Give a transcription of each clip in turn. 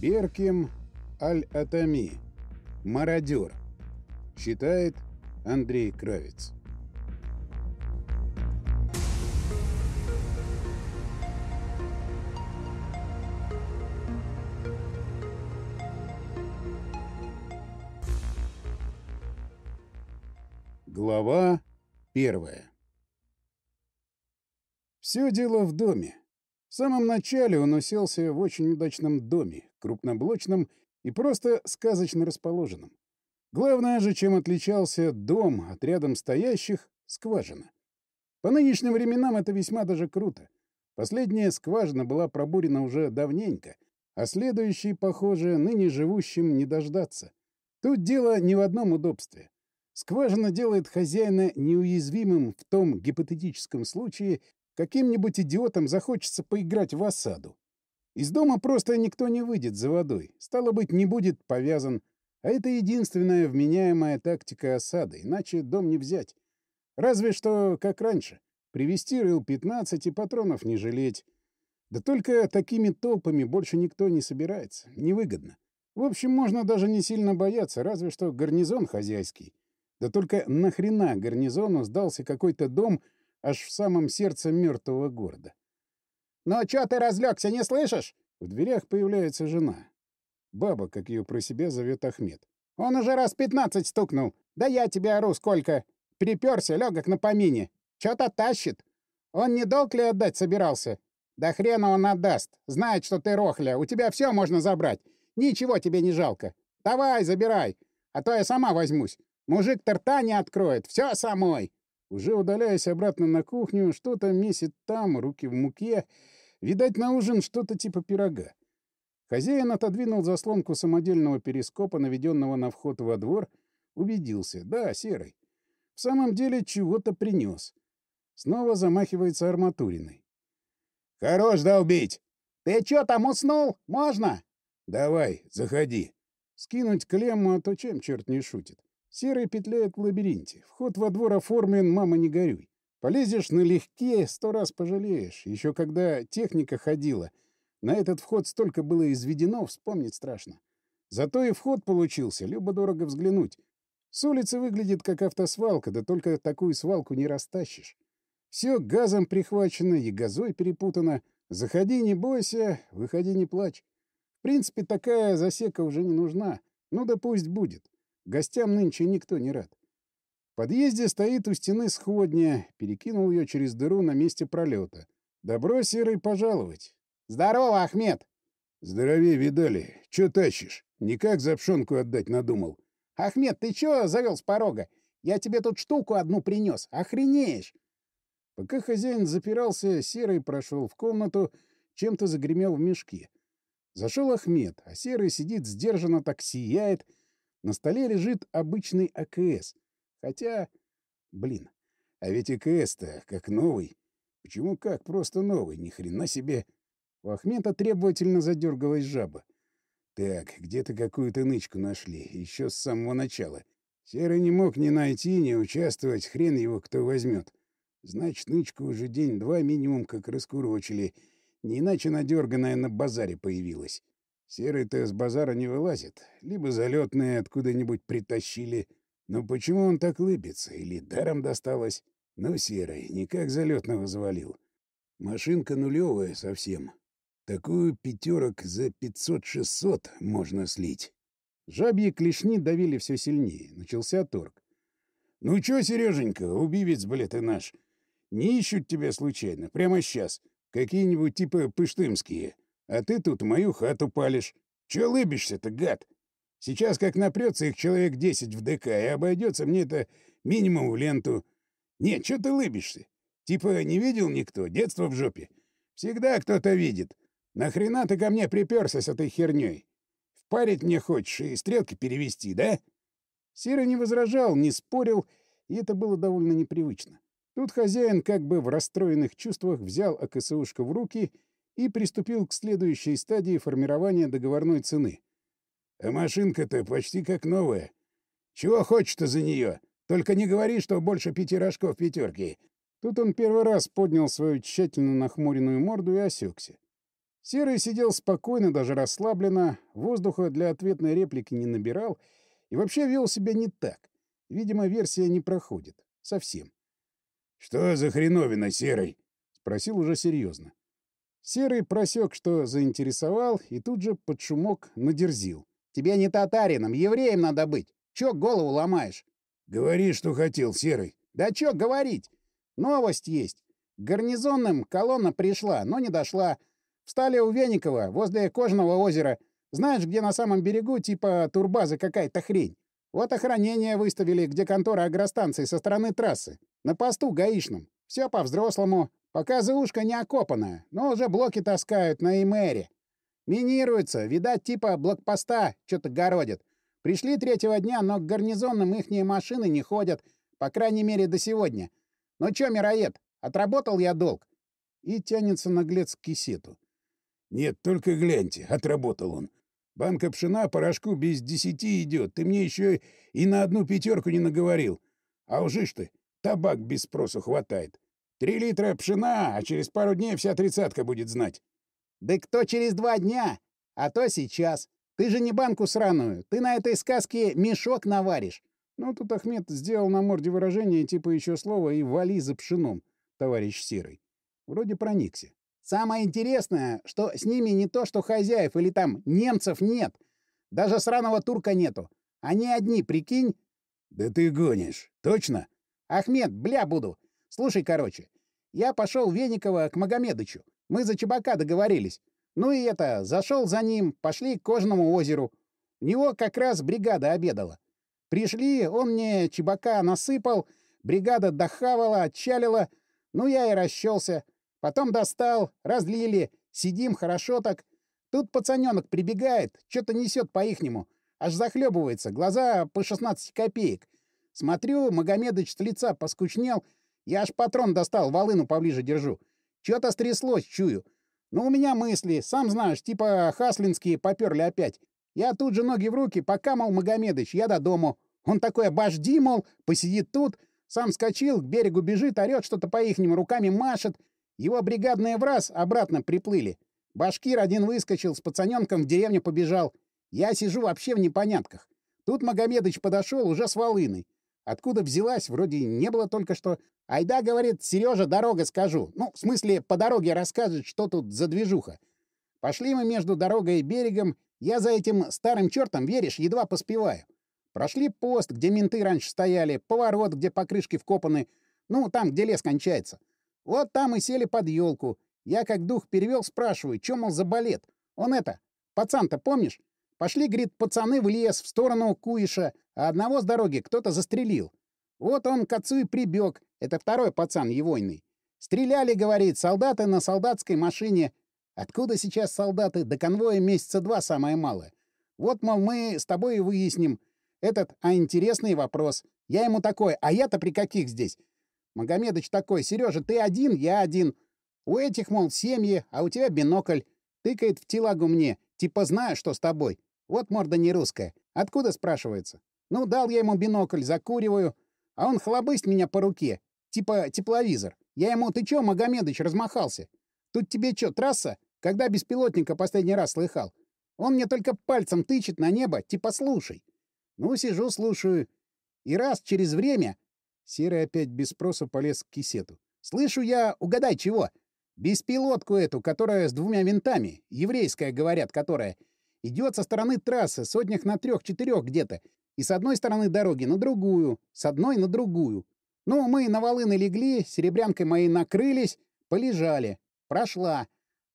Беркем Аль-Атами. Мародер. Читает Андрей Кравец. Глава первая. Все дело в доме. В самом начале он уселся в очень удачном доме, крупноблочном и просто сказочно расположенном. Главное же, чем отличался дом от рядом стоящих — скважина. По нынешним временам это весьма даже круто. Последняя скважина была пробурена уже давненько, а следующей, похоже, ныне живущим не дождаться. Тут дело не в одном удобстве. Скважина делает хозяина неуязвимым в том гипотетическом случае, каким-нибудь идиотам захочется поиграть в осаду. Из дома просто никто не выйдет за водой, стало быть, не будет повязан. А это единственная вменяемая тактика осады, иначе дом не взять. Разве что, как раньше, привезти рыл-15 и патронов не жалеть. Да только такими толпами больше никто не собирается, невыгодно. В общем, можно даже не сильно бояться, разве что гарнизон хозяйский. Да только нахрена гарнизону сдался какой-то дом аж в самом сердце мертвого города? «Ну чё ты разлегся, не слышишь?» В дверях появляется жена. Баба, как ее про себя зовет Ахмед. «Он уже раз пятнадцать стукнул. Да я тебе ору сколько. Приперся, легок на помине. Чё-то тащит. Он не долг ли отдать собирался? Да хрена он отдаст. Знает, что ты рохля. У тебя все можно забрать. Ничего тебе не жалко. Давай, забирай. А то я сама возьмусь. Мужик торта не откроет. Все самой. Уже удаляясь обратно на кухню, что-то месит там, руки в муке. Видать, на ужин что-то типа пирога. Хозяин отодвинул заслонку самодельного перископа, наведенного на вход во двор, убедился. Да, серый. В самом деле чего-то принес. Снова замахивается арматуриной. «Хорош долбить! Ты чё там уснул? Можно?» «Давай, заходи». Скинуть клемму, а то чем черт не шутит. Серый петляет в лабиринте. Вход во двор оформлен, мама, не горюй. Полезешь налегке, сто раз пожалеешь. Еще когда техника ходила, на этот вход столько было изведено, вспомнить страшно. Зато и вход получился, любо-дорого взглянуть. С улицы выглядит как автосвалка, да только такую свалку не растащишь. Все газом прихвачено и газой перепутано. Заходи, не бойся, выходи, не плачь. В принципе, такая засека уже не нужна. Ну да пусть будет. Гостям нынче никто не рад. Подъезде стоит у стены сходня, перекинул ее через дыру на месте пролета. Добро, Серый, пожаловать. Здорово, Ахмед! Здоровее видали. Че тащишь? Никак запшонку отдать надумал. Ахмед, ты чё завел с порога? Я тебе тут штуку одну принес. Охренеешь! Пока хозяин запирался, Серый прошел в комнату, чем-то загремел в мешке. Зашел Ахмед, а Серый сидит сдержанно, так сияет, на столе лежит обычный АКС. Хотя... Блин, а ведь АКС-то как новый. Почему как просто новый? Ни хрена себе. У Ахмета требовательно задергалась жаба. Так, где-то какую-то нычку нашли. Еще с самого начала. Серый не мог ни найти, ни участвовать. Хрен его кто возьмет. Значит, нычку уже день-два минимум как раскурочили. Не иначе надерганная на базаре появилась. Серый-то с базара не вылазит. Либо залетные откуда-нибудь притащили. Но почему он так лыбится? Или даром досталось? Ну, Серый, никак залетного завалил. Машинка нулевая совсем. Такую пятерок за 500-600 можно слить. Жабьи клешни давили все сильнее. Начался торг. «Ну чё, Сереженька, убивец, блядь, ты наш, не ищут тебя случайно, прямо сейчас. Какие-нибудь типа пыштымские. А ты тут мою хату палишь. Че лыбишься-то, гад? Сейчас как напрется их человек десять в ДК, и обойдется мне это минимум в ленту. Нет, что ты лыбишься? Типа не видел никто, детство в жопе. Всегда кто-то видит. Нахрена ты ко мне приперся с этой херней? Впарить мне хочешь и стрелки перевести, да? Серый не возражал, не спорил, и это было довольно непривычно. Тут хозяин как бы в расстроенных чувствах взял АКСУшку в руки — и приступил к следующей стадии формирования договорной цены. «А машинка-то почти как новая. Чего хочешь-то за нее? Только не говори, что больше пяти рожков пятерки». Тут он первый раз поднял свою тщательно нахмуренную морду и осекся. Серый сидел спокойно, даже расслабленно, воздуха для ответной реплики не набирал и вообще вел себя не так. Видимо, версия не проходит. Совсем. — Что за хреновина, Серый? — спросил уже серьезно. Серый просек, что заинтересовал, и тут же под шумок надерзил. — Тебе не татарином, евреем надо быть. Чё голову ломаешь? — Говори, что хотел, Серый. — Да чё говорить? Новость есть. гарнизонным колонна пришла, но не дошла. Встали у Веникова, возле Кожного озера. Знаешь, где на самом берегу типа турбазы какая-то хрень? Вот охранение выставили, где контора агростанции со стороны трассы. На посту гаишном. Все по-взрослому. Пока заушка не окопанная, но уже блоки таскают на Имэре. Минируется, видать, типа блокпоста что-то городят. Пришли третьего дня, но к гарнизонным ихние машины не ходят, по крайней мере, до сегодня. Ну чё, мироед, отработал я долг. И тянется наглец к кисету. Нет, только гляньте, отработал он. Банка пшена порошку без десяти идет. Ты мне еще и на одну пятерку не наговорил. А уже ж ты, табак без спросу хватает. Три литра пшена, а через пару дней вся тридцатка будет знать. Да кто через два дня? А то сейчас. Ты же не банку сраную. Ты на этой сказке мешок наваришь. Ну, тут Ахмед сделал на морде выражение типа еще слова и вали за пшеном, товарищ Серый. Вроде проникся. Самое интересное, что с ними не то, что хозяев или там немцев нет. Даже сраного турка нету. Они одни, прикинь? Да ты гонишь. Точно? Ахмед, бля буду. Слушай, короче. Я пошел Веникова к Магомедычу. Мы за Чебака договорились. Ну и это, зашел за ним, пошли к Кожному озеру. У него как раз бригада обедала. Пришли, он мне Чебака насыпал, бригада дохавала, отчалила. Ну я и расчелся. Потом достал, разлили, сидим хорошо так. Тут пацаненок прибегает, что-то несет по-ихнему. Аж захлебывается, глаза по 16 копеек. Смотрю, Магомедыч с лица поскучнел. Я аж патрон достал, волыну поближе держу. Что-то стряслось, чую. Ну, у меня мысли, сам знаешь, типа хаслинские поперли опять. Я тут же ноги в руки, пока, мол, Магомедыч, я до дому. Он такой, обожди, мол, посидит тут. Сам скочил, к берегу бежит, орёт что-то по-ихнему, руками машет. Его бригадные враз обратно приплыли. Башкир один выскочил, с пацаненком в деревню побежал. Я сижу вообще в непонятках. Тут Магомедыч подошел уже с волыной. Откуда взялась, вроде не было только что. Айда, говорит, Сережа, дорога скажу. Ну, в смысле, по дороге расскажет, что тут за движуха. Пошли мы между дорогой и берегом. Я за этим старым чертом, веришь, едва поспеваю. Прошли пост, где менты раньше стояли, поворот, где покрышки вкопаны, ну, там, где лес кончается. Вот там и сели под елку. Я как дух перевел, спрашиваю, чё, мол, за балет? Он это, пацан-то помнишь? Пошли, говорит, пацаны в лес, в сторону Куиша, а одного с дороги кто-то застрелил. Вот он к отцу и прибег. Это второй пацан, егойный. Стреляли, говорит, солдаты на солдатской машине. Откуда сейчас солдаты? До конвоя месяца два самое малое. Вот, мол, мы с тобой и выясним. Этот, а интересный вопрос. Я ему такой, а я-то при каких здесь? Магомедыч такой, Сережа, ты один, я один. У этих, мол, семьи, а у тебя бинокль. Тыкает в телагу мне, типа знаю, что с тобой. Вот морда не русская. Откуда, спрашивается? Ну, дал я ему бинокль, закуриваю. А он хлобысть меня по руке. Типа тепловизор. Я ему, ты чё, Магомедыч, размахался? Тут тебе чё, трасса? Когда беспилотника последний раз слыхал? Он мне только пальцем тычет на небо, типа слушай. Ну, сижу, слушаю. И раз через время Серый опять без спроса полез к кисету. «Слышу я, угадай чего? Беспилотку эту, которая с двумя винтами, еврейская, говорят, которая, идет со стороны трассы, сотнях на трех-четырех где-то, и с одной стороны дороги на другую, с одной на другую. Ну, мы на волыны легли, серебрянкой моей накрылись, полежали. Прошла.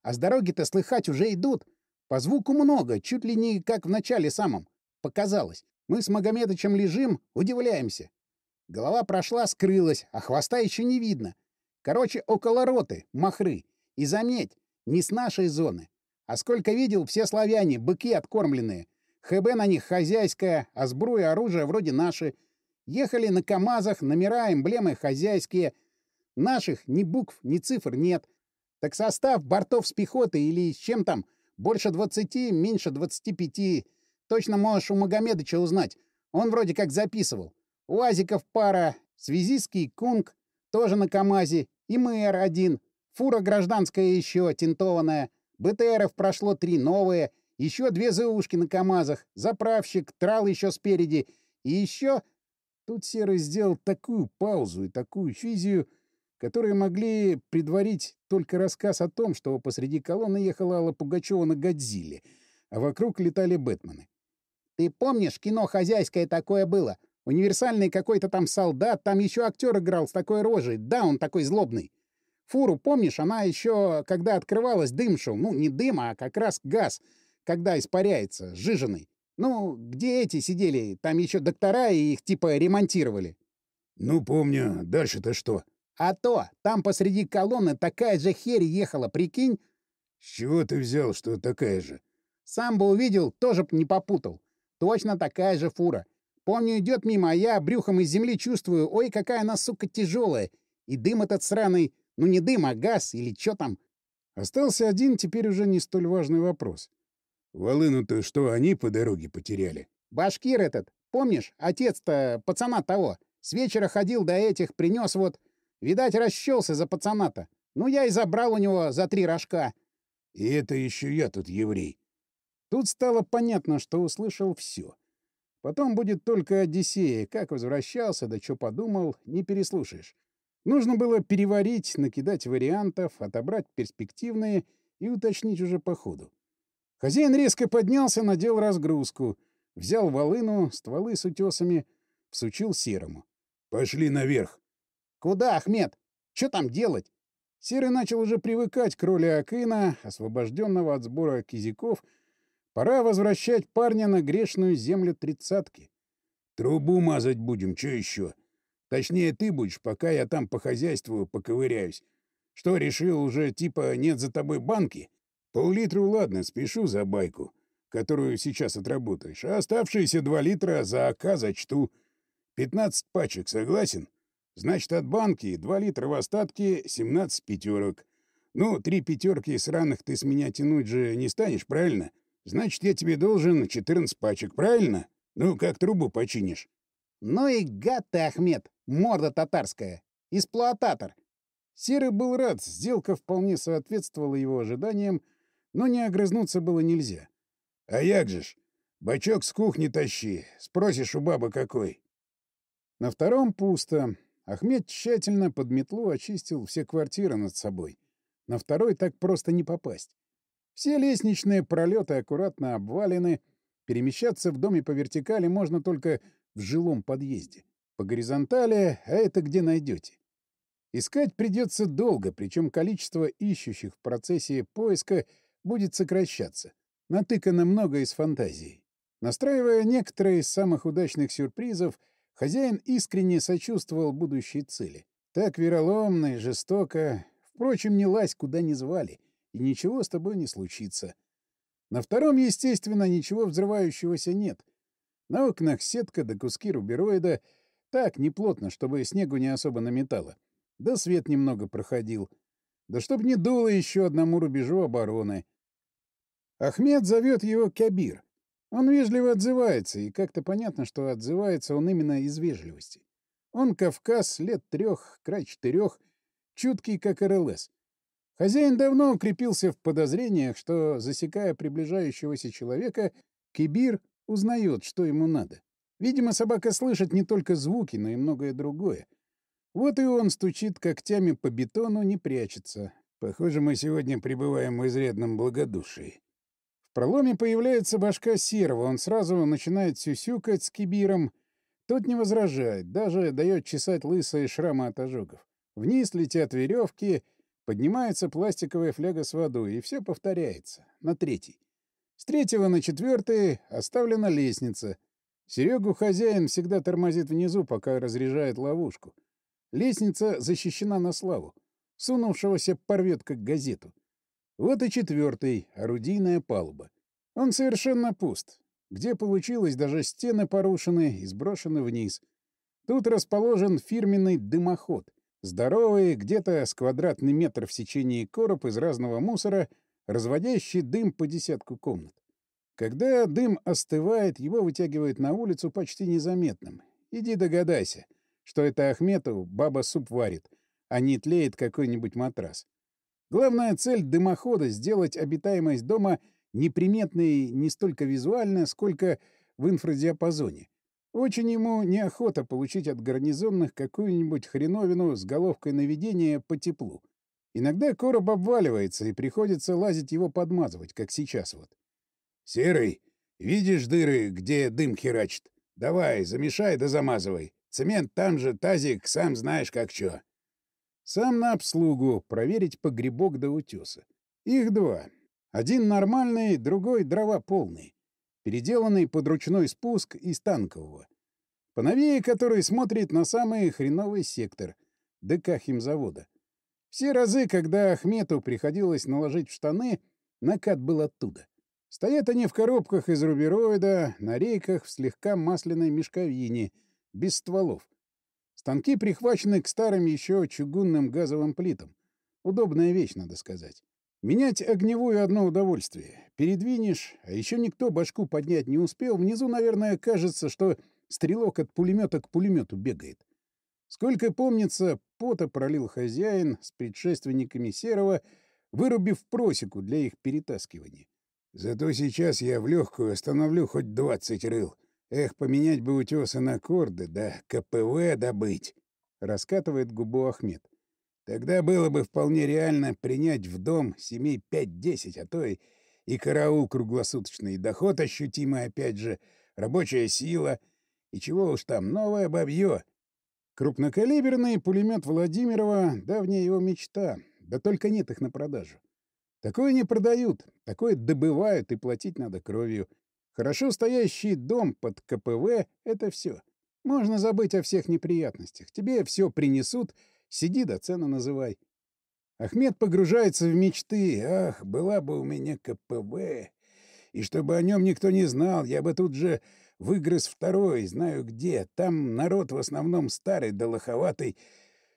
А с дороги-то слыхать уже идут. По звуку много, чуть ли не как в начале самом. Показалось. Мы с Магомедычем лежим, удивляемся. Голова прошла, скрылась, а хвоста еще не видно. Короче, около роты, махры. И заметь, не с нашей зоны. А сколько видел, все славяне, быки откормленные. ХБ на них хозяйская, а сбруя и оружие вроде наши. Ехали на КАМАЗах, номера, эмблемы хозяйские. Наших ни букв, ни цифр нет. Так состав бортов с пехотой или с чем там, больше 20, меньше 25. Точно можешь у Магомедыча узнать. Он вроде как записывал. УАЗиков пара, связистский Кунг, тоже на КАМАЗе, и МР один, фура гражданская еще, тинтованная, БТРов прошло три новые, еще две ЗУшки на КАМАЗах, заправщик, трал еще спереди, и еще... Тут Серый сделал такую паузу и такую физию, которые могли предварить только рассказ о том, что посреди колонны ехала Алла Пугачева на Годзилле, а вокруг летали Бэтмены. «Ты помнишь, кино хозяйское такое было? Универсальный какой-то там солдат, там еще актер играл с такой рожей. Да, он такой злобный. Фуру, помнишь, она еще, когда открывалась, дым шел. Ну, не дым, а как раз газ, когда испаряется, сжиженный. Ну, где эти сидели? Там еще доктора и их типа ремонтировали. Ну, помню. Дальше-то что? А то, там посреди колонны такая же херь ехала, прикинь? С чего ты взял, что такая же? Сам бы увидел, тоже б не попутал. Точно такая же фура. Помню, идет мимо, а я брюхом из земли чувствую, ой, какая она, сука, тяжелая. И дым этот сраный, ну не дым, а газ или что там. Остался один теперь уже не столь важный вопрос. Волыну-то что, они по дороге потеряли? Башкир этот, помнишь, отец-то пацана того. С вечера ходил до этих, принес вот... Видать, расчелся за пацана-то. Ну, я и забрал у него за три рожка. И это еще я тут еврей. Тут стало понятно, что услышал все. Потом будет только Одиссея. Как возвращался, да что подумал, не переслушаешь. Нужно было переварить, накидать вариантов, отобрать перспективные и уточнить уже по ходу. Хозяин резко поднялся, надел разгрузку, взял волыну, стволы с утесами, всучил серому. «Пошли наверх!» «Куда, Ахмед? Что там делать?» Серый начал уже привыкать к роли Акына, освобожденного от сбора кизиков — Пора возвращать парня на грешную землю тридцатки. Трубу мазать будем, что еще? Точнее, ты будешь, пока я там по хозяйству поковыряюсь. Что, решил уже, типа, нет за тобой банки? Пол-литру, ладно, спешу за байку, которую сейчас отработаешь, а оставшиеся два литра за АК зачту. Пятнадцать пачек, согласен? Значит, от банки два литра в остатке, семнадцать пятерок. Ну, три пятерки сраных ты с меня тянуть же не станешь, правильно? Значит, я тебе должен 14 пачек, правильно? Ну, как трубу починишь? Ну и гад ты, Ахмед, морда татарская. Эксплуататор. Серый был рад, сделка вполне соответствовала его ожиданиям, но не огрызнуться было нельзя. А як же ж? Бачок с кухни тащи, спросишь у бабы какой. На втором пусто. Ахмед тщательно под метлу очистил все квартиры над собой. На второй так просто не попасть. Все лестничные пролеты аккуратно обвалены. Перемещаться в доме по вертикали можно только в жилом подъезде. По горизонтали, а это где найдете. Искать придется долго, причем количество ищущих в процессе поиска будет сокращаться. Натыкано много из фантазии. Настраивая некоторые из самых удачных сюрпризов, хозяин искренне сочувствовал будущей цели. Так вероломно и жестоко. Впрочем, не лазь, куда не звали — и ничего с тобой не случится. На втором, естественно, ничего взрывающегося нет. На окнах сетка да куски рубероида. Так, неплотно, чтобы снегу не особо наметало. Да свет немного проходил. Да чтоб не дуло еще одному рубежу обороны. Ахмед зовет его Кабир. Он вежливо отзывается, и как-то понятно, что отзывается он именно из вежливости. Он Кавказ, лет трех, край четырех, чуткий, как РЛС. Хозяин давно укрепился в подозрениях, что, засекая приближающегося человека, Кибир узнает, что ему надо. Видимо, собака слышит не только звуки, но и многое другое. Вот и он стучит когтями по бетону, не прячется. Похоже, мы сегодня пребываем в изрядном благодушии. В проломе появляется башка серого, он сразу начинает сюсюкать с кибиром. Тот не возражает, даже дает чесать лысые шрамы от ожогов. Вниз летят веревки — Поднимается пластиковая фляга с водой, и все повторяется. На третий. С третьего на четвертый оставлена лестница. Серегу хозяин всегда тормозит внизу, пока разряжает ловушку. Лестница защищена на славу. Сунувшегося порвет, как газету. Вот и четвертый, орудийная палуба. Он совершенно пуст. Где получилось, даже стены порушены и сброшены вниз. Тут расположен фирменный дымоход — Здоровый, где-то с квадратный метр в сечении короб из разного мусора, разводящий дым по десятку комнат. Когда дым остывает, его вытягивают на улицу почти незаметным. Иди догадайся, что это Ахмету баба суп варит, а не тлеет какой-нибудь матрас. Главная цель дымохода — сделать обитаемость дома неприметной не столько визуально, сколько в инфрадиапазоне. Очень ему неохота получить от гарнизонных какую-нибудь хреновину с головкой наведения по теплу. Иногда короб обваливается, и приходится лазить его подмазывать, как сейчас вот. — Серый, видишь дыры, где дым херачит? Давай, замешай да замазывай. Цемент там же, тазик, сам знаешь как чё. Сам на обслугу, проверить погребок до утеса. Их два. Один нормальный, другой дрова полный. Переделанный под ручной спуск из танкового. Поновее который смотрит на самый хреновый сектор — ДК химзавода. Все разы, когда Ахмету приходилось наложить в штаны, накат был оттуда. Стоят они в коробках из рубероида, на рейках в слегка масляной мешковине, без стволов. Станки прихвачены к старым еще чугунным газовым плитам. Удобная вещь, надо сказать. Менять огневую — одно удовольствие. Передвинешь, а еще никто башку поднять не успел, внизу, наверное, кажется, что стрелок от пулемета к пулемету бегает. Сколько помнится, пота пролил хозяин с предшественниками Серого, вырубив просеку для их перетаскивания. Зато сейчас я в легкую остановлю хоть двадцать рыл. Эх, поменять бы утесы на корды, да КПВ добыть, — раскатывает губу Ахмед. Тогда было бы вполне реально принять в дом семей пять-десять, а то и, и караул круглосуточный, доход ощутимый опять же, рабочая сила, и чего уж там, новое бабье. Крупнокалиберный пулемет Владимирова — давняя его мечта, да только нет их на продажу. Такое не продают, такое добывают, и платить надо кровью. Хорошо стоящий дом под КПВ — это все. Можно забыть о всех неприятностях. Тебе все принесут — Сиди да цену называй. Ахмед погружается в мечты. Ах, была бы у меня КПВ. И чтобы о нем никто не знал, я бы тут же выгрыз второй, знаю где. Там народ в основном старый да лоховатый,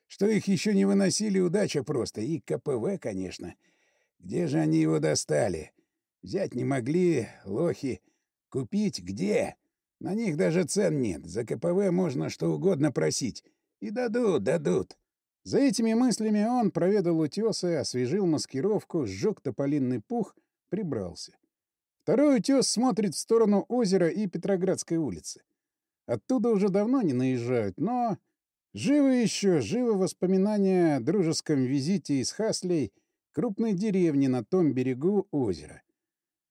что их еще не выносили, удача просто. И КПВ, конечно. Где же они его достали? Взять не могли, лохи. Купить где? На них даже цен нет. За КПВ можно что угодно просить. И дадут, дадут. За этими мыслями он проведал утесы, освежил маскировку, сжег тополинный пух, прибрался. Второй утес смотрит в сторону озера и Петроградской улицы. Оттуда уже давно не наезжают, но... Живы еще, живы воспоминания о дружеском визите из Хаслей крупной деревни на том берегу озера.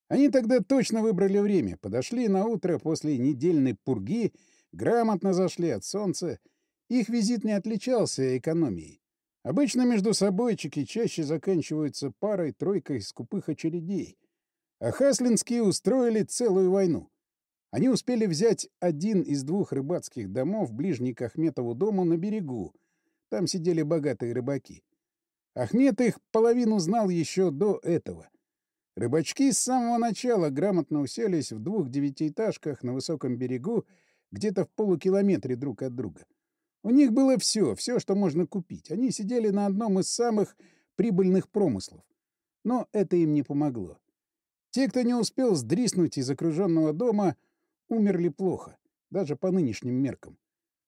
Они тогда точно выбрали время, подошли на утро после недельной пурги, грамотно зашли от солнца — их визит не отличался экономией. Обычно между собойчики чаще заканчиваются парой-тройкой скупых очередей. А хаслинские устроили целую войну. Они успели взять один из двух рыбацких домов ближний к Ахметову дому на берегу. Там сидели богатые рыбаки. Ахмед их половину знал еще до этого. Рыбачки с самого начала грамотно уселись в двух девятиэтажках на высоком берегу, где-то в полукилометре друг от друга. У них было все, все, что можно купить. Они сидели на одном из самых прибыльных промыслов. Но это им не помогло. Те, кто не успел сдриснуть из окруженного дома, умерли плохо, даже по нынешним меркам.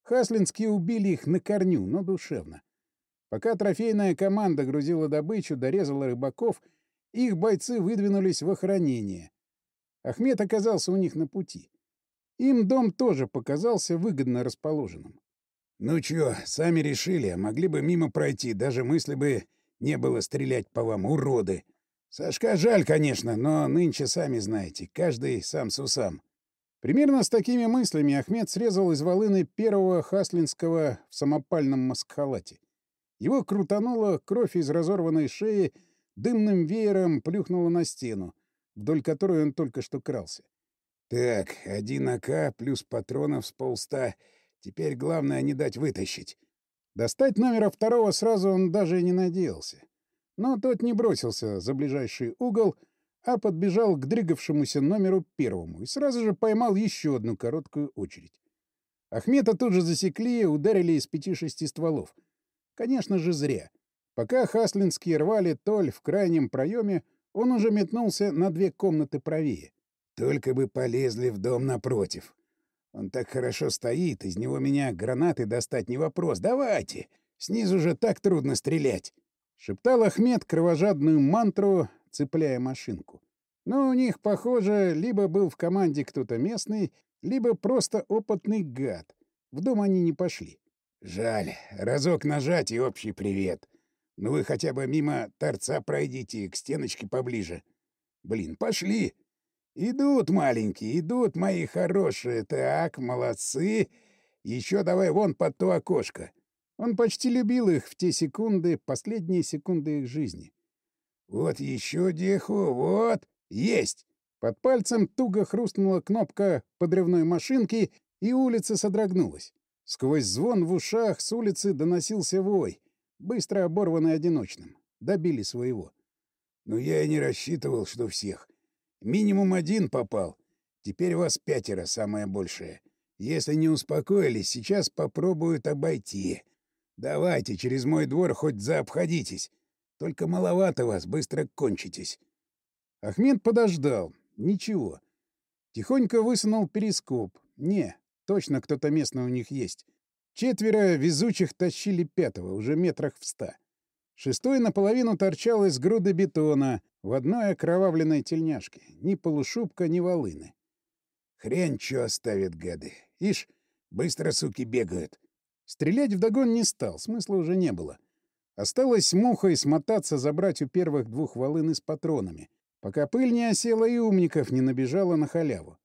Хаслинские убили их на корню, но душевно. Пока трофейная команда грузила добычу, дорезала рыбаков, их бойцы выдвинулись в охранение. Ахмед оказался у них на пути. Им дом тоже показался выгодно расположенным. «Ну чё, сами решили, а могли бы мимо пройти, даже мысли бы не было стрелять по вам, уроды. Сашка жаль, конечно, но нынче сами знаете, каждый сам с усам». Примерно с такими мыслями Ахмед срезал из волыны первого хаслинского в самопальном маскхалате. Его крутануло, кровь из разорванной шеи дымным веером плюхнула на стену, вдоль которой он только что крался. «Так, один АК плюс патронов с полста — Теперь главное не дать вытащить. Достать номера второго сразу он даже и не надеялся. Но тот не бросился за ближайший угол, а подбежал к дрыгавшемуся номеру первому и сразу же поймал еще одну короткую очередь. Ахмета тут же засекли, ударили из пяти-шести стволов. Конечно же, зря. Пока хаслинские рвали Толь в крайнем проеме, он уже метнулся на две комнаты правее. «Только бы полезли в дом напротив», он так хорошо стоит, из него меня гранаты достать не вопрос. Давайте! Снизу же так трудно стрелять. — шептал Ахмед кровожадную мантру, цепляя машинку. Но у них, похоже, либо был в команде кто-то местный, либо просто опытный гад. В дом они не пошли. «Жаль. Разок нажать и общий привет. Ну вы хотя бы мимо торца пройдите, к стеночке поближе. Блин, пошли. Идут маленькие, идут мои хорошие. Так, молодцы. Еще давай вон под то окошко. Он почти любил их в те секунды, последние секунды их жизни. Вот еще деху, вот, есть. Под пальцем туго хрустнула кнопка подрывной машинки, и улица содрогнулась. Сквозь звон в ушах с улицы доносился вой быстро оборванный одиночным. Добили своего. Но я и не рассчитывал, что всех. Минимум один попал. Теперь вас пятеро, самое большее. Если не успокоились, сейчас попробуют обойти. Давайте через мой двор хоть заобходитесь. Только маловато вас, быстро кончитесь. Ахмед подождал. Ничего. Тихонько высунул перископ. Не, точно кто-то местный у них есть. Четверо везучих тащили пятого, уже метрах в ста. Шестой наполовину торчал из груды бетона в одной окровавленной тельняшке. Ни полушубка, ни волыны. Хрень чё оставят, гады. Ишь, быстро суки бегают. Стрелять вдогон не стал, смысла уже не было. Осталось мухой смотаться забрать у первых двух волыны с патронами, пока пыль не осела и умников не набежала на халяву.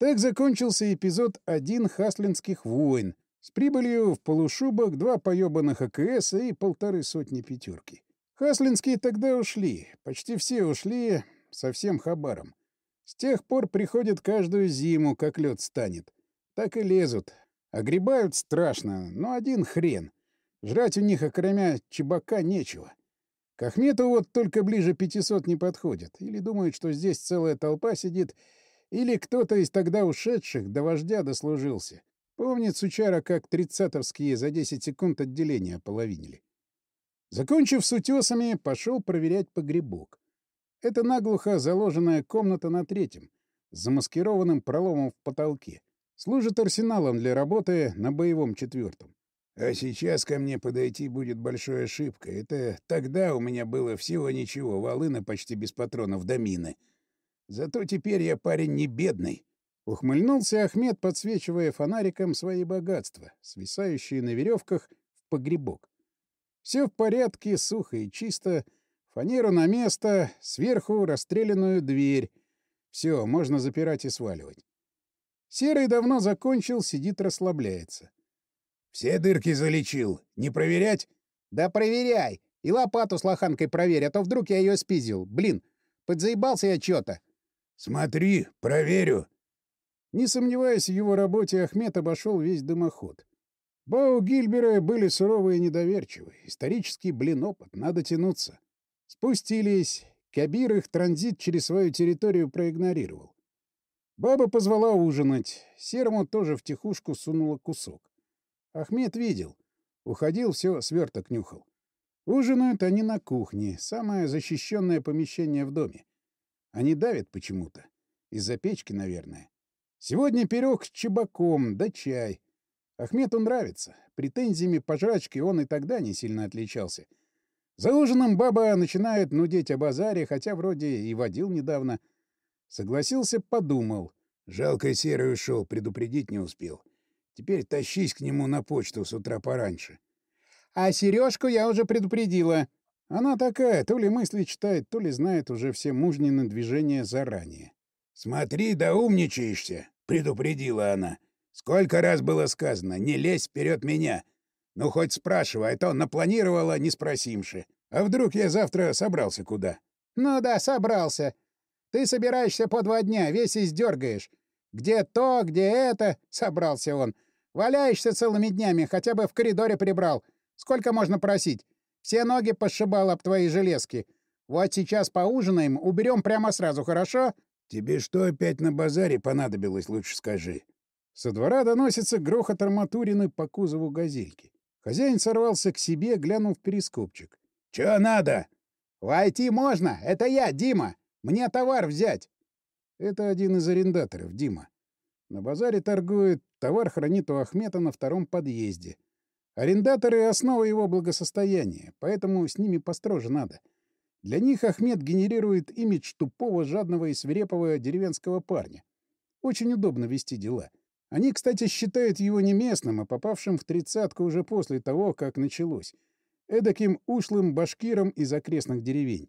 Так закончился эпизод один хаслинских войн, с прибылью в полушубок, два поёбанных АКС и полторы сотни пятерки. Хаслинские тогда ушли. Почти все ушли со всем хабаром. С тех пор приходят каждую зиму, как лед станет. Так и лезут. Огребают страшно, но один хрен. Жрать у них, окромя чебака, нечего. К Ахмету вот только ближе 500 не подходят. Или думают, что здесь целая толпа сидит, или кто-то из тогда ушедших до вождя дослужился. Помнит Сучара, как тридцатовские за 10 секунд отделения ополовинили. Закончив с утесами, пошел проверять погребок. Это наглухо заложенная комната на третьем, с замаскированным проломом в потолке. Служит арсеналом для работы на боевом четвертом. А сейчас ко мне подойти будет большой ошибкой. Это тогда у меня было всего ничего, волына почти без патронов до мины. Зато теперь я парень не бедный. Ухмыльнулся Ахмед, подсвечивая фонариком свои богатства, свисающие на веревках в погребок. Все в порядке, сухо и чисто. Фанеру на место, сверху расстрелянную дверь. Все, можно запирать и сваливать. Серый давно закончил, сидит, расслабляется. — Все дырки залечил. Не проверять? — Да проверяй. И лопату с лоханкой проверь, а то вдруг я ее спиздил. Блин, подзаебался я чё-то. — Смотри, проверю. Не сомневаясь в его работе, Ахмед обошел весь дымоход. Бау Гильберы были суровые и недоверчивы. Исторический, блин, опыт. Надо тянуться. Спустились. Кабир их транзит через свою территорию проигнорировал. Баба позвала ужинать. Серому тоже в тихушку сунула кусок. Ахмед видел. Уходил, все сверток нюхал. Ужинают они на кухне, самое защищенное помещение в доме. Они давят почему-то. Из-за печки, наверное. Сегодня пирог с чебаком, да чай. Ахмету нравится. Претензиями по жрачке он и тогда не сильно отличался. За ужином баба начинает нудеть о базаре, хотя вроде и водил недавно. Согласился, подумал. Жалко, Серый ушел, предупредить не успел. Теперь тащись к нему на почту с утра пораньше. А сережку я уже предупредила. Она такая, то ли мысли читает, то ли знает уже все мужнины движения заранее. «Смотри, да умничаешься!» — предупредила она. «Сколько раз было сказано, не лезь вперед меня! Ну, хоть спрашивай, а то напланировала, не спросимши. А вдруг я завтра собрался куда?» «Ну да, собрался. Ты собираешься по два дня, весь издергаешь. Где то, где это?» — собрался он. «Валяешься целыми днями, хотя бы в коридоре прибрал. Сколько можно просить? Все ноги пошибал об твои железки. Вот сейчас поужинаем, уберем прямо сразу, хорошо?» «Тебе что опять на базаре понадобилось, лучше скажи?» Со двора доносится грохот арматурины по кузову газельки. Хозяин сорвался к себе, глянул в перископчик. «Чё надо?» «Войти можно! Это я, Дима! Мне товар взять!» Это один из арендаторов, Дима. На базаре торгует, товар хранит у Ахмета на втором подъезде. Арендаторы — основа его благосостояния, поэтому с ними построже надо. Для них Ахмед генерирует имидж тупого, жадного и свирепого деревенского парня. Очень удобно вести дела. Они, кстати, считают его не местным, а попавшим в тридцатку уже после того, как началось. Эдаким ушлым башкиром из окрестных деревень.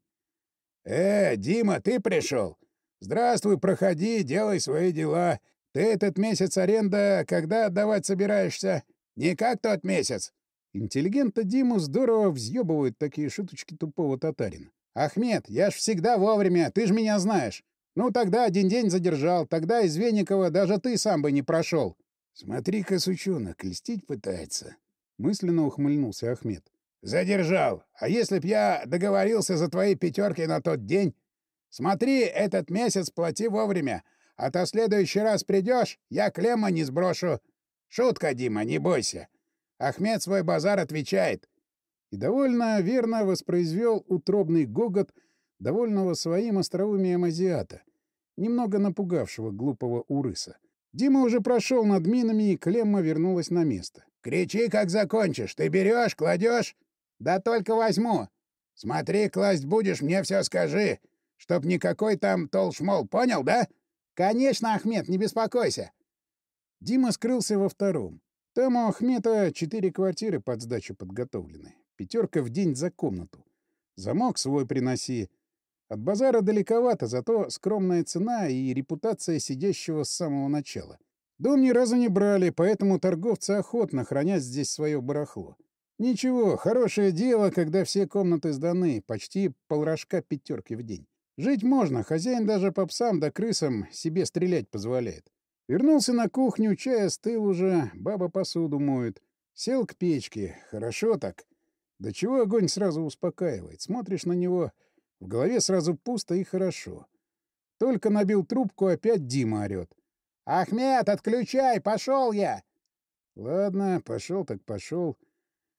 «Э, Дима, ты пришел? Здравствуй, проходи, делай свои дела. Ты этот месяц аренда когда отдавать собираешься? Не как тот месяц?» Интеллигента Диму здорово взъебывают такие шуточки тупого татарина. «Ахмед, я ж всегда вовремя, ты ж меня знаешь. Ну, тогда один день задержал, тогда из Веникова даже ты сам бы не прошел. Смотри-ка, сучонок, льстить пытается. Мысленно ухмыльнулся Ахмед. Задержал. А если б я договорился за твои пятерки на тот день? Смотри, этот месяц плати вовремя, а то следующий раз придешь, я клемма не сброшу. Шутка, Дима, не бойся. Ахмед свой базар отвечает. И довольно верно воспроизвел утробный гогот, довольного своим остроумием азиата, немного напугавшего глупого урыса. Дима уже прошел над минами, и Клемма вернулась на место. «Кричи, как закончишь. Ты берешь, кладешь?» «Да только возьму». «Смотри, класть будешь, мне все скажи, чтоб никакой там толшмол, понял, да?» «Конечно, Ахмед, не беспокойся». Дима скрылся во втором. Там у Ахмета четыре квартиры под сдачу подготовлены. Пятерка в день за комнату. Замок свой приноси. От базара далековато, зато скромная цена и репутация сидящего с самого начала. Дом ни разу не брали, поэтому торговцы охотно хранят здесь свое барахло. Ничего, хорошее дело, когда все комнаты сданы, почти полрожка пятерки в день. Жить можно, хозяин даже по псам да крысам себе стрелять позволяет. Вернулся на кухню, чай остыл уже, баба посуду моет. Сел к печке, хорошо так. Да чего огонь сразу успокаивает, смотришь на него в голове сразу пусто и хорошо. Только набил трубку, опять Дима орёт. «Ахмед, отключай! Пошел я!» Ладно, пошел так пошел.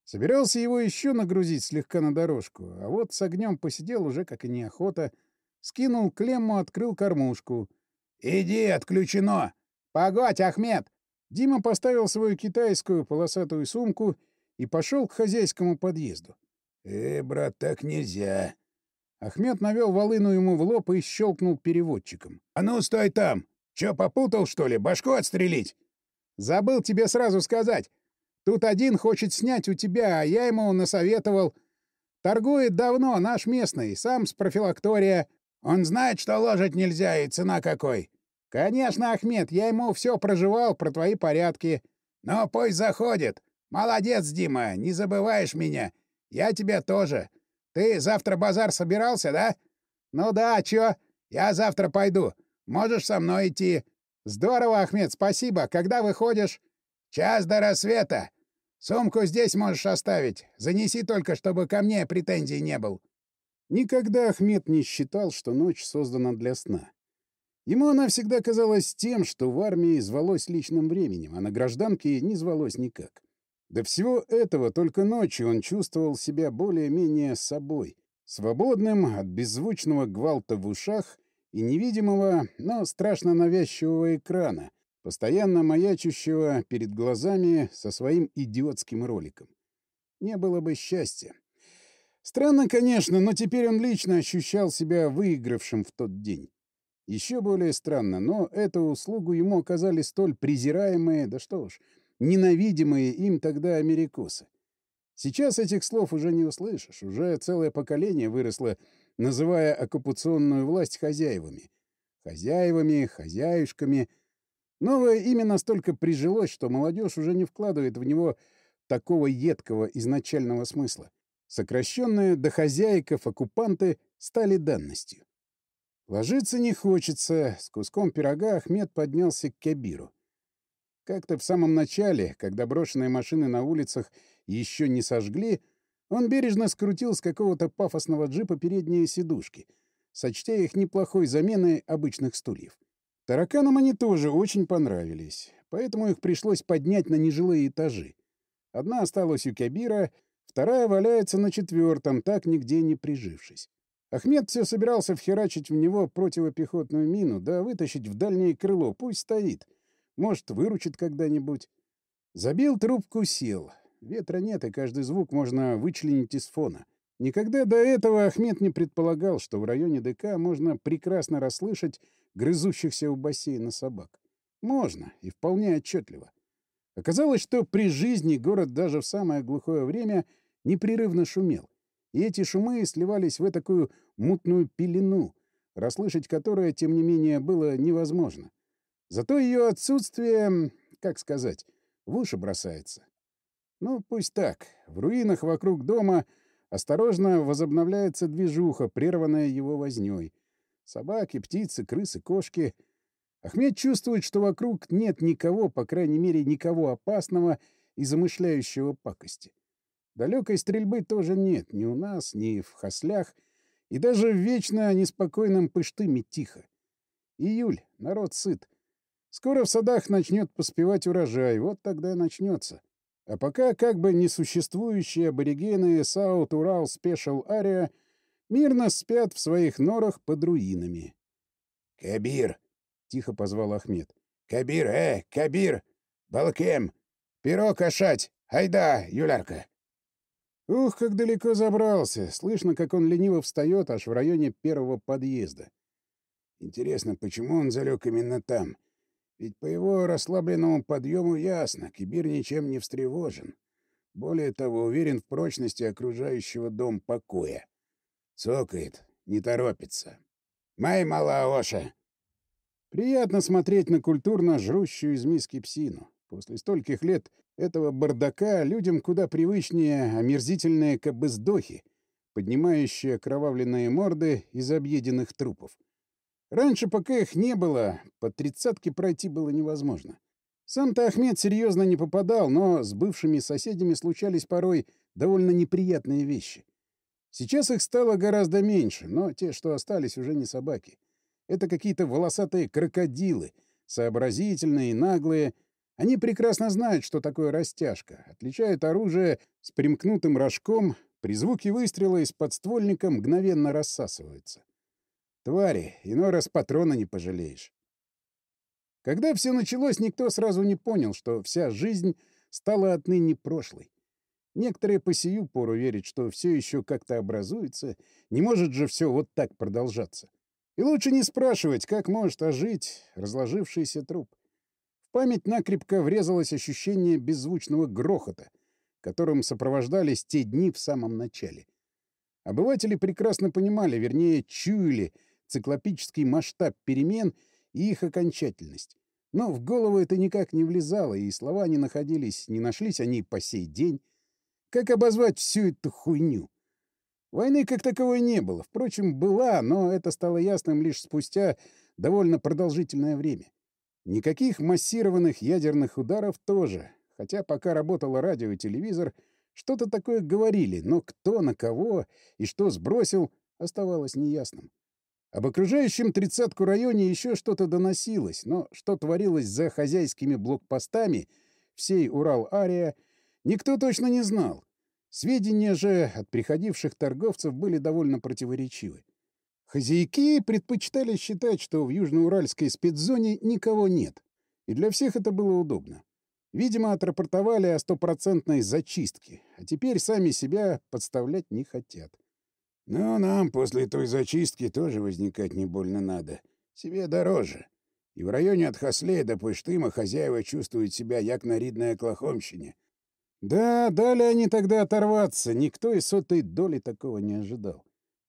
Собирался его еще нагрузить слегка на дорожку, а вот с огнем посидел уже как и неохота. Скинул клемму, открыл кормушку. «Иди, отключено!» «Погодь, Ахмед!» Дима поставил свою китайскую полосатую сумку и пошел к хозяйскому подъезду. «Э, брат, так нельзя!» Ахмед навел волыну ему в лоб и щелкнул переводчиком. «А ну, стой там! Чё, попутал, что ли? Башку отстрелить?» «Забыл тебе сразу сказать. Тут один хочет снять у тебя, а я ему насоветовал. Торгует давно, наш местный, сам с профилактория. Он знает, что ложить нельзя и цена какой». «Конечно, Ахмед, я ему все проживал про твои порядки». «Ну, пусть заходит. Молодец, Дима, не забываешь меня. Я тебя тоже. Ты завтра базар собирался, да? Ну да, чё? Я завтра пойду. Можешь со мной идти. Здорово, Ахмед, спасибо. Когда выходишь? Час до рассвета. Сумку здесь можешь оставить. Занеси только, чтобы ко мне претензий не был. Никогда Ахмед не считал, что ночь создана для сна. Ему она всегда казалась тем, что в армии звалось личным временем, а на гражданке не звалось никак. До всего этого только ночью он чувствовал себя более-менее собой, свободным от беззвучного гвалта в ушах и невидимого, но страшно навязчивого экрана, постоянно маячущего перед глазами со своим идиотским роликом. Не было бы счастья. Странно, конечно, но теперь он лично ощущал себя выигравшим в тот день. Еще более странно, но эту услугу ему оказали столь презираемые, да что уж, ненавидимые им тогда америкосы. Сейчас этих слов уже не услышишь. Уже целое поколение выросло, называя оккупационную власть хозяевами. Хозяевами, хозяюшками. Новое имя настолько прижилось, что молодежь уже не вкладывает в него такого едкого изначального смысла. Сокращенные до хозяйков оккупанты стали данностью. Ложиться не хочется. С куском пирога Ахмед поднялся к Кабиру. Как-то в самом начале, когда брошенные машины на улицах еще не сожгли, он бережно скрутил с какого-то пафосного джипа передние сидушки, сочтя их неплохой заменой обычных стульев. Тараканам они тоже очень понравились, поэтому их пришлось поднять на нежилые этажи. Одна осталась у Кабира, вторая валяется на четвертом, так нигде не прижившись. Ахмед все собирался вхерачить в него противопехотную мину, да вытащить в дальнее крыло, пусть стоит — может, выручит когда-нибудь. Забил трубку, сел. Ветра нет, и каждый звук можно вычленить из фона. Никогда до этого Ахмед не предполагал, что в районе ДК можно прекрасно расслышать грызущихся у бассейна собак. Можно, и вполне отчетливо. Оказалось, что при жизни город даже в самое глухое время непрерывно шумел. И эти шумы сливались в такую мутную пелену, расслышать которое, тем не менее, было невозможно. Зато ее отсутствие, как сказать, в уши бросается. Ну, пусть так. В руинах вокруг дома осторожно возобновляется движуха, прерванная его вознёй. Собаки, птицы, крысы, кошки. Ахмед чувствует, что вокруг нет никого, по крайней мере, никого опасного и замышляющего пакости. Далекой стрельбы тоже нет ни у нас, ни в хаслях, и даже в вечно неспокойном Пыштыме тихо. Июль, народ сыт. Скоро в садах начнет поспевать урожай, вот тогда начнется. А пока как бы несуществующие аборигены Саут Урал Спешл Ария мирно спят в своих норах под руинами. «Кабир!» — тихо позвал Ахмед. «Кабир, э, Кабир! Балкем! Пирог кошать! Айда, Юлярка!» Ух, как далеко забрался. Слышно, как он лениво встает аж в районе первого подъезда. Интересно, почему он залег именно там? Ведь по его расслабленному подъему ясно, Кибир ничем не встревожен. Более того, уверен в прочности окружающего дом покоя. Цокает, не торопится. «Май, мала Оша!» Приятно смотреть на культурно жрущую из миски псину. После стольких лет этого бардака людям куда привычнее омерзительные кабыздохи, поднимающие окровавленные морды из объеденных трупов. Раньше, пока их не было, по тридцатке пройти было невозможно. Сам-то Ахмед серьезно не попадал, но с бывшими соседями случались порой довольно неприятные вещи. Сейчас их стало гораздо меньше, но те, что остались, уже не собаки. Это какие-то волосатые крокодилы, сообразительные наглые. Они прекрасно знают, что такое растяжка, отличают оружие с примкнутым рожком, при звуке выстрела из подствольника мгновенно рассасываются. Твари, иной раз патрона не пожалеешь. Когда все началось, никто сразу не понял, что вся жизнь стала отныне прошлой. Некоторые по сию пору верят, что все еще как-то образуется, не может же все вот так продолжаться. И лучше не спрашивать, как может ожить разложившийся труп. Память накрепко врезалось ощущение беззвучного грохота, которым сопровождались те дни в самом начале. Обыватели прекрасно понимали, вернее, чуяли — циклопический масштаб перемен и их окончательность. Но в голову это никак не влезало, и слова не находились, не нашлись они по сей день. Как обозвать всю эту хуйню? Войны как таковой не было. Впрочем, была, но это стало ясным лишь спустя довольно продолжительное время. Никаких массированных ядерных ударов тоже. Хотя пока работало радио и телевизор, что-то такое говорили, но кто на кого и что сбросил, оставалось неясным. Об окружающем тридцатку районе еще что-то доносилось, но что творилось за хозяйскими блокпостами всей Урал-Ария, никто точно не знал. Сведения же от приходивших торговцев были довольно противоречивы. Хозяйки предпочитали считать, что в южноуральской спецзоне никого нет. И для всех это было удобно. Видимо, отрапортовали о стопроцентной зачистке, а теперь сами себя подставлять не хотят. Но нам после той зачистки тоже возникать не больно надо. Себе дороже. И в районе от Хаслея до Пыштыма хозяева чувствуют себя як на ридной Оклахомщине. Да, дали они тогда оторваться. Никто из сотой доли такого не ожидал.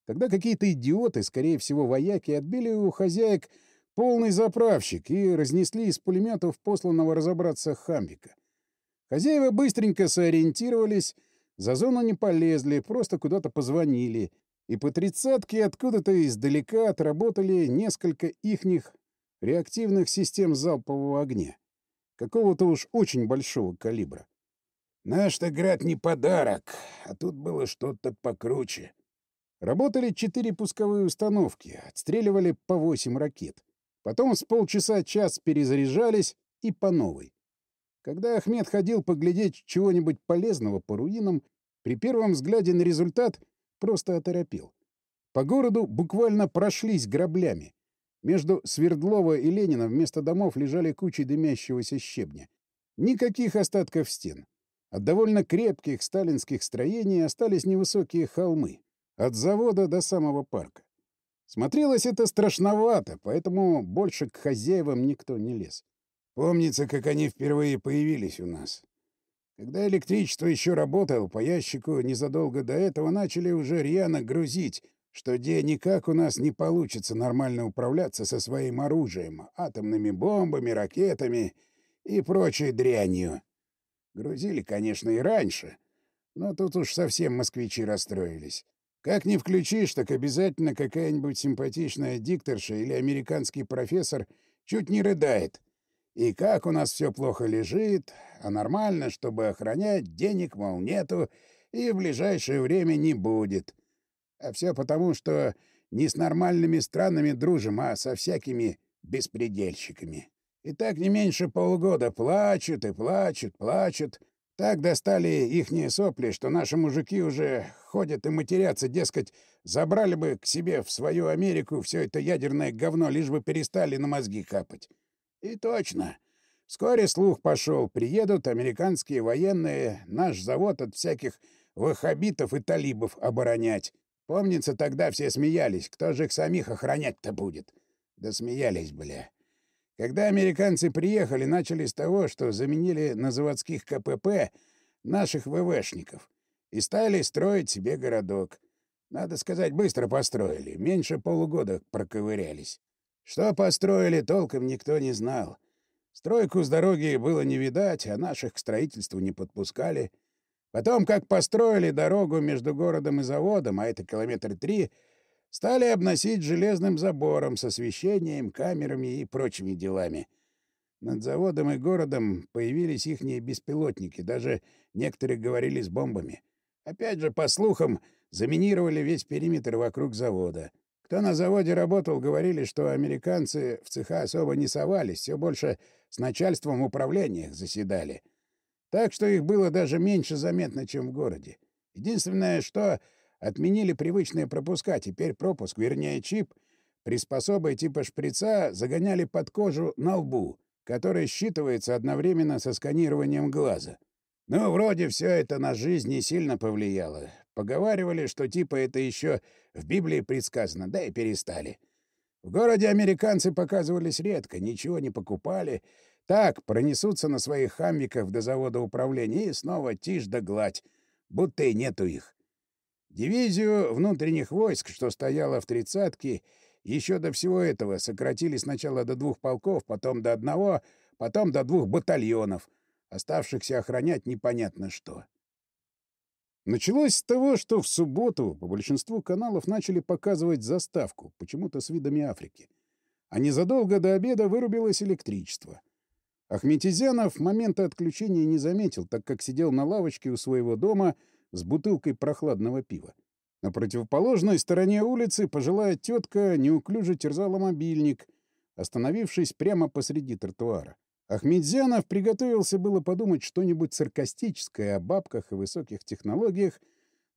Тогда какие-то идиоты, скорее всего вояки, отбили у хозяек полный заправщик и разнесли из пулеметов посланного разобраться Хамбика. Хозяева быстренько сориентировались, за зону не полезли, просто куда-то позвонили — и по тридцатке откуда-то издалека отработали несколько ихних реактивных систем залпового огня. Какого-то уж очень большого калибра. Наш-то град не подарок, а тут было что-то покруче. Работали четыре пусковые установки, отстреливали по восемь ракет. Потом с полчаса-час перезаряжались и по новой. Когда Ахмед ходил поглядеть чего-нибудь полезного по руинам, при первом взгляде на результат — просто оторопел. По городу буквально прошлись граблями. Между Свердлова и Ленина вместо домов лежали кучи дымящегося щебня. Никаких остатков стен. От довольно крепких сталинских строений остались невысокие холмы. От завода до самого парка. Смотрелось это страшновато, поэтому больше к хозяевам никто не лез. Помнится, как они впервые появились у нас. Когда электричество еще работало, по ящику незадолго до этого начали уже рьяно грузить, что где никак у нас не получится нормально управляться со своим оружием, атомными бомбами, ракетами и прочей дрянью. Грузили, конечно, и раньше, но тут уж совсем москвичи расстроились. Как ни включишь, так обязательно какая-нибудь симпатичная дикторша или американский профессор чуть не рыдает. И как у нас все плохо лежит, а нормально, чтобы охранять, денег, мол, нету, и в ближайшее время не будет. А все потому, что не с нормальными странами дружим, а со всякими беспредельщиками. И так не меньше полугода плачут и плачут, плачут, так достали ихние сопли, что наши мужики уже ходят и матерятся, дескать, забрали бы к себе в свою Америку все это ядерное говно, лишь бы перестали на мозги капать. И точно. Вскоре слух пошел, приедут американские военные наш завод от всяких ваххабитов и талибов оборонять. Помнится, тогда все смеялись, кто же их самих охранять-то будет? Да смеялись, бля. Когда американцы приехали, начали с того, что заменили на заводских КПП наших ВВшников и стали строить себе городок. Надо сказать, быстро построили, меньше полугода проковырялись. Что построили, толком никто не знал. Стройку с дороги было не видать, а наших к строительству не подпускали. Потом, как построили дорогу между городом и заводом, а это километр три, Стали обносить железным забором с освещением, камерами и прочими делами. Над заводом и городом появились ихние беспилотники, даже некоторые говорили с бомбами. Опять же, по слухам, заминировали весь периметр вокруг завода. Кто на заводе работал, говорили, что американцы в цеха особо не совались, все больше с начальством управления заседали. Так что их было даже меньше заметно, чем в городе. Единственное, что Отменили привычные пропуска, теперь пропуск, вернее чип, приспособой типа шприца загоняли под кожу на лбу, который считывается одновременно со сканированием глаза. Ну, вроде все это на жизнь не сильно повлияло. Поговаривали, что типа это еще в Библии предсказано, да и перестали. В городе американцы показывались редко, ничего не покупали. Так, пронесутся на своих хамвиках до завода управления и снова тишь да гладь, будто и нету их. Дивизию внутренних войск, что стояла в тридцатке, еще до всего этого сократили сначала до двух полков, потом до одного, потом до двух батальонов, оставшихся охранять непонятно что. Началось с того, что в субботу по большинству каналов начали показывать заставку, почему-то с видами Африки. А незадолго до обеда вырубилось электричество. Ахметизянов момента отключения не заметил, так как сидел на лавочке у своего дома — с бутылкой прохладного пива. На противоположной стороне улицы пожилая тетка неуклюже терзала мобильник, остановившись прямо посреди тротуара. Ахмедзянов приготовился было подумать что-нибудь саркастическое о бабках и высоких технологиях,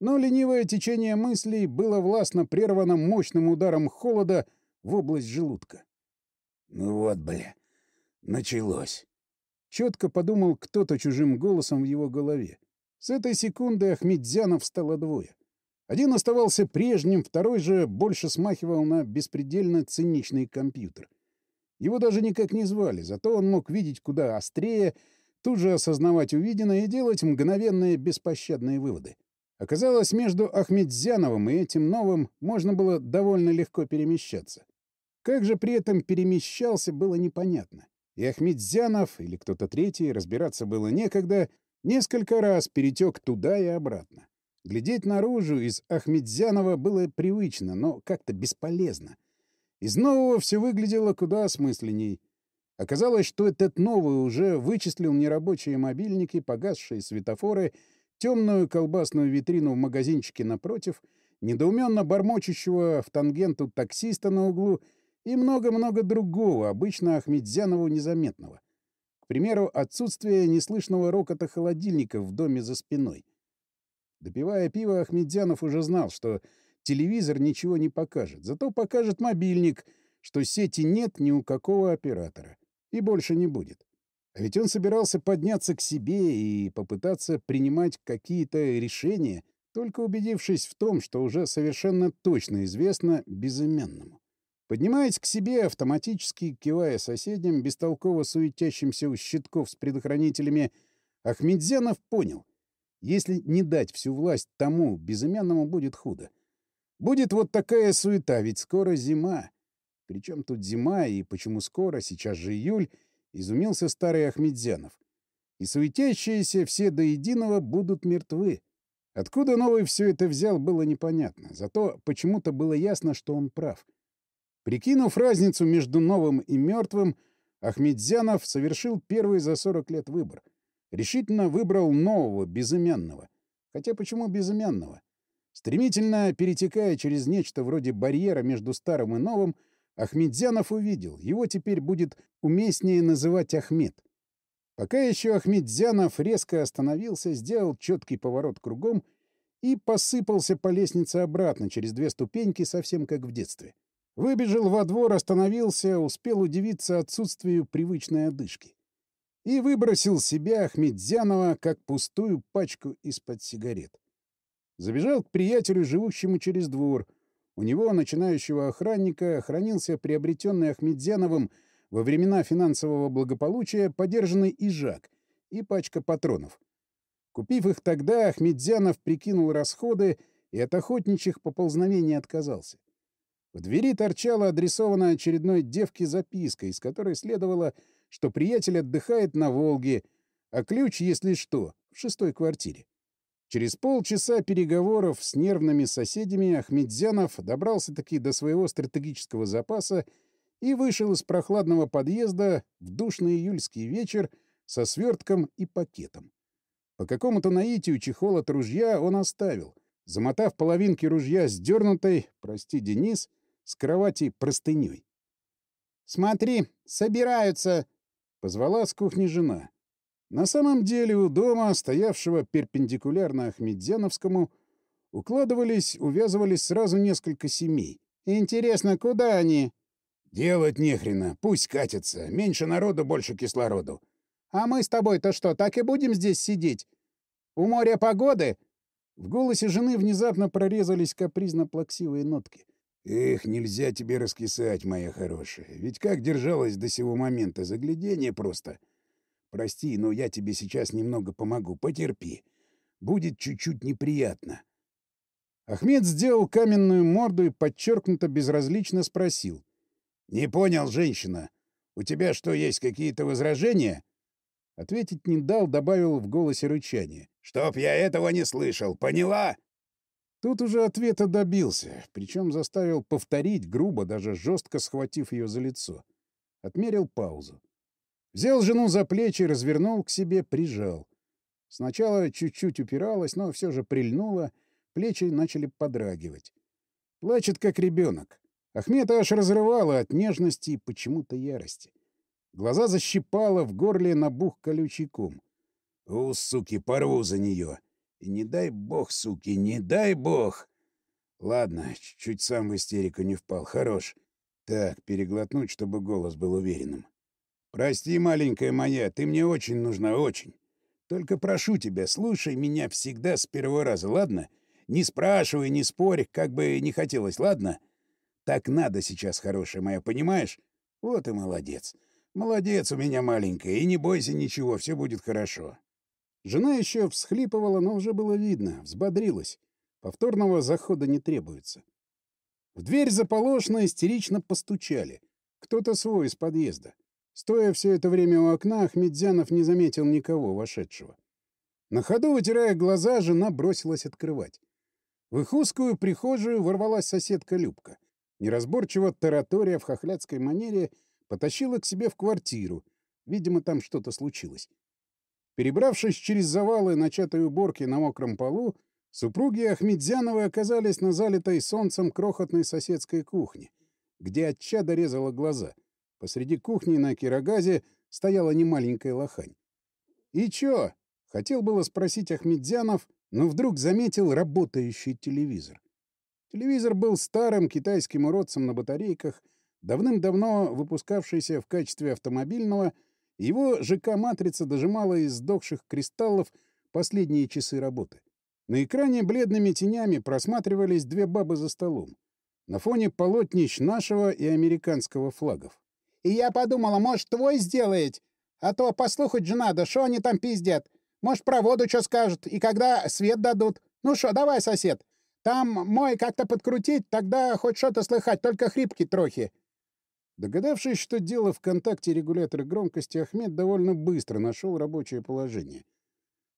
но ленивое течение мыслей было властно прервано мощным ударом холода в область желудка. «Ну вот, бля, началось!» Четко подумал кто-то чужим голосом в его голове. С этой секунды Ахмедзянов стало двое. Один оставался прежним, второй же больше смахивал на беспредельно циничный компьютер. Его даже никак не звали, зато он мог видеть куда острее, тут же осознавать увиденное и делать мгновенные беспощадные выводы. Оказалось, между Ахмедзяновым и этим новым можно было довольно легко перемещаться. Как же при этом перемещался, было непонятно. И Ахмедзянов или кто-то третий, разбираться было некогда, Несколько раз перетек туда и обратно. Глядеть наружу из Ахмедзянова было привычно, но как-то бесполезно. Из нового все выглядело куда осмысленней. Оказалось, что этот новый уже вычислил нерабочие мобильники, погасшие светофоры, темную колбасную витрину в магазинчике напротив, недоуменно бормочущего в тангенту таксиста на углу и много-много другого, обычно Ахмедзянову незаметного. К примеру, отсутствие неслышного рокота холодильника в доме за спиной. Допивая пиво, Ахмедзянов уже знал, что телевизор ничего не покажет, зато покажет мобильник, что сети нет ни у какого оператора. И больше не будет. А ведь он собирался подняться к себе и попытаться принимать какие-то решения, только убедившись в том, что уже совершенно точно известно безымянному. Поднимаясь к себе, автоматически кивая соседям, бестолково суетящимся у щитков с предохранителями, Ахмедзянов понял — если не дать всю власть тому, безымянному будет худо. Будет вот такая суета, ведь скоро зима. Причем тут зима и почему скоро, сейчас же июль, изумился старый Ахмедзянов. И суетящиеся все до единого будут мертвы. Откуда новый все это взял, было непонятно. Зато почему-то было ясно, что он прав. Прикинув разницу между новым и мертвым, Ахмедзянов совершил первый за 40 лет выбор — решительно выбрал нового, безымянного. Хотя почему безымянного? Стремительно перетекая через нечто вроде барьера между старым и новым, Ахмедзянов увидел, его теперь будет уместнее называть Ахмед. Пока еще Ахмедзянов резко остановился, сделал четкий поворот кругом и посыпался по лестнице обратно через две ступеньки, совсем как в детстве. Выбежал во двор, остановился, успел удивиться отсутствию привычной одышки и выбросил себя Ахмедзянова как пустую пачку из-под сигарет. Забежал к приятелю, живущему через двор. У него, начинающего охранника, хранился приобретенный Ахмедзяновым во времена финансового благополучия подержанный ижак и пачка патронов. Купив их тогда, Ахмедзянов прикинул расходы и от охотничьих поползновений отказался. В двери торчала адресованная очередной девке записка, из которой следовало что приятель отдыхает на Волге, а ключ, если что, в шестой квартире. Через полчаса переговоров с нервными соседями Ахмедзянов добрался-таки до своего стратегического запаса и вышел из прохладного подъезда в душный июльский вечер со свертком и пакетом. По какому-то наитию чехол от ружья он оставил, замотав половинки ружья сдернутой, прости, Денис, с кровати простыней. «Смотри, собираются!» Позвала с кухни жена. На самом деле у дома, стоявшего перпендикулярно Ахмедзяновскому, укладывались, увязывались сразу несколько семей. «Интересно, куда они?» «Делать нехрена, пусть катятся. Меньше народу, больше кислороду». «А мы с тобой-то что, так и будем здесь сидеть? У моря погоды?» В голосе жены внезапно прорезались капризно-плаксивые нотки. Эх, нельзя тебе раскисать, моя хорошая. Ведь как держалась до сего момента, заглядение просто. Прости, но я тебе сейчас немного помогу. Потерпи. Будет чуть-чуть неприятно. Ахмед сделал каменную морду и подчеркнуто безразлично спросил. — Не понял, женщина. У тебя что, есть какие-то возражения? Ответить не дал, добавил в голосе рычание. — Чтоб я этого не слышал, поняла? Тут уже ответа добился, причем заставил повторить, грубо, даже жестко схватив ее за лицо. Отмерил паузу. Взял жену за плечи, развернул к себе, прижал. Сначала чуть-чуть упиралась, но все же прильнула, плечи начали подрагивать. Плачет, как ребенок. Ахмета аж разрывала от нежности и почему-то ярости. Глаза защипала, в горле набух колючий ком. «У, суки, порву за нее!» И не дай бог, суки, не дай бог. Ладно, чуть сам в истерику не впал. Хорош. Так, переглотнуть, чтобы голос был уверенным. Прости, маленькая моя, ты мне очень нужна, очень. Только прошу тебя, слушай меня всегда с первого раза, ладно? Не спрашивай, не спорь, как бы не хотелось, ладно? Так надо сейчас, хорошая моя, понимаешь? Вот и молодец. Молодец у меня маленькая, и не бойся ничего, все будет хорошо. Жена еще всхлипывала, но уже было видно, взбодрилась. Повторного захода не требуется. В дверь заполошно истерично постучали. Кто-то свой из подъезда. Стоя все это время у окна, Ахмедзянов не заметил никого вошедшего. На ходу, вытирая глаза, жена бросилась открывать. В их узкую прихожую ворвалась соседка Любка. Неразборчиво таратория в хохлядской манере потащила к себе в квартиру. Видимо, там что-то случилось. Перебравшись через завалы начатой уборки на мокром полу, супруги Ахмедзяновы оказались на залитой солнцем крохотной соседской кухне, где от чада резала глаза. Посреди кухни на кирогазе стояла немаленькая лохань. «И чё?» — хотел было спросить Ахмедзянов, но вдруг заметил работающий телевизор. Телевизор был старым китайским уродцем на батарейках, давным-давно выпускавшийся в качестве автомобильного Его ЖК-матрица дожимала из сдохших кристаллов последние часы работы. На экране бледными тенями просматривались две бабы за столом. На фоне полотнищ нашего и американского флагов. «И я подумала, может, твой сделает? А то послухать же надо, что они там пиздят. Может, про воду что скажут, и когда свет дадут. Ну что, давай, сосед. Там мой как-то подкрутить, тогда хоть что-то слыхать, только хрипки трохи». Догадавшись, что дело в контакте регулятора громкости, Ахмед довольно быстро нашел рабочее положение.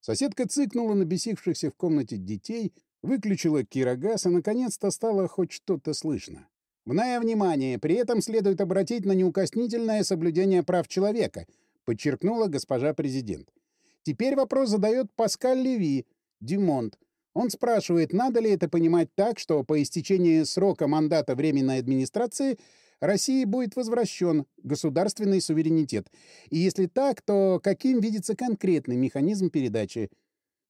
Соседка цыкнула на бесившихся в комнате детей, выключила кирогаз, и наконец-то стало хоть что-то слышно. «Мное внимание, при этом следует обратить на неукоснительное соблюдение прав человека», подчеркнула госпожа президент. Теперь вопрос задает Паскаль Леви, Дюмонт. Он спрашивает, надо ли это понимать так, что по истечении срока мандата Временной администрации России будет возвращен государственный суверенитет. И если так, то каким видится конкретный механизм передачи?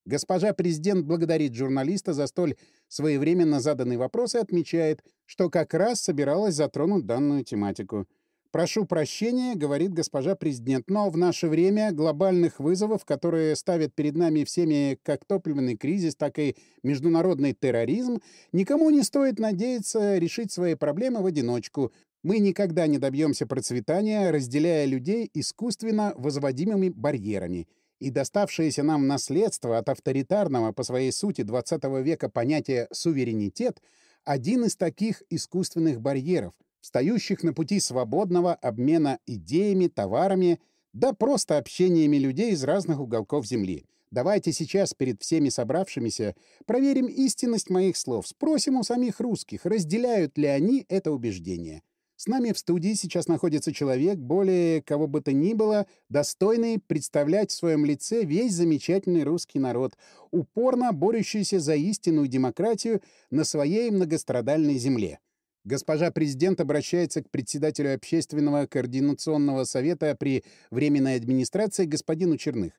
Госпожа президент благодарит журналиста за столь своевременно заданный вопрос и отмечает, что как раз собиралась затронуть данную тематику. «Прошу прощения», — говорит госпожа президент, «но в наше время глобальных вызовов, которые ставят перед нами всеми как топливный кризис, так и международный терроризм, никому не стоит надеяться решить свои проблемы в одиночку. Мы никогда не добьемся процветания, разделяя людей искусственно возводимыми барьерами. И доставшееся нам наследство от авторитарного по своей сути XX века понятия «суверенитет» — один из таких искусственных барьеров, встающих на пути свободного обмена идеями, товарами, да просто общениями людей из разных уголков Земли. Давайте сейчас перед всеми собравшимися проверим истинность моих слов, спросим у самих русских, разделяют ли они это убеждение. С нами в студии сейчас находится человек, более кого бы то ни было, достойный представлять в своем лице весь замечательный русский народ, упорно борющийся за истинную демократию на своей многострадальной земле. Госпожа президент обращается к председателю Общественного координационного совета при Временной администрации господину Черных.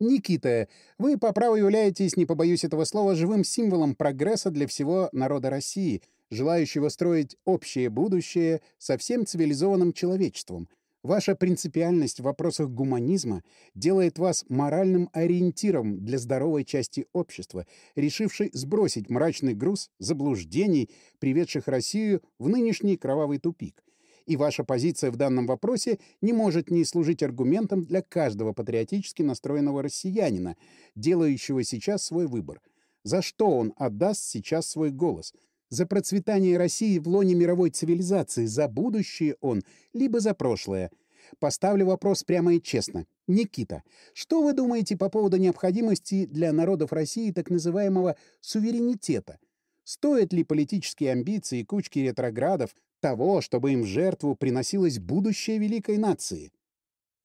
«Никита, вы по праву являетесь, не побоюсь этого слова, живым символом прогресса для всего народа России, желающего строить общее будущее со всем цивилизованным человечеством. Ваша принципиальность в вопросах гуманизма делает вас моральным ориентиром для здоровой части общества, решившей сбросить мрачный груз заблуждений, приведших Россию в нынешний кровавый тупик. И ваша позиция в данном вопросе не может не служить аргументом для каждого патриотически настроенного россиянина, делающего сейчас свой выбор. За что он отдаст сейчас свой голос — за процветание России в лоне мировой цивилизации, за будущее он, либо за прошлое. Поставлю вопрос прямо и честно. Никита, что вы думаете по поводу необходимости для народов России так называемого суверенитета? Стоят ли политические амбиции и кучки ретроградов того, чтобы им в жертву приносилось будущее великой нации?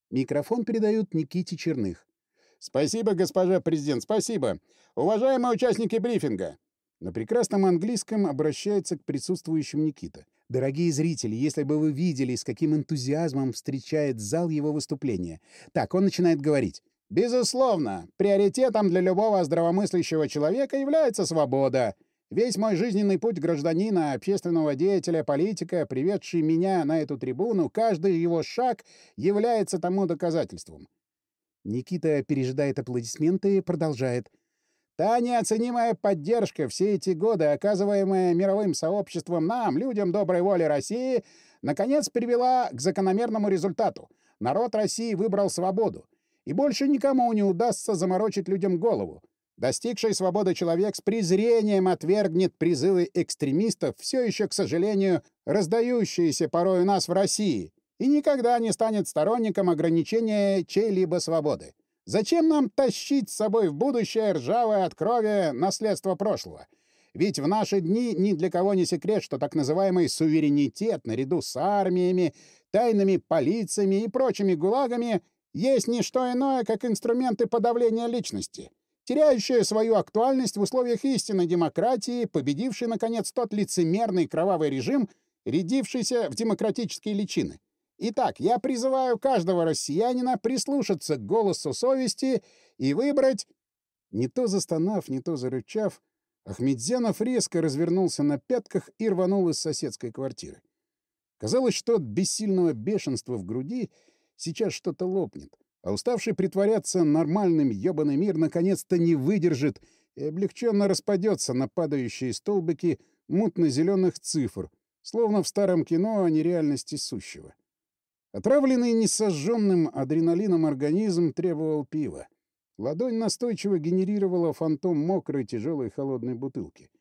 Микрофон передают Никите Черных. Спасибо, госпожа президент, спасибо. Уважаемые участники брифинга, на прекрасном английском обращается к присутствующим Никита. Дорогие зрители, если бы вы видели, с каким энтузиазмом встречает зал его выступления. Так, он начинает говорить. «Безусловно, приоритетом для любого здравомыслящего человека является свобода. Весь мой жизненный путь гражданина, общественного деятеля, политика, приведший меня на эту трибуну, каждый его шаг является тому доказательством». Никита пережидает аплодисменты и продолжает. Та неоценимая поддержка все эти годы, оказываемая мировым сообществом нам, людям доброй воли России, наконец привела к закономерному результату. Народ России выбрал свободу. И больше никому не удастся заморочить людям голову. Достигший свободы человек с презрением отвергнет призывы экстремистов, все еще, к сожалению, раздающиеся порой у нас в России, и никогда не станет сторонником ограничения чьей-либо свободы. Зачем нам тащить с собой в будущее ржавое от крови наследство прошлого? Ведь в наши дни ни для кого не секрет, что так называемый суверенитет наряду с армиями, тайными полициями и прочими гулагами есть не что иное, как инструменты подавления личности, теряющие свою актуальность в условиях истинной демократии, победивший, наконец, тот лицемерный кровавый режим, рядившийся в демократические личины. Итак, я призываю каждого россиянина прислушаться к голосу совести и выбрать... Не то застонав, не то зарычав, Ахмедзянов резко развернулся на пятках и рванул из соседской квартиры. Казалось, что от бессильного бешенства в груди Сейчас что-то лопнет, а уставший притворяться нормальным ёбаный мир наконец-то не выдержит и облегченно распадется на падающие столбики мутно-зеленых цифр, словно в старом кино о нереальности сущего. Отравленный несожженным адреналином организм требовал пива. Ладонь настойчиво генерировала фантом мокрой, тяжелой холодной бутылки.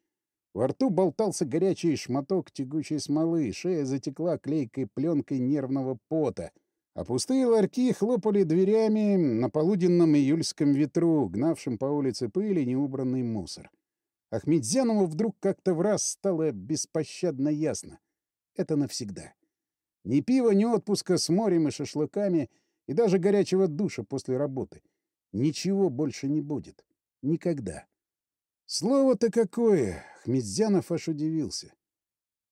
Во рту болтался горячий шматок тягучей смолы, шея затекла клейкой пленкой нервного пота, а пустые ларьки хлопали дверями на полуденном июльском ветру, гнавшем по улице пыли неубранный мусор. Ахмедзянову вдруг как-то в раз стало беспощадно ясно. Это навсегда. Ни пива, ни отпуска с морем и шашлыками, и даже горячего душа после работы. Ничего больше не будет. Никогда. Слово-то какое! Хмезянов аж удивился.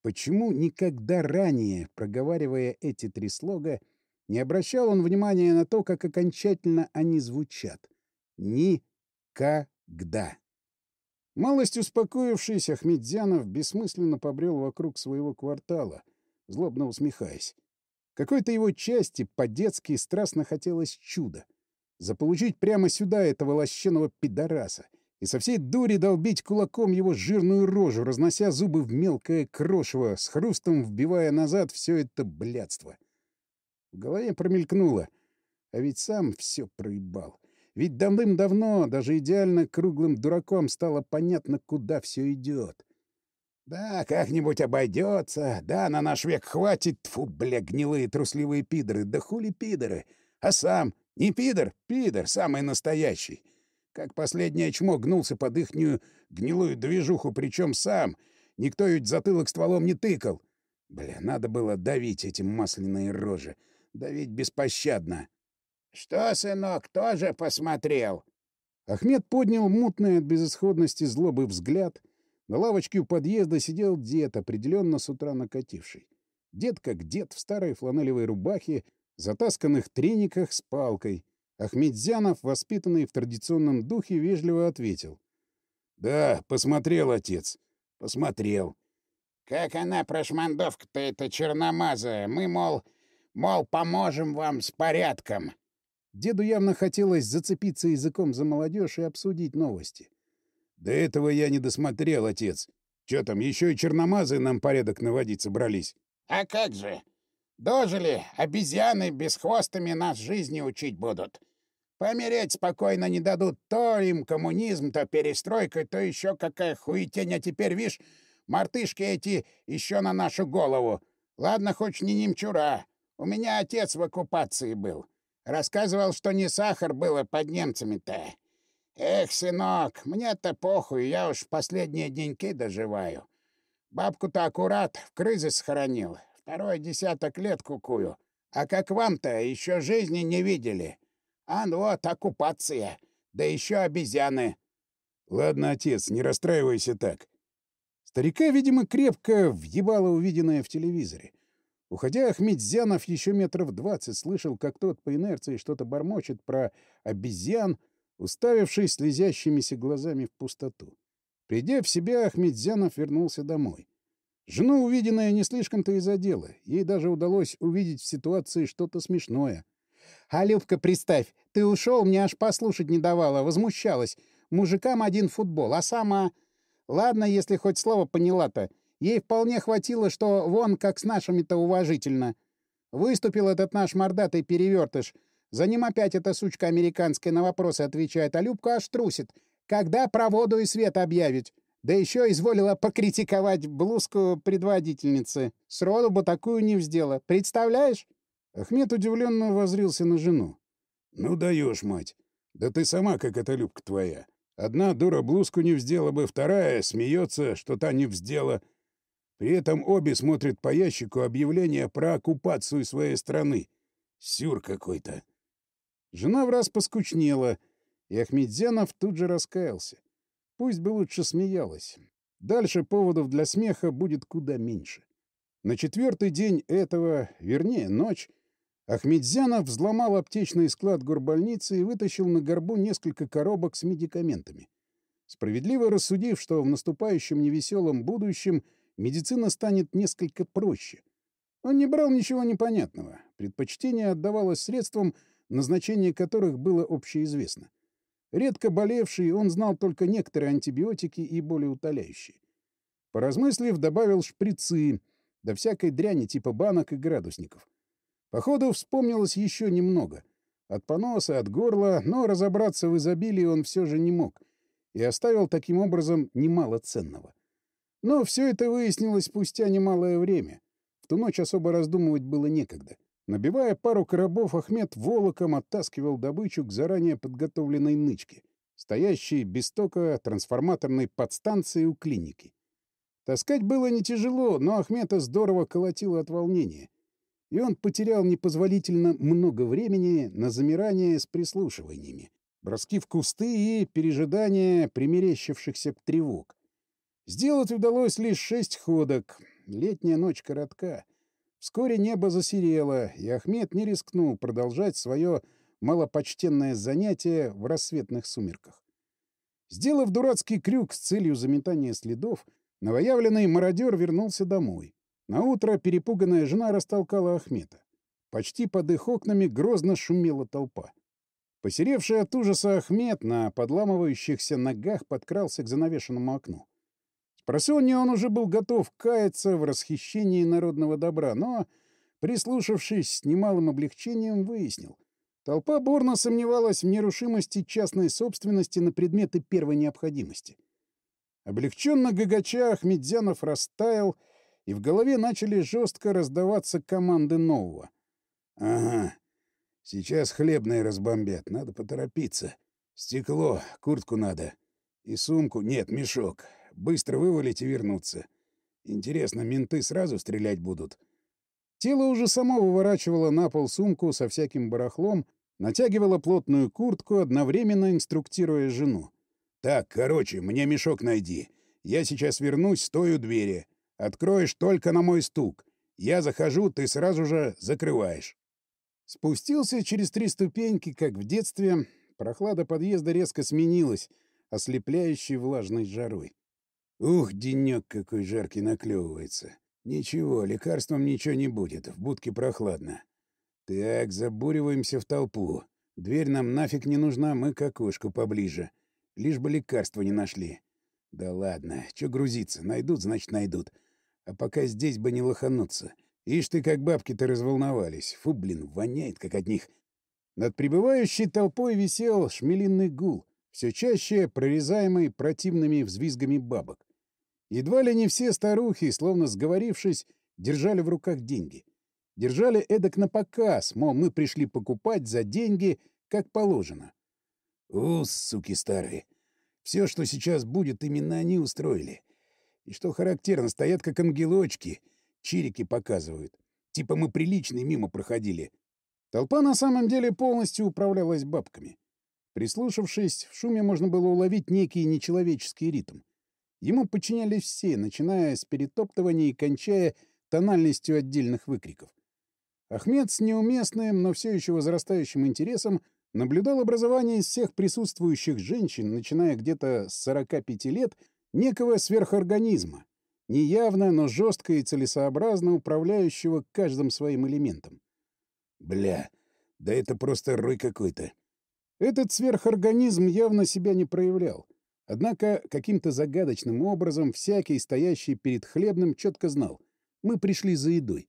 Почему никогда ранее, проговаривая эти три слога, не обращал он внимания на то, как окончательно они звучат? Никогда. Малость успокоившись, Ахмедзянов бессмысленно побрел вокруг своего квартала, злобно усмехаясь. Какой-то его части по-детски страстно хотелось чуда. Заполучить прямо сюда этого лощеного пидораса — и со всей дури долбить кулаком его жирную рожу, разнося зубы в мелкое крошево, с хрустом вбивая назад все это блядство. В голове промелькнуло. А ведь сам все проебал. Ведь давным-давно даже идеально круглым дураком стало понятно, куда все идет. Да, как-нибудь обойдется. Да, на наш век хватит. Фу, бля, гнилые трусливые пидоры. Да хули пидоры. А сам не пидор, пидор, самый настоящий. Как последнее чмо гнулся под ихнюю гнилую движуху, причем сам. Никто ведь затылок стволом не тыкал. Бля, надо было давить эти масляные рожи. Давить беспощадно. — Что, сынок, тоже посмотрел? Ахмед поднял мутный от безысходности злобы взгляд. На лавочке у подъезда сидел дед, определенно с утра накативший. Дед как дед в старой фланелевой рубахе, затасканных трениках с палкой — Ахмедзянов, воспитанный в традиционном духе, вежливо ответил. — Да, посмотрел, отец. Посмотрел. — Как она, прошмандовка-то эта черномазая. Мы, мол, мол, поможем вам с порядком. Деду явно хотелось зацепиться языком за молодежь и обсудить новости. — До этого я не досмотрел, отец. Че там, еще и черномазы нам порядок наводить собрались? — А как же? Дожили, обезьяны бесхвостами нас жизни учить будут. Помереть спокойно не дадут. То им коммунизм, то перестройка, то еще какая хуетень. А теперь, видишь, мартышки эти еще на нашу голову. Ладно, хоть не немчура. У меня отец в оккупации был. Рассказывал, что не сахар было под немцами-то. Эх, сынок, мне-то похуй, я уж последние деньки доживаю. Бабку-то аккурат в крызис схоронил. Второй десяток лет кукую. А как вам-то еще жизни не видели? А ну вот, оккупация. Да еще обезьяны. Ладно, отец, не расстраивайся так. Старика, видимо, крепко въебало увиденное в телевизоре. Уходя, Ахмедзянов еще метров двадцать слышал, как тот по инерции что-то бормочет про обезьян, уставившись слезящимися глазами в пустоту. Придя в себя, Ахмедзянов вернулся домой. Жену увиденное не слишком-то и задело. Ей даже удалось увидеть в ситуации что-то смешное. «А, Любка, представь, ты ушел, мне аж послушать не давала, возмущалась. Мужикам один футбол, а сама... Ладно, если хоть слово поняла-то. Ей вполне хватило, что вон как с нашими-то уважительно. Выступил этот наш мордатый перевертыш. За ним опять эта сучка американская на вопросы отвечает, а Любка аж трусит. Когда про воду и свет объявить? Да еще изволила покритиковать блузку предводительницы. Сроду бы такую не вздела. Представляешь? Ахмед удивленно возрился на жену. «Ну даешь, мать. Да ты сама, как эта Любка твоя. Одна дура блузку не вздела бы, вторая смеется, что та не вздела. При этом обе смотрят по ящику объявления про оккупацию своей страны. Сюр какой-то». Жена в раз поскучнела, и Ахмедзянов тут же раскаялся. Пусть бы лучше смеялась. Дальше поводов для смеха будет куда меньше. На четвертый день этого, вернее, ночь, Ахмедзянов взломал аптечный склад горбольницы и вытащил на горбу несколько коробок с медикаментами. Справедливо рассудив, что в наступающем невеселом будущем медицина станет несколько проще. Он не брал ничего непонятного. Предпочтение отдавалось средствам, назначение которых было общеизвестно. Редко болевший, он знал только некоторые антибиотики и болеутоляющие. Поразмыслив, добавил шприцы, да всякой дряни типа банок и градусников. Походу, вспомнилось еще немного. От поноса, от горла, но разобраться в изобилии он все же не мог и оставил таким образом немало ценного. Но все это выяснилось спустя немалое время. В ту ночь особо раздумывать было некогда. Набивая пару коробов, Ахмед волоком оттаскивал добычу к заранее подготовленной нычке, стоящей без тока трансформаторной подстанции у клиники. Таскать было не тяжело, но Ахмета здорово колотило от волнения. И он потерял непозволительно много времени на замирание с прислушиваниями, броски в кусты и пережидание примерещившихся тревог. Сделать удалось лишь шесть ходок. Летняя ночь коротка. Вскоре небо засерело, и Ахмед не рискнул продолжать свое малопочтенное занятие в рассветных сумерках. Сделав дурацкий крюк с целью заметания следов, новоявленный мародер вернулся домой. Наутро перепуганная жена растолкала Ахмета. Почти под их окнами грозно шумела толпа. Посеревший от ужаса Ахмед на подламывающихся ногах подкрался к занавешенному окну. Просонья он уже был готов каяться в расхищении народного добра, но, прислушавшись с немалым облегчением, выяснил. Толпа бурно сомневалась в нерушимости частной собственности на предметы первой необходимости. Облегченно гагача Ахмедзянов растаял, и в голове начали жестко раздаваться команды нового. «Ага, сейчас хлебные разбомбят, надо поторопиться. Стекло, куртку надо. И сумку, нет, мешок. Быстро вывалить и вернуться. Интересно, менты сразу стрелять будут? Тело уже само выворачивало на пол сумку со всяким барахлом, натягивало плотную куртку, одновременно инструктируя жену. «Так, короче, мне мешок найди. Я сейчас вернусь, стою у двери. Откроешь только на мой стук. Я захожу, ты сразу же закрываешь». Спустился через три ступеньки, как в детстве. Прохлада подъезда резко сменилась, ослепляющей влажной жарой. Ух, денек какой жаркий наклевывается. Ничего, лекарством ничего не будет, в будке прохладно. Так, забуриваемся в толпу. Дверь нам нафиг не нужна, мы к окошку поближе. Лишь бы лекарства не нашли. Да ладно, чё грузиться, найдут, значит найдут. А пока здесь бы не лохануться. Ишь ты, как бабки-то разволновались. Фу, блин, воняет, как от них. Над прибывающей толпой висел шмелинный гул все чаще прорезаемый противными взвизгами бабок. Едва ли не все старухи, словно сговорившись, держали в руках деньги. Держали эдак на показ, мол, мы пришли покупать за деньги, как положено. О, суки старые! Все, что сейчас будет, именно они устроили. И что характерно, стоят как ангелочки, чирики показывают. Типа мы приличные мимо проходили. Толпа на самом деле полностью управлялась бабками. Прислушавшись, в шуме можно было уловить некий нечеловеческий ритм. Ему подчинялись все, начиная с перетоптывания и кончая тональностью отдельных выкриков. Ахмед с неуместным, но все еще возрастающим интересом наблюдал образование из всех присутствующих женщин, начиная где-то с 45 лет, некого сверхорганизма, неявно, но жестко и целесообразно управляющего каждым своим элементом. «Бля, да это просто рой какой-то», этот сверхорганизм явно себя не проявлял. Однако каким-то загадочным образом всякий, стоящий перед хлебным, четко знал — мы пришли за едой.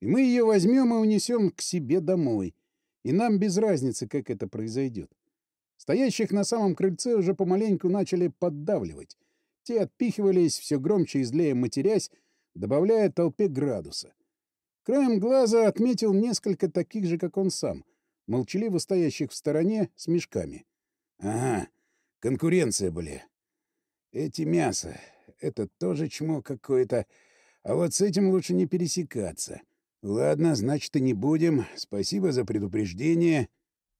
И мы ее возьмем и унесем к себе домой. И нам без разницы, как это произойдет. Стоящих на самом крыльце уже помаленьку начали поддавливать. Те отпихивались, все громче и злее матерясь, добавляя толпе градуса. Краем глаза отметил несколько таких же, как он сам — молчаливо стоящих в стороне с мешками. «Ага, конкуренция, были. Эти мясо — это тоже чмо какое-то, а вот с этим лучше не пересекаться. Ладно, значит, и не будем. Спасибо за предупреждение».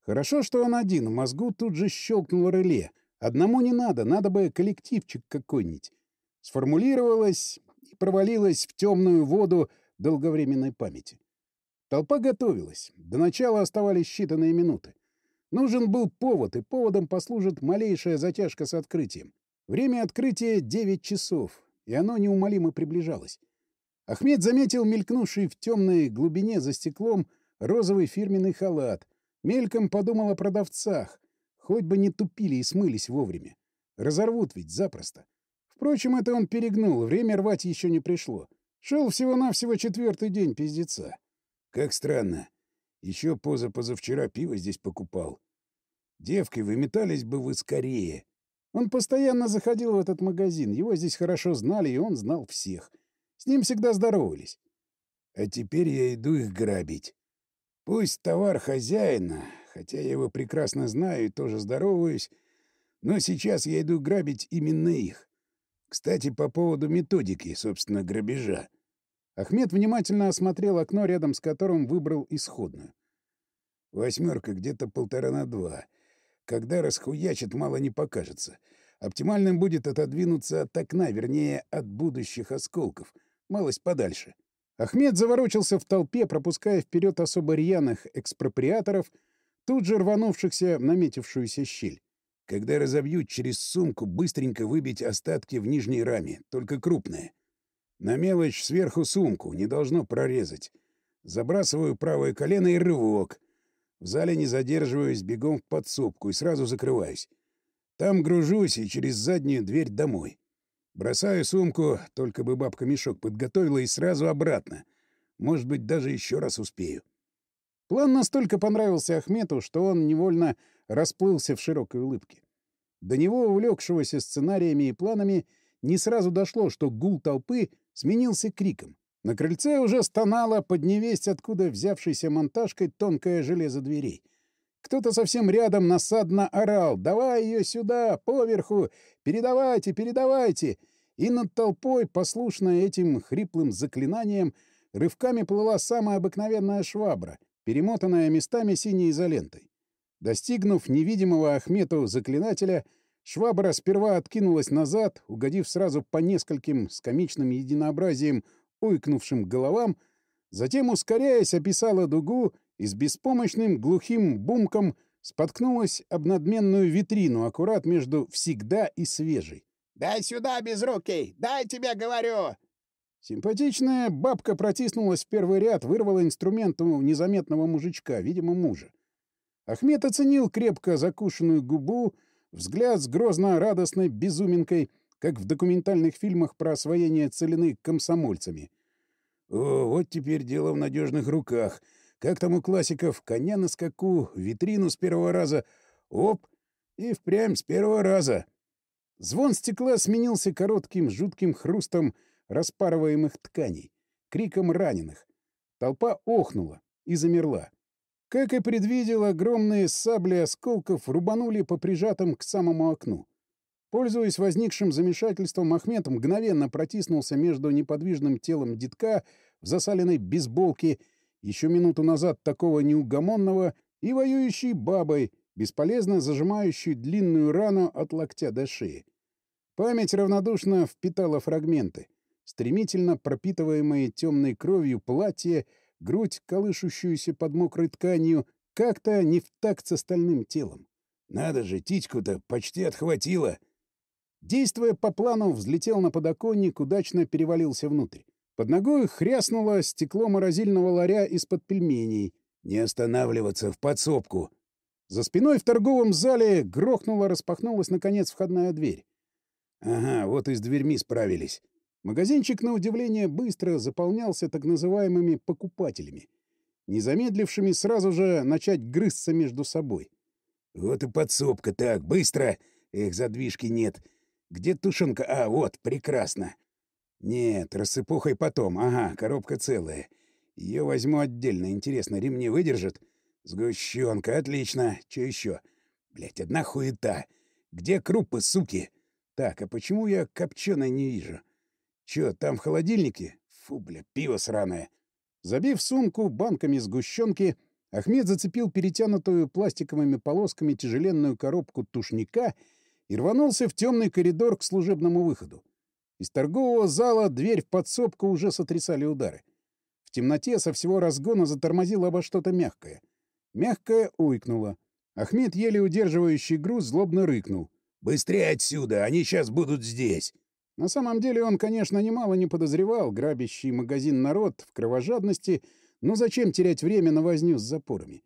Хорошо, что он один, в мозгу тут же щелкнул реле. Одному не надо, надо бы коллективчик какой-нибудь. Сформулировалось и провалилось в темную воду долговременной памяти. Толпа готовилась. До начала оставались считанные минуты. Нужен был повод, и поводом послужит малейшая затяжка с открытием. Время открытия — 9 часов, и оно неумолимо приближалось. Ахмед заметил мелькнувший в темной глубине за стеклом розовый фирменный халат. Мельком подумал о продавцах. Хоть бы не тупили и смылись вовремя. Разорвут ведь запросто. Впрочем, это он перегнул, время рвать еще не пришло. Шел всего-навсего четвертый день пиздеца. Как странно. Еще поза-позавчера пиво здесь покупал. Девки, выметались бы вы скорее. Он постоянно заходил в этот магазин. Его здесь хорошо знали, и он знал всех. С ним всегда здоровались. А теперь я иду их грабить. Пусть товар хозяина, хотя я его прекрасно знаю и тоже здороваюсь, но сейчас я иду грабить именно их. Кстати, по поводу методики, собственно, грабежа. Ахмед внимательно осмотрел окно, рядом с которым выбрал исходную. Восьмерка где-то полтора на два. Когда расхуячит, мало не покажется. Оптимальным будет отодвинуться от окна, вернее, от будущих осколков, малость подальше. Ахмед заворочился в толпе, пропуская вперед особо рьяных экспроприаторов, тут же рванувшихся в наметившуюся щель. Когда разобьют через сумку, быстренько выбить остатки в нижней раме, только крупные. На мелочь сверху сумку, не должно прорезать. Забрасываю правое колено и рывок. В зале не задерживаюсь, бегом в подсобку и сразу закрываюсь. Там гружусь и через заднюю дверь домой. Бросаю сумку, только бы бабка мешок подготовила, и сразу обратно. Может быть, даже еще раз успею. План настолько понравился Ахмету, что он невольно расплылся в широкой улыбке. До него, увлекшегося сценариями и планами, не сразу дошло, что гул толпы сменился криком. На крыльце уже стонала под невесть, откуда взявшейся монтажкой тонкое железо дверей. Кто-то совсем рядом насадно орал «Давай ее сюда, поверху! Передавайте, передавайте!» И над толпой, послушная этим хриплым заклинанием, рывками плыла самая обыкновенная швабра, перемотанная местами синей изолентой. Достигнув невидимого Ахмету заклинателя, швабра сперва откинулась назад, угодив сразу по нескольким с комичным единообразием ойкнувшим головам, затем, ускоряясь, описала дугу и с беспомощным глухим бумком споткнулась об надменную витрину аккурат между «всегда» и «свежей». «Дай сюда, безрукий! Дай тебе, говорю!» Симпатичная бабка протиснулась в первый ряд, вырвала инструмент у незаметного мужичка, видимо, мужа. Ахмед оценил крепко закушенную губу, взгляд с грозно-радостной безуминкой, как в документальных фильмах про освоение целины комсомольцами. О, вот теперь дело в надежных руках. Как там у классиков, коня на скаку, витрину с первого раза, оп, и впрямь с первого раза. Звон стекла сменился коротким жутким хрустом распарываемых тканей, криком раненых. Толпа охнула и замерла. Как и предвидел, огромные сабли осколков рубанули по прижатым к самому окну. Пользуясь возникшим замешательством, Ахмед мгновенно протиснулся между неподвижным телом детка в засаленной бейсболке, еще минуту назад такого неугомонного, и воюющей бабой, бесполезно зажимающей длинную рану от локтя до шеи. Память равнодушно впитала фрагменты, стремительно пропитываемые темной кровью платье — грудь, колышущуюся под мокрой тканью, как-то не в такт с остальным телом. Надо же, титьку-то почти отхватило. Действуя по плану, взлетел на подоконник, удачно перевалился внутрь. Под ногой хряснуло стекло морозильного ларя из-под пельменей. «Не останавливаться, в подсобку!» За спиной в торговом зале грохнула, распахнулась, наконец, входная дверь. «Ага, вот и с дверьми справились. Магазинчик, на удивление, быстро заполнялся так называемыми покупателями, не замедлившими сразу же начать грызться между собой. «Вот и подсобка, так, быстро! Эх, задвижки нет. Где тушенка? А, вот, прекрасно!» «Нет, рассыпухой потом. Ага, коробка целая. Ее возьму отдельно. Интересно, ремни выдержат?» «Сгущенка, отлично. Че еще? Блять, одна хуета. Где крупы, суки? Так, а почему я копченой не вижу?» Чё, там в холодильнике? Фу, бля, пиво сраное. Забив сумку банками сгущенки, Ахмед зацепил перетянутую пластиковыми полосками тяжеленную коробку тушника и рванулся в темный коридор к служебному выходу. Из торгового зала дверь в подсобку уже сотрясали удары. В темноте со всего разгона затормозило обо что-то мягкое. Мягкое уйкнуло. Ахмед, еле удерживающий груз, злобно рыкнул. «Быстрее отсюда! Они сейчас будут здесь!» На самом деле он, конечно, немало не подозревал, грабящий магазин народ в кровожадности, но зачем терять время на возню с запорами?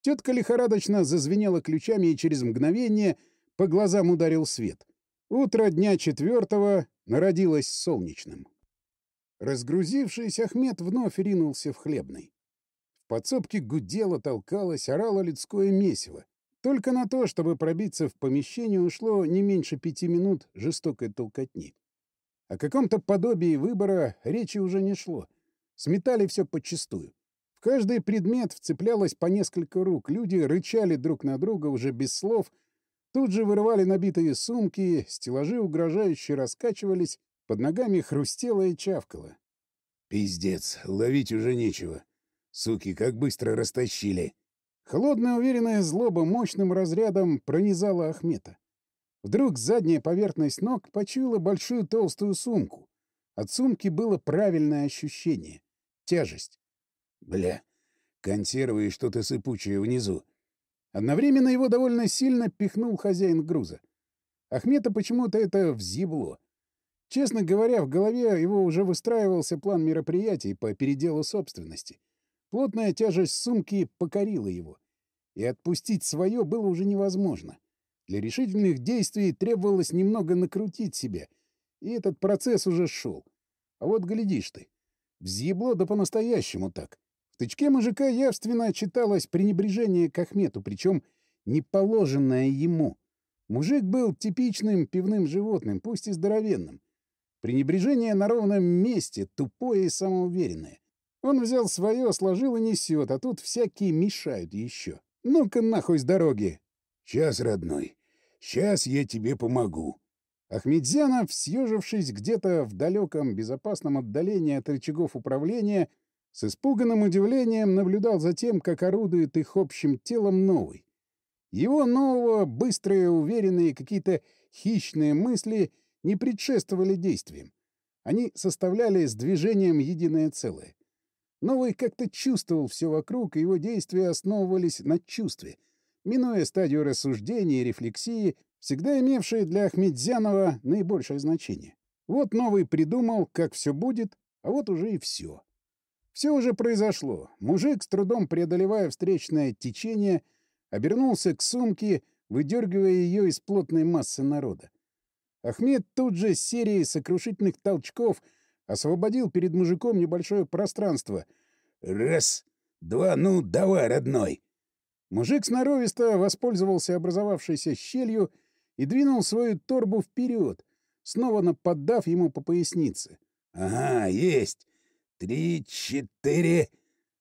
Тетка лихорадочно зазвенела ключами, и через мгновение по глазам ударил свет. Утро дня четвертого народилось солнечным. Разгрузившись, Ахмед вновь ринулся в хлебный. В подсобке гудело, толкалось, орало людское месиво. Только на то, чтобы пробиться в помещение, ушло не меньше пяти минут жестокой толкотни. О каком-то подобии выбора речи уже не шло. Сметали все подчистую. В каждый предмет вцеплялось по несколько рук. Люди рычали друг на друга уже без слов. Тут же вырывали набитые сумки, стеллажи угрожающе раскачивались, под ногами хрустело и чавкало. «Пиздец, ловить уже нечего. Суки, как быстро растащили!» Холодная уверенная злоба мощным разрядом пронизала Ахмета. Вдруг задняя поверхность ног почуяла большую толстую сумку. От сумки было правильное ощущение — тяжесть. Бля, консервы и что-то сыпучее внизу. Одновременно его довольно сильно пихнул хозяин груза. Ахмета почему-то это взъебло. Честно говоря, в голове его уже выстраивался план мероприятий по переделу собственности. Плотная тяжесть сумки покорила его. И отпустить свое было уже невозможно. Для решительных действий требовалось немного накрутить себя, и этот процесс уже шел. А вот глядишь ты, взъебло да по-настоящему так. В тычке мужика явственно читалось пренебрежение к Ахмету, причем неположенное ему. Мужик был типичным пивным животным, пусть и здоровенным. Пренебрежение на ровном месте, тупое и самоуверенное. Он взял свое, сложил и несет, а тут всякие мешают еще. Ну-ка нахуй с дороги, Сейчас, родной, сейчас я тебе помогу. Ахмедзянов, съежившись где-то в далеком безопасном отдалении от рычагов управления, с испуганным удивлением наблюдал за тем, как орудует их общим телом новый. Его нового, быстрые, уверенные, какие-то хищные мысли не предшествовали действиям. Они составляли с движением единое целое. Новый как-то чувствовал все вокруг, и его действия основывались на чувстве — минуя стадию рассуждения и рефлексии, всегда имевшие для Ахмедзянова наибольшее значение. Вот новый придумал, как все будет, а вот уже и все. Все уже произошло. Мужик, с трудом преодолевая встречное течение, обернулся к сумке, выдергивая ее из плотной массы народа. Ахмед тут же с серией сокрушительных толчков освободил перед мужиком небольшое пространство. «Раз, два, ну, давай, родной!» Мужик сноровисто воспользовался образовавшейся щелью и двинул свою торбу вперед, снова наподдав ему по пояснице. «Ага, есть! Три, четыре...»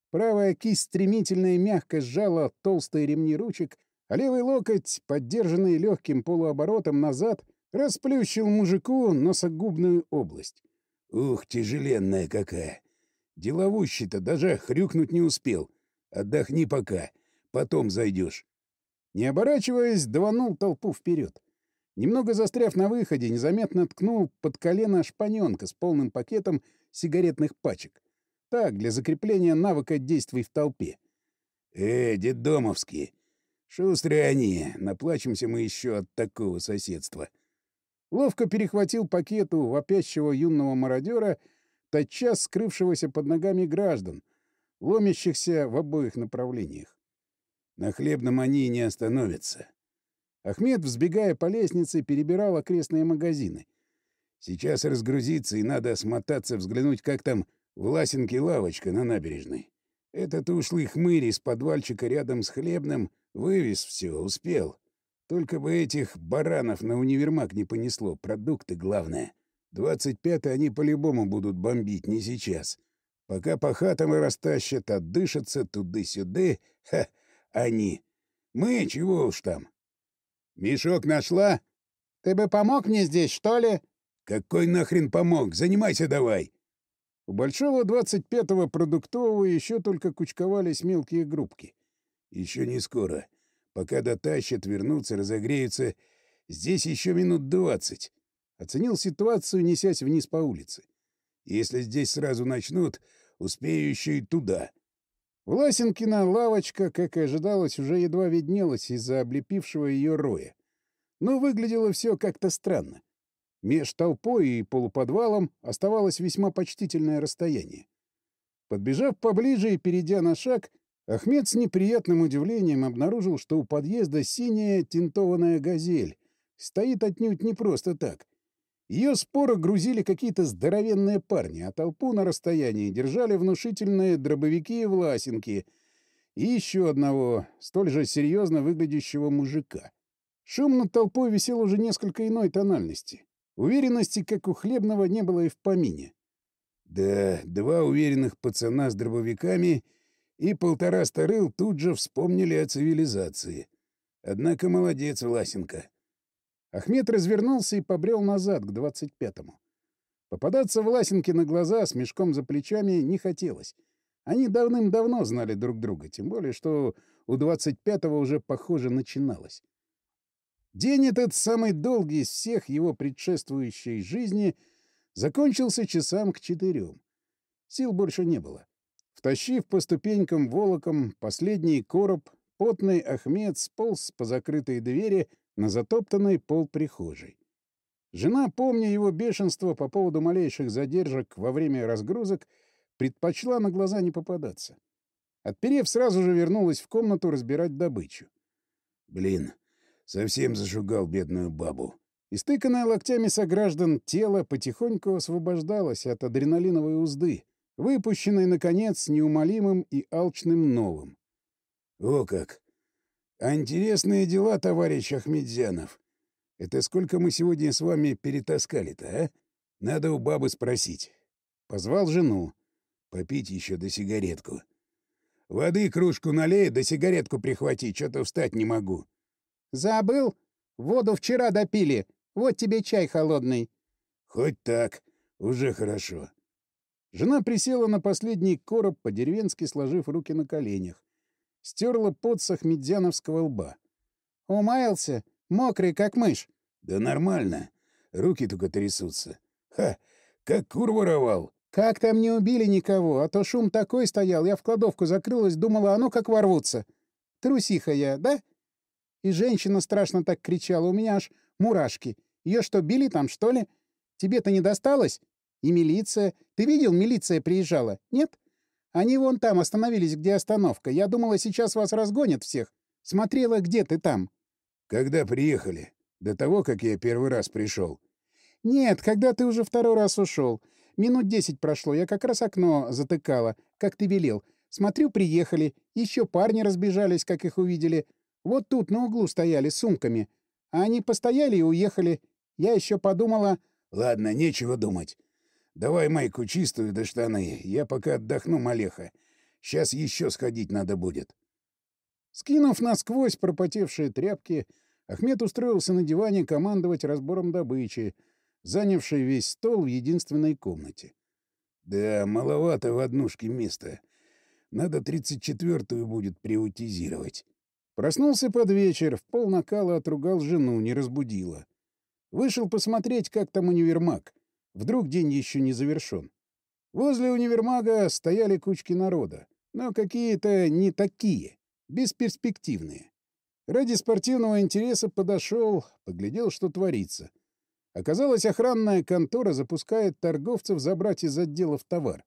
Правая кисть стремительно и мягко сжала толстые ремни ручек, а левый локоть, поддержанный легким полуоборотом назад, расплющил мужику носогубную область. «Ух, тяжеленная какая! Деловущий-то даже хрюкнуть не успел. Отдохни пока. Потом зайдешь. Не оборачиваясь, даванул толпу вперед. Немного застряв на выходе, незаметно ткнул под колено шпаненка с полным пакетом сигаретных пачек. Так, для закрепления навыка действий в толпе. «Э, детдомовские! Шустрые они! Наплачемся мы еще от такого соседства!» Ловко перехватил пакету вопящего юного мародера, тотчас скрывшегося под ногами граждан, ломящихся в обоих направлениях. На хлебном они не остановятся. Ахмед, взбегая по лестнице, перебирал окрестные магазины. Сейчас разгрузиться, и надо смотаться, взглянуть, как там в лавочка на набережной. Этот ушлый хмырь из подвальчика рядом с хлебным вывез все, успел. Только бы этих баранов на универмаг не понесло, продукты главное. Двадцать пятый они по-любому будут бомбить, не сейчас. Пока по хатам и растащат, отдышатся туды-сюды, ха, они. Мы чего уж там. Мешок нашла? Ты бы помог мне здесь, что ли? Какой нахрен помог? Занимайся давай. У большого двадцать пятого продуктового еще только кучковались мелкие группки. Еще не скоро. Пока дотащат, вернутся, разогреются. Здесь еще минут двадцать. Оценил ситуацию, несясь вниз по улице. Если здесь сразу начнут, успею еще и туда. Власенкина лавочка, как и ожидалось, уже едва виднелась из-за облепившего ее роя. Но выглядело все как-то странно. Меж толпой и полуподвалом оставалось весьма почтительное расстояние. Подбежав поближе и перейдя на шаг, Ахмед с неприятным удивлением обнаружил, что у подъезда синяя тинтованная «Газель» стоит отнюдь не просто так. Ее споро грузили какие-то здоровенные парни, а толпу на расстоянии держали внушительные дробовики и власенки и еще одного, столь же серьезно выглядящего мужика. Шум над толпой висел уже несколько иной тональности. Уверенности, как у Хлебного, не было и в помине. Да, два уверенных пацана с дробовиками и полтора старыл тут же вспомнили о цивилизации. Однако молодец, Власенко. Ахмед развернулся и побрел назад, к двадцать пятому. Попадаться Власенке на глаза с мешком за плечами не хотелось. Они давным-давно знали друг друга, тем более, что у двадцать пятого уже, похоже, начиналось. День этот, самый долгий из всех его предшествующей жизни, закончился часам к четырем. Сил больше не было. Втащив по ступенькам волоком последний короб, потный Ахмед сполз по закрытой двери на затоптанный пол прихожей. Жена, помня его бешенство по поводу малейших задержек во время разгрузок, предпочла на глаза не попадаться. Отперев, сразу же вернулась в комнату разбирать добычу. «Блин, Совсем зашугал бедную бабу. Истыканное локтями сограждан тело потихоньку освобождалось от адреналиновой узды, выпущенной, наконец, неумолимым и алчным новым. «О как! А интересные дела, товарищ Ахмедзянов! Это сколько мы сегодня с вами перетаскали-то, а? Надо у бабы спросить». Позвал жену. Попить еще до сигаретку. «Воды кружку налей, да сигаретку прихвати, что-то встать не могу». «Забыл? Воду вчера допили. Вот тебе чай холодный». «Хоть так. Уже хорошо». Жена присела на последний короб, по-деревенски сложив руки на коленях. Стерла пот с ахмедзяновского лба. «Умаялся? Мокрый, как мышь». «Да нормально. Руки только трясутся. Ха! Как кур воровал!» «Как там не убили никого, а то шум такой стоял, я в кладовку закрылась, думала, а ну как ворвутся. Трусиха я, да?» И женщина страшно так кричала, у меня аж мурашки. Ее что, били там, что ли? Тебе-то не досталось? И милиция. Ты видел, милиция приезжала? Нет? Они вон там остановились, где остановка. Я думала, сейчас вас разгонят всех. Смотрела, где ты там. Когда приехали? До того, как я первый раз пришел. Нет, когда ты уже второй раз ушел. Минут десять прошло, я как раз окно затыкала, как ты велел. Смотрю, приехали. Еще парни разбежались, как их увидели. Вот тут на углу стояли с сумками. А они постояли и уехали. Я еще подумала... Ладно, нечего думать. Давай майку чистую да штаны. Я пока отдохну, малеха. Сейчас еще сходить надо будет. Скинув насквозь пропотевшие тряпки, Ахмед устроился на диване командовать разбором добычи, занявший весь стол в единственной комнате. Да, маловато в однушке места. Надо тридцать четвертую будет приутизировать. Проснулся под вечер, в пол накала отругал жену, не разбудила. Вышел посмотреть, как там универмаг. Вдруг день еще не завершен. Возле универмага стояли кучки народа, но какие-то не такие, бесперспективные. Ради спортивного интереса подошел, поглядел, что творится. Оказалось, охранная контора запускает торговцев забрать из отделов товар.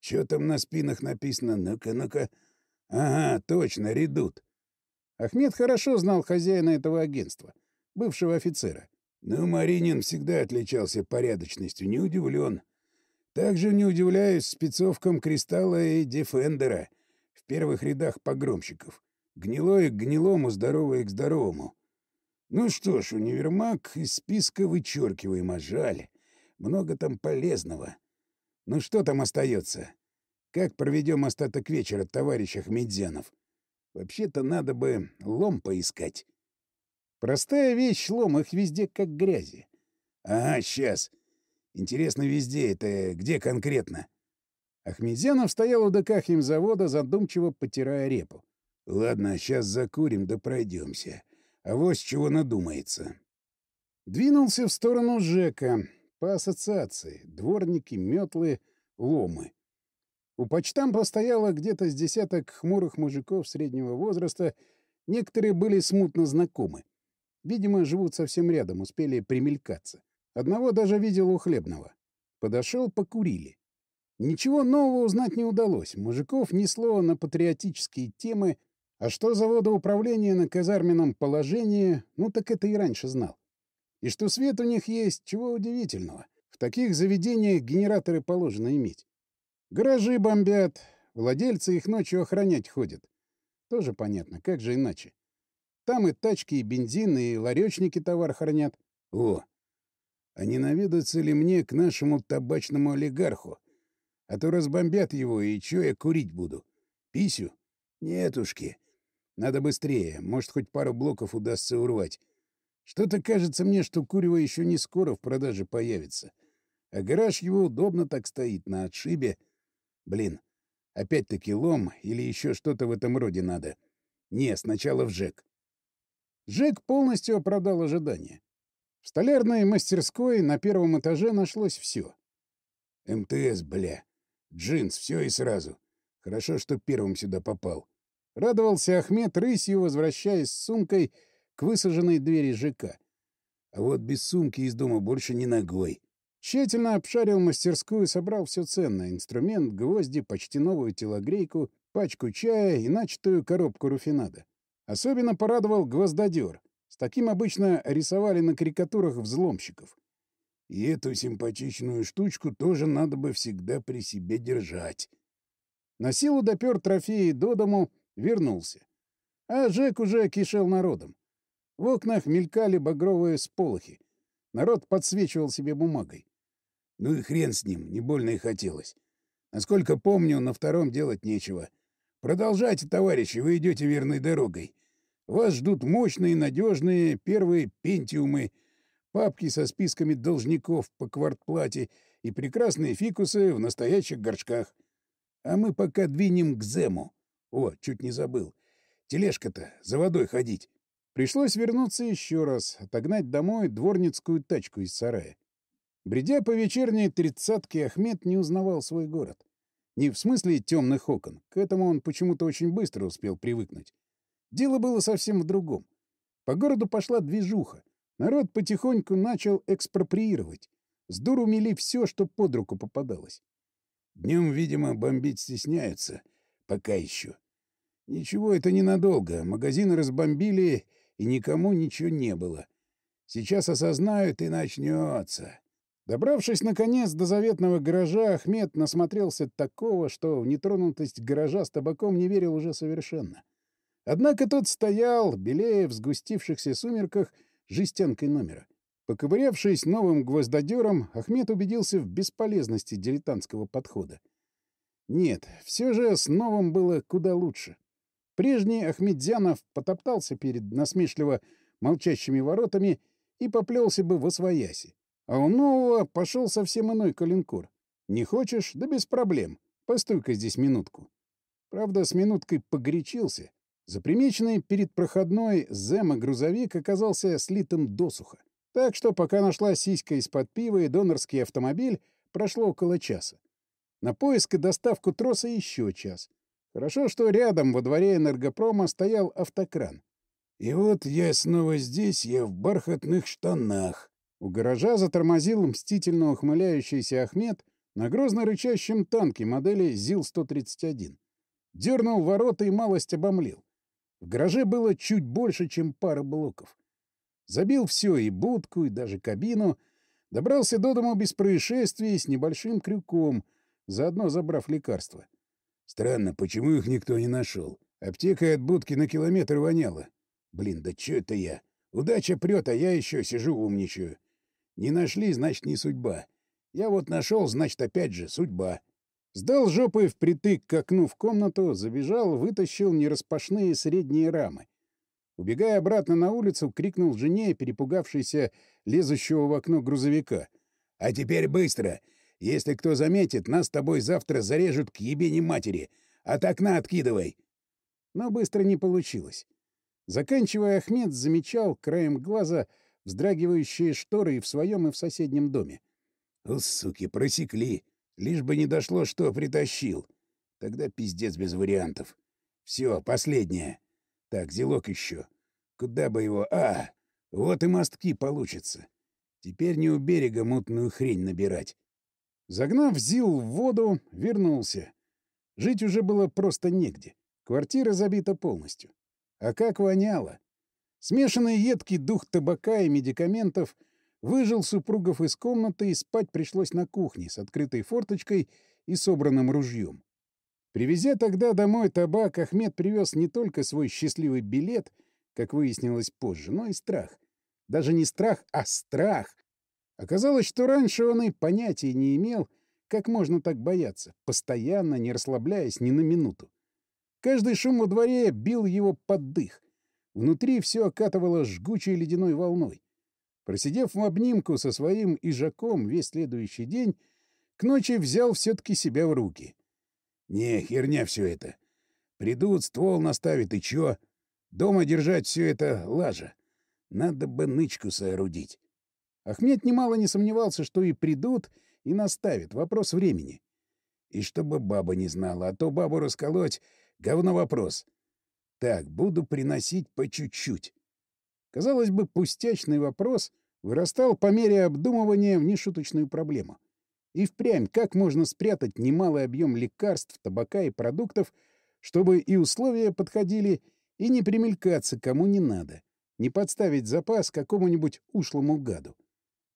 Что там на спинах написано? Ну-ка, ну-ка. Ага, точно, редут. Ахмед хорошо знал хозяина этого агентства, бывшего офицера. Но Маринин всегда отличался порядочностью, не удивлен. Также не удивляюсь спецовкам Кристалла и Дефендера в первых рядах погромщиков. Гнилое к гнилому, здоровое к здоровому. Ну что ж, универмаг из списка вычеркиваем, а жаль. Много там полезного. Ну что там остается? Как проведем остаток вечера, товарищ Ахмедзянов? Вообще-то надо бы лом поискать. Простая вещь — лом, их везде как грязи. Ага, сейчас. Интересно, везде это где конкретно? Ахмедзянов стоял у ДК химзавода, задумчиво потирая репу. Ладно, сейчас закурим да пройдемся. А вот с чего надумается. Двинулся в сторону ЖЭКа по ассоциации. Дворники, метлы, ломы. У почтампа стояло где-то с десяток хмурых мужиков среднего возраста, некоторые были смутно знакомы. Видимо, живут совсем рядом, успели примелькаться. Одного даже видел у хлебного. Подошел, покурили. Ничего нового узнать не удалось. Мужиков несло на патриотические темы, а что за водоуправление на казарменном положении, ну так это и раньше знал. И что свет у них есть, чего удивительного. В таких заведениях генераторы положено иметь. Гаражи бомбят, владельцы их ночью охранять ходят. Тоже понятно, как же иначе. Там и тачки, и бензин, и ларечники товар хранят. О, а не наведаться ли мне к нашему табачному олигарху? А то разбомбят его, и чё я курить буду? Писю? Нетушки. Надо быстрее, может, хоть пару блоков удастся урвать. Что-то кажется мне, что курево еще не скоро в продаже появится. А гараж его удобно так стоит, на отшибе. Блин, опять-таки лом или еще что-то в этом роде надо. Не, сначала в ЖЭК. ЖЭК полностью оправдал ожидания. В столярной мастерской на первом этаже нашлось все. МТС, бля. Джинс, все и сразу. Хорошо, что первым сюда попал. Радовался Ахмед рысью, возвращаясь с сумкой к высаженной двери ЖК. А вот без сумки из дома больше ни ногой. Тщательно обшарил мастерскую и собрал все ценное — инструмент, гвозди, почти новую телогрейку, пачку чая и начатую коробку руфинада. Особенно порадовал гвоздодер. С таким обычно рисовали на карикатурах взломщиков. И эту симпатичную штучку тоже надо бы всегда при себе держать. На силу допер трофеи до дому, вернулся. А Жек уже кишел народом. В окнах мелькали багровые сполохи. Народ подсвечивал себе бумагой. Ну и хрен с ним, не больно и хотелось. Насколько помню, на втором делать нечего. Продолжайте, товарищи, вы идете верной дорогой. Вас ждут мощные, надежные первые пентиумы — папки со списками должников по квартплате и прекрасные фикусы в настоящих горшках. А мы пока двинем к Зему. О, чуть не забыл. Тележка-то за водой ходить. Пришлось вернуться еще раз, отогнать домой дворницкую тачку из сарая. Бредя по вечерней тридцатке, Ахмед не узнавал свой город. Не в смысле темных окон. К этому он почему-то очень быстро успел привыкнуть. Дело было совсем в другом. По городу пошла движуха. Народ потихоньку начал экспроприировать. С дуру мели все, что под руку попадалось. Днем, видимо, бомбить стесняются. Пока еще. Ничего, это ненадолго. Магазины разбомбили, и никому ничего не было. Сейчас осознают, и начнется. Добравшись, наконец, до заветного гаража, Ахмед насмотрелся такого, что в нетронутость гаража с табаком не верил уже совершенно. Однако тот стоял, белее в сгустившихся сумерках, жестянкой номера. Поковырявшись новым гвоздодером, Ахмед убедился в бесполезности дилетантского подхода. Нет, все же с новым было куда лучше. Прежний Ахмедзянов потоптался перед насмешливо молчащими воротами и поплелся бы во свояси. А у нового пошел совсем иной калинкор. Не хочешь? Да без проблем. Постой-ка здесь минутку. Правда, с минуткой погорячился. Запримеченный перед проходной Зема грузовик оказался слитым досуха. Так что, пока нашла сиська из-под пива и донорский автомобиль, прошло около часа. На поиск и доставку троса еще час. Хорошо, что рядом во дворе энергопрома стоял автокран. И вот я снова здесь, я в бархатных штанах. У гаража затормозил мстительно ухмыляющийся Ахмед на грозно рычащем танке модели ЗИЛ-131. Дернул ворота и малость обомлел. В гараже было чуть больше, чем пара блоков. Забил все, и будку, и даже кабину. Добрался до дома без происшествий с небольшим крюком, заодно забрав лекарства. Странно, почему их никто не нашел? Аптека от будки на километр воняла. Блин, да что это я? Удача прет, а я еще сижу умничаю. Не нашли, значит, не судьба. Я вот нашел, значит, опять же, судьба. Сдал жопой впритык к окну в комнату, забежал, вытащил нераспашные средние рамы. Убегая обратно на улицу, крикнул жене, перепугавшейся лезущего в окно грузовика. «А теперь быстро! Если кто заметит, нас с тобой завтра зарежут к ебени матери! От окна откидывай!» Но быстро не получилось. Заканчивая, Ахмед замечал краем глаза вздрагивающие шторы и в своем, и в соседнем доме. «О, суки, просекли!» Лишь бы не дошло, что притащил. Тогда пиздец без вариантов. Все, последнее. Так, зелок еще. Куда бы его... А, вот и мостки получится. Теперь не у берега мутную хрень набирать. Загнав Зил в воду, вернулся. Жить уже было просто негде. Квартира забита полностью. А как воняло! Смешанный едкий дух табака и медикаментов выжил супругов из комнаты, и спать пришлось на кухне с открытой форточкой и собранным ружьем. Привезя тогда домой табак, Ахмед привез не только свой счастливый билет, как выяснилось позже, но и страх. Даже не страх, а страх. Оказалось, что раньше он и понятия не имел, как можно так бояться, постоянно не расслабляясь ни на минуту. Каждый шум во дворе бил его под дых. Внутри все окатывало жгучей ледяной волной. Просидев в обнимку со своим ижаком весь следующий день, к ночи взял все-таки себя в руки. «Не, херня все это. Придут, ствол наставят, и чё? Дома держать все это лажа. Надо бы нычку соорудить». Ахмед немало не сомневался, что и придут, и наставят. Вопрос времени. И чтобы баба не знала, а то бабу расколоть — говно вопрос. Так, буду приносить по чуть-чуть. Казалось бы, пустячный вопрос вырастал по мере обдумывания в нешуточную проблему. И впрямь, как можно спрятать немалый объем лекарств, табака и продуктов, чтобы и условия подходили, и не примелькаться кому не надо, не подставить запас какому-нибудь ушлому гаду.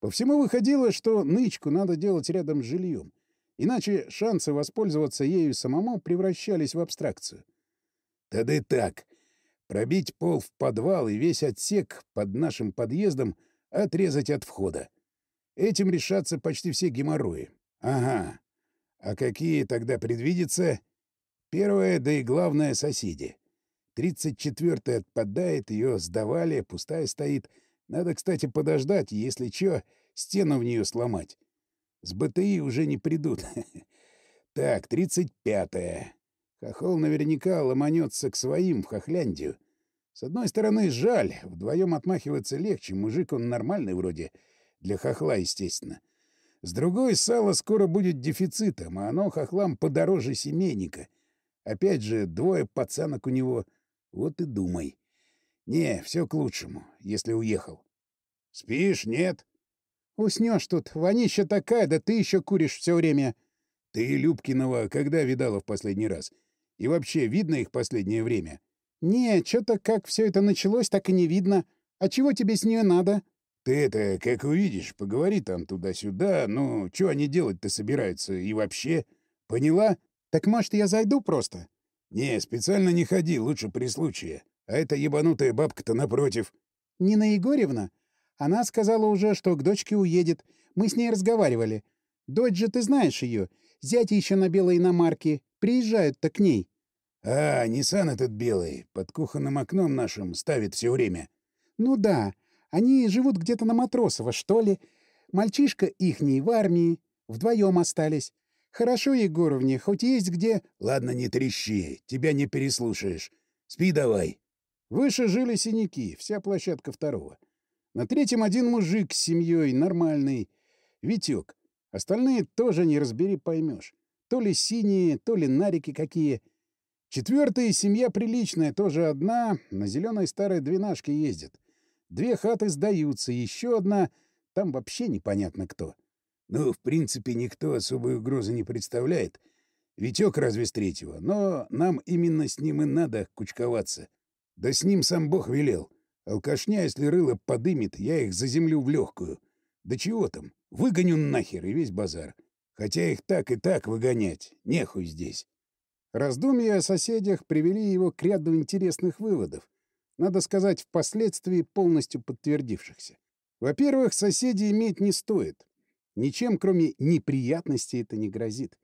По всему выходило, что нычку надо делать рядом с жильем, иначе шансы воспользоваться ею самому превращались в абстракцию. И так. Пробить пол в подвал и весь отсек под нашим подъездом отрезать от входа. Этим решатся почти все геморрои. Ага. А какие тогда предвидятся? Первое, да и главное — соседи. Тридцать четвертая отпадает, ее сдавали, пустая стоит. Надо, кстати, подождать, если чё, стену в нее сломать. С БТИ уже не придут. Так, тридцать пятая. Хохол наверняка ломанется к своим в Хохляндию. С одной стороны, жаль, вдвоем отмахиваться легче, мужик он нормальный вроде, для хохла, естественно. С другой, сало скоро будет дефицитом, а оно хохлам подороже семейника. Опять же, двое пацанок у него, вот и думай. Не, все к лучшему, если уехал. Спишь, нет? Уснешь тут, вонища такая, да ты еще куришь все время. Ты Любкинова когда видала в последний раз? — и вообще, видно их последнее время? — Не, что-то как все это началось, так и не видно. А чего тебе с нее надо? — Ты это, как увидишь, поговори там туда-сюда. Ну, что они делать-то собираются? И вообще? Поняла? — Так, может, я зайду просто? — Не, специально не ходи, лучше при случае. А эта ебанутая бабка-то напротив. — Нина Егорьевна? Она сказала уже, что к дочке уедет. Мы с ней разговаривали. Дочь же ты знаешь ее. Зять еще на белой иномарке. Приезжают-то к ней. А, Ниссан этот белый, под кухонным окном нашим ставит все время. Ну да, они живут где-то на Матросово, что ли. Мальчишка ихний в армии, вдвоем остались. Хорошо, Егоровне, хоть есть где... Ладно, не трещи, тебя не переслушаешь. Спи давай. Выше жили синяки, вся площадка второго. На третьем один мужик с семьей, нормальный. Витек. Остальные тоже не разбери поймешь. То ли синие, то ли нарики какие. Четвертая семья приличная, тоже одна, на зеленой старой двенашке ездит. Две хаты сдаются, еще одна, там вообще непонятно кто. Ну, в принципе, никто особой угрозы не представляет. Витек разве с третьего, но нам именно с ним и надо кучковаться. Да с ним сам Бог велел. Алкашня, если рыло подымет, я их заземлю в легкую. Да чего там, выгоню нахер и весь базар. Хотя их так и так выгонять, нехуй здесь. Раздумья о соседях привели его к ряду интересных выводов, надо сказать, впоследствии полностью подтвердившихся. Во-первых, соседей иметь не стоит. Ничем, кроме неприятностей, это не грозит.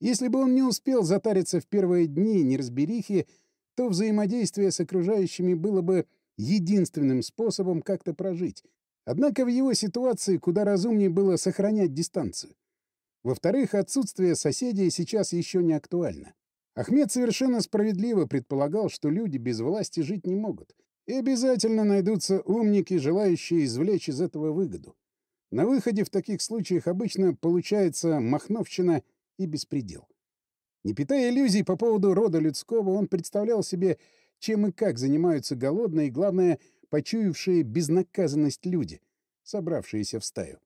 Если бы он не успел затариться в первые дни неразберихи, то взаимодействие с окружающими было бы единственным способом как-то прожить. Однако в его ситуации куда разумнее было сохранять дистанцию. Во-вторых, отсутствие соседей сейчас еще не актуально. Ахмед совершенно справедливо предполагал, что люди без власти жить не могут. И обязательно найдутся умники, желающие извлечь из этого выгоду. На выходе в таких случаях обычно получается махновщина и беспредел. Не питая иллюзий по поводу рода людского, он представлял себе, чем и как занимаются голодные и, главное, почуявшие безнаказанность люди. собравшиеся в стаю.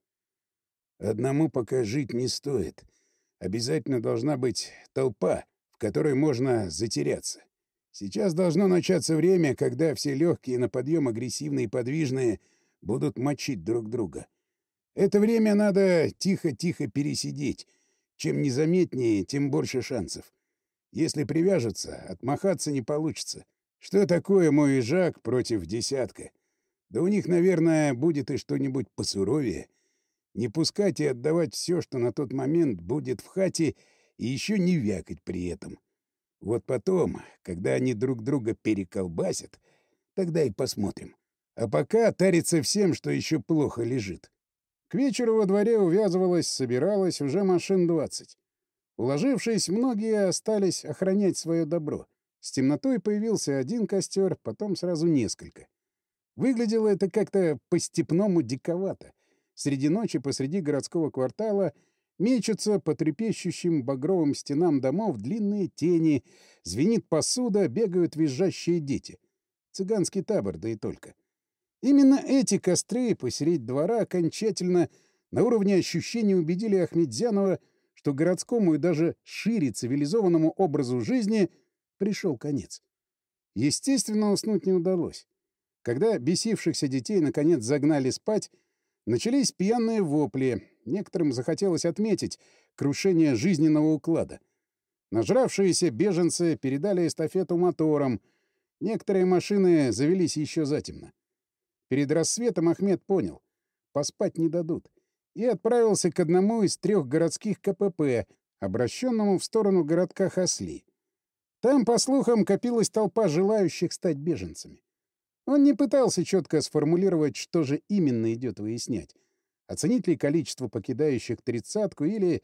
«Одному пока жить не стоит. Обязательно должна быть толпа, которой можно затеряться. Сейчас должно начаться время, когда все легкие на подъем агрессивные и подвижные будут мочить друг друга. Это время надо тихо-тихо пересидеть. Чем незаметнее, тем больше шансов. Если привяжутся, отмахаться не получится. Что такое мой ижак против десятка? Да у них, наверное, будет и что-нибудь посуровее. Не пускать и отдавать все, что на тот момент будет в хате, и еще не вякать при этом. Вот потом, когда они друг друга переколбасят, тогда и посмотрим. А пока тарится всем, что еще плохо лежит. К вечеру во дворе увязывалась, собиралась уже машин двадцать. Уложившись, многие остались охранять свое добро. С темнотой появился один костер, потом сразу несколько. Выглядело это как-то по-степному диковато. Среди ночи посреди городского квартала мечутся по трепещущим багровым стенам домов длинные тени, звенит посуда, бегают визжащие дети. Цыганский табор, да и только. Именно эти костры посередь двора окончательно на уровне ощущений убедили Ахмедзянова, что городскому и даже шире цивилизованному образу жизни пришел конец. Естественно, уснуть не удалось. Когда бесившихся детей наконец загнали спать, начались пьяные вопли. Некоторым захотелось отметить крушение жизненного уклада. Нажравшиеся беженцы передали эстафету моторам. Некоторые машины завелись еще затемно. Перед рассветом Ахмед понял — поспать не дадут. И отправился к одному из трех городских КПП, обращенному в сторону городка Хасли. Там, по слухам, копилась толпа желающих стать беженцами. Он не пытался четко сформулировать, что же именно идет выяснять. Оценить ли количество покидающих тридцатку или,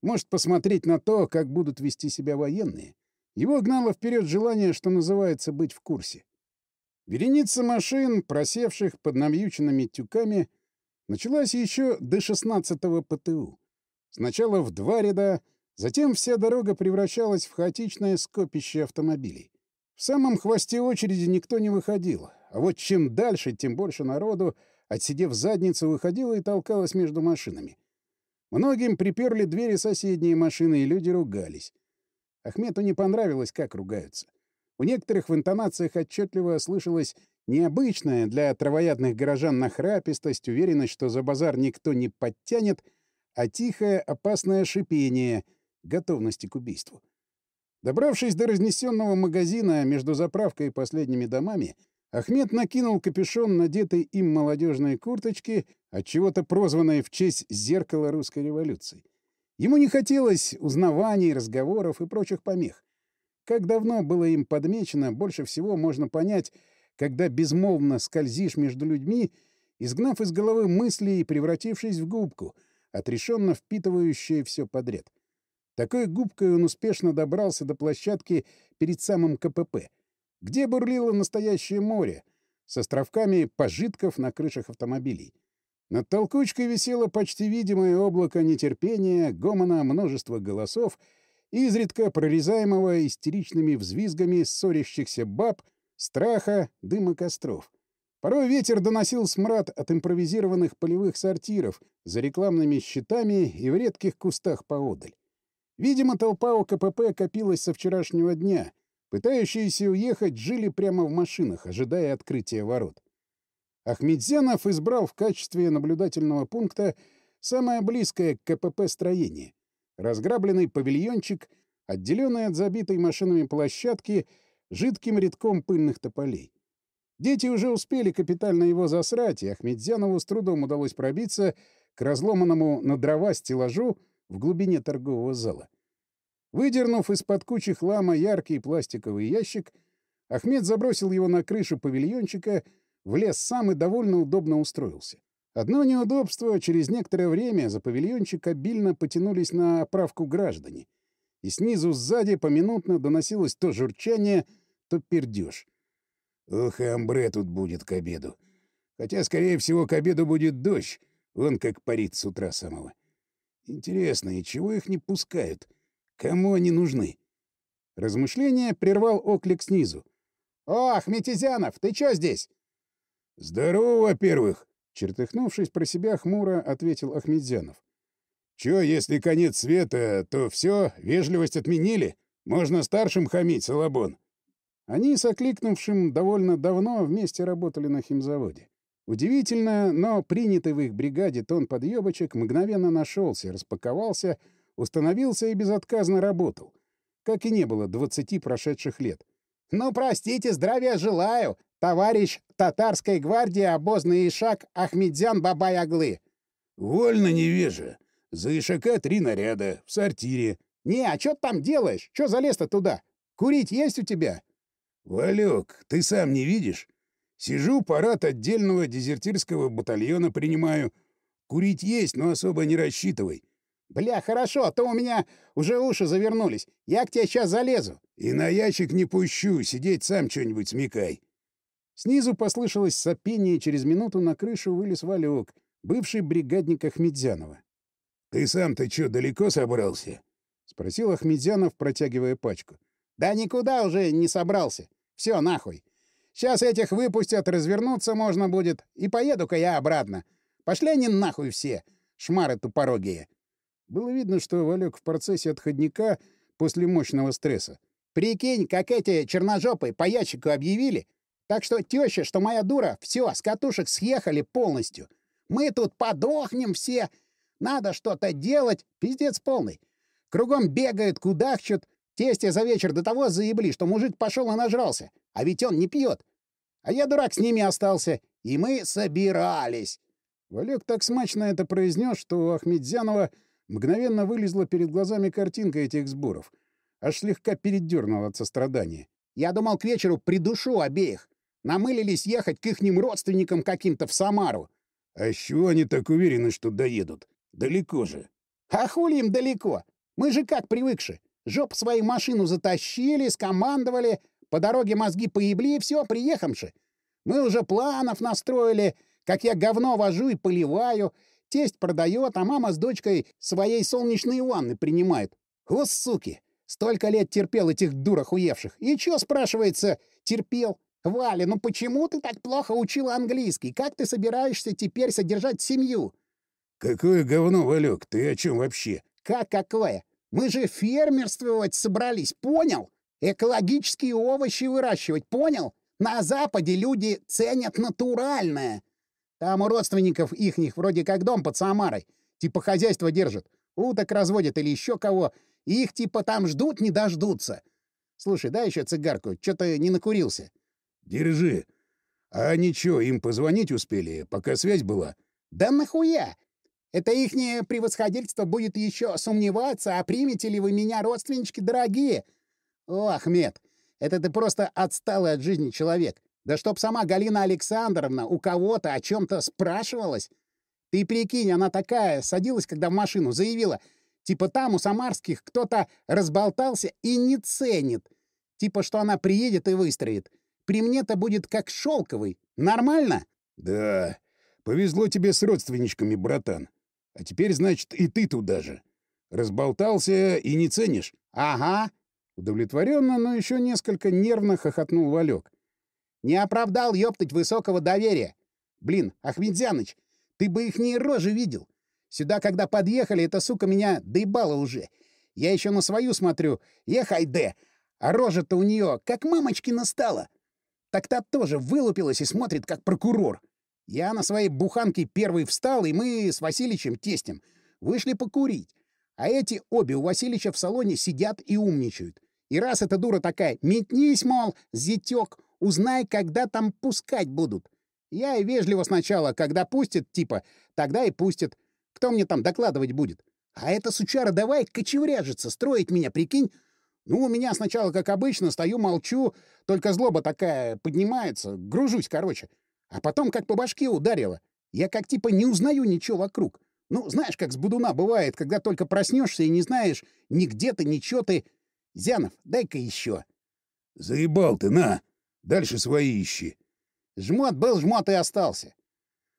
может, посмотреть на то, как будут вести себя военные. Его гнало вперед желание, что называется, быть в курсе. Вереница машин, просевших под навьюченными тюками, началась еще до 16-го ПТУ. Сначала в два ряда, Затем вся дорога превращалась в хаотичное скопище автомобилей. В самом хвосте очереди никто не выходил, а вот чем дальше, тем больше народу, отсидев задницу, выходило и толкалось между машинами. Многим приперли двери соседние машины, и люди ругались. Ахмету не понравилось, как ругаются. У некоторых в интонациях отчетливо слышалась необычная для травоядных горожан нахрапистость, уверенность, что за базар никто не подтянет, а тихое опасное шипение — готовности к убийству. Добравшись до разнесенного магазина между заправкой и последними домами, Ахмед накинул капюшон надетой им молодежной курточки, от чего-то прозванной в честь зеркала русской революции. Ему не хотелось узнаваний, разговоров и прочих помех. Как давно было им подмечено, больше всего можно понять, когда безмолвно скользишь между людьми, изгнав из головы мысли и превратившись в губку, отрешенно впитывающую все подряд. Такой губкой он успешно добрался до площадки перед самым КПП, где бурлило настоящее море, с островками пожитков на крышах автомобилей. Над толкучкой висело почти видимое облако нетерпения, гомона множества голосов, изредка прорезаемого истеричными взвизгами ссорящихся баб, страха, дыма костров. Порой ветер доносил смрад от импровизированных полевых сортиров за рекламными щитами и в редких кустах поодаль. Видимо, толпа у КПП копилась со вчерашнего дня. Пытающиеся уехать жили прямо в машинах, ожидая открытия ворот. Ахмедзянов избрал в качестве наблюдательного пункта самое близкое к КПП строение. Разграбленный павильончик, отделенный от забитой машинами площадки жидким рядком пыльных тополей. Дети уже успели капитально его засрать, и Ахмедзянову с трудом удалось пробиться к разломанному на дрова стеллажу, в глубине торгового зала. Выдернув из-под кучи хлама яркий пластиковый ящик, Ахмед забросил его на крышу павильончика, влез сам и довольно удобно устроился. Одно неудобство — через некоторое время за павильончик обильно потянулись на оправку граждане. И снизу сзади поминутно доносилось то журчание, то пердеж. «Ох, и амбре тут будет к обеду. Хотя, скорее всего, к обеду будет дождь. Он как парит с утра самого. Интересно, и чего их не пускают? Кому они нужны? Размышление прервал оклик снизу. «О, Ахметизянов, ты чё здесь?» «Здорово, во-первых!» Чертыхнувшись про себя, хмуро ответил Ахмедзянов. Чё, если конец света, то все, вежливость отменили? Можно старшим хамить, Салабон. Они с окликнувшим довольно давно вместе работали на химзаводе. Удивительно, но принятый в их бригаде тон подъебочек мгновенно нашелся, распаковался, установился и безотказно работал. Как и не было двадцати прошедших лет. «Ну, простите, здравия желаю, товарищ татарской гвардии обозный ишак Ахмедзян Бабай-Аглы». «Вольно, невежа. За ишака три наряда, в сортире». «Не, а что ты там делаешь? Что залез-то туда? Курить есть у тебя?» «Валек, ты сам не видишь? Сижу, парад отдельного дезертирского батальона принимаю. Курить есть, но особо не рассчитывай. Бля, хорошо, а то у меня уже уши завернулись. Я к тебе сейчас залезу. И на ящик не пущу, сидеть сам что-нибудь смекай. Снизу послышалось сопение, и через минуту на крышу вылез Валек, бывший бригадник Ахмедзянова. — Ты сам-то что, далеко собрался? — спросил Ахмедзянов, протягивая пачку. — Да никуда уже не собрался. Все, нахуй. Сейчас этих выпустят, развернуться можно будет, и поеду-ка я обратно. Пошли они нахуй все, шмары тупорогие. Было видно, что Валек в процессе отходника после мощного стресса. Прикинь, как эти черножопые по ящику объявили. Так что теща, что моя дура, все, с катушек съехали полностью. Мы тут подохнем все. Надо что-то делать, пиздец полный. Кругом бегают, кудахчут. Тесте за вечер до того заебли, что мужик пошел и нажрался. А ведь он не пьет. А я, дурак, с ними остался. И мы собирались. Валек так смачно это произнес, что у Ахмедзянова мгновенно вылезла перед глазами картинка этих сборов. Аж слегка передернула от сострадания. Я думал, к вечеру придушу обеих. Намылились ехать к ихним родственникам каким-то в Самару. А с чего они так уверены, что доедут? Далеко же. А хули им далеко? Мы же как привыкши. Жоп свою машину затащили, скомандовали, по дороге мозги поебли, и все, приехавши. Мы уже планов настроили, как я говно вожу и поливаю, тесть продает, а мама с дочкой своей солнечные ванны принимает. О, суки! Столько лет терпел этих дурах уевших. И чё, спрашивается, терпел? Валя, ну почему ты так плохо учила английский? Как ты собираешься теперь содержать семью? Какое говно, Валек, ты о чем вообще? Как какое? Мы же фермерствовать собрались, понял? Экологические овощи выращивать, понял? На Западе люди ценят натуральное. Там у родственников ихних вроде как дом под Самарой. Типа хозяйство держат. Уток разводят или еще кого. их типа там ждут, не дождутся. Слушай, дай еще цигарку. Что-то не накурился. Держи. А ничего, им позвонить успели, пока связь была? Да нахуя? Это ихнее превосходительство будет еще сомневаться, а примете ли вы меня, родственнички дорогие? О, Ахмед, это ты просто отсталый от жизни человек. Да чтоб сама Галина Александровна у кого-то о чем-то спрашивалась. Ты прикинь, она такая, садилась, когда в машину, заявила, типа там у самарских кто-то разболтался и не ценит. Типа, что она приедет и выстроит. При мне-то будет как шелковый. Нормально? Да. Повезло тебе с родственничками, братан. А теперь, значит, и ты туда же. Разболтался и не ценишь? Ага. Удовлетворенно, но еще несколько нервно хохотнул Валек. Не оправдал, ёптать, высокого доверия. Блин, Ахмедзяныч, ты бы их не рожи видел. Сюда, когда подъехали, эта сука меня доебала уже. Я еще на свою смотрю. Ехай, Д. А рожа-то у нее как мамочкина стала. Так та тоже вылупилась и смотрит, как прокурор. Я на своей буханке первый встал, и мы с Васильичем тестем вышли покурить. А эти обе у Васильича в салоне сидят и умничают. И раз эта дура такая, метнись, мол, зятёк, узнай, когда там пускать будут. Я и вежливо сначала, когда пустят, типа, тогда и пустят. Кто мне там докладывать будет? А эта сучара давай кочевряжется, строить меня, прикинь. Ну, у меня сначала, как обычно, стою, молчу, только злоба такая поднимается, гружусь, короче. А потом как по башке ударило. Я как типа не узнаю ничего вокруг. Ну, знаешь, как с будуна бывает, когда только проснешься и не знаешь ни где ты, ничего ты. Зянов, дай-ка еще. Заебал ты, на! Дальше свои ищи. Жмот был, жмот и остался.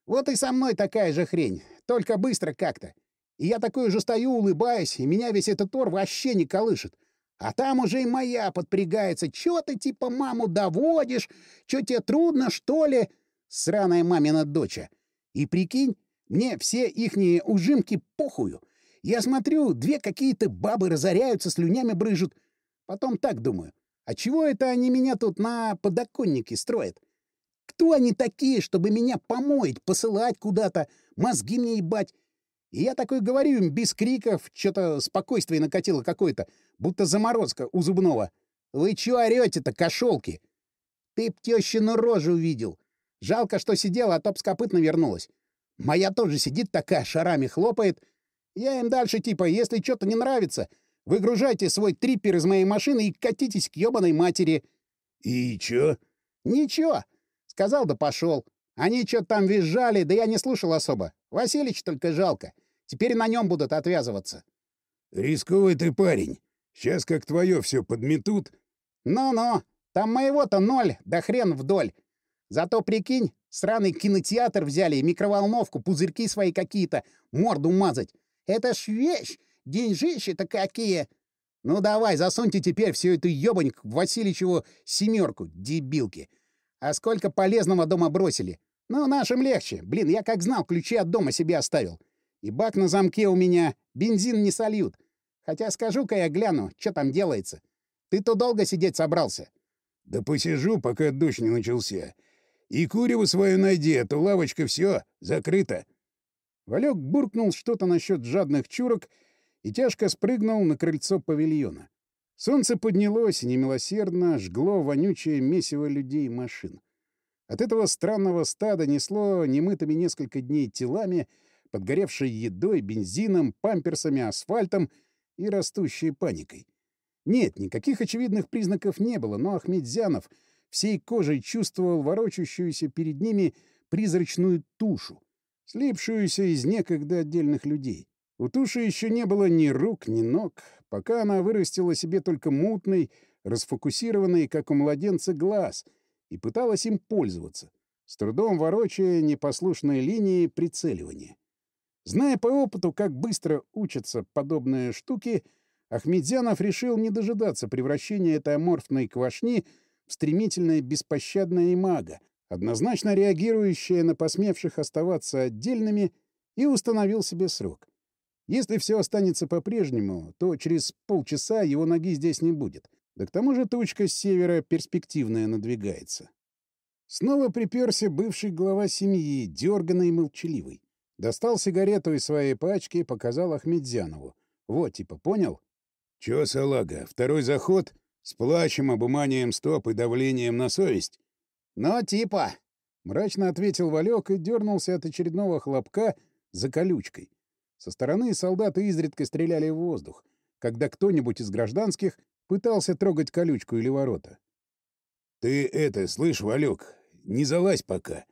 Вот и со мной такая же хрень, только быстро как-то. И я такой же стою, улыбаюсь, и меня весь этот ор вообще не колышет. А там уже и моя подпрягается. Чё ты типа маму доводишь? Чё тебе трудно, что ли? Сраная мамина доча. И прикинь, мне все ихние ужимки похую. Я смотрю, две какие-то бабы разоряются, слюнями брыжут. Потом так думаю. А чего это они меня тут на подоконнике строят? Кто они такие, чтобы меня помоить, посылать куда-то, мозги мне ебать? И я такой говорю им без криков, что-то спокойствие накатило какое-то, будто заморозка у зубного. Вы чё орёте-то, кошелки? Ты б тещину рожу увидел. Жалко, что сидела, а то б скопытно вернулась. Моя тоже сидит такая, шарами хлопает. Я им дальше типа, если что-то не нравится, выгружайте свой триппер из моей машины и катитесь к ёбаной матери. — И чё? — Ничего. Сказал, да пошел. Они что-то там визжали, да я не слушал особо. Василич только жалко. Теперь на нем будут отвязываться. — Рисковый ты парень. Сейчас как твое все подметут. Ну-ну, там моего-то ноль, да хрен вдоль. Зато прикинь, сраный кинотеатр взяли, микроволновку, пузырьки свои какие-то, морду мазать. Это ж вещь, деньжищи-то какие. Ну давай, засуньте теперь всю эту ёбань в Васильичеву семерку, дебилки. А сколько полезного дома бросили? Ну, нашим легче. Блин, я как знал, ключи от дома себе оставил. И бак на замке у меня, бензин не сольют. Хотя скажу-ка я гляну, что там делается. Ты то долго сидеть собрался? — Да посижу, пока дождь не начался. И куреву свою найди, а то лавочка все закрыта. Валек буркнул что-то насчет жадных чурок и тяжко спрыгнул на крыльцо павильона. Солнце поднялось и немилосердно жгло вонючее месиво людей и машин. От этого странного стада несло немытыми несколько дней телами, подгоревшей едой, бензином, памперсами, асфальтом и растущей паникой. Нет, никаких очевидных признаков не было, но Ахмедзянов всей кожей чувствовал ворочащуюся перед ними призрачную тушу, слипшуюся из некогда отдельных людей. У туши еще не было ни рук, ни ног, пока она вырастила себе только мутный, расфокусированный, как у младенца, глаз, и пыталась им пользоваться, с трудом ворочая непослушные линии прицеливания. Зная по опыту, как быстро учатся подобные штуки, Ахмедзянов решил не дожидаться превращения этой аморфной квашни в стремительное беспощадное имага, однозначно реагирующее на посмевших оставаться отдельными, и установил себе срок. Если все останется по-прежнему, то через полчаса его ноги здесь не будет. Да к тому же тучка с севера перспективная надвигается. Снова приперся бывший глава семьи, дерганный и молчаливый. Достал сигарету из своей пачки и показал Ахмедзянову. Вот, типа, понял? — Чё, салага, второй заход? С плачем, обуманием стоп и давлением на совесть? — Ну, типа. — мрачно ответил Валек и дернулся от очередного хлопка за колючкой. Со стороны солдаты изредка стреляли в воздух, когда кто-нибудь из гражданских пытался трогать колючку или ворота. — Ты это, слышь, Валек, не залазь пока.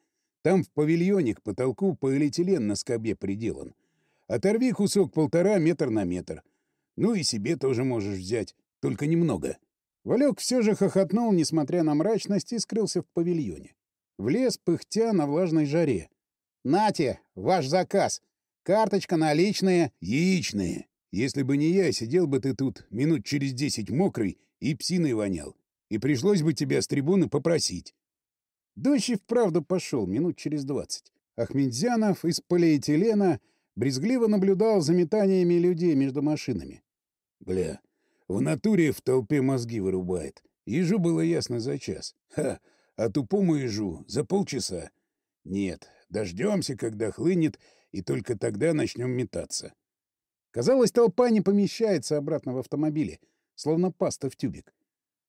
Там в павильоне к потолку полиэтилен на скобе приделан. Оторви кусок полтора метр на метр. Ну и себе тоже можешь взять, только немного. Валек все же хохотнул, несмотря на мрачность, и скрылся в павильоне. Влез, пыхтя на влажной жаре. «Нате, ваш заказ!» Карточка, наличные. Яичные. Если бы не я, сидел бы ты тут минут через десять мокрый и псиной вонял. И пришлось бы тебя с трибуны попросить. Дождь и вправду пошел минут через двадцать. Ахмедзянов из полиэтилена брезгливо наблюдал за метаниями людей между машинами. Бля, в натуре в толпе мозги вырубает. Ежу было ясно за час. Ха, а тупому ежу за полчаса. Нет, дождемся, когда хлынет, и только тогда начнем метаться. Казалось, толпа не помещается обратно в автомобиле, словно паста в тюбик.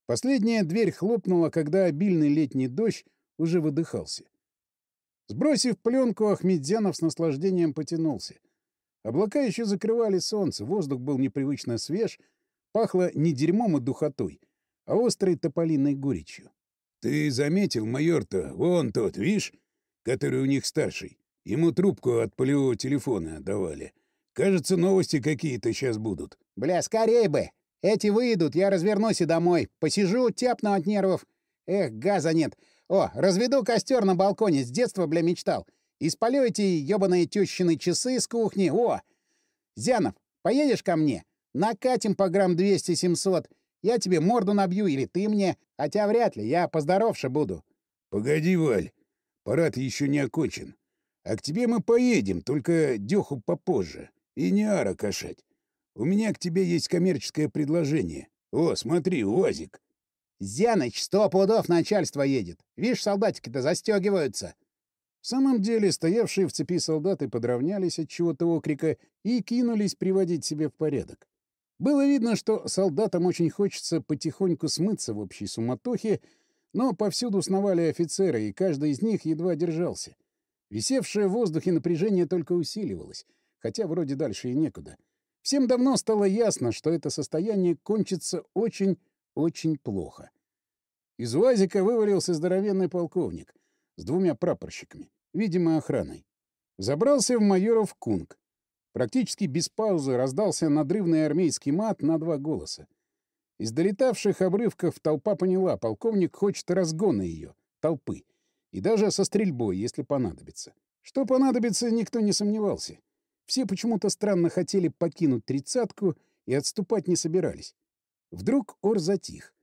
Последняя дверь хлопнула, когда обильный летний дождь уже выдыхался. Сбросив пленку, Ахмедзянов с наслаждением потянулся. Облака еще закрывали солнце, воздух был непривычно свеж, пахло не дерьмом и духотой, а острой тополиной горечью. — Ты заметил, майор-то, вон тот, видишь, который у них старший? Ему трубку от полевого телефона давали. Кажется, новости какие-то сейчас будут. Бля, скорей бы! Эти выйдут, я развернусь и домой. Посижу, тяпну от нервов. Эх, газа нет. О, разведу костер на балконе, с детства, бля, мечтал. И спалю эти ёбаные тещины часы с кухни. О! Зянов, поедешь ко мне? Накатим по грамм 200-700. Я тебе морду набью, или ты мне. Хотя вряд ли, я поздоровше буду. Погоди, Валь. Парад еще не окончен. А к тебе мы поедем, только дёху попозже. И не ара кошать. У меня к тебе есть коммерческое предложение. О, смотри, УАЗик. Зяныч, сто пудов начальство едет. Видишь, солдатики-то застегиваются. В самом деле, стоявшие в цепи солдаты подравнялись от чего-то окрика и кинулись приводить себя в порядок. Было видно, что солдатам очень хочется потихоньку смыться в общей суматохе, но повсюду сновали офицеры, и каждый из них едва держался. Висевшее в воздухе напряжение только усиливалось, хотя вроде дальше и некуда. Всем давно стало ясно, что это состояние кончится очень-очень плохо. Из УАЗика вывалился здоровенный полковник с двумя прапорщиками, видимо, охраной. Забрался в майоров кунг. Практически без паузы раздался надрывный армейский мат на два голоса. Из долетавших обрывков толпа поняла, полковник хочет разгона ее, толпы. И даже со стрельбой, если понадобится. Что понадобится, никто не сомневался. Все почему-то странно хотели покинуть тридцатку и отступать не собирались. Вдруг ор затих.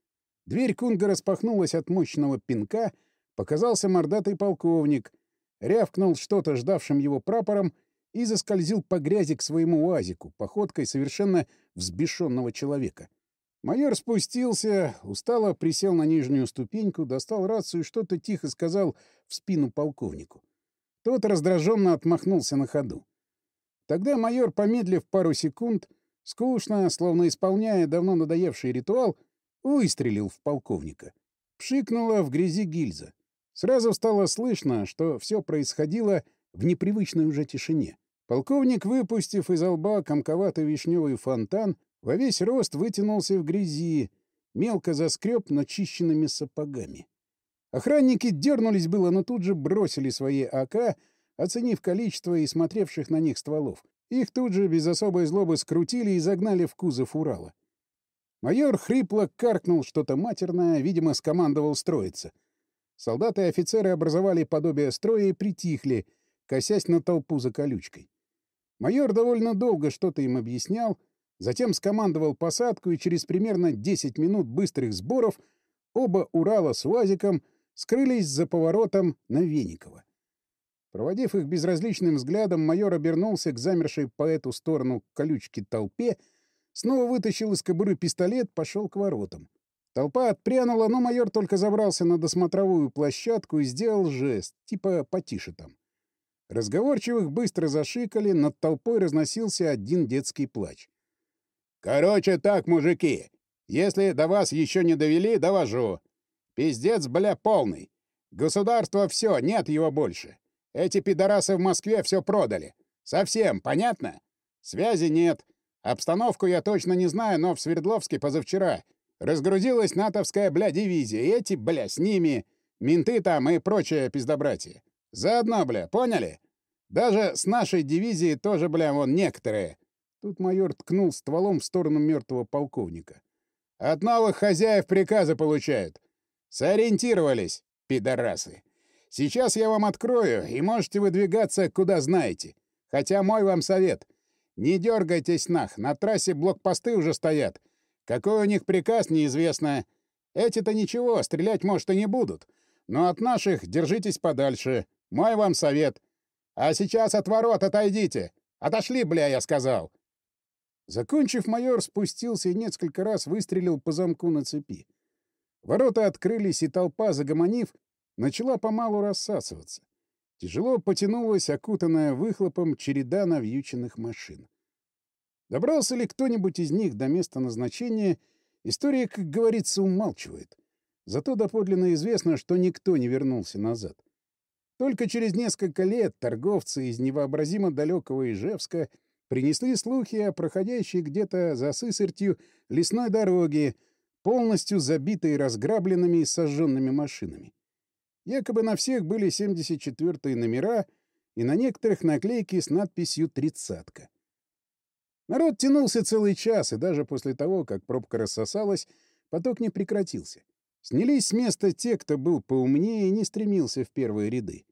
Дверь Кунга распахнулась от мощного пинка, показался мордатый полковник, рявкнул что-то ждавшим его прапором и заскользил по грязи к своему уазику, походкой совершенно взбешенного человека. Майор спустился, устало присел на нижнюю ступеньку, достал рацию и что-то тихо сказал в спину полковнику. Тот раздраженно отмахнулся на ходу. Тогда майор, помедлив пару секунд, скучно, словно исполняя давно надоевший ритуал, выстрелил в полковника. Пшикнула в грязи гильза. Сразу стало слышно, что все происходило в непривычной уже тишине. Полковник, выпустив из лба комковатый вишневый фонтан, во весь рост вытянулся в грязи, мелко заскреб начищенными сапогами. Охранники дернулись было, но тут же бросили свои АК, оценив количество и смотревших на них стволов. Их тут же без особой злобы скрутили и загнали в кузов Урала. Майор хрипло каркнул что-то матерное, видимо, скомандовал строиться. Солдаты и офицеры образовали подобие строя и притихли, косясь на толпу за колючкой. Майор довольно долго что-то им объяснял, Затем скомандовал посадку, и через примерно 10 минут быстрых сборов оба Урала с УАЗиком скрылись за поворотом на Вениково. Проводив их безразличным взглядом, майор обернулся к замершей по эту сторону колючки толпе, снова вытащил из кобуры пистолет, пошел к воротам. Толпа отпрянула, но майор только забрался на досмотровую площадку и сделал жест, типа потише там. Разговорчивых быстро зашикали, над толпой разносился один детский плач. Короче так, мужики. Если до вас еще не довели, довожу. Пиздец, бля, полный. Государство все, нет его больше. Эти пидорасы в Москве все продали. Совсем, понятно? Связи нет. Обстановку я точно не знаю, но в Свердловске позавчера разгрузилась натовская, бля, дивизия. И эти, бля, с ними. Менты там и прочее пиздобратье. Заодно, бля, поняли? Даже с нашей дивизией тоже, бля, вон некоторые. Тут майор ткнул стволом в сторону мертвого полковника. «От новых хозяев приказы получают. Сориентировались, пидорасы. Сейчас я вам открою, и можете выдвигаться, куда знаете. Хотя мой вам совет. Не дергайтесь нах, на трассе блокпосты уже стоят. Какой у них приказ, неизвестно. Эти-то ничего, стрелять, может, и не будут. Но от наших держитесь подальше. Мой вам совет. А сейчас от ворот отойдите. Отошли, бля, я сказал. Закончив, майор спустился и несколько раз выстрелил по замку на цепи. Ворота открылись, и толпа, загомонив, начала помалу рассасываться. Тяжело потянулась, окутанная выхлопом, череда навьюченных машин. Добрался ли кто-нибудь из них до места назначения, история, как говорится, умалчивает. Зато доподлинно известно, что никто не вернулся назад. Только через несколько лет торговцы из невообразимо далекого Ижевска — принесли слухи о проходящей где-то за сысыртью лесной дороге, полностью забитой разграбленными и сожженными машинами. Якобы на всех были 74-е номера и на некоторых наклейки с надписью «тридцатка». Народ тянулся целый час, и даже после того, как пробка рассосалась, поток не прекратился. Снялись с места те, кто был поумнее и не стремился в первые ряды.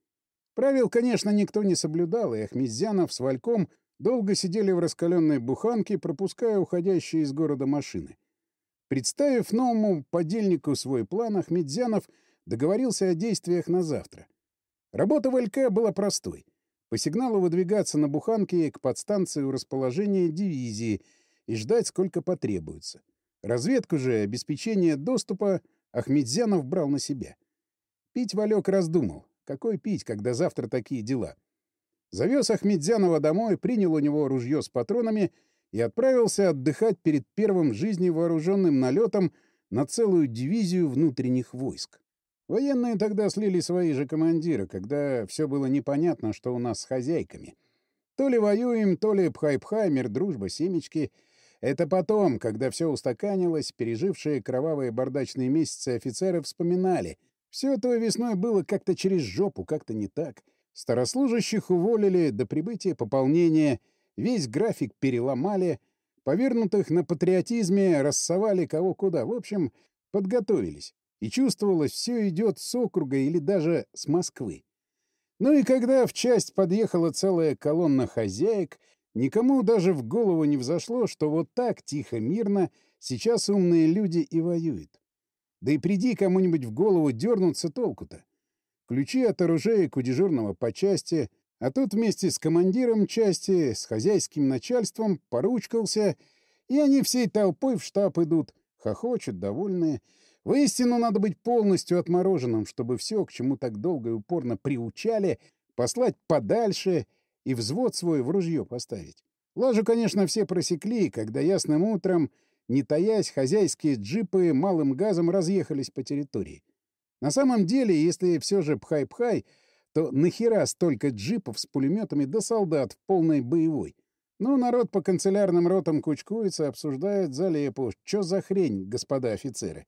Правил, конечно, никто не соблюдал, и Ахмезянов с Вальком Долго сидели в раскаленной буханке, пропуская уходящие из города машины. Представив новому подельнику свой план, Ахмедзянов договорился о действиях на завтра. Работа в ЛК была простой. По сигналу выдвигаться на буханке к подстанции у расположения дивизии и ждать, сколько потребуется. Разведку же обеспечение доступа Ахмедзянов брал на себя. Пить Валек раздумал. Какой пить, когда завтра такие дела? Завез Ахмедзянова домой, принял у него ружье с патронами и отправился отдыхать перед первым в жизни вооруженным налетом на целую дивизию внутренних войск. Военные тогда слили свои же командиры, когда все было непонятно, что у нас с хозяйками. То ли воюем, то ли пхай-пхай, мир, дружба, семечки. Это потом, когда все устаканилось, пережившие кровавые бардачные месяцы офицеры вспоминали. Все то весной было как-то через жопу, как-то не так. Старослужащих уволили до прибытия пополнения, весь график переломали, повернутых на патриотизме рассовали кого куда. В общем, подготовились и чувствовалось, все идет с округа или даже с Москвы. Ну и когда в часть подъехала целая колонна хозяек, никому даже в голову не взошло, что вот так тихо, мирно сейчас умные люди и воюют. Да и приди кому-нибудь в голову дернуться толку-то. Ключи от оружеек у дежурного по части, а тут вместе с командиром части, с хозяйским начальством поручкался, и они всей толпой в штаб идут, хохочут, довольные — Воистину, надо быть полностью отмороженным, чтобы все, к чему так долго и упорно приучали, послать подальше и взвод свой в ружье поставить. Лажу, конечно, все просекли, когда ясным утром, не таясь, хозяйские джипы малым газом разъехались по территории. На самом деле, если все же пхай-пхай, то нахера столько джипов с пулеметами да солдат в полной боевой? Ну, народ по канцелярным ротам кучкуется, обсуждает залепу. Чё за хрень, господа офицеры?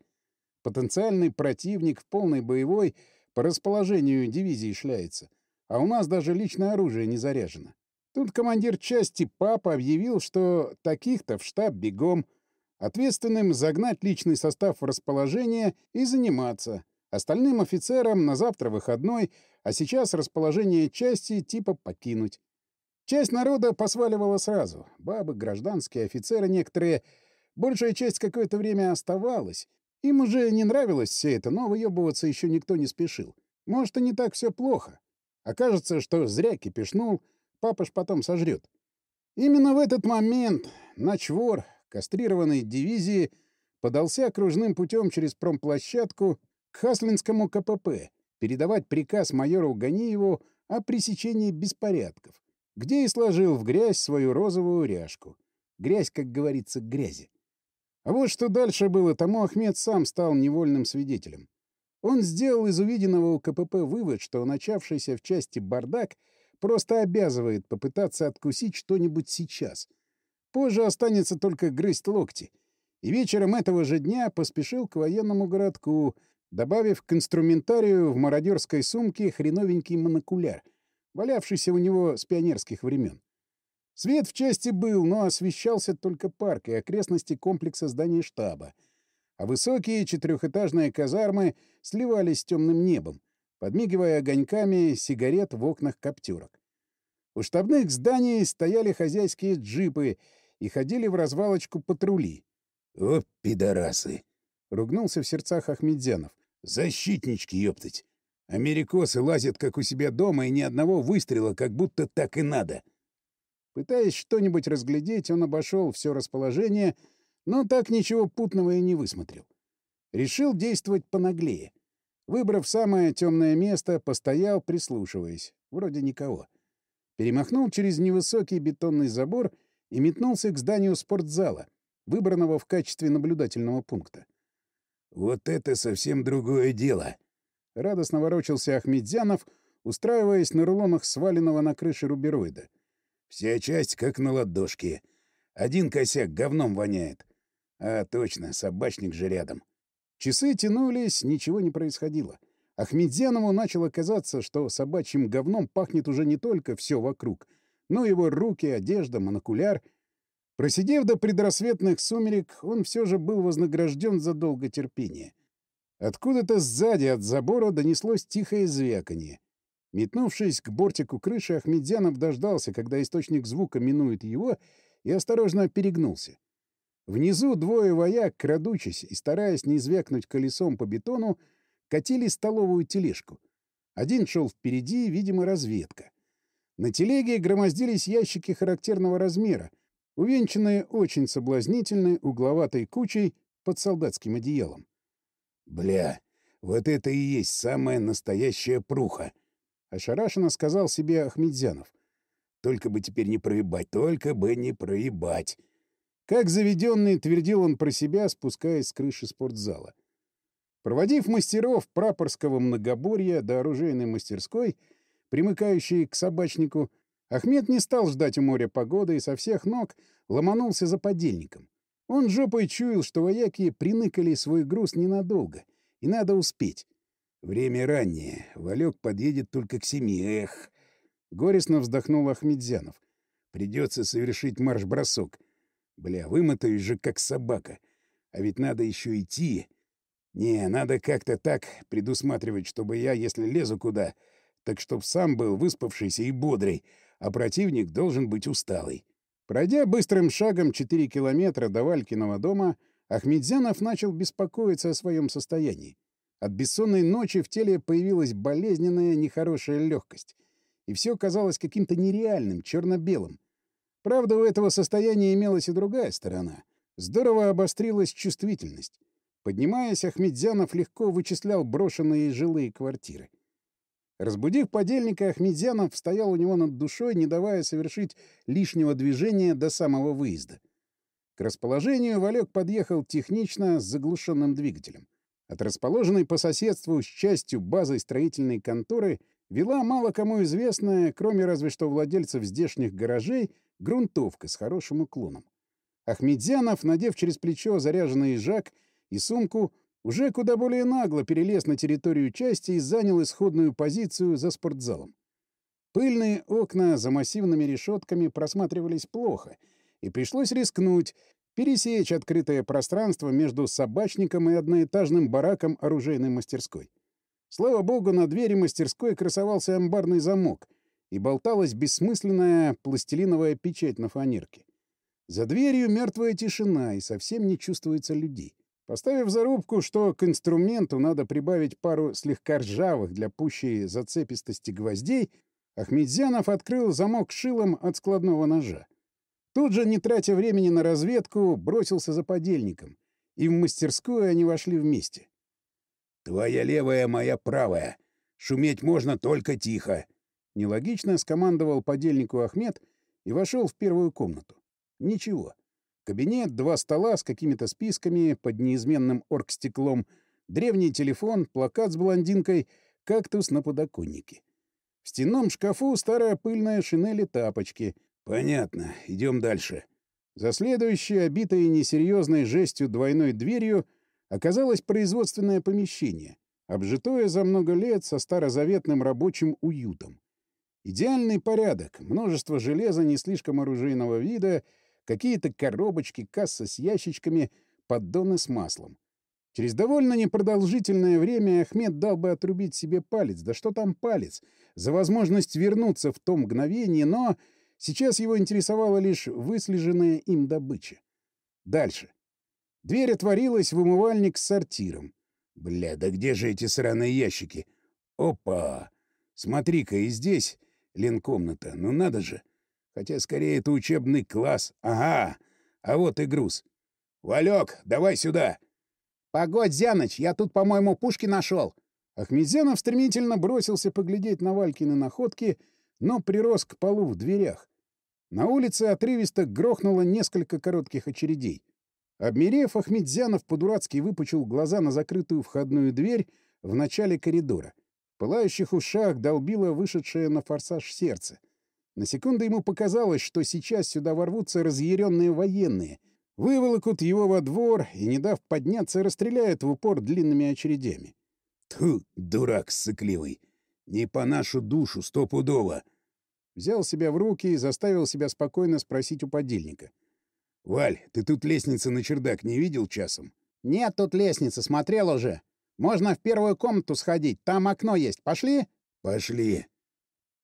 Потенциальный противник в полной боевой по расположению дивизии шляется. А у нас даже личное оружие не заряжено. Тут командир части папа объявил, что таких-то в штаб бегом, ответственным загнать личный состав в расположение и заниматься. Остальным офицерам на завтра выходной, а сейчас расположение части типа покинуть. Часть народа посваливала сразу. Бабы, гражданские, офицеры некоторые. Большая часть какое-то время оставалась, им уже не нравилось все это, но выебываться еще никто не спешил. Может, и не так все плохо. Окажется, что зря кипишнул, папа ж потом сожрет. Именно в этот момент начвор кастрированной дивизии подался окружным путем через промплощадку к Хаслинскому КПП передавать приказ майору Ганиеву о пресечении беспорядков, где и сложил в грязь свою розовую ряжку. Грязь, как говорится, грязи. А вот что дальше было, тому Ахмед сам стал невольным свидетелем. Он сделал из увиденного у КПП вывод, что начавшийся в части бардак просто обязывает попытаться откусить что-нибудь сейчас. Позже останется только грызть локти. И вечером этого же дня поспешил к военному городку, добавив к инструментарию в мародерской сумке хреновенький монокуляр, валявшийся у него с пионерских времен. Свет в части был, но освещался только парк и окрестности комплекса зданий штаба. А высокие четырехэтажные казармы сливались с темным небом, подмигивая огоньками сигарет в окнах коптерок. У штабных зданий стояли хозяйские джипы и ходили в развалочку патрули. «О, пидорасы!» — ругнулся в сердцах Ахмедзянов. «Защитнички, ёптать! Америкосы лазят, как у себя дома, и ни одного выстрела, как будто так и надо!» Пытаясь что-нибудь разглядеть, он обошел все расположение, но так ничего путного и не высмотрел. Решил действовать понаглее. Выбрав самое темное место, постоял, прислушиваясь. Вроде никого. Перемахнул через невысокий бетонный забор и метнулся к зданию спортзала, выбранного в качестве наблюдательного пункта. «Вот это совсем другое дело!» Радостно ворочался Ахмедзянов, устраиваясь на рулонах сваленного на крыше рубероида. Вся часть как на ладошке. Один косяк говном воняет. А, точно, собачник же рядом. Часы тянулись, ничего не происходило. Ахмедзянову начало казаться, что собачьим говном пахнет уже не только все вокруг, но его руки, одежда, монокуляр. Просидев до предрассветных сумерек, он все же был вознагражден за долготерпение. Откуда-то сзади от забора донеслось тихое звяканье. Метнувшись к бортику крыши, Ахмедзянов дождался, когда источник звука минует его, и осторожно перегнулся. Внизу двое вояк, крадучись и стараясь не звякнуть колесом по бетону, катили столовую тележку. Один шел впереди, видимо, разведка. На телеге громоздились ящики характерного размера, увенчанные очень соблазнительной угловатой кучей под солдатским одеялом. «Бля, вот это и есть самая настоящая пруха!» — ошарашенно сказал себе Ахмедзянов. «Только бы теперь не проебать, только бы не проебать!» Как заведенный, твердил он про себя, спускаясь с крыши спортзала. Проводив мастеров прапорского многоборья до оружейной мастерской, примыкающей к собачнику, Ахмед не стал ждать у моря погоды и со всех ног ломанулся за подельником. Он жопой чуял, что вояки приныкали свой груз ненадолго, и надо успеть. «Время раннее. Валек подъедет только к семи. Эх!» Горестно вздохнул Ахмедзянов. «Придется совершить марш-бросок. Бля, вымотаюсь же, как собака. А ведь надо еще идти. Не, надо как-то так предусматривать, чтобы я, если лезу куда, так чтоб сам был выспавшийся и бодрый, а противник должен быть усталый. Пройдя быстрым шагом 4 километра до Валькиного дома, Ахмедзянов начал беспокоиться о своем состоянии. От бессонной ночи в теле появилась болезненная нехорошая легкость. И все казалось каким-то нереальным, черно-белым. Правда, у этого состояния имелась и другая сторона. Здорово обострилась чувствительность. Поднимаясь, Ахмедзянов легко вычислял брошенные жилые квартиры. Разбудив подельника, Ахмедзянов стоял у него над душой, не давая совершить лишнего движения до самого выезда. К расположению Валек подъехал технично с заглушенным двигателем. От расположенной по соседству с частью базой строительной конторы вела мало кому известная, кроме разве что владельцев здешних гаражей, грунтовка с хорошим уклоном. Ахмедзянов, надев через плечо заряженный жак и сумку, уже куда более нагло перелез на территорию части и занял исходную позицию за спортзалом. Пыльные окна за массивными решетками просматривались плохо, и пришлось рискнуть, пересечь открытое пространство между собачником и одноэтажным бараком оружейной мастерской. Слава богу, на двери мастерской красовался амбарный замок — и болталась бессмысленная пластилиновая печать на фанерке. За дверью мертвая тишина, и совсем не чувствуется людей. Поставив зарубку, что к инструменту надо прибавить пару слегка ржавых для пущей зацепистости гвоздей, Ахмедзянов открыл замок шилом от складного ножа. Тут же, не тратя времени на разведку, бросился за подельником, и в мастерскую они вошли вместе. «Твоя левая, моя правая. Шуметь можно только тихо», Нелогично скомандовал подельнику Ахмед и вошел в первую комнату. Ничего. Кабинет, два стола с какими-то списками под неизменным оргстеклом, древний телефон, плакат с блондинкой, кактус на подоконнике. В стенном шкафу старая пыльная шинель и тапочки. Понятно. Идем дальше. За следующей, обитой несерьезной жестью двойной дверью, оказалось производственное помещение, обжитое за много лет со старозаветным рабочим уютом. Идеальный порядок, множество железа не слишком оружейного вида, какие-то коробочки, касса с ящичками, поддоны с маслом. Через довольно непродолжительное время Ахмед дал бы отрубить себе палец, да что там палец, за возможность вернуться в то мгновение, но сейчас его интересовала лишь выслеженная им добыча. Дальше. Дверь отворилась в умывальник с сортиром. Бля, да где же эти сраные ящики? Опа! Смотри-ка, и здесь Ленкомната, ну надо же. Хотя скорее это учебный класс. Ага, а вот и груз. «Валек, давай сюда!» «Погодь, Зяныч, я тут, по-моему, пушки нашел!» Ахмедзянов стремительно бросился поглядеть на Валькины находки, но прирос к полу в дверях. На улице отрывисто грохнуло несколько коротких очередей. Обмерев, Ахмедзянов по-дурацки выпучил глаза на закрытую входную дверь в начале коридора пылающих ушах долбило вышедшее на форсаж сердце. На секунду ему показалось, что сейчас сюда ворвутся разъяренные военные, выволокут его во двор и, не дав подняться, расстреляют в упор длинными очередями. Тьфу, дурак сыкливый! Не по нашу душу, стопудово! Взял себя в руки и заставил себя спокойно спросить у подельника. — Валь, ты тут лестницы на чердак не видел часом? — Нет тут лестницы, смотрел уже. Можно в первую комнату сходить, там окно есть. Пошли?» «Пошли».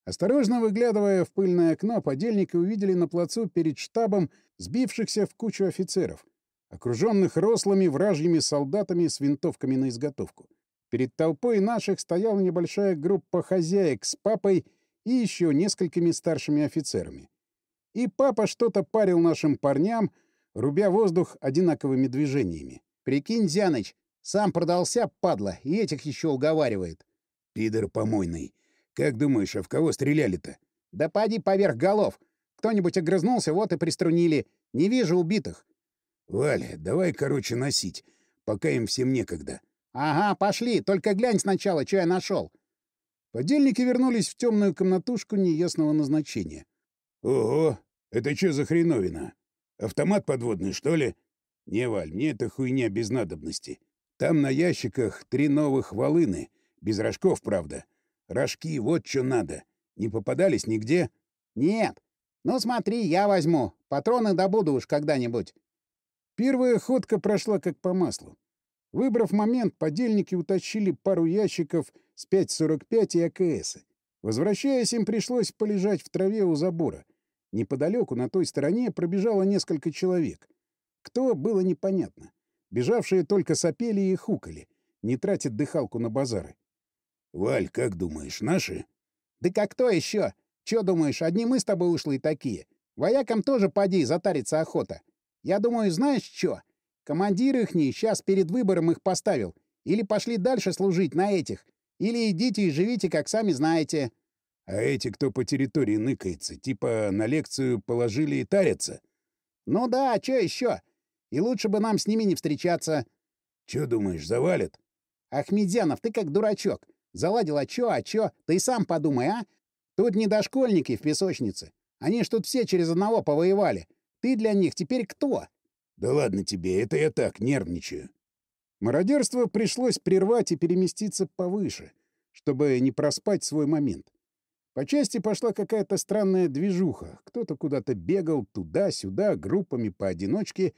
Осторожно выглядывая в пыльное окно, подельники увидели на плацу перед штабом сбившихся в кучу офицеров, окруженных рослыми вражьими солдатами с винтовками на изготовку. Перед толпой наших стояла небольшая группа хозяек с папой и еще несколькими старшими офицерами. И папа что-то парил нашим парням, рубя воздух одинаковыми движениями. «Прикинь, Зяныч, сам продался, падла, и этих еще уговаривает». «Пидор помойный. Как думаешь, а в кого стреляли-то?» «Да поди поверх голов. Кто-нибудь огрызнулся, вот и приструнили. Не вижу убитых». «Валя, давай, короче, носить, пока им всем некогда». «Ага, пошли, только глянь сначала, что я нашел. Подельники вернулись в темную комнатушку неясного назначения. «Ого, это что за хреновина? Автомат подводный, что ли? Не, Валь, мне эта хуйня без надобности. Там на ящиках три новых волыны, без рожков, правда. Рожки, вот что надо. Не попадались нигде?» «Нет. Ну смотри, я возьму. Патроны добуду уж когда-нибудь». Первая ходка прошла как по маслу. Выбрав момент, подельники утащили пару ящиков с 5.45 и АКС. Возвращаясь, им пришлось полежать в траве у забора. Неподалеку, на той стороне, пробежало несколько человек. Кто, было непонятно. Бежавшие только сопели и хукали, не тратят дыхалку на базары. — Валь, как думаешь, наши? — Да как кто еще? Че думаешь, одни мы с тобой ушли такие? Воякам тоже поди, затарится охота. Я думаю, знаешь что? Командир ихний сейчас перед выбором их поставил. Или пошли дальше служить на этих, или идите и живите, как сами знаете. — А эти, кто по территории ныкается, типа на лекцию положили и тарятся? — Ну да, а чё еще? И лучше бы нам с ними не встречаться. — Чё думаешь, завалят? — Ахмедзянов, ты как дурачок. Заладил, а чё, а чё? Ты сам подумай, а? Тут не дошкольники в песочнице. Они ж тут все через одного повоевали. Ты для них теперь кто? Да ладно тебе, это я так, нервничаю. Мародерство пришлось прервать и переместиться повыше, чтобы не проспать свой момент. По части пошла какая-то странная движуха. Кто-то куда-то бегал туда-сюда, группами поодиночке.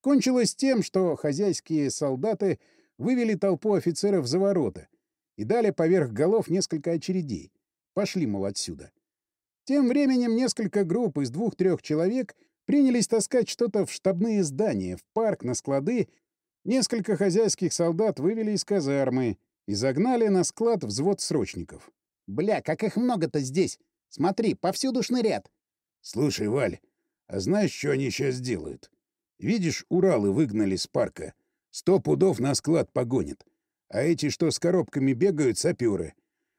Кончилось тем, что хозяйские солдаты вывели толпу офицеров за ворота и дали поверх голов несколько очередей. Пошли, мол, отсюда. Тем временем несколько групп из двух-трех человек принялись таскать что-то в штабные здания, в парк, на склады. Несколько хозяйских солдат вывели из казармы и загнали на склад взвод срочников. Бля, как их много-то здесь! Смотри, повсюду шнырят. Слушай, Валь, а знаешь, что они сейчас делают? Видишь, Уралы выгнали с парка. Сто пудов на склад погонят. А эти, что с коробками бегают, саперы.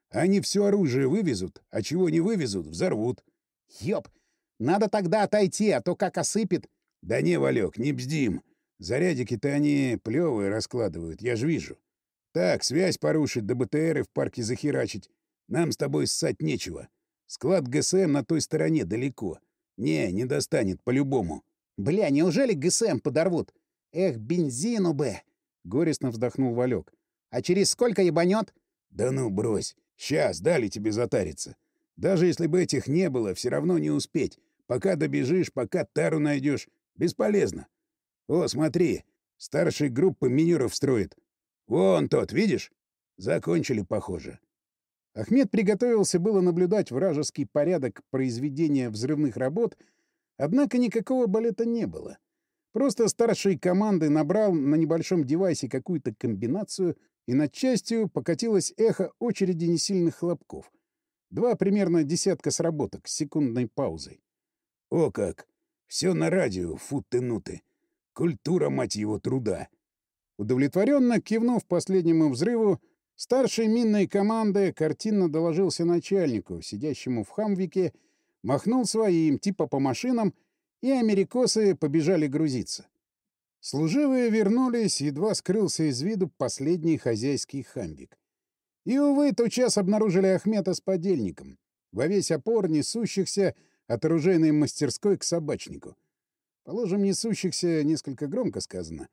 Они все оружие вывезут, а чего не вывезут, взорвут. Ёп, надо тогда отойти, а то как осыпет. Да не, Валек, не бздим. Зарядики-то они плевые раскладывают, я ж вижу. Так, связь порушить, до БТРы в парке захерачить. Нам с тобой ссать нечего. Склад ГСМ на той стороне далеко. Не, не достанет, по-любому. Бля, неужели ГСМ подорвут? Эх, бензину бы! Горестно вздохнул Валек. А через сколько ебанет? Да ну, брось. Сейчас дали тебе затариться. Даже если бы этих не было, все равно не успеть. Пока добежишь, пока тару найдешь, бесполезно. О, смотри, старший группы минеров строит. Вон тот, видишь? Закончили, похоже. Ахмед приготовился было наблюдать вражеский порядок произведения взрывных работ, однако никакого балета не было. Просто старший команды набрал на небольшом девайсе какую-то комбинацию, и над частью покатилось эхо очереди несильных хлопков. Два примерно десятка сработок с секундной паузой. О как! Все на радио, футы-нуты. Культура, мать его, труда. Удовлетворенно кивнув последнему взрыву, старший минной команды картинно доложился начальнику, сидящему в хамвике, махнул своим, типа по машинам, и америкосы побежали грузиться. Служивые вернулись, едва скрылся из виду последний хозяйский хамвик. И, увы, тотчас обнаружили Ахмета с подельником, во весь опор несущихся от оружейной мастерской к собачнику. Положим, несущихся несколько громко сказано.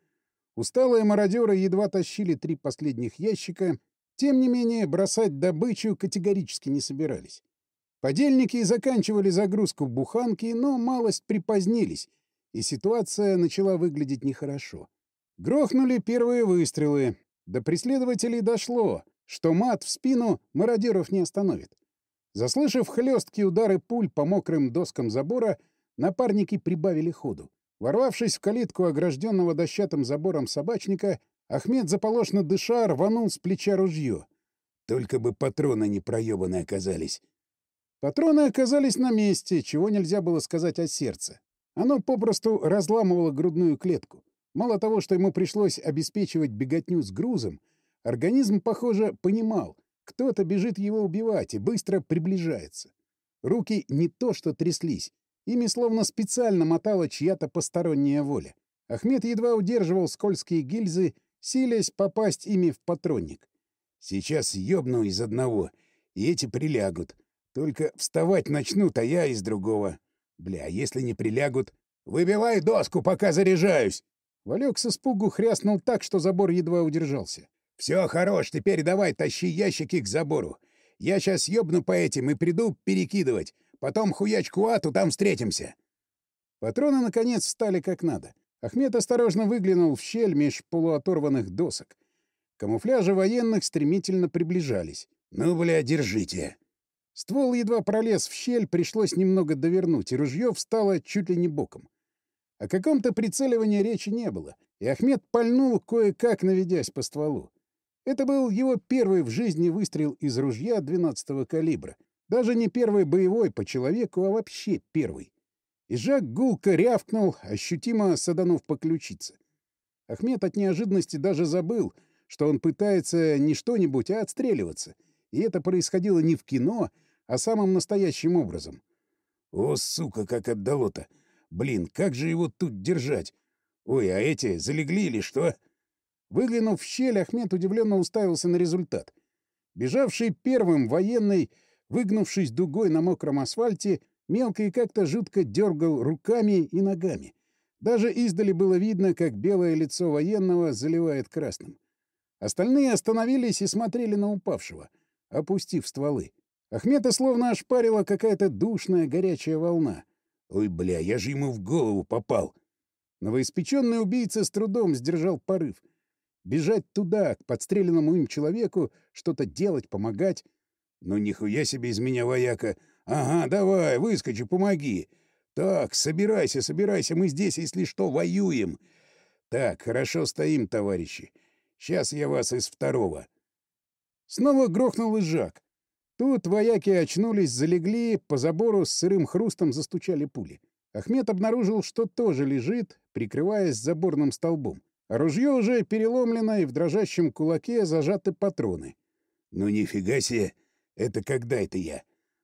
Усталые мародеры едва тащили три последних ящика, тем не менее бросать добычу категорически не собирались. Подельники заканчивали загрузку буханки, но малость припозднились, и ситуация начала выглядеть нехорошо. Грохнули первые выстрелы. До преследователей дошло что мат в спину мародеров не остановит. Заслышав хлесткие удары пуль по мокрым доскам забора, напарники прибавили ходу. Ворвавшись в калитку огражденного дощатым забором собачника, Ахмед заполошно дыша рванул с плеча ружье. Только бы патроны не проебаны оказались. Патроны оказались на месте, чего нельзя было сказать о сердце. Оно попросту разламывало грудную клетку. Мало того, что ему пришлось обеспечивать беготню с грузом, организм, похоже, понимал, кто-то бежит его убивать и быстро приближается. Руки не то что тряслись, ими словно специально мотала чья-то посторонняя воля. Ахмед едва удерживал скользкие гильзы, силясь попасть ими в патронник. «Сейчас ёбну из одного, и эти прилягут. Только вставать начнут, а я из другого. Бля, если не прилягут... Выбивай доску, пока заряжаюсь!» Валек с испугу хряснул так, что забор едва удержался. «Все, хорош, теперь давай тащи ящики к забору. Я сейчас ёбну по этим и приду перекидывать. Потом хуячку ату, там встретимся». Патроны, наконец, встали как надо. Ахмед осторожно выглянул в щель меж полуоторванных досок. Камуфляжи военных стремительно приближались. «Ну, бля, держите!» Ствол едва пролез в щель, пришлось немного довернуть, и ружье встало чуть ли не боком. О каком-то прицеливании речи не было, и Ахмед пальнул, кое-как наведясь по стволу. Это был его первый в жизни выстрел из ружья 12-го калибра. Даже не первый боевой по человеку, а вообще первый. И Жак гулко рявкнул, ощутимо саданув по ключице. Ахмед от неожиданности даже забыл, что он пытается не что-нибудь, а отстреливаться. И это происходило не в кино, а самым настоящим образом. О, сука, как отдало-то! Блин, как же его тут держать? Ой, а эти залегли или что? Выглянув в щель, Ахмед удивленно уставился на результат. Бежавший первым военный, выгнувшись дугой на мокром асфальте, мелко и как-то жутко дергал руками и ногами. Даже издали было видно, как белое лицо военного заливает красным. Остальные остановились и смотрели на упавшего, опустив стволы. Ахмета словно ошпарила какая-то душная горячая волна. «Ой, бля, я же ему в голову попал!» Новоиспеченный убийца с трудом сдержал порыв. Бежать туда, к подстреленному им человеку, что-то делать, помогать. «Ну нихуя себе из меня вояка! Ага, давай, выскочи, помоги! Так, собирайся, собирайся, мы здесь, если что, воюем! Так, хорошо стоим, товарищи. Сейчас я вас из второго». Снова грохнул Ижак. Тут вояки очнулись, залегли, по забору с сырым хрустом застучали пули. Ахмед обнаружил, что тоже лежит, прикрываясь заборным столбом. А ружье уже переломлено, и в дрожащем кулаке зажаты патроны. «Ну нифига себе! Это когда это я?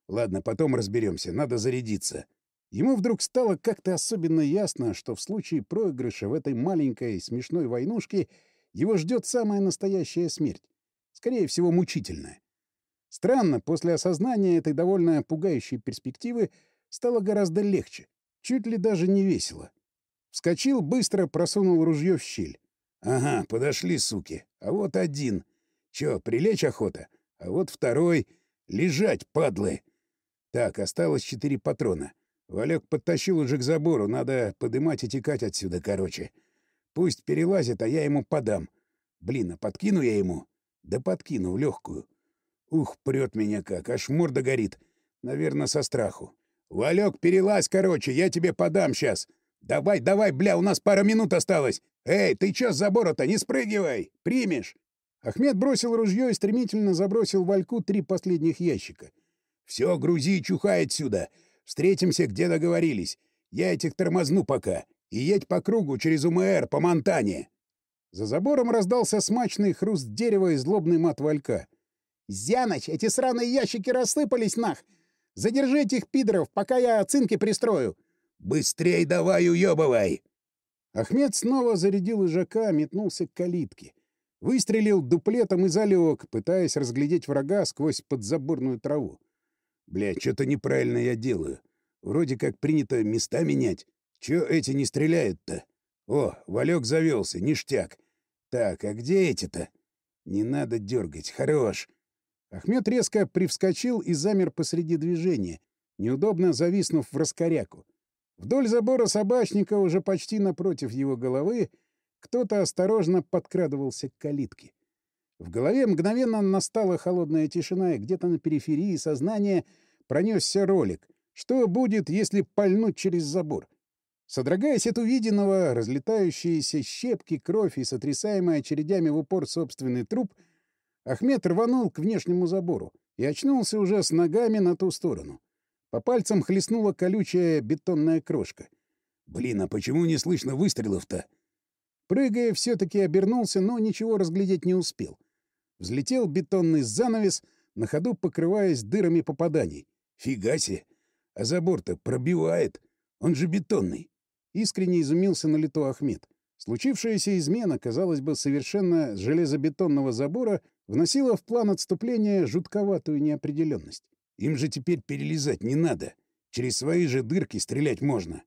Ладно, потом разберемся, надо зарядиться». Ему вдруг стало как-то особенно ясно, что в случае проигрыша в этой маленькой смешной войнушке его ждет самая настоящая смерть. Скорее всего, мучительная. Странно, после осознания этой довольно пугающей перспективы стало гораздо легче, чуть ли даже не весело. Вскочил, быстро просунул ружье в щель. «Ага, подошли, суки. А вот один. Чё, прилечь охота? А вот второй. Лежать, падлы!» Так, осталось четыре патрона. Валек подтащил уже к забору, надо подымать и текать отсюда, короче. Пусть перелазит, а я ему подам. Блин, а подкину я ему? Да подкину в легкую. Ух, прет меня как, аж морда горит. Наверное, со страху. «Валек, перелазь, короче, я тебе подам сейчас. Давай, давай, бля, у нас пара минут осталось. Эй, ты чё с забора-то, не спрыгивай, примешь?» Ахмед бросил ружье и стремительно забросил Вальку три последних ящика. «Все, грузи и чухай отсюда. Встретимся, где договорились. Я этих тормозну пока. И едь по кругу через УМР, по Монтане». За забором раздался смачный хруст дерева и злобный мат Валька. «Зяныч, эти сраные ящики рассыпались, нах! Задержи этих пидоров, пока я цинки пристрою!» «Быстрей давай, уёбывай!» Ахмед снова зарядил ижака, метнулся к калитке. Выстрелил дуплетом и залег, пытаясь разглядеть врага сквозь подзаборную траву. «Бля, что-то неправильно я делаю. Вроде как принято места менять. Чё эти не стреляют-то? О, Валек завелся, ништяк. Так, а где эти-то? Не надо дергать, хорош. Ахмед резко привскочил и замер посреди движения, неудобно зависнув в раскоряку. Вдоль забора собачника, уже почти напротив его головы, кто-то осторожно подкрадывался к калитке. В голове мгновенно настала холодная тишина, и где-то на периферии сознания пронесся ролик. Что будет, если пальнуть через забор? Содрогаясь от увиденного, разлетающиеся щепки, кровь и сотрясаемый очередями в упор собственный труп — Ахмед рванул к внешнему забору и очнулся уже с ногами на ту сторону. По пальцам хлестнула колючая бетонная крошка. «Блин, а почему не слышно выстрелов-то?» Прыгая, все-таки обернулся, но ничего разглядеть не успел. Взлетел бетонный занавес, на ходу покрываясь дырами попаданий. «Фига себе! А забор-то пробивает! Он же бетонный!» Искренне изумился на лету Ахмед. Случившаяся измена, казалось бы, совершенно железобетонного забора вносила в план отступления жутковатую неопределенность. «Им же теперь перелезать не надо. Через свои же дырки стрелять можно».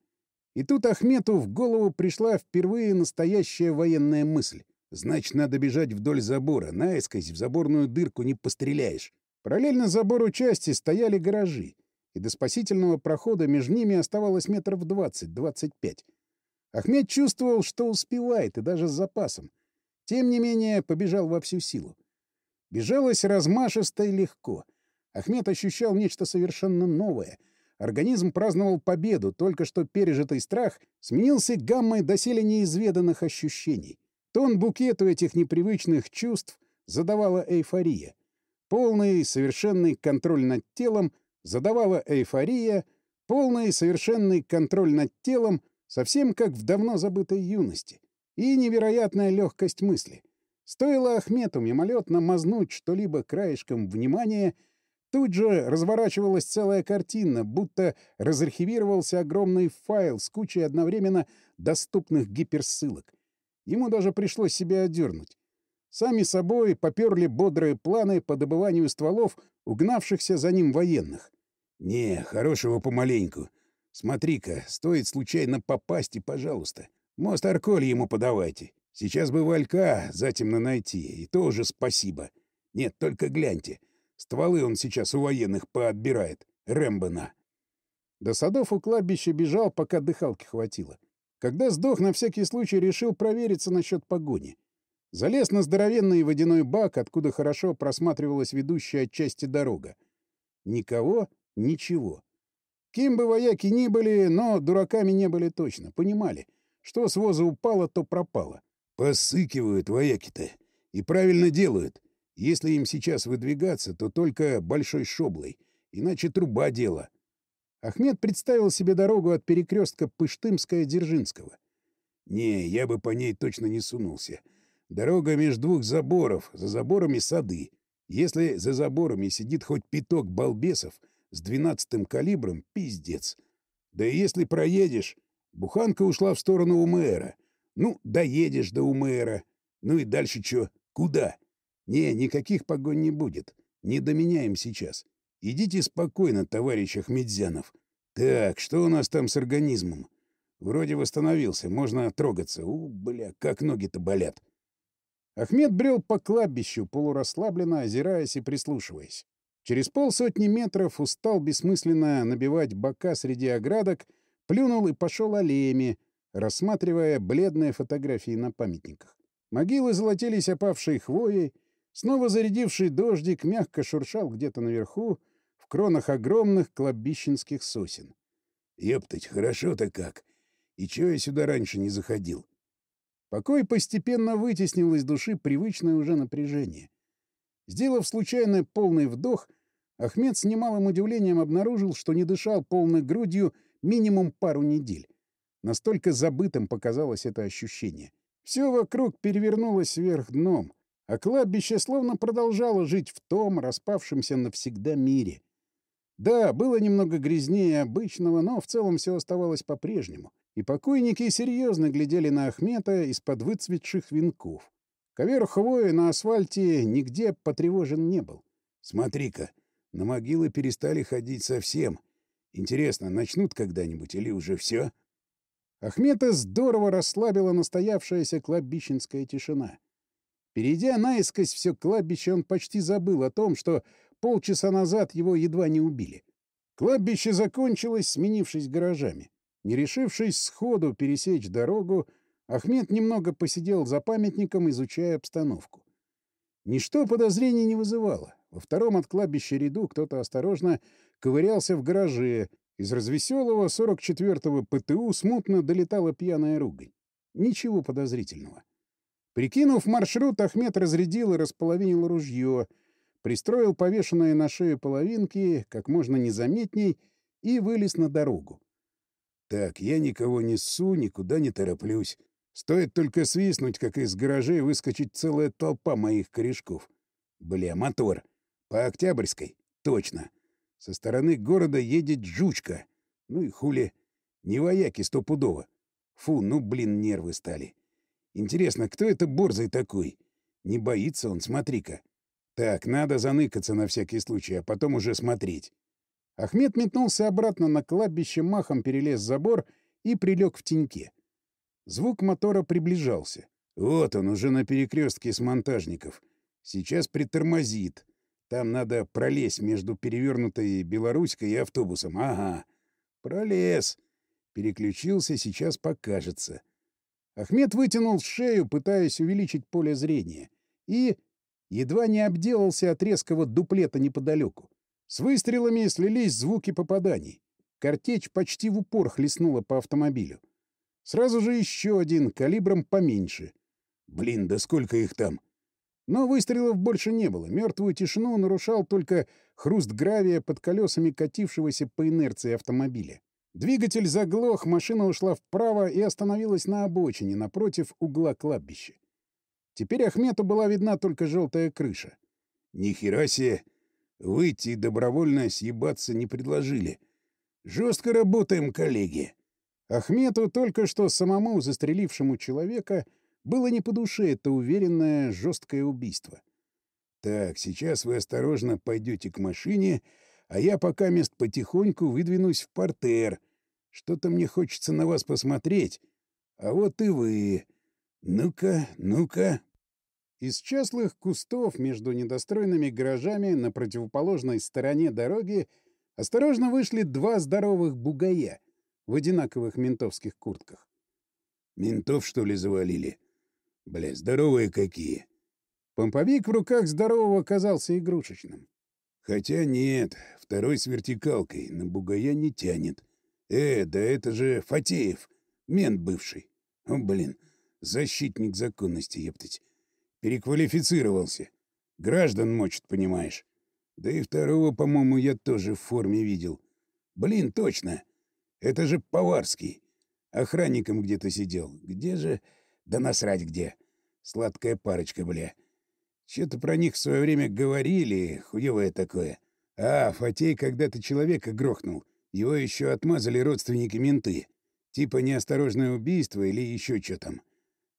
И тут Ахмету в голову пришла впервые настоящая военная мысль. Значит, надо бежать вдоль забора. Наискось в заборную дырку не постреляешь. Параллельно забору части стояли гаражи, и до спасительного прохода между ними оставалось метров двадцать-двадцать пять. Ахмед чувствовал, что успевает, и даже с запасом. Тем не менее, побежал во всю силу. Бежалось размашисто и легко. Ахмед ощущал нечто совершенно новое — Организм праздновал победу, только что пережитый страх сменился гаммой доселе неизведанных ощущений. Тон букету этих непривычных чувств задавала эйфория. Полный совершенный контроль над телом задавала эйфория, полный совершенный контроль над телом, совсем как в давно забытой юности, и невероятная легкость мысли. Стоило Ахмету мимолетно мазнуть что-либо краешком внимания — Тут же разворачивалась целая картина, будто разархивировался огромный файл с кучей одновременно доступных гиперссылок. Ему даже пришлось себя одернуть. Сами собой поперли бодрые планы по добыванию стволов угнавшихся за ним военных. «Не, хорошего помаленьку. Смотри-ка, стоит случайно попасть и, пожалуйста, мост Арколь ему подавайте. Сейчас бы Валька затемно найти, и то уже спасибо. Нет, только гляньте». Стволы он сейчас у военных поотбирает. Рэмбона. До садов у кладбища бежал, пока дыхалки хватило. Когда сдох, на всякий случай решил провериться насчет погони. Залез на здоровенный водяной бак, откуда хорошо просматривалась ведущая отчасти дорога. Никого, ничего. Кем бы вояки ни были, но дураками не были точно. Понимали, что с воза упало, то пропало. Посыкивают вояки-то. И правильно делают. Если им сейчас выдвигаться, то только большой шоблой, иначе труба дело. Ахмед представил себе дорогу от перекрестка Пыштымская-Дзержинского. Не, я бы по ней точно не сунулся. Дорога между двух заборов, за заборами сады. Если за заборами сидит хоть пяток балбесов с двенадцатым калибром, пиздец. Да и если проедешь... Буханка ушла в сторону УМРа. Ну, доедешь до УМРа. Ну и дальше что? Куда? Не, никаких погонь не будет. Не до меня им сейчас. Идите спокойно, товарищ Ахмедзянов. Так, что у нас там с организмом? Вроде восстановился, можно трогаться. У, бля, как ноги-то болят. Ахмед брел по кладбищу, полурасслабленно озираясь и прислушиваясь. Через полсотни метров устал бессмысленно набивать бока среди оградок, плюнул и пошел аллеями, рассматривая бледные фотографии на памятниках. Могилы золотились опавшей хвоей, Снова зарядивший дождик мягко шуршал где-то наверху, в кронах огромных кладбищенских сосен. «Ептать, хорошо-то как! И чего я сюда раньше не заходил?» Покой постепенно вытеснил из души привычное уже напряжение. Сделав случайно полный вдох, Ахмед с немалым удивлением обнаружил, что не дышал полной грудью минимум пару недель. Настолько забытым показалось это ощущение. Все вокруг перевернулось вверх дном — а кладбище словно продолжало жить в том распавшемся навсегда мире. Да, было немного грязнее обычного, но в целом все оставалось по-прежнему. И покойники серьезно глядели на Ахмета из-под выцветших венков. Ковер хвои на асфальте нигде потревожен не был. «Смотри-ка, на могилы перестали ходить совсем. Интересно, начнут когда-нибудь или уже все?» Ахмета здорово расслабила настоявшаяся кладбищенская тишина. Перейдя наискось все кладбище, он почти забыл о том, что полчаса назад его едва не убили. Кладбище закончилось, сменившись гаражами. Не решившись сходу пересечь дорогу, Ахмед немного посидел за памятником, изучая обстановку. Ничто подозрений не вызывало. Во втором от кладбища ряду кто-то осторожно ковырялся в гараже. Из развеселого 44-го ПТУ смутно долетала пьяная ругань. Ничего подозрительного. Прикинув маршрут, Ахмед разрядил и располовинил ружье, пристроил повешенные на шею половинки как можно незаметней и вылез на дорогу. Так, я никого не ссу, никуда не тороплюсь. Стоит только свистнуть, как из гаражей выскочить целая толпа моих корешков. Бля, мотор. По Октябрьской? Точно. Со стороны города едет жучка. Ну и хули. Не вояки стопудово. Фу, ну, блин, нервы стали. Интересно, кто это борзый такой? Не боится он, смотри-ка. Так, надо заныкаться на всякий случай, а потом уже смотреть. Ахмед метнулся обратно на кладбище, махом перелез забор и прилег в теньке. Звук мотора приближался. Вот он уже на перекрестке с монтажников. Сейчас притормозит. Там надо пролезть между перевернутой Белоруськой и автобусом. Ага. Пролез. Переключился, сейчас покажется. Ахмед вытянул шею, пытаясь увеличить поле зрения, и едва не обделался от резкого дуплета неподалеку. С выстрелами слились звуки попаданий. Картечь почти в упор хлестнула по автомобилю. Сразу же еще один, калибром поменьше. Блин, да сколько их там? Но выстрелов больше не было. Мертвую тишину нарушал только хруст гравия под колесами катившегося по инерции автомобиля. Двигатель заглох, машина ушла вправо и остановилась на обочине напротив угла кладбища. Теперь Ахмету была видна только желтая крыша. Ни хера себе! Выйти и добровольно съебаться не предложили. Жестко работаем, коллеги. Ахмету только что самому застрелившему человека было не по душе это уверенное жесткое убийство. Так, сейчас вы осторожно пойдете к машине, а я пока мест потихоньку выдвинусь в портер. Что-то мне хочется на вас посмотреть. А вот и вы. Ну-ка, ну-ка. Из частых кустов между недостроенными гаражами на противоположной стороне дороги осторожно вышли два здоровых бугая в одинаковых ментовских куртках. «Ментов, что ли, завалили? Бля, здоровые какие!» Помповик в руках здорового казался игрушечным. «Хотя нет, второй с вертикалкой, на бугая не тянет. Э, да это же Фатеев, мент бывший. О, блин, защитник законности, ептать. Переквалифицировался. Граждан мочит, понимаешь. Да и второго, по-моему, я тоже в форме видел. Блин, точно. Это же Поварский. Охранником где-то сидел. Где же... Да насрать где. Сладкая парочка, бля. Что-то про них в свое время говорили, хуевое такое. А, Фатей когда-то человека грохнул. Его еще отмазали родственники-менты. Типа неосторожное убийство или еще что там.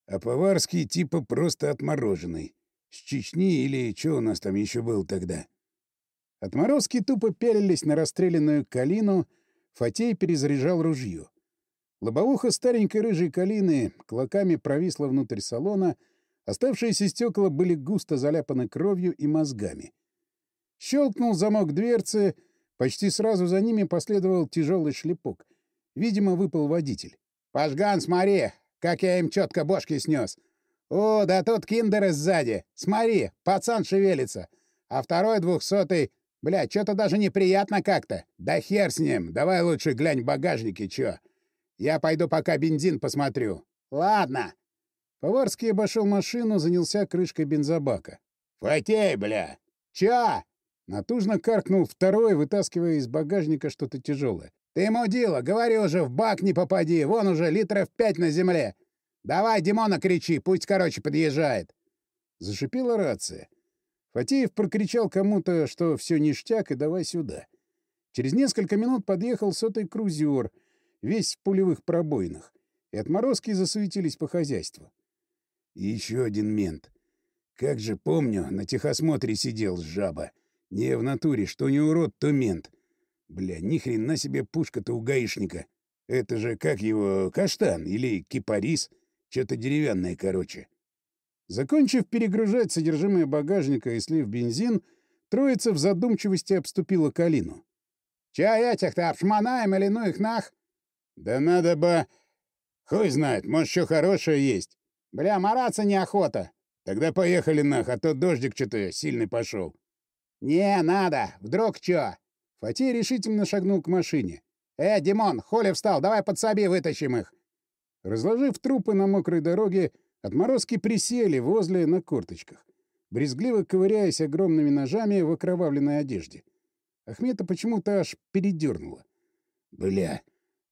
А Поварский типа просто отмороженный. С Чечни или что у нас там еще был тогда? Отморозки тупо пялились на расстрелянную калину, Фатей перезаряжал ружье. Лобовуха старенькой рыжей калины клоками провисла внутрь салона, оставшиеся стекла были густо заляпаны кровью и мозгами. Щелкнул замок дверцы, почти сразу за ними последовал тяжелый шлепок. Видимо, выпал водитель. «Пашган, смотри! Как я им четко бошки снес. О, да тут киндеры сзади. Смотри, пацан шевелится. А второй двухсотый... Бля, что-то даже неприятно как-то. Да хер с ним. Давай лучше глянь в багажнике, чё. Я пойду пока бензин посмотрю. Ладно. Поварский обошел машину, занялся крышкой бензобака. «Фатей, бля! Чё?» Натужно каркнул второй, вытаскивая из багажника что-то тяжелое. «Ты, мудила, говори уже, в бак не попади, вон уже литров пять на земле. Давай Димона кричи, пусть, короче, подъезжает». Зашипела рация. Фатеев прокричал кому-то, что все ништяк и давай сюда. Через несколько минут подъехал сотый крузер, весь в пулевых пробоинах, и отморозки засуетились по хозяйству. И еще один мент. Как же помню, на техосмотре сидел жаба. Не в натуре, что не урод, то мент. Бля, ни хрена себе пушка-то у гаишника. Это же как его, каштан или кипарис. Что-то деревянное, короче. Закончив перегружать содержимое багажника и слив бензин, троица в задумчивости обступила Калину. «Чай этих-то обшмонаем или ну их нах?» «Да надо бы... Хуй знает, может, что хорошее есть». «Бля, мараться неохота». «Тогда поехали нах, а то дождик что-то сильный пошел. «Не, надо. Вдруг чё?» Фатей решительно шагнул к машине. «Э, Димон, Холя встал, давай подсоби, вытащим их!» Разложив трупы на мокрой дороге, отморозки присели возле на корточках, брезгливо ковыряясь огромными ножами в окровавленной одежде. Ахмета почему-то аж передернуло. Бля,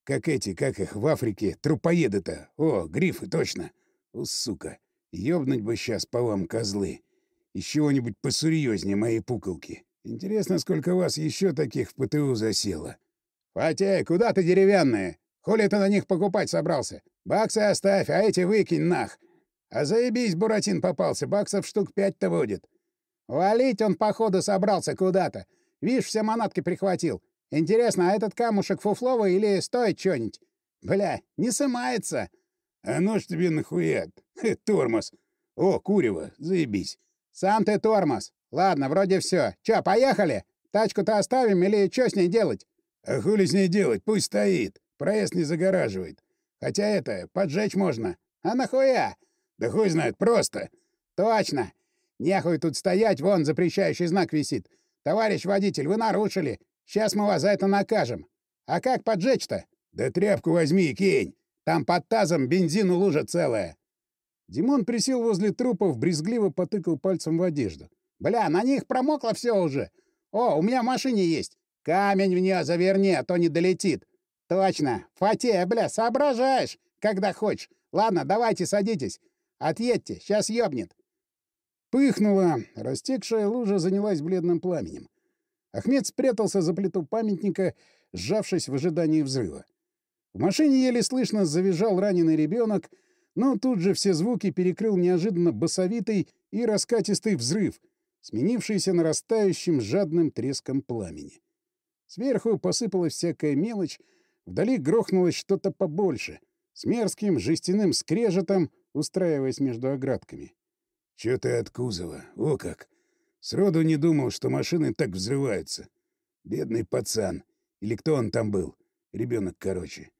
как эти, как их в Африке, трупоеды-то. О, грифы, точно. О, сука, ёбнуть бы сейчас по вам козлы. Из чего-нибудь посерьезнее моей пуколки. Интересно, сколько вас еще таких в ПТУ засело. Фатей, куда ты деревянные? Хули ты на них покупать собрался? Баксы оставь, а эти выкинь нах. А заебись, Буратин попался, баксов штук пять-то будет. Валить он, походу, собрался куда-то. Видишь, все манатки прихватил. Интересно, а этот камушек фуфловый или стоит что-нибудь? Бля, не сымается. А ну ж тебе нахуя? Хе, тормоз. О, курево, заебись. Сам ты тормоз. Ладно, вроде все. Чё, поехали? Тачку-то оставим или что с ней делать? А хули с ней делать? Пусть стоит. Проезд не загораживает. Хотя это, поджечь можно. А нахуя? Да хуй знает, просто. Точно. Нехуй тут стоять, вон запрещающий знак висит. Товарищ водитель, вы нарушили. Сейчас мы вас за это накажем. А как поджечь-то? Да тряпку возьми кинь. Там под тазом бензину лужа целая. Димон присел возле трупов, брезгливо потыкал пальцем в одежду. Бля, на них промокло все уже. О, у меня в машине есть. Камень в нее заверни, а то не долетит. Точно. Фатея, бля, соображаешь, когда хочешь. Ладно, давайте садитесь. Отъедьте, сейчас ёбнет. Пыхнула. Растекшая лужа занялась бледным пламенем. Ахмед спрятался за плиту памятника, сжавшись в ожидании взрыва. В машине еле слышно завизжал раненый ребенок, но тут же все звуки перекрыл неожиданно басовитый и раскатистый взрыв, сменившийся нарастающим жадным треском пламени. Сверху посыпалась всякая мелочь, вдали грохнулось что-то побольше, с мерзким жестяным скрежетом, устраиваясь между оградками. — Чё ты от кузова? О как! Сроду не думал, что машины так взрываются. Бедный пацан. Или кто он там был? Ребенок, короче.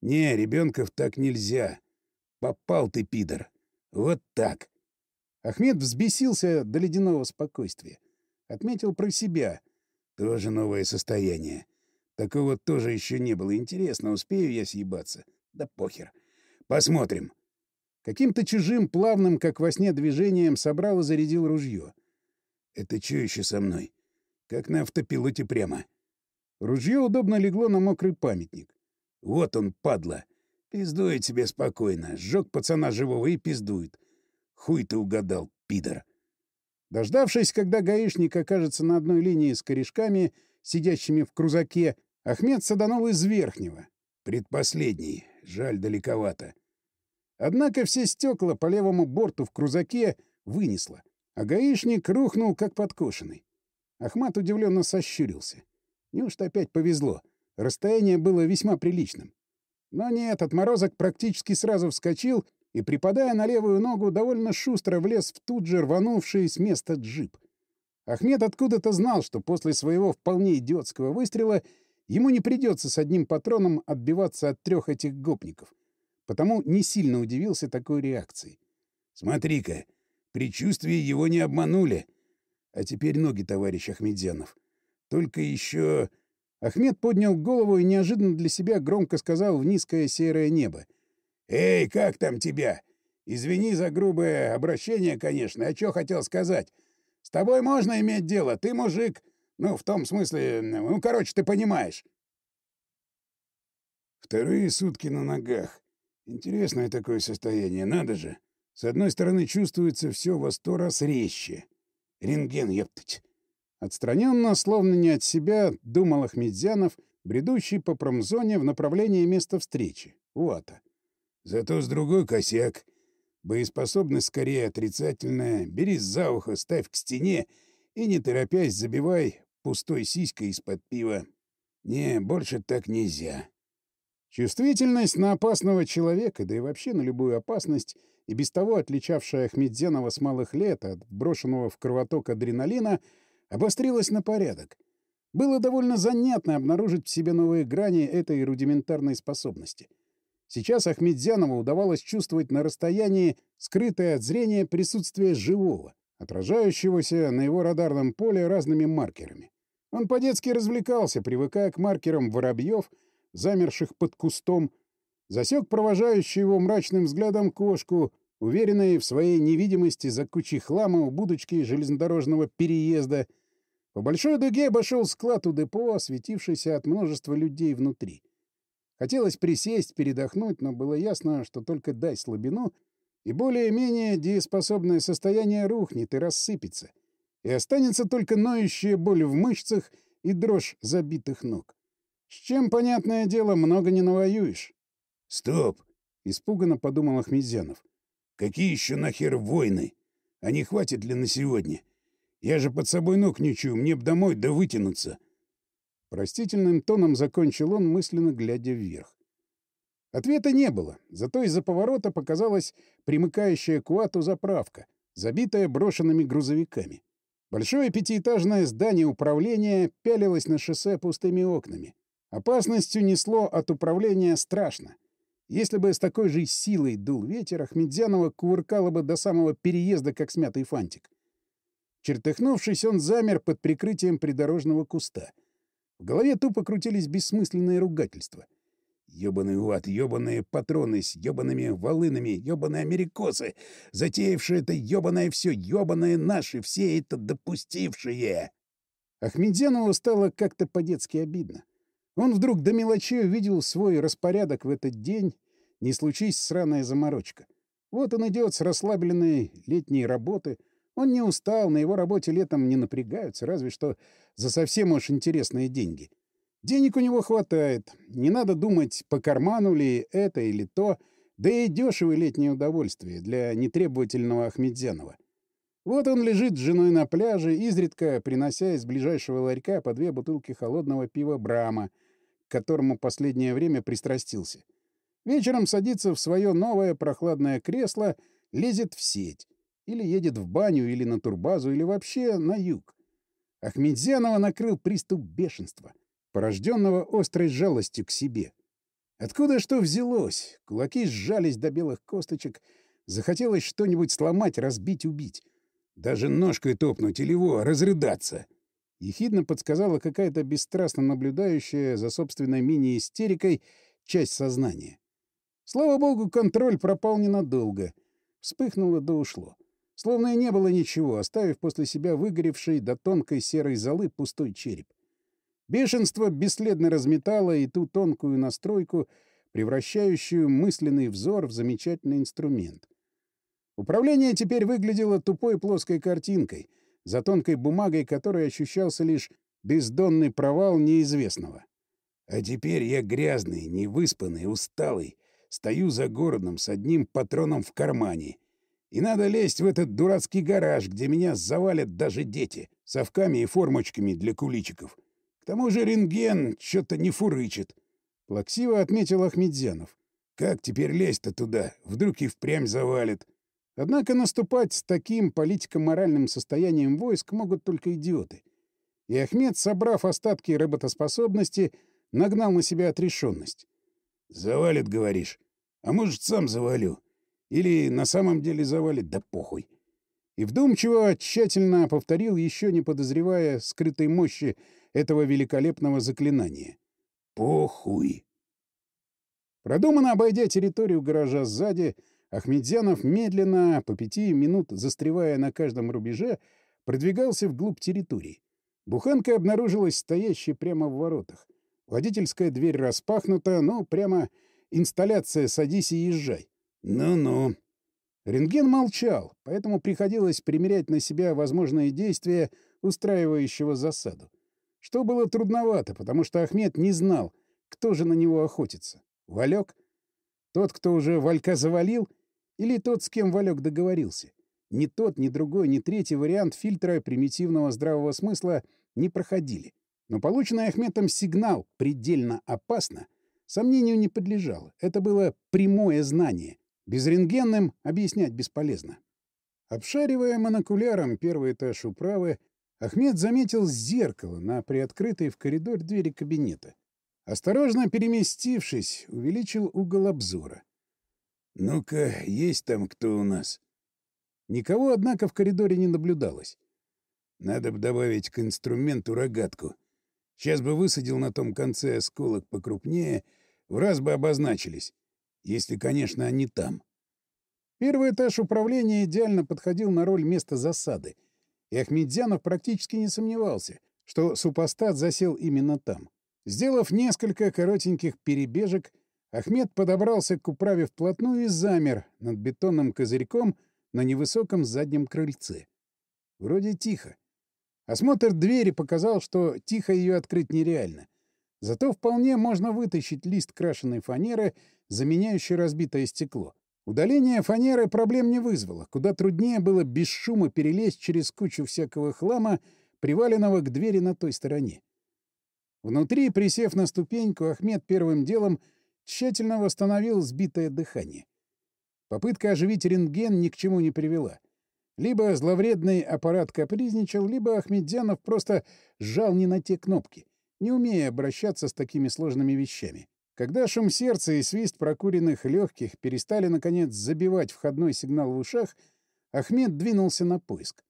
Не, ребенков так нельзя. Попал ты, пидор. Вот так. Ахмед взбесился до ледяного спокойствия. Отметил про себя. Тоже новое состояние. Такого тоже еще не было. Интересно, успею я съебаться? Да похер. Посмотрим. Каким-то чужим, плавным, как во сне, движением собрал и зарядил ружье. Это что еще со мной? Как на автопилоте прямо. Ружье удобно легло на мокрый памятник. Вот он, падла. Пиздует себе спокойно. Сжег пацана живого и пиздует. Хуй ты угадал, пидор. Дождавшись, когда гаишник окажется на одной линии с корешками, сидящими в крузаке, Ахмед саданул из верхнего. Предпоследний. Жаль, далековато. Однако все стекла по левому борту в крузаке вынесло а гаишник рухнул, как подкошенный. Ахмат удивленно сощурился. Неужто опять повезло? Расстояние было весьма приличным. Но нет, отморозок практически сразу вскочил и, припадая на левую ногу, довольно шустро влез в тут же рванувший с места джип. Ахмед откуда-то знал, что после своего вполне идиотского выстрела ему не придется с одним патроном отбиваться от трех этих гопников. Потому не сильно удивился такой реакции. «Смотри-ка, Предчувствия его не обманули. А теперь ноги, товарищ Ахмедзянов. Только еще... Ахмед поднял голову и неожиданно для себя громко сказал в низкое серое небо. «Эй, как там тебя? Извини за грубое обращение, конечно. А что хотел сказать? С тобой можно иметь дело, ты мужик. Ну, в том смысле... Ну, короче, ты понимаешь». Вторые сутки на ногах. Интересное такое состояние, надо же. С одной стороны, чувствуется все во сто раз резче. Рентген, ептать. Отстраненно, словно не от себя, думал Ахмедзянов, бредущий по промзоне в направлении места встречи — Уата. Зато с другой косяк. Боеспособность скорее отрицательная. Бери за ухо, ставь к стене и, не торопясь, забивай пустой сиськой из-под пива. Не, больше так нельзя. Чувствительность на опасного человека, да и вообще на любую опасность — и без того отличавшая Ахмедзянова с малых лет от брошенного в кровоток адреналина, обострилась на порядок. Было довольно занятно обнаружить в себе новые грани этой рудиментарной способности. Сейчас Ахмедзянову удавалось чувствовать на расстоянии скрытое от зрения присутствие живого, отражающегося на его радарном поле разными маркерами. Он по-детски развлекался, привыкая к маркерам воробьев, замерших под кустом, засек провожающую его мрачным взглядом кошку, уверенной в своей невидимости за кучей хлама у будочки железнодорожного переезда, По большой дуге обошел склад у депо, осветившийся от множества людей внутри. Хотелось присесть, передохнуть, но было ясно, что только дай слабину, и более-менее дееспособное состояние рухнет и рассыпется, и останется только ноющая боль в мышцах и дрожь забитых ног. С чем, понятное дело, много не навоюешь. — Стоп! — испуганно подумал Ахмедзянов. — Какие еще нахер войны? А не хватит ли на сегодня? Я же под собой ног не чую, мне б домой да вытянуться. Простительным тоном закончил он, мысленно глядя вверх. Ответа не было, зато из-за поворота показалась примыкающая к УАТу заправка, забитая брошенными грузовиками. Большое пятиэтажное здание управления пялилось на шоссе пустыми окнами. Опасностью несло от управления страшно. Если бы с такой же силой дул ветер, Ахмедзянова кувыркало бы до самого переезда, как смятый фантик. Чертыхнувшись, он замер под прикрытием придорожного куста. В голове тупо крутились бессмысленные ругательства. Ёбаный уат, ёбаные патроны с ёбаными волынами, ёбаные америкосы, затеявшие это ёбаное все, ёбаные наши, все это допустившие. Ахмедзянову стало как-то по-детски обидно. Он вдруг до мелочей увидел свой распорядок в этот день, не случись сраная заморочка. Вот он идет с расслабленной летней работы — он не устал, на его работе летом не напрягаются, разве что за совсем уж интересные деньги. Денег у него хватает, не надо думать, по карману ли это или то, да и дешевое летнее удовольствие для нетребовательного Ахмедзянова. Вот он лежит с женой на пляже, изредка принося из ближайшего ларька по две бутылки холодного пива «Брама», к которому последнее время пристрастился. Вечером садится в свое новое прохладное кресло, лезет в сеть. Или едет в баню, или на турбазу, или вообще на юг. Ахмедзянова накрыл приступ бешенства, порожденного острой жалостью к себе. Откуда что взялось? Кулаки сжались до белых косточек. Захотелось что-нибудь сломать, разбить, убить. Даже ножкой топнуть или его разрыдаться. Ехидно подсказала какая-то бесстрастно наблюдающая за собственной мини-истерикой часть сознания. Слава богу, контроль пропал ненадолго. Вспыхнуло да ушло. Словно и не было ничего, оставив после себя выгоревший до тонкой серой золы пустой череп. Бешенство бесследно разметало и ту тонкую настройку, превращающую мысленный взор в замечательный инструмент. Управление теперь выглядело тупой плоской картинкой, за тонкой бумагой которой ощущался лишь бездонный провал неизвестного. А теперь я грязный, невыспанный, усталый, стою за городом с одним патроном в кармане и надо лезть в этот дурацкий гараж, где меня завалят даже дети, совками и формочками для куличиков. К тому же рентген что-то не фурычит. Плаксиво отметил Ахмедзянов. Как теперь лезть-то туда? Вдруг и впрямь завалит. Однако наступать с таким политико-моральным состоянием войск могут только идиоты. И Ахмед, собрав остатки работоспособности, нагнал на себя отрешенность. «Завалит, говоришь? А может, сам завалю? Или на самом деле завалит, да похуй. И вдумчиво, тщательно повторил, еще не подозревая скрытой мощи этого великолепного заклинания. Похуй. Продуманно обойдя территорию гаража сзади, Ахмедзянов медленно, по пяти минут застревая на каждом рубеже, продвигался вглубь территории. Буханка обнаружилась стоящей прямо в воротах. Водительская дверь распахнута, но прямо инсталляция «Садись и езжай». «Ну-ну». Рентген молчал, поэтому приходилось примерять на себя возможные действия устраивающего засаду. Что было трудновато, потому что Ахмед не знал, кто же на него охотится. Валек? Тот, кто уже Валька завалил? Или тот, с кем Валек договорился? Ни тот, ни другой, ни третий вариант фильтра примитивного здравого смысла не проходили. Но полученный Ахметом сигнал «предельно опасно» сомнению не подлежал. Это было прямое знание. Безрентгенным объяснять бесполезно. Обшаривая монокуляром первый этаж управы, Ахмед заметил зеркало на приоткрытой в коридор двери кабинета. Осторожно переместившись, увеличил угол обзора. «Ну-ка, есть там кто у нас?» Никого, однако, в коридоре не наблюдалось. «Надо бы добавить к инструменту рогатку. Сейчас бы высадил на том конце осколок покрупнее, в раз бы обозначились. Если, конечно, они там. Первый этаж управления идеально подходил на роль места засады. И Ахмедзянов практически не сомневался, что супостат засел именно там. Сделав несколько коротеньких перебежек, Ахмед подобрался к управе вплотную и замер над бетонным козырьком на невысоком заднем крыльце. Вроде тихо. Осмотр двери показал, что тихо ее открыть нереально. Зато вполне можно вытащить лист крашеной фанеры, заменяющий разбитое стекло. Удаление фанеры проблем не вызвало. Куда труднее было без шума перелезть через кучу всякого хлама, приваленного к двери на той стороне. Внутри, присев на ступеньку, Ахмед первым делом тщательно восстановил сбитое дыхание. Попытка оживить рентген ни к чему не привела. Либо зловредный аппарат капризничал, либо Ахмедзянов просто сжал не на те кнопки, не умея обращаться с такими сложными вещами. Когда шум сердца и свист прокуренных легких перестали, наконец, забивать входной сигнал в ушах, Ахмед двинулся на поиск.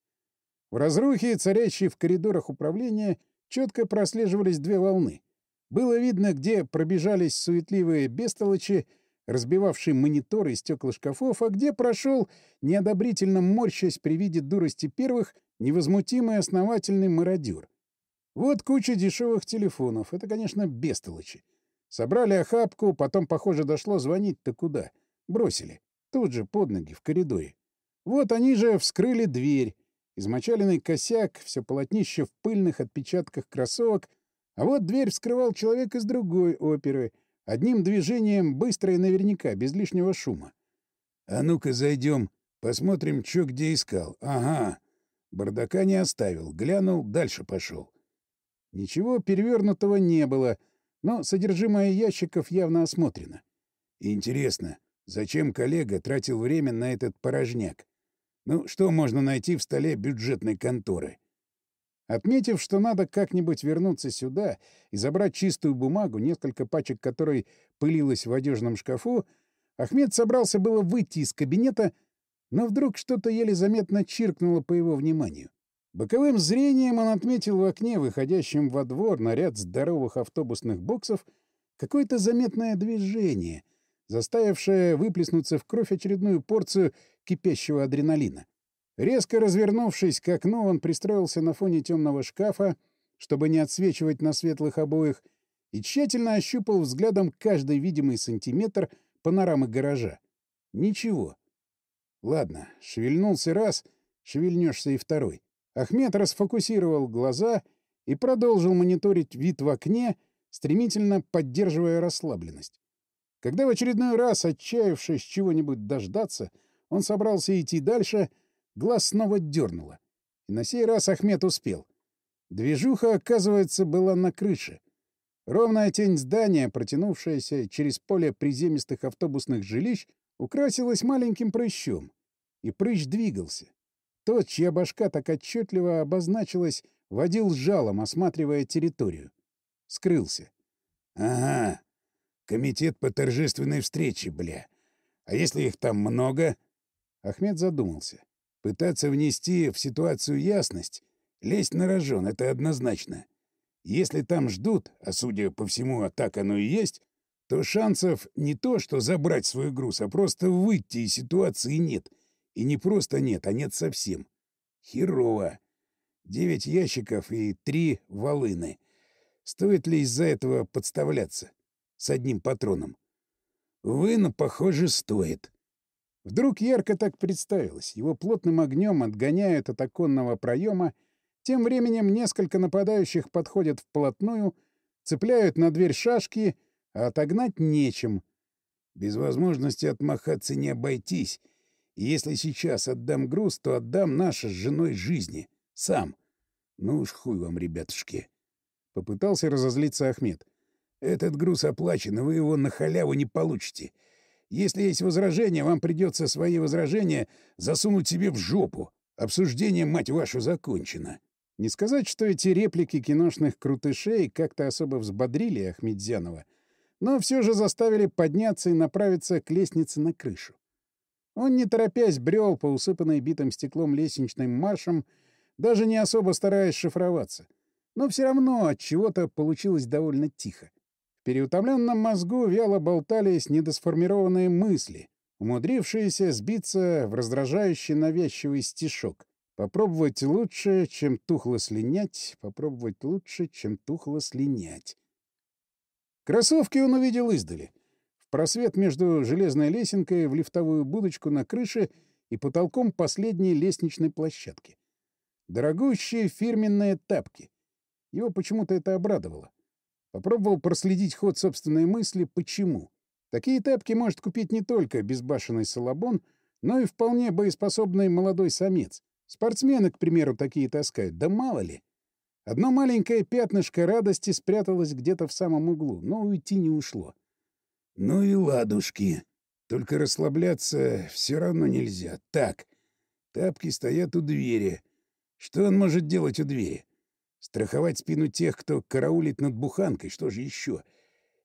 В разрухе, царящей в коридорах управления, четко прослеживались две волны. Было видно, где пробежались суетливые бестолочи, разбивавшие мониторы и стекла шкафов, а где прошел, неодобрительно морщась при виде дурости первых, невозмутимый основательный мародер. Вот куча дешевых телефонов. Это, конечно, бестолочи. Собрали охапку, потом, похоже, дошло звонить-то куда. Бросили. Тут же, под ноги, в коридоре. Вот они же вскрыли дверь. Измочаленный косяк, все полотнище в пыльных отпечатках кроссовок. А вот дверь вскрывал человек из другой оперы. Одним движением, быстро и наверняка, без лишнего шума. — А ну-ка зайдем, посмотрим, что где искал. Ага. Бардака не оставил. Глянул, дальше пошел. Ничего перевернутого не было — но содержимое ящиков явно осмотрено. Интересно, зачем коллега тратил время на этот порожняк? Ну, что можно найти в столе бюджетной конторы? Отметив, что надо как-нибудь вернуться сюда и забрать чистую бумагу, несколько пачек которой пылилось в одежном шкафу, Ахмед собрался было выйти из кабинета, но вдруг что-то еле заметно чиркнуло по его вниманию. Боковым зрением он отметил в окне, выходящем во двор на ряд здоровых автобусных боксов, какое-то заметное движение, заставившее выплеснуться в кровь очередную порцию кипящего адреналина. Резко развернувшись к окну, он пристроился на фоне темного шкафа, чтобы не отсвечивать на светлых обоях, и тщательно ощупал взглядом каждый видимый сантиметр панорамы гаража. Ничего. Ладно, шевельнулся раз, шевельнешься и второй. Ахмед расфокусировал глаза и продолжил мониторить вид в окне, стремительно поддерживая расслабленность. Когда в очередной раз, отчаявшись чего-нибудь дождаться, он собрался идти дальше, глаз снова дернуло. И на сей раз Ахмед успел. Движуха, оказывается, была на крыше. Ровная тень здания, протянувшаяся через поле приземистых автобусных жилищ, украсилась маленьким прыщом. И прыщ двигался. Тот, чья башка так отчетливо обозначилась, водил жалом, осматривая территорию. Скрылся. — Ага. Комитет по торжественной встрече, бля. А если их там много? Ахмед задумался. Пытаться внести в ситуацию ясность, лезть на рожон — это однозначно. Если там ждут, а судя по всему, а так оно и есть, то шансов не то, что забрать свой груз, а просто выйти из ситуации нет — и не просто нет, а нет совсем. Херово. Девять ящиков и три волыны. Стоит ли из-за этого подставляться? С одним патроном. Вы, но, похоже, стоит. Вдруг ярко так представилось. Его плотным огнем отгоняют от оконного проема. Тем временем несколько нападающих подходят вплотную, цепляют на дверь шашки, а отогнать нечем. Без возможности отмахаться не обойтись — если сейчас отдам груз, то отдам нашей с женой жизни. Сам. Ну уж хуй вам, ребятушки. Попытался разозлиться Ахмед. Этот груз оплачен, и вы его на халяву не получите. Если есть возражения, вам придется свои возражения засунуть себе в жопу. Обсуждение, мать вашу, закончено. Не сказать, что эти реплики киношных крутышей как-то особо взбодрили Ахмедзянова, но все же заставили подняться и направиться к лестнице на крышу. Он, не торопясь, брел по усыпанной битым стеклом лестничным маршам, даже не особо стараясь шифроваться. Но все равно от чего-то получилось довольно тихо. В переутомленном мозгу вяло болтались недосформированные мысли, умудрившиеся сбиться в раздражающий навязчивый стишок. Попробовать лучше, чем тухло слинять, попробовать лучше, чем тухло слинять. Кроссовки он увидел издали. В просвет между железной лесенкой в лифтовую будочку на крыше и потолком последней лестничной площадки. Дорогущие фирменные тапки. Его почему-то это обрадовало. Попробовал проследить ход собственной мысли, почему. Такие тапки может купить не только безбашенный салабон, но и вполне боеспособный молодой самец. Спортсмены, к примеру, такие таскают. Да мало ли. Одно маленькое пятнышко радости спряталось где-то в самом углу, но уйти не ушло. Ну и ладушки. Только расслабляться все равно нельзя. Так, тапки стоят у двери. Что он может делать у двери? Страховать спину тех, кто караулит над буханкой, что же еще?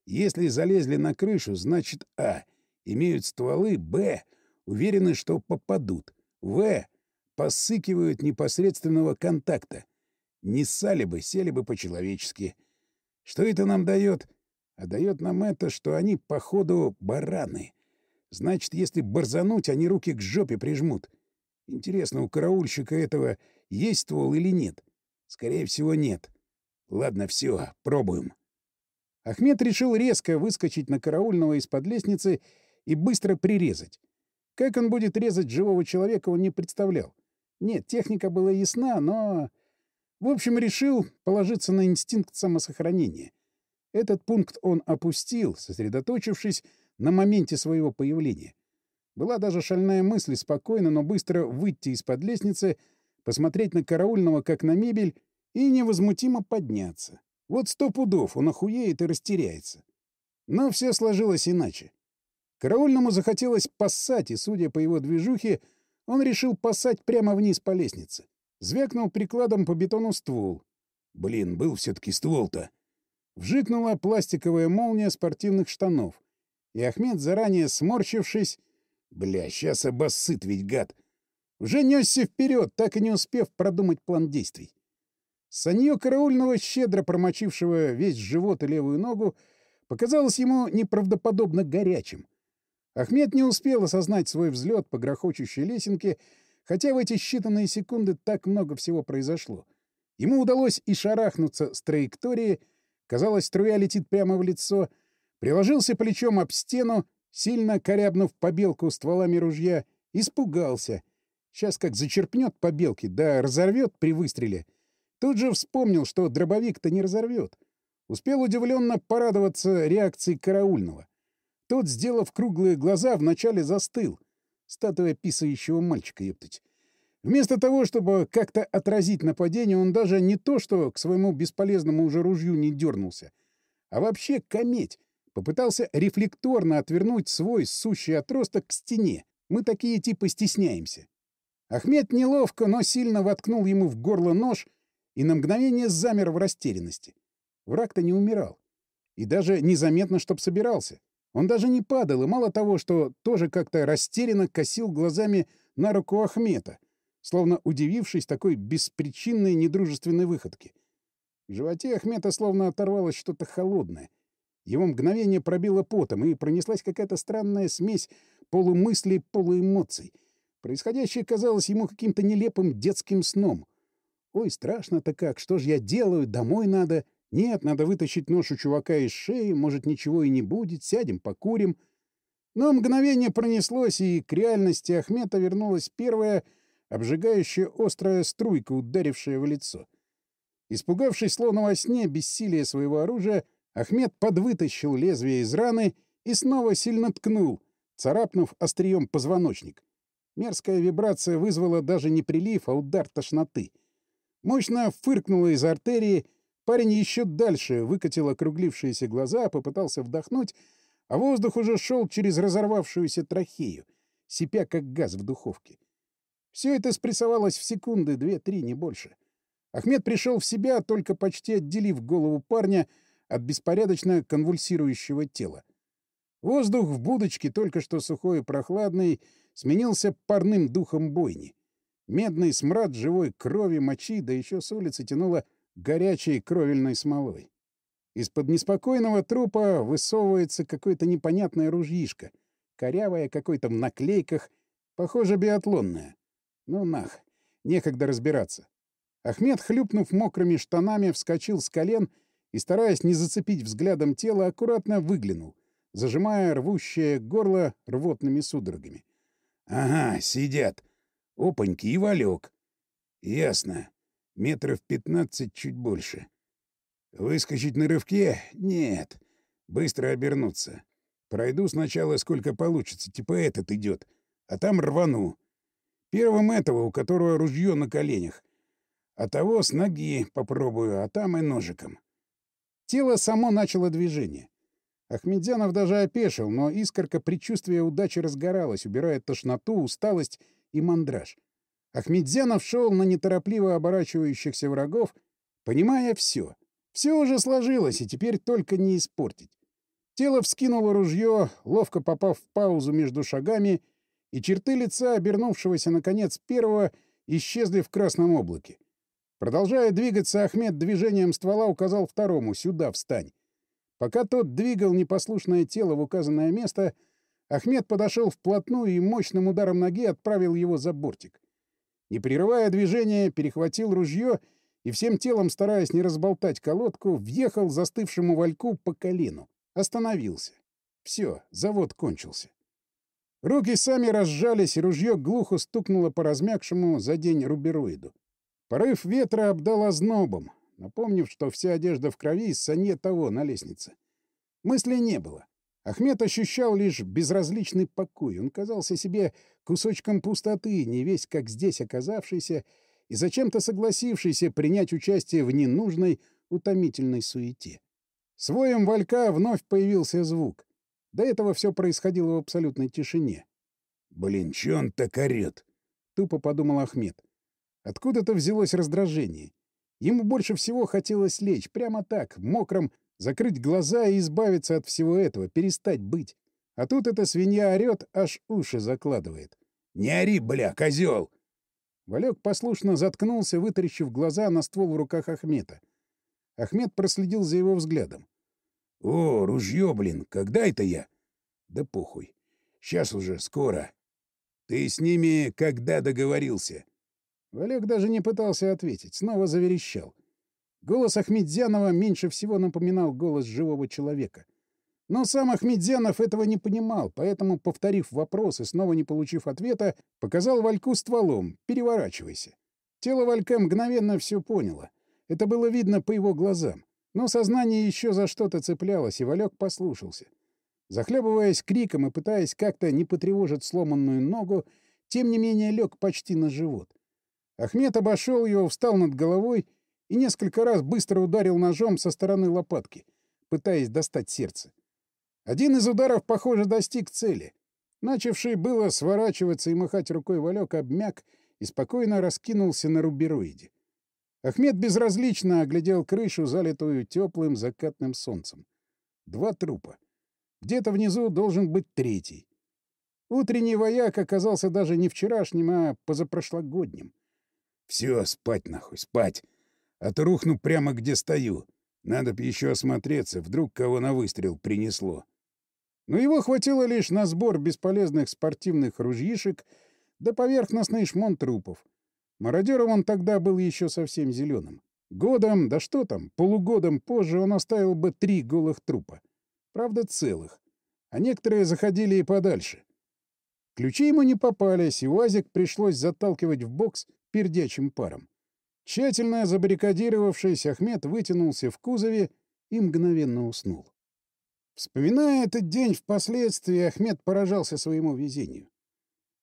Если залезли на крышу, значит А. Имеют стволы, Б. Уверены, что попадут. В. Посыкивают непосредственного контакта. Не ссали бы, сели бы по-человечески. Что это нам дает? А дает нам это, что они, походу, бараны. Значит, если борзануть, они руки к жопе прижмут. Интересно, у караульщика этого есть ствол или нет? Скорее всего, нет. Ладно, все, пробуем. Ахмед решил резко выскочить на караульного из-под лестницы и быстро прирезать. Как он будет резать живого человека, он не представлял. Нет, техника была ясна, но... В общем, решил положиться на инстинкт самосохранения. Этот пункт он опустил, сосредоточившись на моменте своего появления. Была даже шальная мысль спокойно, но быстро выйти из-под лестницы — посмотреть на караульного как на мебель и невозмутимо подняться. Вот сто пудов он охуеет и растеряется. Но все сложилось иначе. Караульному захотелось поссать, и, судя по его движухе, он решил поссать прямо вниз по лестнице. Звякнул прикладом по бетону ствол. Блин, был все-таки ствол-то. Вжикнула пластиковая молния спортивных штанов. И Ахмед, заранее сморщившись... Бля, сейчас обоссыт ведь, гад! Уже несся вперед, так и не успев продумать план действий. Санье караульного, щедро промочившего весь живот и левую ногу, показалось ему неправдоподобно горячим. Ахмед не успел осознать свой взлет по грохочущей лесенке, хотя в эти считанные секунды так много всего произошло. Ему удалось и шарахнуться с траектории, казалось, струя летит прямо в лицо, приложился плечом об стену, сильно корябнув побелку стволами ружья, испугался — Сейчас как зачерпнет по белке, да разорвет при выстреле. Тут же вспомнил, что дробовик-то не разорвет. Успел удивленно порадоваться реакции караульного. Тот, сделав круглые глаза, вначале застыл. Статуя писающего мальчика, ептать. Вместо того, чтобы как-то отразить нападение, он даже не то, что к своему бесполезному уже ружью не дернулся, а вообще кометь. Попытался рефлекторно отвернуть свой сущий отросток к стене. Мы такие типа стесняемся. Ахмед неловко, но сильно воткнул ему в горло нож и на мгновение замер в растерянности. Враг-то не умирал. И даже незаметно, чтоб собирался. Он даже не падал, и мало того, что тоже как-то растерянно косил глазами на руку Ахмета, словно удивившись такой беспричинной недружественной выходке. В животе Ахмета словно оторвалось что-то холодное. Его мгновение пробило потом, и пронеслась какая-то странная смесь полумыслей, полуэмоций — Происходящее казалось ему каким-то нелепым детским сном. «Ой, страшно-то как! Что ж я делаю? Домой надо!» «Нет, надо вытащить нож у чувака из шеи, может, ничего и не будет, сядем, покурим». Но мгновение пронеслось, и к реальности Ахмета вернулась первая, обжигающая острая струйка, ударившая в лицо. Испугавшись, словно во сне, бессилия своего оружия, Ахмед подвытащил лезвие из раны и снова сильно ткнул, царапнув острием позвоночник. Мерзкая вибрация вызвала даже не прилив, а удар тошноты. Мощно фыркнула из артерии, парень еще дальше выкатил округлившиеся глаза, попытался вдохнуть, а воздух уже шел через разорвавшуюся трахею, сипя как газ в духовке. Все это спрессовалось в секунды, две-три, не больше. Ахмед пришел в себя, только почти отделив голову парня от беспорядочно конвульсирующего тела. Воздух в будочке, только что сухой и прохладный, сменился парным духом бойни. Медный смрад живой крови, мочи, да еще с улицы тянуло горячей кровельной смолой. Из-под неспокойного трупа высовывается какое-то непонятное ружьишко, корявое какое-то в наклейках, похоже, биатлонное. Ну нах. Некогда разбираться. Ахмед, хлюпнув мокрыми штанами, вскочил с колен и, стараясь не зацепить взглядом тело, аккуратно выглянул, зажимая рвущее горло рвотными судорогами. — Ага, сидят. Опаньки и Валек. Ясно. Метров пятнадцать чуть больше. Выскочить на рывке? Нет. Быстро обернуться. Пройду сначала сколько получится, типа этот идет, а там рвану. Первым этого, у которого ружье на коленях. А того с ноги попробую, а там и ножиком. Тело само начало движение. Ахмедзянов даже опешил, но искорка предчувствия удачи разгоралась, убирая тошноту, усталость и мандраж. Ахмедзянов шел на неторопливо оборачивающихся врагов, понимая все. Все уже сложилось, и теперь только не испортить. Тело вскинуло ружье, ловко попав в паузу между шагами, и черты лица, обернувшегося, наконец, первого, исчезли в красном облаке. Продолжая двигаться, Ахмед движением ствола указал второму «сюда встань». Пока тот двигал непослушное тело в указанное место, Ахмед подошел вплотную и мощным ударом ноги отправил его за бортик. Не прерывая движения, перехватил ружье и всем телом, стараясь не разболтать колодку, въехал застывшему вальку по колену. Остановился. Все, завод кончился. Руки сами разжались, и ружье глухо стукнуло по размягшему за день рубероиду. Порыв ветра обдал ознобом, напомнив, что вся одежда в крови из санье того на лестнице. Мысли не было. Ахмед ощущал лишь безразличный покой. Он казался себе кусочком пустоты, не весь как здесь оказавшийся и зачем-то согласившийся принять участие в ненужной, утомительной суете. Своем валька вновь появился звук. До этого все происходило в абсолютной тишине. «Блин, чё он так орёт?» — тупо подумал Ахмед. Откуда-то взялось раздражение. Ему больше всего хотелось лечь, прямо так, в мокром, закрыть глаза и избавиться от всего этого, перестать быть. А тут эта свинья орёт, аж уши закладывает. «Не ори, бля, козёл!» Валек послушно заткнулся, вытаращив глаза на ствол в руках Ахмета. Ахмед проследил за его взглядом. «О, ружье, блин, когда это я?» «Да похуй. Сейчас уже, скоро. Ты с ними когда договорился?» Олег даже не пытался ответить, снова заверещал. Голос Ахмедзянова меньше всего напоминал голос живого человека. Но сам Ахмедзянов этого не понимал, поэтому, повторив вопрос и снова не получив ответа, показал Вальку стволом «переворачивайся». Тело Валька мгновенно все поняло. Это было видно по его глазам. Но сознание еще за что-то цеплялось, и Валек послушался. Захлебываясь криком и пытаясь как-то не потревожить сломанную ногу, тем не менее лег почти на живот. Ахмед обошел его, встал над головой и несколько раз быстро ударил ножом со стороны лопатки, пытаясь достать сердце. Один из ударов, похоже, достиг цели. Начавший было сворачиваться и махать рукой Валек обмяк и спокойно раскинулся на рубероиде. Ахмед безразлично оглядел крышу, залитую теплым закатным солнцем. Два трупа. Где-то внизу должен быть третий. Утренний вояк оказался даже не вчерашним, а позапрошлогодним. Все, спать нахуй, спать. А то рухну прямо где стою. Надо б еще осмотреться, вдруг кого на выстрел принесло. Но его хватило лишь на сбор бесполезных спортивных ружьишек да поверхностный шмон трупов. Мародером он тогда был еще совсем зеленым. Годом, да что там, полугодом позже он оставил бы три голых трупа. Правда, целых. А некоторые заходили и подальше. Ключи ему не попались, и УАЗик пришлось заталкивать в бокс пердячим паром. Тщательно забаррикадировавшись, Ахмед вытянулся в кузове и мгновенно уснул. Вспоминая этот день впоследствии, Ахмед поражался своему везению.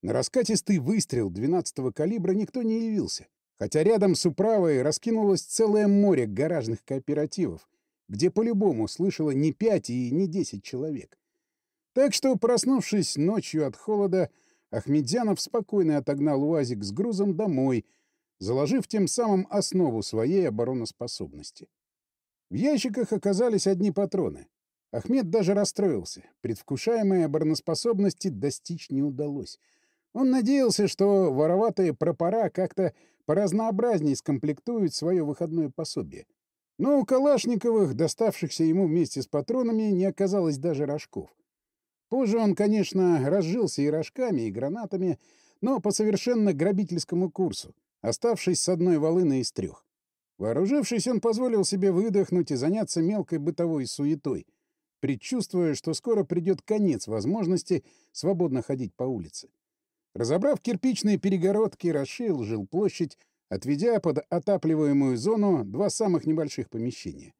На раскатистый выстрел 12-го калибра никто не явился, хотя рядом с управой раскинулось целое море гаражных кооперативов, где по-любому слышало не пять и не десять человек. Так что, проснувшись ночью от холода, Ахмедзянов спокойно отогнал УАЗик с грузом домой, заложив тем самым основу своей обороноспособности. В ящиках оказались одни патроны. Ахмед даже расстроился. Предвкушаемой обороноспособности достичь не удалось — он надеялся, что вороватые пропора как-то поразнообразнее скомплектуют свое выходное пособие. Но у Калашниковых, доставшихся ему вместе с патронами, не оказалось даже рожков. Позже он, конечно, разжился и рожками, и гранатами, но по совершенно грабительскому курсу, оставшись с одной волыной из трех. Вооружившись, он позволил себе выдохнуть и заняться мелкой бытовой суетой, предчувствуя, что скоро придет конец возможности свободно ходить по улице. Разобрав кирпичные перегородки, расширил жилплощадь, отведя под отапливаемую зону два самых небольших помещения.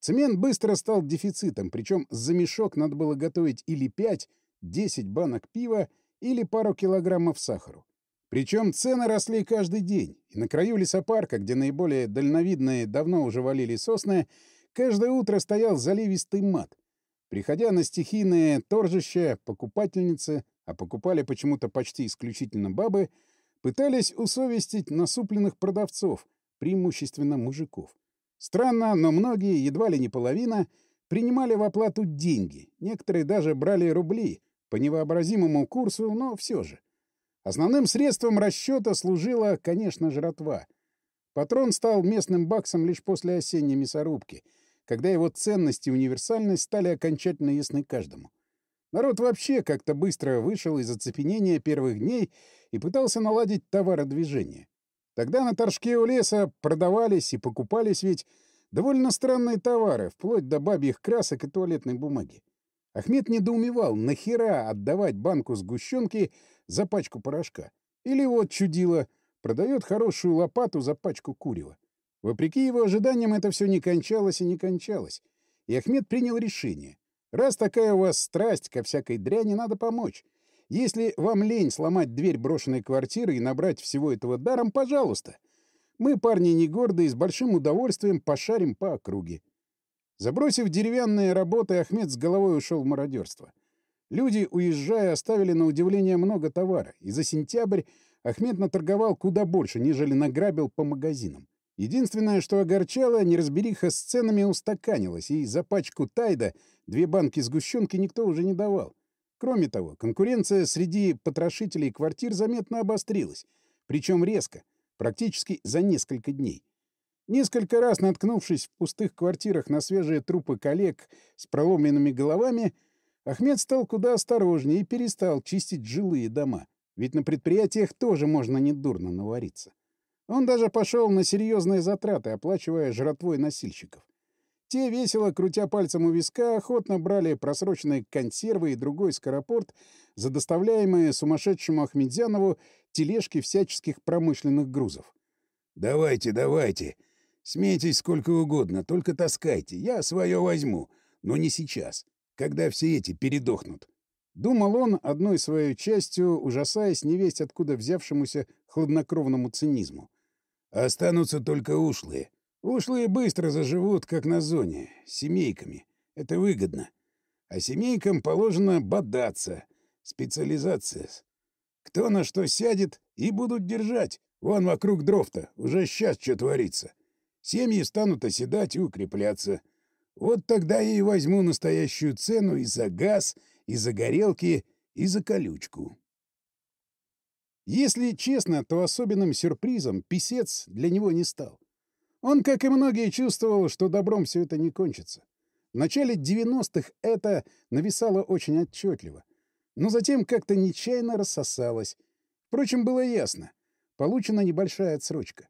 Цемент быстро стал дефицитом, причем за мешок надо было готовить или 5, 10 банок пива, или пару килограммов сахару. Причем цены росли каждый день, и на краю лесопарка, где наиболее дальновидные давно уже валили сосны, каждое утро стоял заливистый мат. Приходя на стихийное торжище, покупательницы, а покупали почему-то почти исключительно бабы, пытались усовестить насупленных продавцов, преимущественно мужиков. Странно, но многие, едва ли не половина, принимали в оплату деньги, некоторые даже брали рубли, по невообразимому курсу, но все же. Основным средством расчета служила, конечно, жратва. Патрон стал местным баксом лишь после осенней мясорубки, когда его ценность и универсальность стали окончательно ясны каждому. Народ вообще как-то быстро вышел из оцепенения первых дней и пытался наладить товародвижение. Тогда на торжке у леса продавались и покупались ведь довольно странные товары, вплоть до бабьих красок и туалетной бумаги. Ахмед недоумевал, нахера отдавать банку сгущенки за пачку порошка. Или вот чудило, продает хорошую лопату за пачку курева. Вопреки его ожиданиям это все не кончалось и не кончалось. И Ахмед принял решение. Раз такая у вас страсть ко всякой дряни, надо помочь. Если вам лень сломать дверь брошенной квартиры и набрать всего этого даром, пожалуйста. Мы, парни не гордые, с большим удовольствием пошарим по округе. Забросив деревянные работы, Ахмед с головой ушел в мародерство. Люди, уезжая, оставили на удивление много товара, и за сентябрь Ахмед наторговал куда больше, нежели награбил по магазинам. Единственное, что огорчало, неразбериха с ценами устаканилась, и за пачку тайда две банки сгущенки никто уже не давал. Кроме того, конкуренция среди потрошителей квартир заметно обострилась, причем резко, практически за несколько дней. Несколько раз наткнувшись в пустых квартирах на свежие трупы коллег с проломленными головами, Ахмед стал куда осторожнее и перестал чистить жилые дома, ведь на предприятиях тоже можно недурно навариться. Он даже пошел на серьезные затраты, оплачивая жратвой носильщиков. Те, весело крутя пальцем у виска, охотно брали просроченные консервы и другой скоропорт за доставляемые сумасшедшему Ахмедзянову тележки всяческих промышленных грузов. «Давайте, давайте. Смейтесь сколько угодно, только таскайте. Я свое возьму. Но не сейчас, когда все эти передохнут». Думал он одной своей частью, ужасаясь невесть откуда взявшемуся хладнокровному цинизму. Останутся только ушлые. Ушлые быстро заживут, как на зоне, семейками. Это выгодно. А семейкам положено бодаться. Специализация. Кто на что сядет, и будут держать. Вон вокруг дров-то уже сейчас что творится. Семьи станут оседать и укрепляться. Вот тогда я и возьму настоящую цену и за газ, и за горелки, и за колючку. Если честно, то особенным сюрпризом писец для него не стал. Он, как и многие, чувствовал, что добром все это не кончится. В начале 90-х это нависало очень отчетливо, но затем как-то нечаянно рассосалось. Впрочем, было ясно. Получена небольшая отсрочка.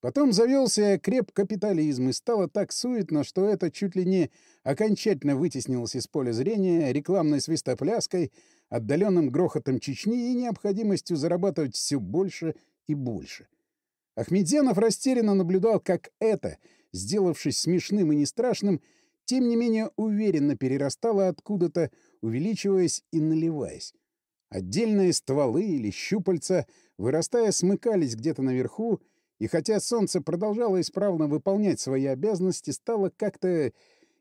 Потом завелся креп капитализм, и стало так суетно, что это чуть ли не окончательно вытеснилось из поля зрения рекламной свистопляской, отдаленным грохотом Чечни и необходимостью зарабатывать все больше и больше. Ахмедзянов растерянно наблюдал, как это, сделавшись смешным и не страшным, тем не менее уверенно перерастало откуда-то, увеличиваясь и наливаясь. Отдельные стволы или щупальца, вырастая, смыкались где-то наверху, и хотя солнце продолжало исправно выполнять свои обязанности, стало как-то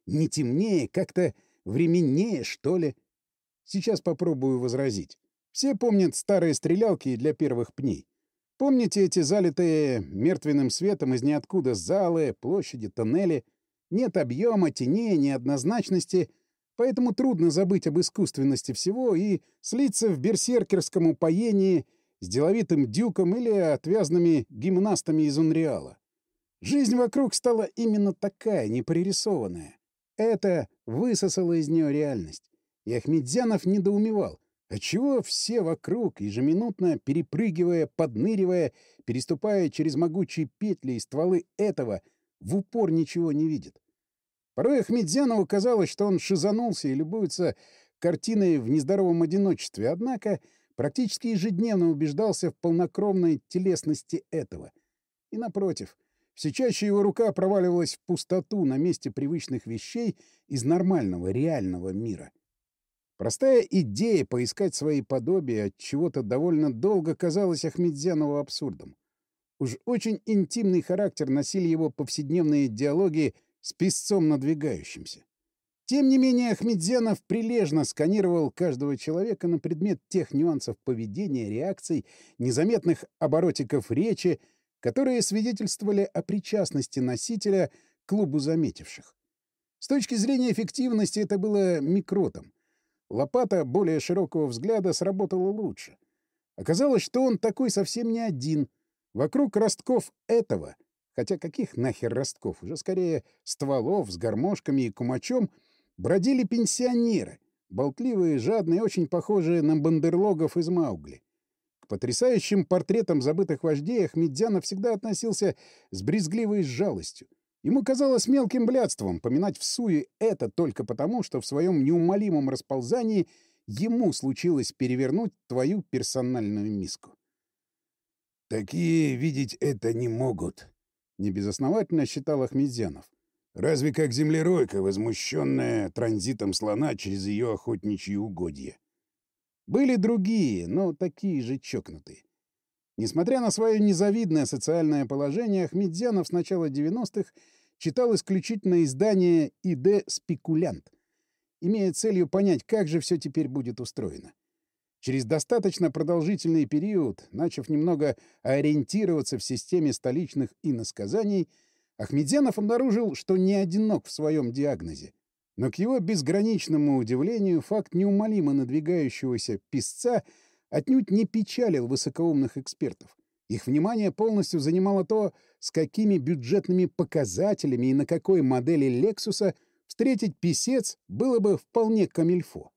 не темнее, как-то временнее, что ли. Сейчас попробую возразить. Все помнят старые стрелялки для первых пней. Помните эти залитые мертвенным светом из ниоткуда залы, площади, тоннели? Нет объема, теней, неоднозначности, поэтому трудно забыть об искусственности всего и слиться в берсеркерском упоении с деловитым дюком или отвязными гимнастами из Унреала. Жизнь вокруг стала именно такая, непририсованная. Это высосало из нее реальность. И Ахмедзянов недоумевал, Отчего все вокруг, ежеминутно перепрыгивая, подныривая, переступая через могучие петли и стволы этого, в упор ничего не видят? Порой Ахмедзянову казалось, что он шизанулся и любуется картиной в нездоровом одиночестве, однако практически ежедневно убеждался в полнокровной телесности этого. И напротив, все чаще его рука проваливалась в пустоту на месте привычных вещей из нормального, реального мира. Простая идея поискать свои подобия от чего-то довольно долго казалась Ахмедзянову абсурдом. Уж очень интимный характер носили его повседневные диалоги с песцом надвигающимся. Тем не менее, Ахмедзянов прилежно сканировал каждого человека на предмет тех нюансов поведения, реакций, незаметных оборотиков речи, которые свидетельствовали о причастности носителя к клубу заметивших. С точки зрения эффективности это было микротом. Лопата более широкого взгляда сработала лучше. Оказалось, что он такой совсем не один. Вокруг ростков этого, хотя каких нахер ростков, уже скорее стволов с гармошками и кумачом, бродили пенсионеры, болтливые, жадные, очень похожие на бандерлогов из Маугли потрясающим портретам забытых вождей Ахмедзянов всегда относился с брезгливой жалостью. Ему казалось мелким блядством поминать в суе это только потому, что в своем неумолимом расползании ему случилось перевернуть твою персональную миску. «Такие видеть это не могут», — небезосновательно считал Ахмедзянов. «Разве как землеройка, возмущенная транзитом слона через ее охотничьи угодья». Были другие, но такие же чокнутые. Несмотря на свое незавидное социальное положение, Ахмедзянов с начала 90-х читал исключительно издание «ИД Спекулянт», имея целью понять, как же все теперь будет устроено. Через достаточно продолжительный период, начав немного ориентироваться в системе столичных иносказаний, Ахмедзянов обнаружил, что не одинок в своем диагнозе. Но к его безграничному удивлению факт неумолимо надвигающегося писца отнюдь не печалил высокоумных экспертов. Их внимание полностью занимало то, с какими бюджетными показателями и на какой модели «Лексуса» встретить писец было бы вполне камильфо.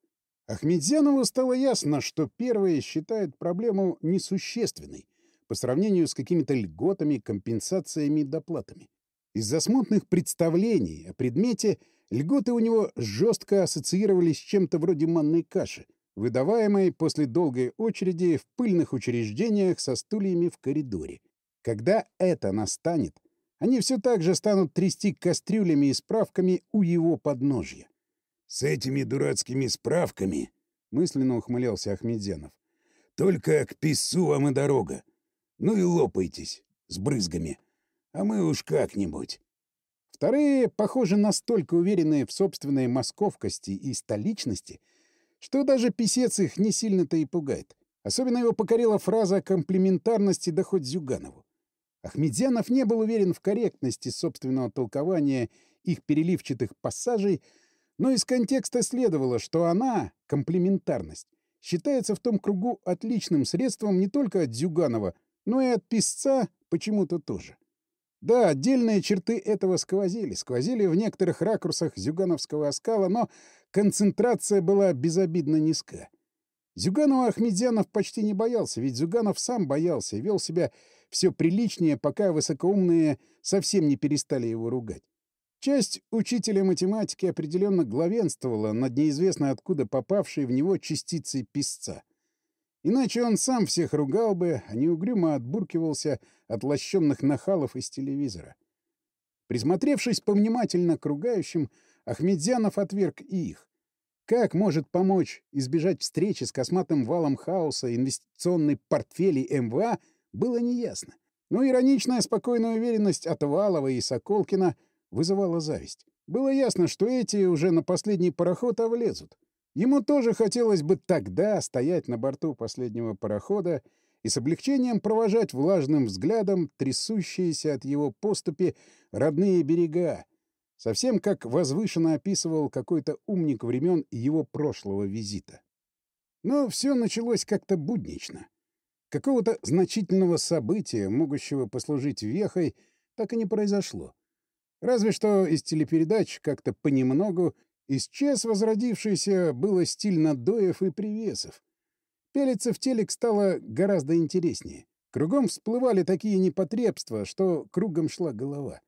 Ахмедзянову стало ясно, что первые считают проблему несущественной по сравнению с какими-то льготами, компенсациями и доплатами. Из-за смутных представлений о предмете — Льготы у него жестко ассоциировались с чем-то вроде манной каши, выдаваемой после долгой очереди в пыльных учреждениях со стульями в коридоре. Когда это настанет, они все так же станут трясти кастрюлями и справками у его подножья. — С этими дурацкими справками, — мысленно ухмылялся Ахмедзянов, — только к пису вам и дорога. Ну и лопайтесь с брызгами, а мы уж как-нибудь. Вторые, похоже, настолько уверенные в собственной московкости и столичности, что даже писец их не сильно-то и пугает. Особенно его покорила фраза комплементарности да хоть Зюганову. Ахмедзянов не был уверен в корректности собственного толкования их переливчатых пассажей, но из контекста следовало, что она, комплементарность, считается в том кругу отличным средством не только от Зюганова, но и от писца почему-то тоже. Да, отдельные черты этого сквозили, сквозили в некоторых ракурсах зюгановского оскала, но концентрация была безобидно низка. Зюганова Ахмедзянов почти не боялся, ведь Зюганов сам боялся и вел себя все приличнее, пока высокоумные совсем не перестали его ругать. Часть учителя математики определенно главенствовала над неизвестно откуда попавшей в него частицей писца — Иначе он сам всех ругал бы, а не угрюмо отбуркивался от лощенных нахалов из телевизора. Присмотревшись повнимательно к ругающим, Ахмедзянов отверг и их. Как может помочь избежать встречи с косматым валом хаоса инвестиционной портфели МВА, было неясно. Но ироничная спокойная уверенность от Валова и Соколкина вызывала зависть. Было ясно, что эти уже на последний пароход овлезут. Ему тоже хотелось бы тогда стоять на борту последнего парохода и с облегчением провожать влажным взглядом трясущиеся от его поступи родные берега, совсем как возвышенно описывал какой-то умник времен его прошлого визита. Но все началось как-то буднично. Какого-то значительного события, могущего послужить вехой, так и не произошло. Разве что из телепередач как-то понемногу Исчез возродившийся было стиль надоев и привесов. Пелиться в телек стало гораздо интереснее. Кругом всплывали такие непотребства, что кругом шла голова.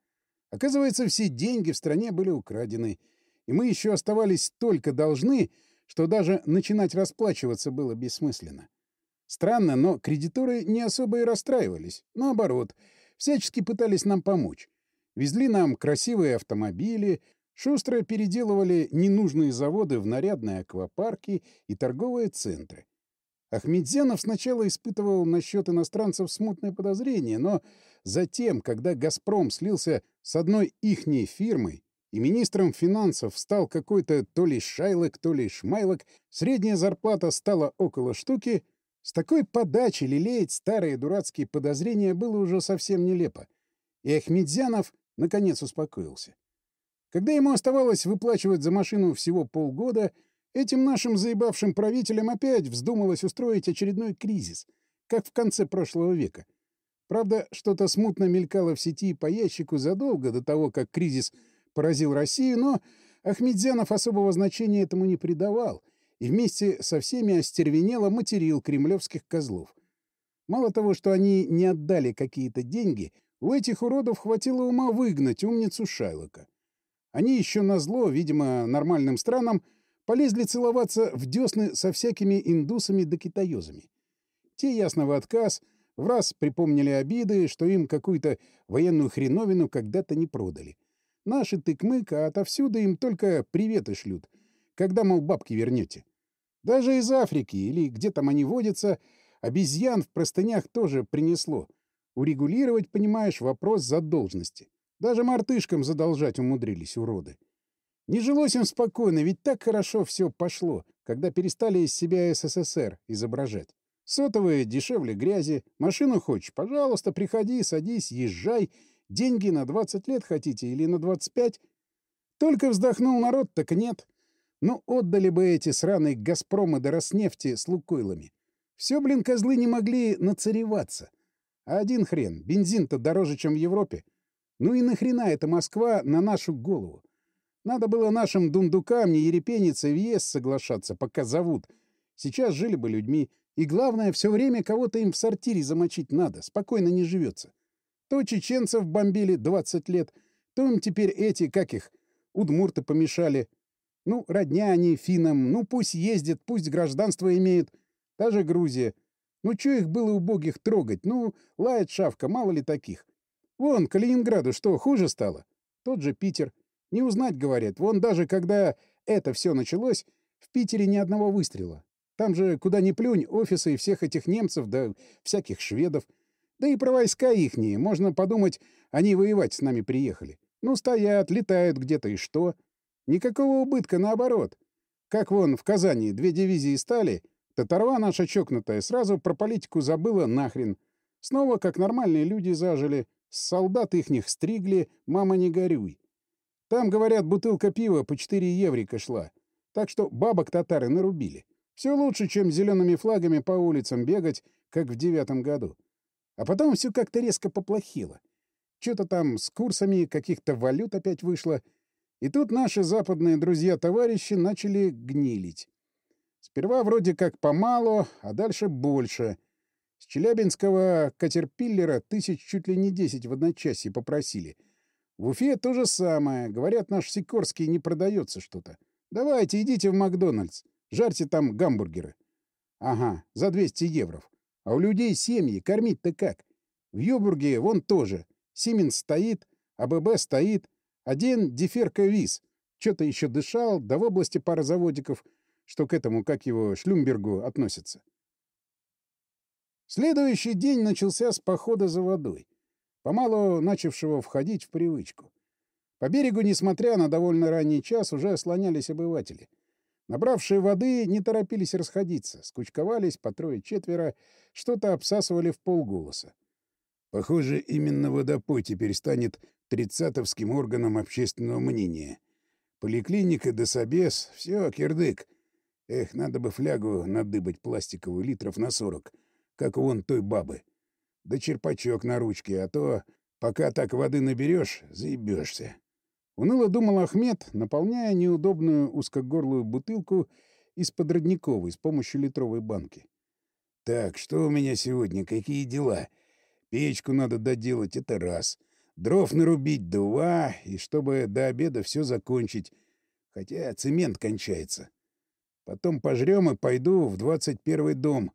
Оказывается, все деньги в стране были украдены, и мы еще оставались только должны, что даже начинать расплачиваться было бессмысленно. Странно, но кредиторы не особо и расстраивались. Наоборот, всячески пытались нам помочь. Везли нам красивые автомобили, шустро переделывали ненужные заводы в нарядные аквапарки и торговые центры. Ахмедзянов сначала испытывал насчет иностранцев смутное подозрение, но затем, когда «Газпром» слился с одной ихней фирмой, и министром финансов стал какой-то то ли Шайлок, то ли Шмайлок, средняя зарплата стала около штуки, с такой подачи лелеять старые дурацкие подозрения было уже совсем нелепо. И Ахмедзянов наконец успокоился. Когда ему оставалось выплачивать за машину всего полгода, этим нашим заебавшим правителям опять вздумалось устроить очередной кризис, как в конце прошлого века. Правда, что-то смутно мелькало в сети по ящику задолго до того, как кризис поразил Россию, но Ахмедзянов особого значения этому не придавал и вместе со всеми остервенело материл кремлевских козлов. Мало того, что они не отдали какие-то деньги, у этих уродов хватило ума выгнать умницу Шайлока. Они еще назло, видимо, нормальным странам, полезли целоваться в десны со всякими индусами да китаёзами. Те, ясно, в отказ, в раз припомнили обиды, что им какую-то военную хреновину когда-то не продали. Наши тыкмык, а отовсюду им только приветы шлют. Когда, мол, бабки вернете. Даже из Африки, или где там они водятся, обезьян в простынях тоже принесло. Урегулировать, понимаешь, вопрос задолженности. Даже мартышкам задолжать умудрились, уроды. Не жилось им спокойно, ведь так хорошо все пошло, когда перестали из себя СССР изображать. Сотовые дешевле грязи, машину хочешь, пожалуйста, приходи, садись, езжай, Деньги на 20 лет хотите или на 25? Только вздохнул народ, так нет. Ну, отдали бы эти сраные «Газпромы» до Роснефти с Лукойлами. Все, блин, козлы не могли нацареваться. А один хрен, бензин-то дороже, чем в Европе. Ну и нахрена это Москва на нашу голову? Надо было нашим дундукам не ерепениться в ЕС соглашаться, пока зовут. Сейчас жили бы людьми. И главное, все время кого-то им в сортире замочить надо. Спокойно не живется. То чеченцев бомбили 20 лет, то им теперь эти, как их, удмурты помешали. Ну, родня они финам, ну пусть ездят, пусть гражданство имеют. Даже Грузия. Ну, чё их было убогих трогать? Ну, лает шавка, мало ли таких. Вон, Калининграду что, хуже стало? Тот же Питер. Не узнать, говорят. Вон даже когда это все началось, в Питере ни одного выстрела. Там же, куда ни плюнь, офисы всех этих немцев да всяких шведов. Да и про войска ихние. Можно подумать, они воевать с нами приехали. Ну, стоят, летают где-то, и что? Никакого убытка, наоборот. Как вон в Казани две дивизии стали, татарва наша чокнутая сразу про политику забыла нахрен. Снова, как нормальные люди, зажили. Солдат ихних стригли, мама не горюй. Там, говорят, бутылка пива по 4 еврика шла. Так что бабок татары нарубили. Все лучше, чем зелеными флагами по улицам бегать, как в девятом году. А потом все как-то резко поплохело. Что-то там с курсами каких-то валют опять вышло. И тут наши западные друзья-товарищи начали гнилить. Сперва вроде как помалу, а дальше больше. С челябинского катерпиллера тысяч чуть ли не десять в одночасье попросили. В Уфе то же самое. Говорят, наш Сикорский не продается что-то. Давайте, идите в Макдональдс. Жарьте там гамбургеры. Ага, за 200 евро. А у людей семьи, кормить-то как? В Йобурге вон тоже. Сименс стоит, АББ стоит. Один деферка виз. Что-то еще дышал, да в области пара заводиков, что к этому, как его, Шлюмбергу относятся. Следующий день начался с похода за водой, помалу начавшего входить в привычку. По берегу, несмотря на довольно ранний час, уже слонялись обыватели. Набравшие воды не торопились расходиться, скучковались по трое-четверо, что-то обсасывали в полголоса. Похоже, именно водопой теперь станет тридцатовским органом общественного мнения. Поликлиника да собес — все, кирдык. Эх, надо бы флягу надыбать пластиковую литров на сорок, как у вон той бабы. Да черпачок на ручке, а то, пока так воды наберешь, заебешься. Уныло думал Ахмед, наполняя неудобную узкогорлую бутылку из-под родниковой с помощью литровой банки. Так, что у меня сегодня? Какие дела? Печку надо доделать, это раз. Дров нарубить — два. И чтобы до обеда все закончить. Хотя цемент кончается. Потом пожрем и пойду в двадцать первый дом.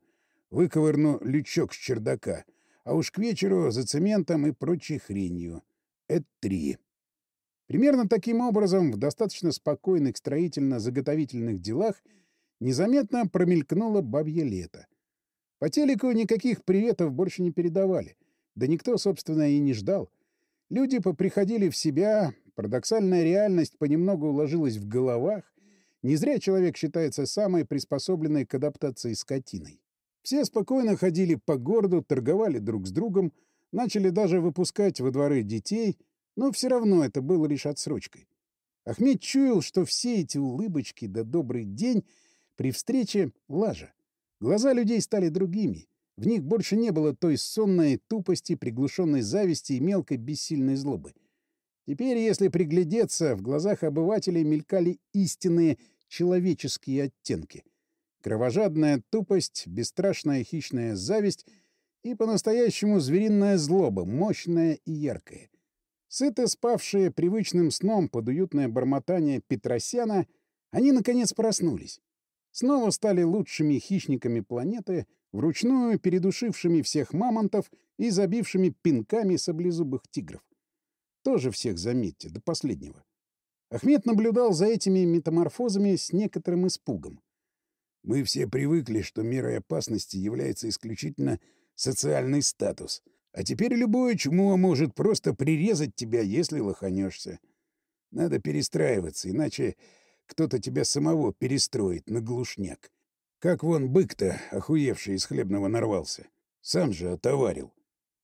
Выковырну лючок с чердака. А уж к вечеру за цементом и прочей хренью. Это три. Примерно таким образом, в достаточно спокойных строительно-заготовительных делах незаметно промелькнуло бабье лето. По телеку никаких приветов больше не передавали. Да никто, собственно, и не ждал. Люди поприходили в себя, парадоксальная реальность понемногу уложилась в головах. Не зря человек считается самой приспособленной к адаптации скотиной. Все спокойно ходили по городу, торговали друг с другом, начали даже выпускать во дворы детей, но все равно это было лишь отсрочкой. Ахмед чуял, что все эти улыбочки да добрый день при встрече — лажа. Глаза людей стали другими. В них больше не было той сонной тупости, приглушенной зависти и мелкой бессильной злобы. Теперь, если приглядеться, в глазах обывателей мелькали истинные человеческие оттенки. Кровожадная тупость, бесстрашная хищная зависть и по-настоящему звериная злоба, мощная и яркая. Сыто спавшие привычным сном под уютное бормотание Петросяна, они, наконец, проснулись снова стали лучшими хищниками планеты, вручную передушившими всех мамонтов и забившими пинками саблезубых тигров. Тоже всех, заметьте, до последнего. Ахмед наблюдал за этими метаморфозами с некоторым испугом. Мы все привыкли, что мерой опасности является исключительно социальный статус. А теперь любое чмо может просто прирезать тебя, если лоханешься. Надо перестраиваться, иначе кто-то тебя самого перестроит на глушняк. Как вон бык-то, охуевший из хлебного, нарвался. Сам же отоварил.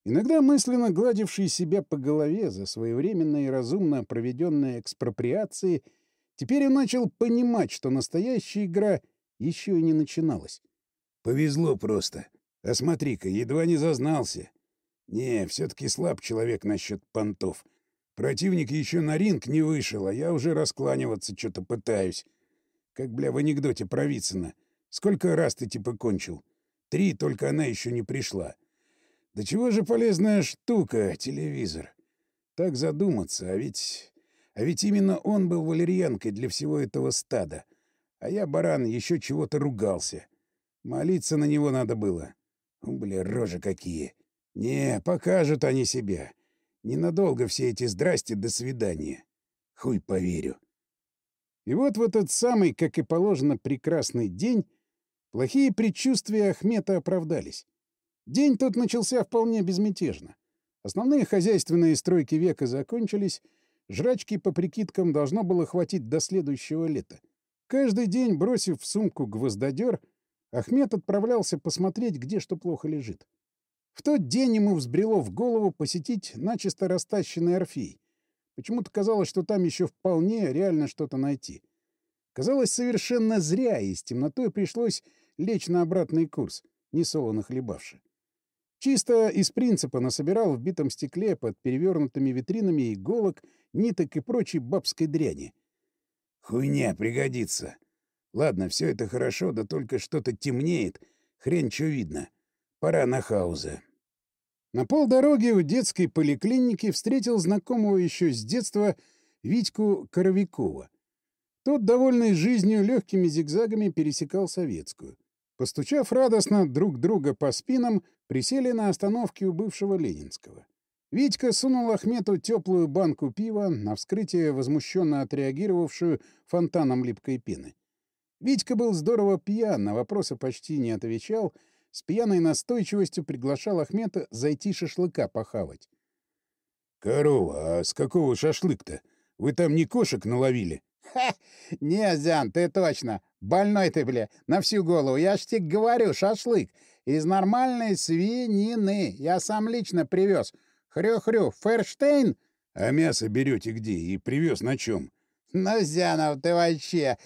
Иногда мысленно гладивший себя по голове за своевременно и разумно проведенные экспроприации, теперь он начал понимать, что настоящая игра еще и не начиналась. Повезло просто. А смотри-ка, едва не зазнался. Не, все-таки слаб человек насчет понтов — Противник еще на ринг не вышел, а я уже раскланиваться что-то пытаюсь. Как, бля, в анекдоте про Вицина. Сколько раз ты типа кончил? Три, только она еще не пришла. Да чего же полезная штука, телевизор? Так задуматься, а ведь... А ведь именно он был валерьянкой для всего этого стада. А я, баран, еще чего-то ругался. Молиться на него надо было. Бля, рожи какие. Не, покажут они себя. Ненадолго все эти здрасте до свидания. Хуй поверю. И вот в этот самый, как и положено, прекрасный день плохие предчувствия Ахмета оправдались. День тот начался вполне безмятежно. Основные хозяйственные стройки века закончились, жрачки по прикидкам должно было хватить до следующего лета. Каждый день, бросив в сумку гвоздодер, Ахмед отправлялся посмотреть, где что плохо лежит. В тот день ему взбрело в голову посетить начисто растащенный Орфей. Почему-то казалось, что там еще вполне реально что-то найти. Казалось совершенно зря, и с темнотой пришлось лечь на обратный курс, не солоно хлебавши. Чисто из принципа насобирал в битом стекле под перевернутыми витринами иголок, ниток и прочей бабской дряни. «Хуйня, пригодится. Ладно, все это хорошо, да только что-то темнеет. Хрен что видно. Пора на хауза». На полдороги у детской поликлиники встретил знакомого еще с детства Витьку Коровикова. Тот, довольный жизнью, легкими зигзагами пересекал Советскую. Постучав радостно друг друга по спинам, присели на остановке у бывшего Ленинского. Витька сунул Ахмету теплую банку пива, на вскрытие возмущенно отреагировавшую фонтаном липкой пены. Витька был здорово пьян, на вопросы почти не отвечал — с пьяной настойчивостью приглашал Ахмета зайти шашлыка похавать. — Корова, а с какого шашлык-то? Вы там не кошек наловили? — Ха! Не, Зян, ты точно. Больной ты, бля, на всю голову. Я ж тебе говорю, шашлык. Из нормальной свинины. Я сам лично привез. Хрю-хрю, Ферштейн? — А мясо берете где и привез на чем? — Ну, Зянов, ты вообще...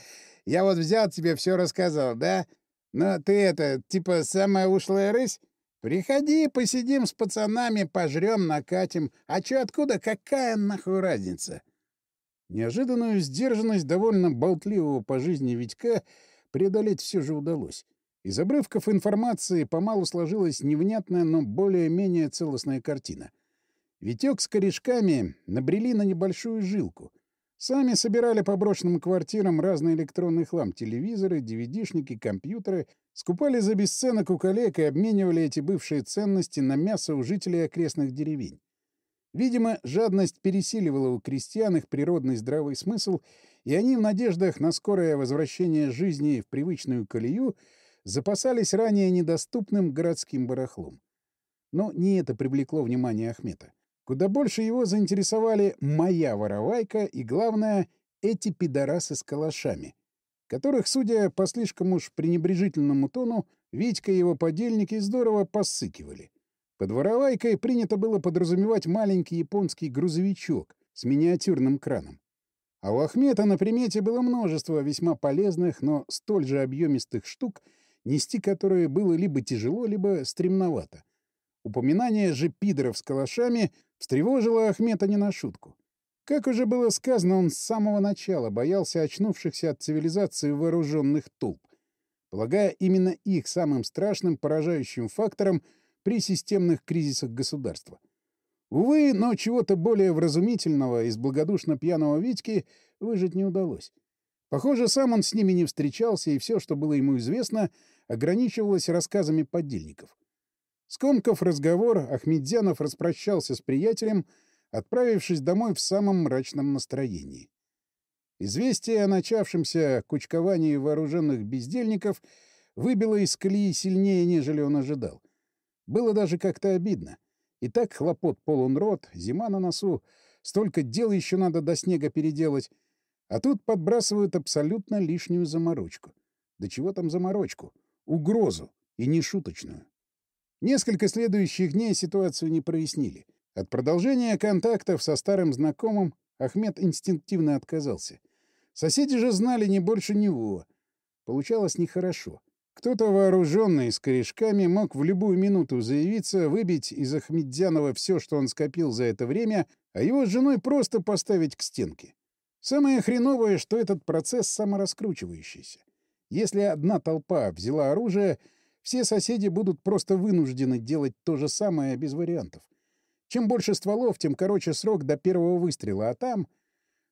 Я вот взял тебе все рассказал, да? Но ты это, типа, самая ушлая рысь? Приходи, посидим с пацанами, пожрем, накатим. А чё, откуда, какая нахуй разница?» Неожиданную сдержанность довольно болтливого по жизни Витька преодолеть все же удалось. Из обрывков информации помалу сложилась невнятная, но более-менее целостная картина. Витек с корешками набрели на небольшую жилку. Сами собирали по брошенным квартирам разный электронный хлам — телевизоры, DVD-шники, компьютеры, скупали за бесценок у коллег и обменивали эти бывшие ценности на мясо у жителей окрестных деревень. Видимо, жадность пересиливала у крестьян их природный здравый смысл, и они в надеждах на скорое возвращение жизни в привычную колею запасались ранее недоступным городским барахлом. Но не это привлекло внимание Ахмета. Куда больше его заинтересовали «моя воровайка» и, главное, эти пидорасы с калашами, которых, судя по слишком уж пренебрежительному тону, Витька и его подельники здорово посыкивали. Под воровайкой принято было подразумевать маленький японский грузовичок с миниатюрным краном. А у Ахмета на примете было множество весьма полезных, но столь же объемистых штук, нести которые было либо тяжело, либо стремновато. Упоминание же пидоров с калашами встревожило Ахмета не на шутку. Как уже было сказано, он с самого начала боялся очнувшихся от цивилизации вооруженных толп, полагая именно их самым страшным поражающим фактором при системных кризисах государства. Увы, но чего-то более вразумительного из благодушно пьяного Витьки выжить не удалось. Похоже, сам он с ними не встречался, и все, что было ему известно, ограничивалось рассказами подельников. Скомков разговор, Ахмедзянов распрощался с приятелем, отправившись домой в самом мрачном настроении. Известие о начавшемся кучковании вооруженных бездельников выбило из колеи сильнее, нежели он ожидал. Было даже как-то обидно. И так хлопот полон рот, зима на носу, столько дел еще надо до снега переделать. А тут подбрасывают абсолютно лишнюю заморочку. Да чего там заморочку? Угрозу. И не шуточную. Несколько следующих дней ситуацию не прояснили. От продолжения контактов со старым знакомым Ахмед инстинктивно отказался. Соседи же знали не больше него. Получалось нехорошо. Кто-то вооруженный с корешками мог в любую минуту заявиться, выбить из Ахмедзянова все, что он скопил за это время, а его с женой просто поставить к стенке. Самое хреновое, что этот процесс самораскручивающийся. Если одна толпа взяла оружие, все соседи будут просто вынуждены делать то же самое без вариантов. Чем больше стволов, тем короче срок до первого выстрела, а там...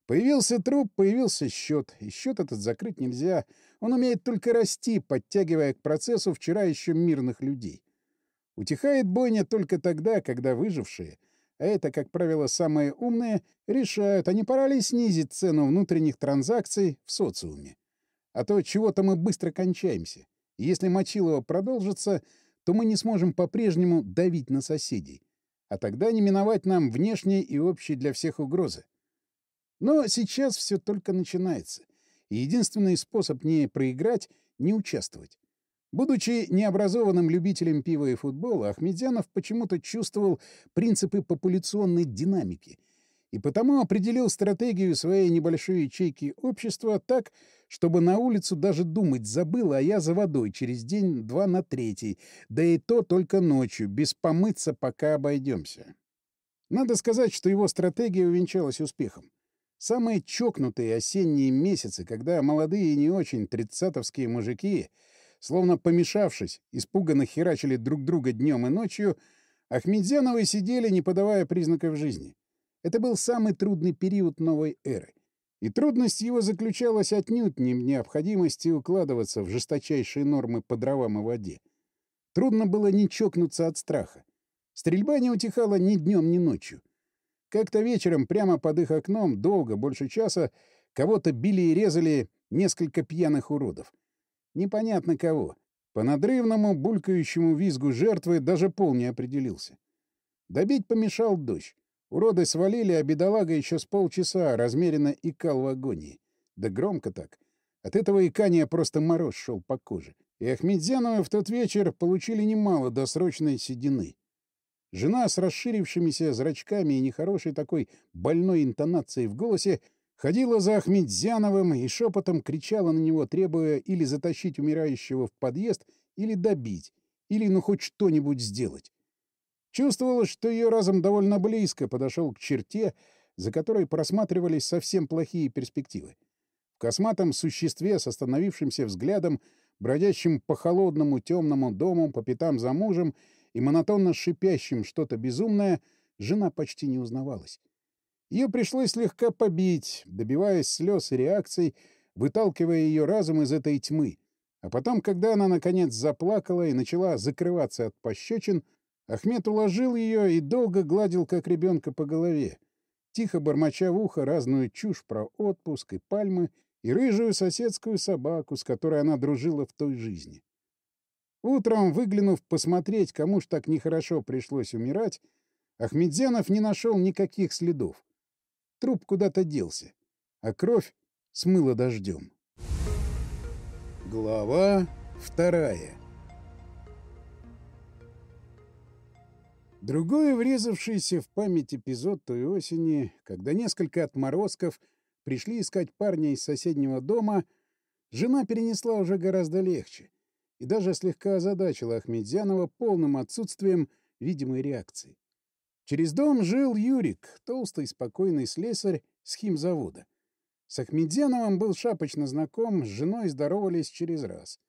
Появился труп, появился счет. И счет этот закрыть нельзя. Он умеет только расти, подтягивая к процессу вчера еще мирных людей. Утихает бойня только тогда, когда выжившие, а это, как правило, самые умные, решают, а не пора ли снизить цену внутренних транзакций в социуме. А то чего-то мы быстро кончаемся. Если Мочилова продолжится, то мы не сможем по-прежнему давить на соседей. А тогда не миновать нам внешней и общей для всех угрозы. Но сейчас все только начинается. И единственный способ не проиграть — не участвовать. Будучи необразованным любителем пива и футбола, Ахмедянов почему-то чувствовал принципы популяционной динамики и потому определил стратегию своей небольшой ячейки общества так, чтобы на улицу даже думать забыл, а я за водой через день-два на третий, да и то только ночью, без помыться, пока обойдемся. Надо сказать, что его стратегия увенчалась успехом. Самые чокнутые осенние месяцы, когда молодые и не очень тридцатовские мужики, словно помешавшись, испуганно херачили друг друга днем и ночью, Ахмедзяновы сидели, не подавая признаков жизни. Это был самый трудный период новой эры. И трудность его заключалась отнюдь не в необходимости укладываться в жесточайшие нормы по дровам и воде. Трудно было не чокнуться от страха. Стрельба не утихала ни днем, ни ночью. Как-то вечером прямо под их окном, долго, больше часа, кого-то били и резали несколько пьяных уродов. Непонятно кого. По надрывному, булькающему визгу жертвы даже пол не определился. Добить помешал дождь. Уроды свалили, а бедолага еще с полчаса размеренно икал в агонии. Да громко так. От этого икания просто мороз шел по коже. И Ахмедзяновы в тот вечер получили немало досрочной седины. Жена с расширившимися зрачками и нехорошей такой больной интонацией в голосе ходила за Ахмедзяновым и шепотом кричала на него, требуя или затащить умирающего в подъезд, или добить, или ну хоть что-нибудь сделать. Чувствовалось, что ее разом довольно близко подошел к черте, за которой просматривались совсем плохие перспективы. В косматом существе с остановившимся взглядом бродящим по холодному темному дому по пятам за мужем и монотонно шипящим что-то безумное, жена почти не узнавалась. Ее пришлось слегка побить, добиваясь слез и реакций, выталкивая ее разум из этой тьмы. А потом, когда она, наконец, заплакала и начала закрываться от пощечин, Ахмед уложил ее и долго гладил, как ребенка, по голове, тихо бормоча в ухо разную чушь про отпуск и пальмы, и рыжую соседскую собаку, с которой она дружила в той жизни. Утром, выглянув посмотреть, кому ж так нехорошо пришлось умирать, Ахмедзянов не нашел никаких следов. Труп куда-то делся, а кровь смыла дождем. Глава вторая Другой врезавшийся в память эпизод той осени, когда несколько отморозков пришли искать парня из соседнего дома, жена перенесла уже гораздо легче и даже слегка озадачила Ахмедзянова полным отсутствием видимой реакции. Через дом жил Юрик, толстый, спокойный слесарь с химзавода. С Ахмедзяновым был шапочно знаком, с женой здоровались через раз.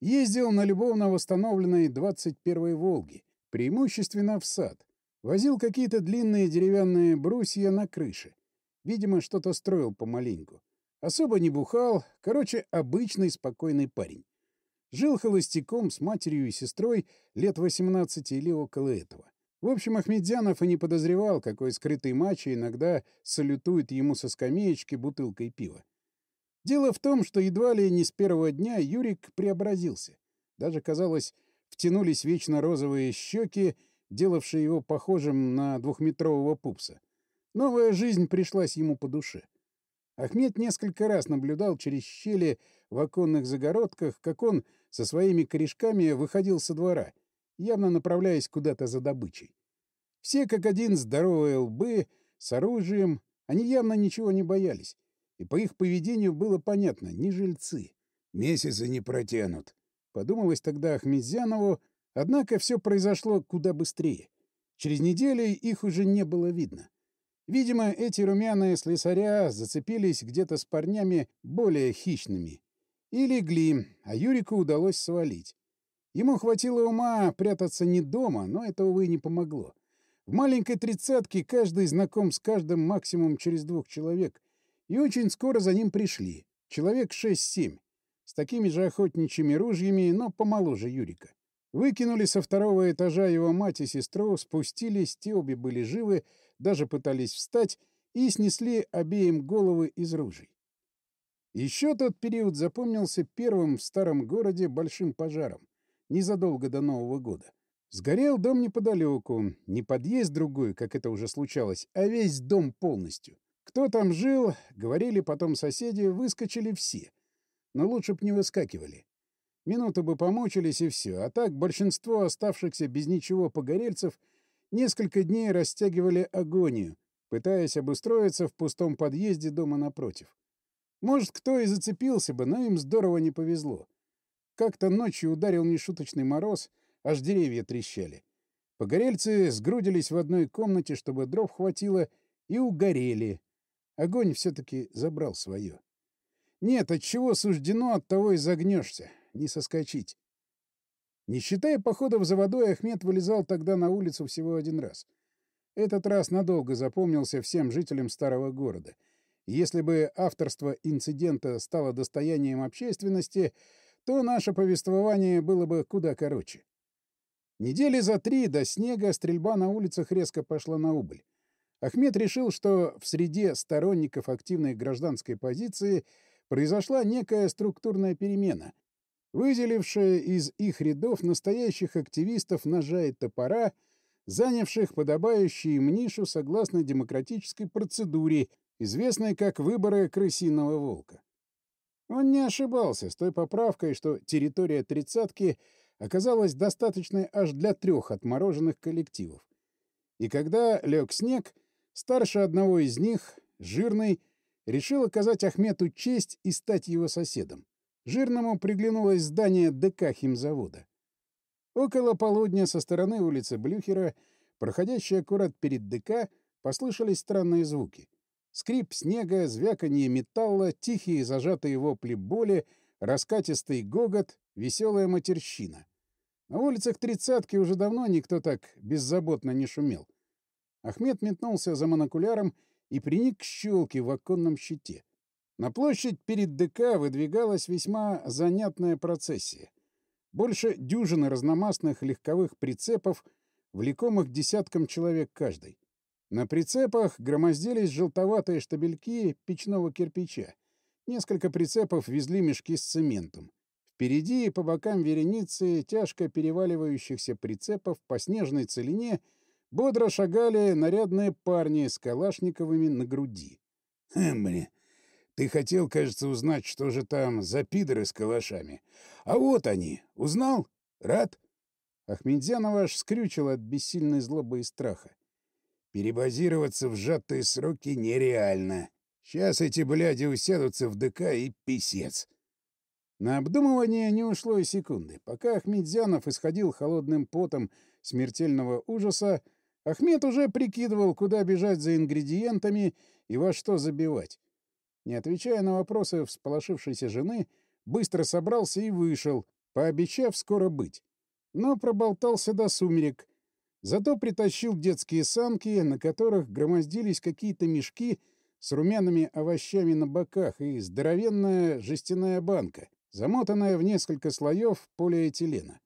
Ездил на любовно восстановленной 21-й «Волге», Преимущественно в сад. Возил какие-то длинные деревянные брусья на крыше. Видимо, что-то строил помаленьку. Особо не бухал. Короче, обычный спокойный парень. Жил холостяком с матерью и сестрой лет 18 или около этого. В общем, Ахмедзянов и не подозревал, какой скрытый мачо иногда салютует ему со скамеечки бутылкой пива. Дело в том, что едва ли не с первого дня Юрик преобразился. Даже, казалось, втянулись вечно розовые щеки, делавшие его похожим на двухметрового пупса. Новая жизнь пришлась ему по душе. Ахмед несколько раз наблюдал через щели в оконных загородках, как он со своими корешками выходил со двора, явно направляясь куда-то за добычей. Все как один здоровые лбы, с оружием, они явно ничего не боялись. И по их поведению было понятно — не жильцы. «Месяцы не протянут», Подумалось тогда Ахмедзянову, однако все произошло куда быстрее. Через неделю их уже не было видно. Видимо, эти румяные слесаря зацепились где-то с парнями более хищными. И легли, а Юрику удалось свалить. Ему хватило ума прятаться не дома, но это, увы, не помогло. В маленькой тридцатке каждый знаком с каждым максимум через двух человек. И очень скоро за ним пришли. Человек шесть-семь с такими же охотничьими ружьями, но помоложе Юрика. Выкинули со второго этажа его мать и сестру, спустились, те обе были живы, даже пытались встать и снесли обеим головы из ружей. Еще тот период запомнился первым в старом городе большим пожаром, незадолго до Нового года. Сгорел дом неподалеку, не подъезд другой, как это уже случалось, а весь дом полностью. Кто там жил, говорили потом соседи, выскочили все — но лучше б не выскакивали. Минуту бы помучились и все, а так большинство оставшихся без ничего погорельцев несколько дней растягивали агонию, пытаясь обустроиться в пустом подъезде дома напротив. Может, кто и зацепился бы, но им здорово не повезло. Как-то ночью ударил нешуточный мороз, аж деревья трещали. Погорельцы сгрудились в одной комнате, чтобы дров хватило, и угорели. Огонь все-таки забрал свое. Нет, от чего суждено, от того и загнешься. Не соскочить. Не считая походов за водой, Ахмед вылезал тогда на улицу всего один раз. Этот раз надолго запомнился всем жителям старого города. Если бы авторство инцидента стало достоянием общественности, то наше повествование было бы куда короче. Недели за три до снега стрельба на улицах резко пошла на убыль. Ахмед решил, что в среде сторонников активной гражданской позиции — произошла некая структурная перемена, выделившая из их рядов настоящих активистов ножа и топора, занявших подобающую им нишу согласно демократической процедуре, известной как выборы крысиного волка. Он не ошибался с той поправкой, что территория тридцатки оказалась достаточной аж для трех отмороженных коллективов. И когда лег снег, старше одного из них, жирный, решил оказать Ахмету честь и стать его соседом. Жирному приглянулось здание ДК химзавода. Около полудня со стороны улицы Блюхера, проходящей аккурат перед ДК, послышались странные звуки. Скрип снега, звяканье металла, тихие зажатые вопли боли, раскатистый гогот, веселая матерщина. На улицах тридцатки уже давно никто так беззаботно не шумел. Ахмед метнулся за монокуляром и приник к щелке в оконном щите. На площадь перед ДК выдвигалась весьма занятная процессия. Больше дюжины разномастных легковых прицепов, влекомых десятком человек каждый. На прицепах громоздились желтоватые штабельки печного кирпича. Несколько прицепов везли мешки с цементом. Впереди и по бокам вереницы тяжко переваливающихся прицепов по снежной целине бодро шагали нарядные парни с калашниковыми на груди. «Хм, блин, ты хотел, кажется, узнать, что же там за пидоры с калашами. А вот они. Узнал? Рад?» Ахмедзянова аж скрючила от бессильной злобы и страха. «Перебазироваться в сжатые сроки нереально. Сейчас эти бляди усядутся в ДК и писец». На обдумывание не ушло и секунды. Пока Ахмедзянов исходил холодным потом смертельного ужаса, Ахмед уже прикидывал, куда бежать за ингредиентами и во что забивать. Не отвечая на вопросы всполошившейся жены, быстро собрался и вышел, пообещав скоро быть. Но проболтался до сумерек. Зато притащил детские санки, на которых громоздились какие-то мешки с румяными овощами на боках и здоровенная жестяная банка, замотанная в несколько слоев полиэтилена.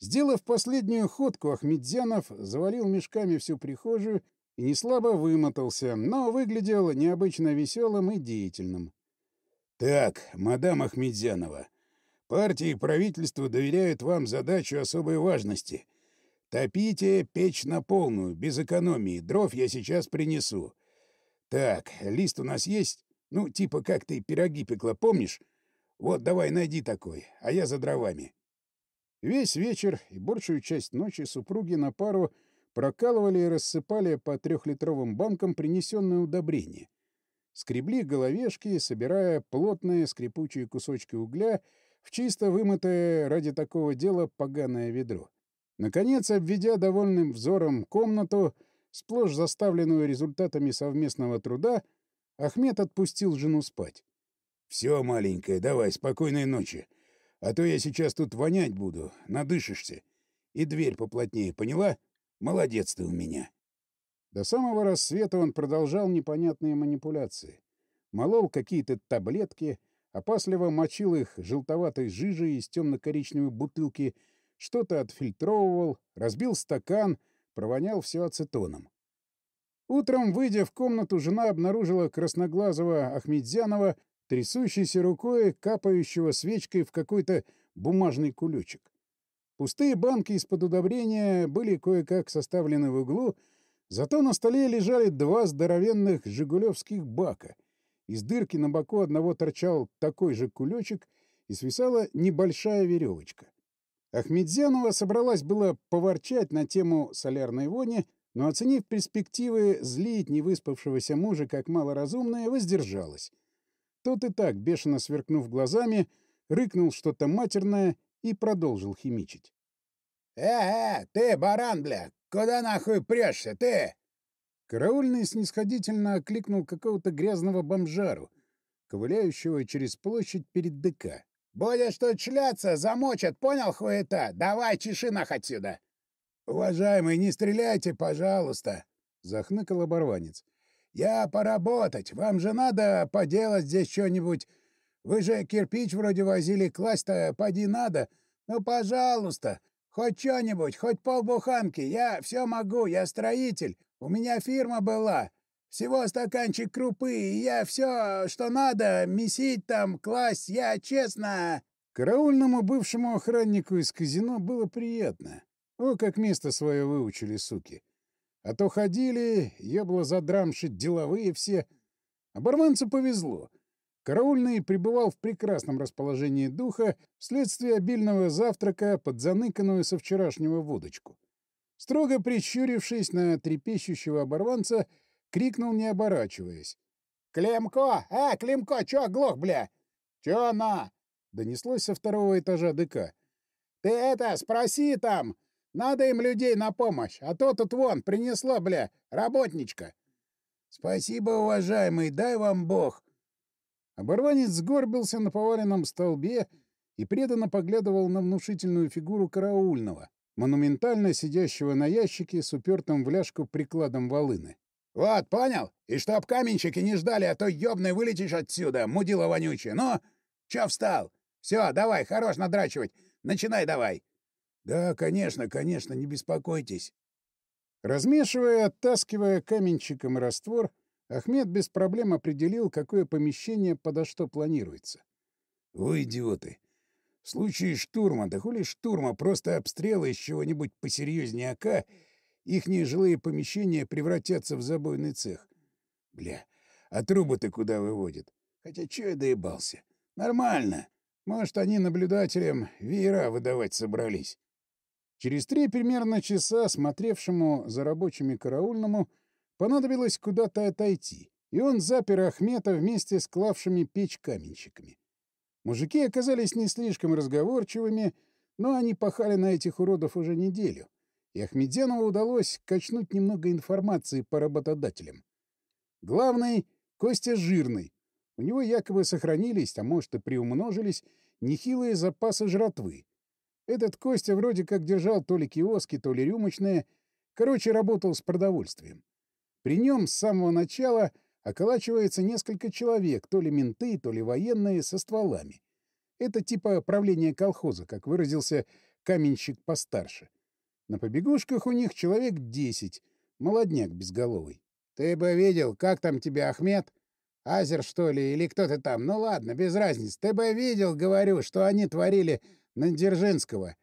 Сделав последнюю ходку, Ахмедзянов завалил мешками всю прихожую и неслабо вымотался, но выглядел необычно веселым и деятельным. «Так, мадам Ахмедзянова, партия и правительство доверяют вам задачу особой важности. Топите печь на полную, без экономии, дров я сейчас принесу. Так, лист у нас есть? Ну, типа как ты пироги пекла, помнишь? Вот давай найди такой, а я за дровами». Весь вечер и большую часть ночи супруги на пару — прокалывали и рассыпали по трехлитровым банкам принесенное удобрение. Скребли головешки, собирая плотные скрипучие кусочки угля в чисто вымытое ради такого дела поганое ведро. Наконец, обведя довольным взором комнату, сплошь заставленную результатами совместного труда, Ахмед отпустил жену спать. — Все, маленькая, давай, спокойной ночи. А то я сейчас тут вонять буду, надышишься. И дверь поплотнее, поняла? Молодец ты у меня. До самого рассвета он продолжал непонятные манипуляции. Молол какие-то таблетки, опасливо мочил их желтоватой жижей из темно-коричневой бутылки, что-то отфильтровывал, разбил стакан, провонял все ацетоном. Утром, выйдя в комнату, жена обнаружила красноглазого Ахмедзянова, трясущейся рукой, капающего свечкой в какой-то бумажный кулечек. Пустые банки из-под удобрения были кое-как составлены в углу, зато на столе лежали два здоровенных жигулевских бака. Из дырки на боку одного торчал такой же кулечек и свисала небольшая веревочка. Ахмедзянова собралась было поворчать на тему солярной вони, но, оценив перспективы злить невыспавшегося мужа как малоразумное, воздержалась. Тот и так, бешено сверкнув глазами, рыкнул что-то матерное и продолжил химичить. «Э-э, ты, баран, бля, куда нахуй прешься, ты?» Караульный снисходительно окликнул какого-то грязного бомжару, ковыляющего через площадь перед ДК. «Будешь тут шляться, замочат, понял, хуета? Давай, чеши нах отсюда!» «Уважаемый, не стреляйте, пожалуйста!» — захныкал оборванец. «Я поработать. Вам же надо поделать здесь что-нибудь. Вы же кирпич вроде возили класть-то, поди надо. Ну, пожалуйста, хоть что-нибудь, хоть полбуханки. Я все могу, я строитель. У меня фирма была. Всего стаканчик крупы, и я все, что надо, месить там, класть, я честно...» Караульному бывшему охраннику из казино было приятно. О, как место свое выучили, суки. А то ходили, ебло задрамшить, деловые все. Оборванцу повезло. Караульный пребывал в прекрасном расположении духа вследствие обильного завтрака под заныканную со вчерашнего водочку. Строго прищурившись на трепещущего оборванца, крикнул, не оборачиваясь. «Климко! Э, Климко, чё оглох, бля? Чё на?» — донеслось со второго этажа ДК. «Ты это, спроси там! Надо им людей на помощь, а то тут вон, принесло, бля, работничка!» «Спасибо, уважаемый, дай вам бог!» Оборванец сгорбился на поваленном столбе и преданно поглядывал на внушительную фигуру караульного, монументально сидящего на ящике с упертым в ляжку прикладом волыны. «Вот, понял? И чтоб каменщики не ждали, а то ёбный вылетишь отсюда, мудила вонючая. Ну, чё встал? Все, давай, хорош надрачивать. Начинай давай». «Да, конечно, конечно, не беспокойтесь». Размешивая, оттаскивая каменщиком раствор, Ахмед без проблем определил, какое помещение подо что планируется. «Вы идиоты! В случае штурма, да хули штурма, просто обстрелы из чего-нибудь посерьезнее АК, ихние жилые помещения превратятся в забойный цех. Бля, а трубы-то куда выводят? Хотя чё я доебался? Нормально. Может, они наблюдателям веера выдавать собрались. Через три примерно часа смотревшему за рабочими караульному понадобилось куда-то отойти, и он запер Ахмета вместе с клавшими печь каменщиками. Мужики оказались не слишком разговорчивыми, но они пахали на этих уродов уже неделю, и Ахмедзянову удалось качнуть немного информации по работодателям. Главный — Костя Жирный. У него якобы сохранились, а может и приумножились, нехилые запасы жратвы. Этот Костя вроде как держал то ли киоски, то ли рюмочные. Короче, работал с продовольствием. При нем с самого начала околачивается несколько человек, то ли менты, то ли военные, со стволами. Это типа правление колхоза, как выразился каменщик постарше. На побегушках у них человек десять, молодняк безголовый. «Ты бы видел, как там тебя, Ахмед? Азер, что ли, или кто ты там? Ну ладно, без разницы. Ты бы видел, говорю, что они творили на Дзержинского.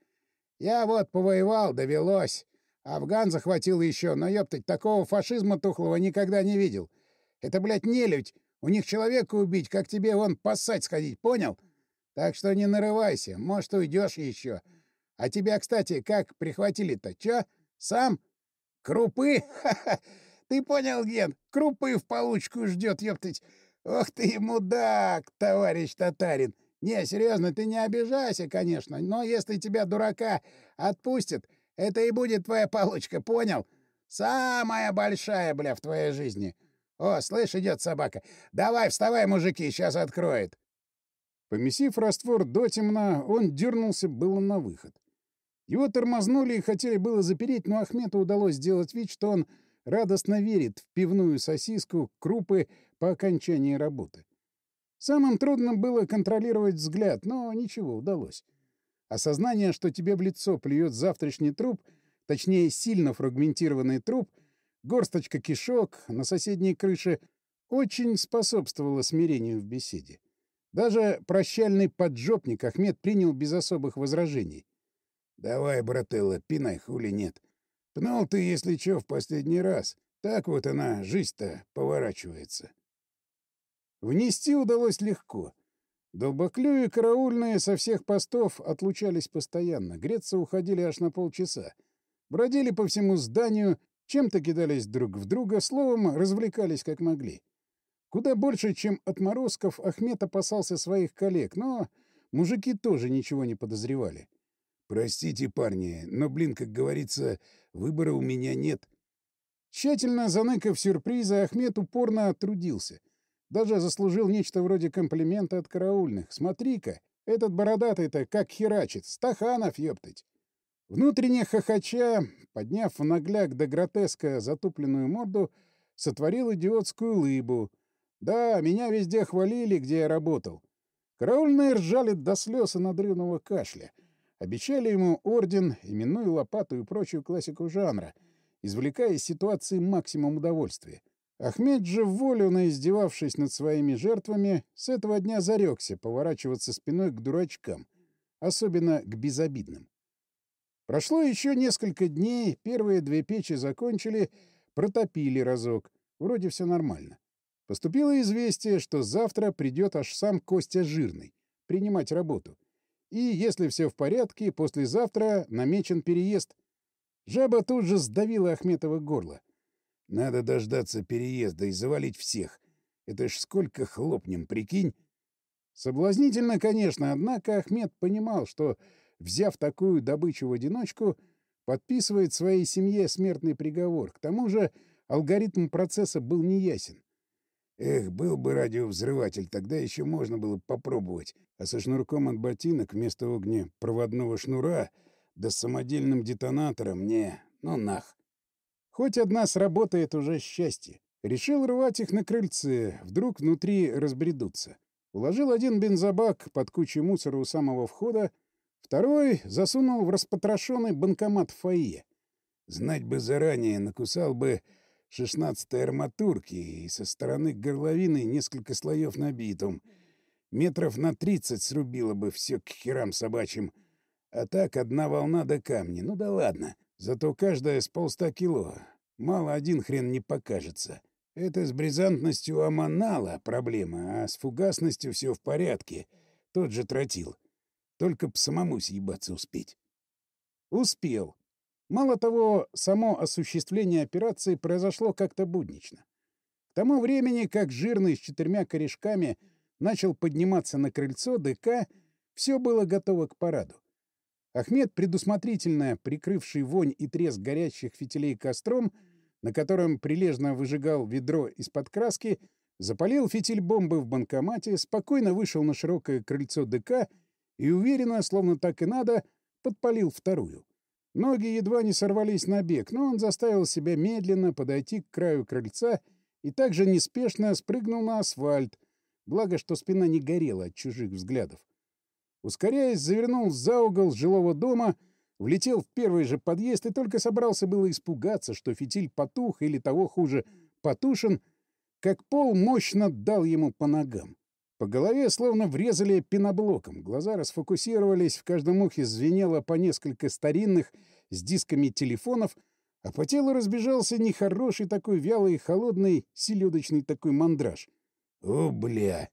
Я вот повоевал, довелось. Афган захватил еще, но, ёптать, такого фашизма тухлого никогда не видел. Это, блядь, нелюдь. У них человека убить, как тебе вон поссать сходить, понял? Так что не нарывайся, может, уйдешь еще. А тебя, кстати, как прихватили-то? Чё? Сам? Крупы? Ха-ха! Ты понял, Ген? Крупы в получку ждет, ёптать. Ох ты, мудак, товарищ татарин. Не, серьезно, ты не обижайся, конечно, но если тебя, дурака, отпустят, это и будет твоя получка, понял? Самая большая, бля, в твоей жизни. О, слышь, идет собака. Давай, вставай, мужики, сейчас откроет. Помесив раствор до темна, он дернулся было на выход. Его тормознули и хотели было запереть, но Ахмету удалось сделать вид, что он радостно верит в пивную сосиску крупы по окончании работы. Самым трудным было контролировать взгляд, но ничего, удалось. Осознание, что тебе в лицо плюет завтрашний труп, точнее, сильно фрагментированный труп, горсточка кишок на соседней крыше, очень способствовало смирению в беседе. Даже прощальный поджопник Ахмед принял без особых возражений. «Давай, брателло, пинай, хули нет. Пнул ты, если чё, в последний раз. Так вот она, жизнь-то, поворачивается». Внести удалось легко. Долбоклюи караульные со всех постов отлучались постоянно, греться уходили аж на полчаса. Бродили по всему зданию, чем-то кидались друг в друга, словом, развлекались как могли. Куда больше, чем отморозков, Ахмед опасался своих коллег, но мужики тоже ничего не подозревали. «Простите, парни, но, блин, как говорится, выбора у меня нет». Тщательно заныкав сюрпризы, Ахмед упорно трудился — даже заслужил нечто вроде комплимента от караульных. Смотри-ка, этот бородатый-то как херачит. Стаханов, ёптать. Внутренне хохоча, подняв в нагляк до гротеска затупленную морду, сотворил идиотскую лыбу. Да, меня везде хвалили, где я работал. Караульные ржали до слез и надрывного кашля. Обещали ему орден, именную лопату и прочую классику жанра, извлекая из ситуации максимум удовольствия. Ахмед же, волю наиздевавшись над своими жертвами, с этого дня зарекся поворачиваться спиной к дурачкам, особенно к безобидным. Прошло еще несколько дней, первые две печи закончили, протопили разок. Вроде все нормально. Поступило известие, что завтра придет аж сам Костя Жирный принимать работу. И, если все в порядке, послезавтра намечен переезд. Жаба тут же сдавила Ахметова горло. Надо дождаться переезда и завалить всех. Это ж сколько хлопнем, прикинь? Соблазнительно, конечно, однако Ахмед понимал, что, взяв такую добычу в одиночку, подписывает своей семье смертный приговор. К тому же алгоритм процесса был неясен. Эх, был бы радиовзрыватель, тогда еще можно было попробовать. А со шнурком от ботинок вместо огня проводного шнура да с самодельным детонатором не, ну нах. Хоть одна сработает уже счастье. Решил рвать их на крыльце, вдруг внутри разбредутся. Уложил один бензобак под кучу мусора у самого входа, второй засунул в распотрошенный банкомат в фойе. Знать бы заранее, накусал бы шестнадцатой арматурки и со стороны горловины несколько слоев на битум. Метров на тридцать срубило бы все к херам собачьим. А так одна волна до камня. Ну да ладно. Зато каждая с полста кило. Мало один хрен не покажется. Это с брезантностью Аманала проблема, а с фугасностью все в порядке. Тот же тротил. Только б самому съебаться успеть. Успел. Мало того, само осуществление операции произошло как-то буднично. К тому времени, как жирный с четырьмя корешками начал подниматься на крыльцо ДК, все было готово к параду. Ахмед, предусмотрительно прикрывший вонь и треск горящих фитилей костром, на котором прилежно выжигал ведро из-под краски, запалил фитиль бомбы в банкомате, спокойно вышел на широкое крыльцо ДК и уверенно, словно так и надо, подпалил вторую. Ноги едва не сорвались на бег, но он заставил себя медленно подойти к краю крыльца и также неспешно спрыгнул на асфальт, благо что спина не горела от чужих взглядов. Ускоряясь, завернул за угол жилого дома, влетел в первый же подъезд и только собрался было испугаться, что фитиль потух или того хуже потушен, как пол мощно дал ему по ногам. По голове словно врезали пеноблоком, глаза расфокусировались, в каждом ухе звенело по несколько старинных с дисками телефонов, а по телу разбежался нехороший такой вялый, холодный, селедочный такой мандраж. О, бля!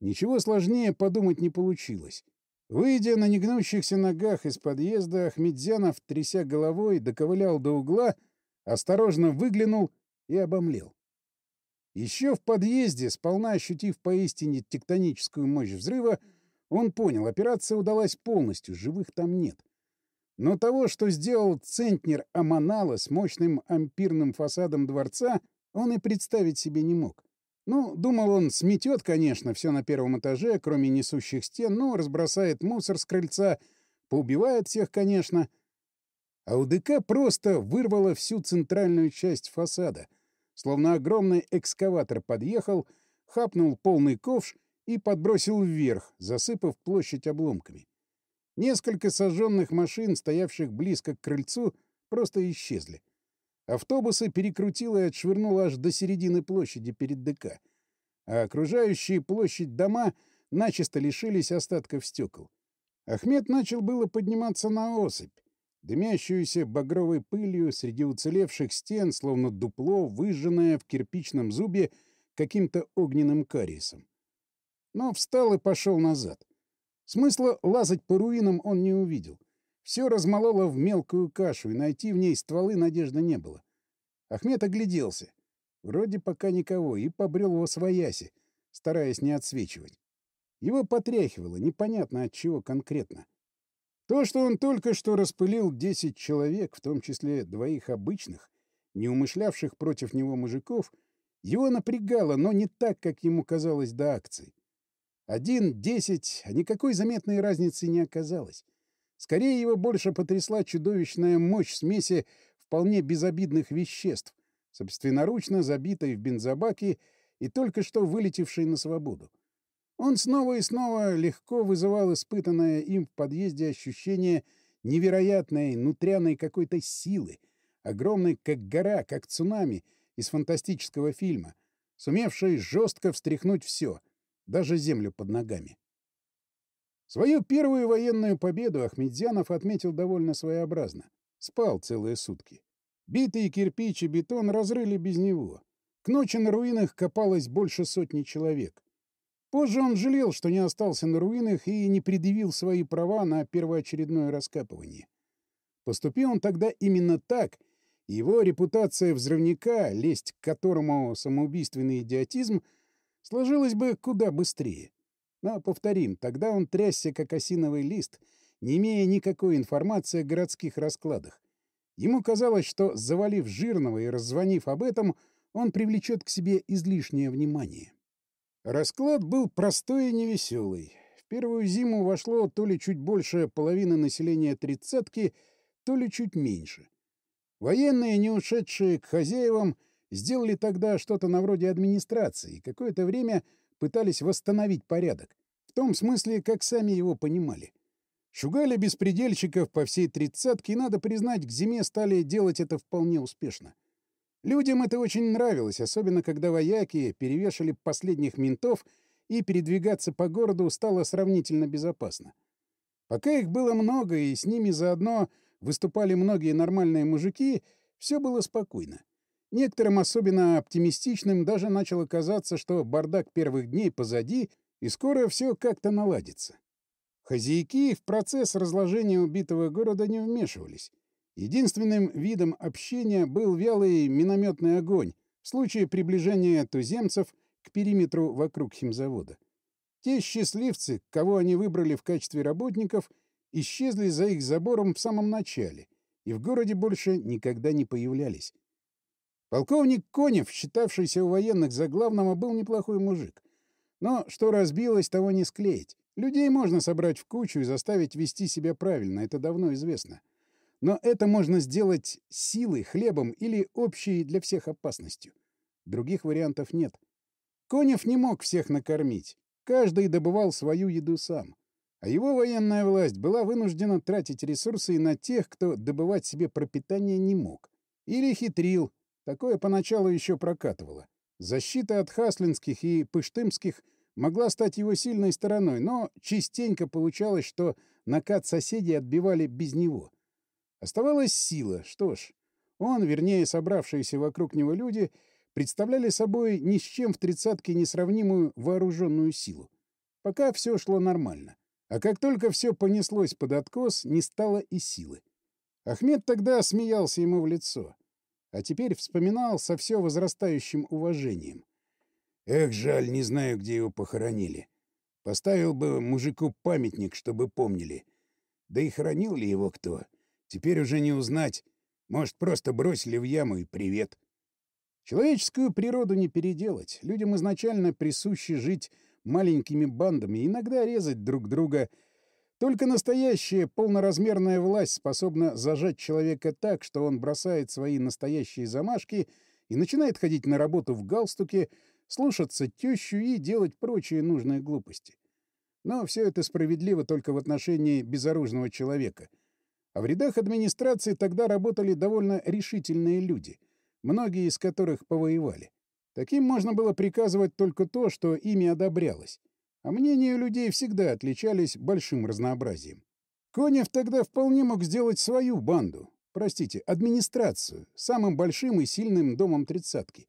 Ничего сложнее подумать не получилось. Выйдя на негнущихся ногах из подъезда, Ахмедзянов, тряся головой, доковылял до угла, осторожно выглянул и обомлел. Еще в подъезде, сполна ощутив поистине тектоническую мощь взрыва, он понял, операция удалась полностью, живых там нет. Но того, что сделал центнер Аманала с мощным ампирным фасадом дворца, он и представить себе не мог. Ну, думал он, сметет, конечно, все на первом этаже, кроме несущих стен, ну, разбросает мусор с крыльца, поубивает всех, конечно. А у ДК просто вырвало всю центральную часть фасада — Словно огромный экскаватор подъехал, хапнул полный ковш и подбросил вверх, засыпав площадь обломками. Несколько сожженных машин, стоявших близко к крыльцу, просто исчезли. Автобусы перекрутило и отшвырнуло аж до середины площади перед ДК. А окружающие площадь дома начисто лишились остатков стекол. Ахмед начал было подниматься на осыпь, дымящуюся багровой пылью среди уцелевших стен, словно дупло, выжженное в кирпичном зубе каким-то огненным кариесом. Но встал и пошел назад. Смысла лазать по руинам он не увидел. Все размололо в мелкую кашу, и найти в ней стволы надежды не было. Ахмед огляделся. Вроде пока никого, и побрел во свояси, стараясь не отсвечивать. Его потряхивало, непонятно от чего конкретно. То, что он только что распылил 10 человек, в том числе двоих обычных, не умышлявших против него мужиков, его напрягало, но не так, как ему казалось до акции. Один, десять, а никакой заметной разницы не оказалось. Скорее его больше потрясла чудовищная мощь смеси вполне безобидных веществ, собственноручно забитой в бензобаке и только что вылетевшей на свободу. Он снова и снова легко вызывал испытанное им в подъезде ощущение невероятной нутряной какой-то силы, огромной как гора, как цунами из фантастического фильма, сумевшей жестко встряхнуть все, даже землю под ногами. Свою первую военную победу Ахмедзянов отметил довольно своеобразно. Спал целые сутки. Битые кирпич и бетон разрыли без него. К ночи на руинах копалось больше сотни человек. Позже он жалел, что не остался на руинах и не предъявил свои права на первоочередное раскапывание. Поступил он тогда именно так, и его репутация взрывника, лезть к которому самоубийственный идиотизм, сложилась бы куда быстрее. Но, повторим, тогда он трясся, как осиновый лист, не имея никакой информации о городских раскладах. Ему казалось, что, завалив жирного и раззвонив об этом, он привлечет к себе излишнее внимание. Расклад был простой и невеселый. В первую зиму вошло то ли чуть больше половины населения тридцатки, то ли чуть меньше. Военные, не ушедшие к хозяевам, сделали тогда что-то на вроде администрации какое-то время пытались восстановить порядок. В том смысле, как сами его понимали. Шугали беспредельщиков по всей тридцатке, и, надо признать, к зиме стали делать это вполне успешно. Людям это очень нравилось, особенно когда вояки перевешали последних ментов, и передвигаться по городу стало сравнительно безопасно. Пока их было много, и с ними заодно выступали многие нормальные мужики, все было спокойно. Некоторым, особенно оптимистичным, даже начало казаться, что бардак первых дней позади, и скоро все как-то наладится. Хозяйки в процесс разложения убитого города не вмешивались. Единственным видом общения был вялый минометный огонь в случае приближения туземцев к периметру вокруг химзавода. Те счастливцы, кого они выбрали в качестве работников, исчезли за их забором в самом начале и в городе больше никогда не появлялись. Полковник Конев, считавшийся у военных за главного, был неплохой мужик. Но что разбилось, того не склеить. Людей можно собрать в кучу и заставить вести себя правильно, это давно известно. Но это можно сделать силой, хлебом или общей для всех опасностью. Других вариантов нет. Конев не мог всех накормить. Каждый добывал свою еду сам. А его военная власть была вынуждена тратить ресурсы и на тех, кто добывать себе пропитание не мог. Или хитрил. Такое поначалу еще прокатывало. Защита от хаслинских и пыштымских могла стать его сильной стороной, но частенько получалось, что накат соседей отбивали без него. Оставалась сила. Что ж, он, вернее, собравшиеся вокруг него люди, представляли собой ни с чем в тридцатке несравнимую вооруженную силу. Пока все шло нормально. А как только все понеслось под откос, не стало и силы. Ахмед тогда смеялся ему в лицо, а теперь вспоминал со все возрастающим уважением. Эх, жаль, не знаю, где его похоронили. Поставил бы мужику памятник, чтобы помнили. Да и хоронил ли его кто? Теперь уже не узнать. Может, просто бросили в яму и привет. Человеческую природу не переделать. Людям изначально присуще жить маленькими бандами, иногда резать друг друга. Только настоящая полноразмерная власть способна зажать человека так, что он бросает свои настоящие замашки и начинает ходить на работу в галстуке, слушаться тещу и делать прочие нужные глупости. Но все это справедливо только в отношении безоружного человека — а в рядах администрации тогда работали довольно решительные люди, многие из которых повоевали. Таким можно было приказывать только то, что ими одобрялось. А мнения людей всегда отличались большим разнообразием. Конев тогда вполне мог сделать свою банду, простите, администрацию, самым большим и сильным домом тридцатки,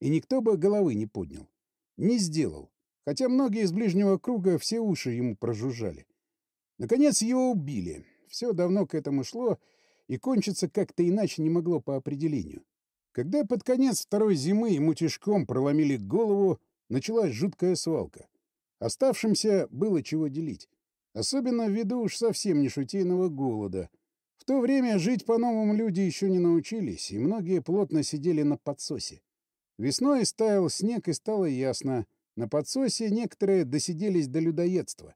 и никто бы головы не поднял. Не сделал, хотя многие из ближнего круга все уши ему прожужжали. Наконец его убили, все давно к этому шло, и кончиться как-то иначе не могло по определению. Когда под конец второй зимы ему тяжком проломили голову, началась жуткая свалка. Оставшимся было чего делить. Особенно ввиду уж совсем не шутейного голода. В то время жить по-новому люди еще не научились, и многие плотно сидели на подсосе. Весной стаял снег, и стало ясно. На подсосе некоторые досиделись до людоедства.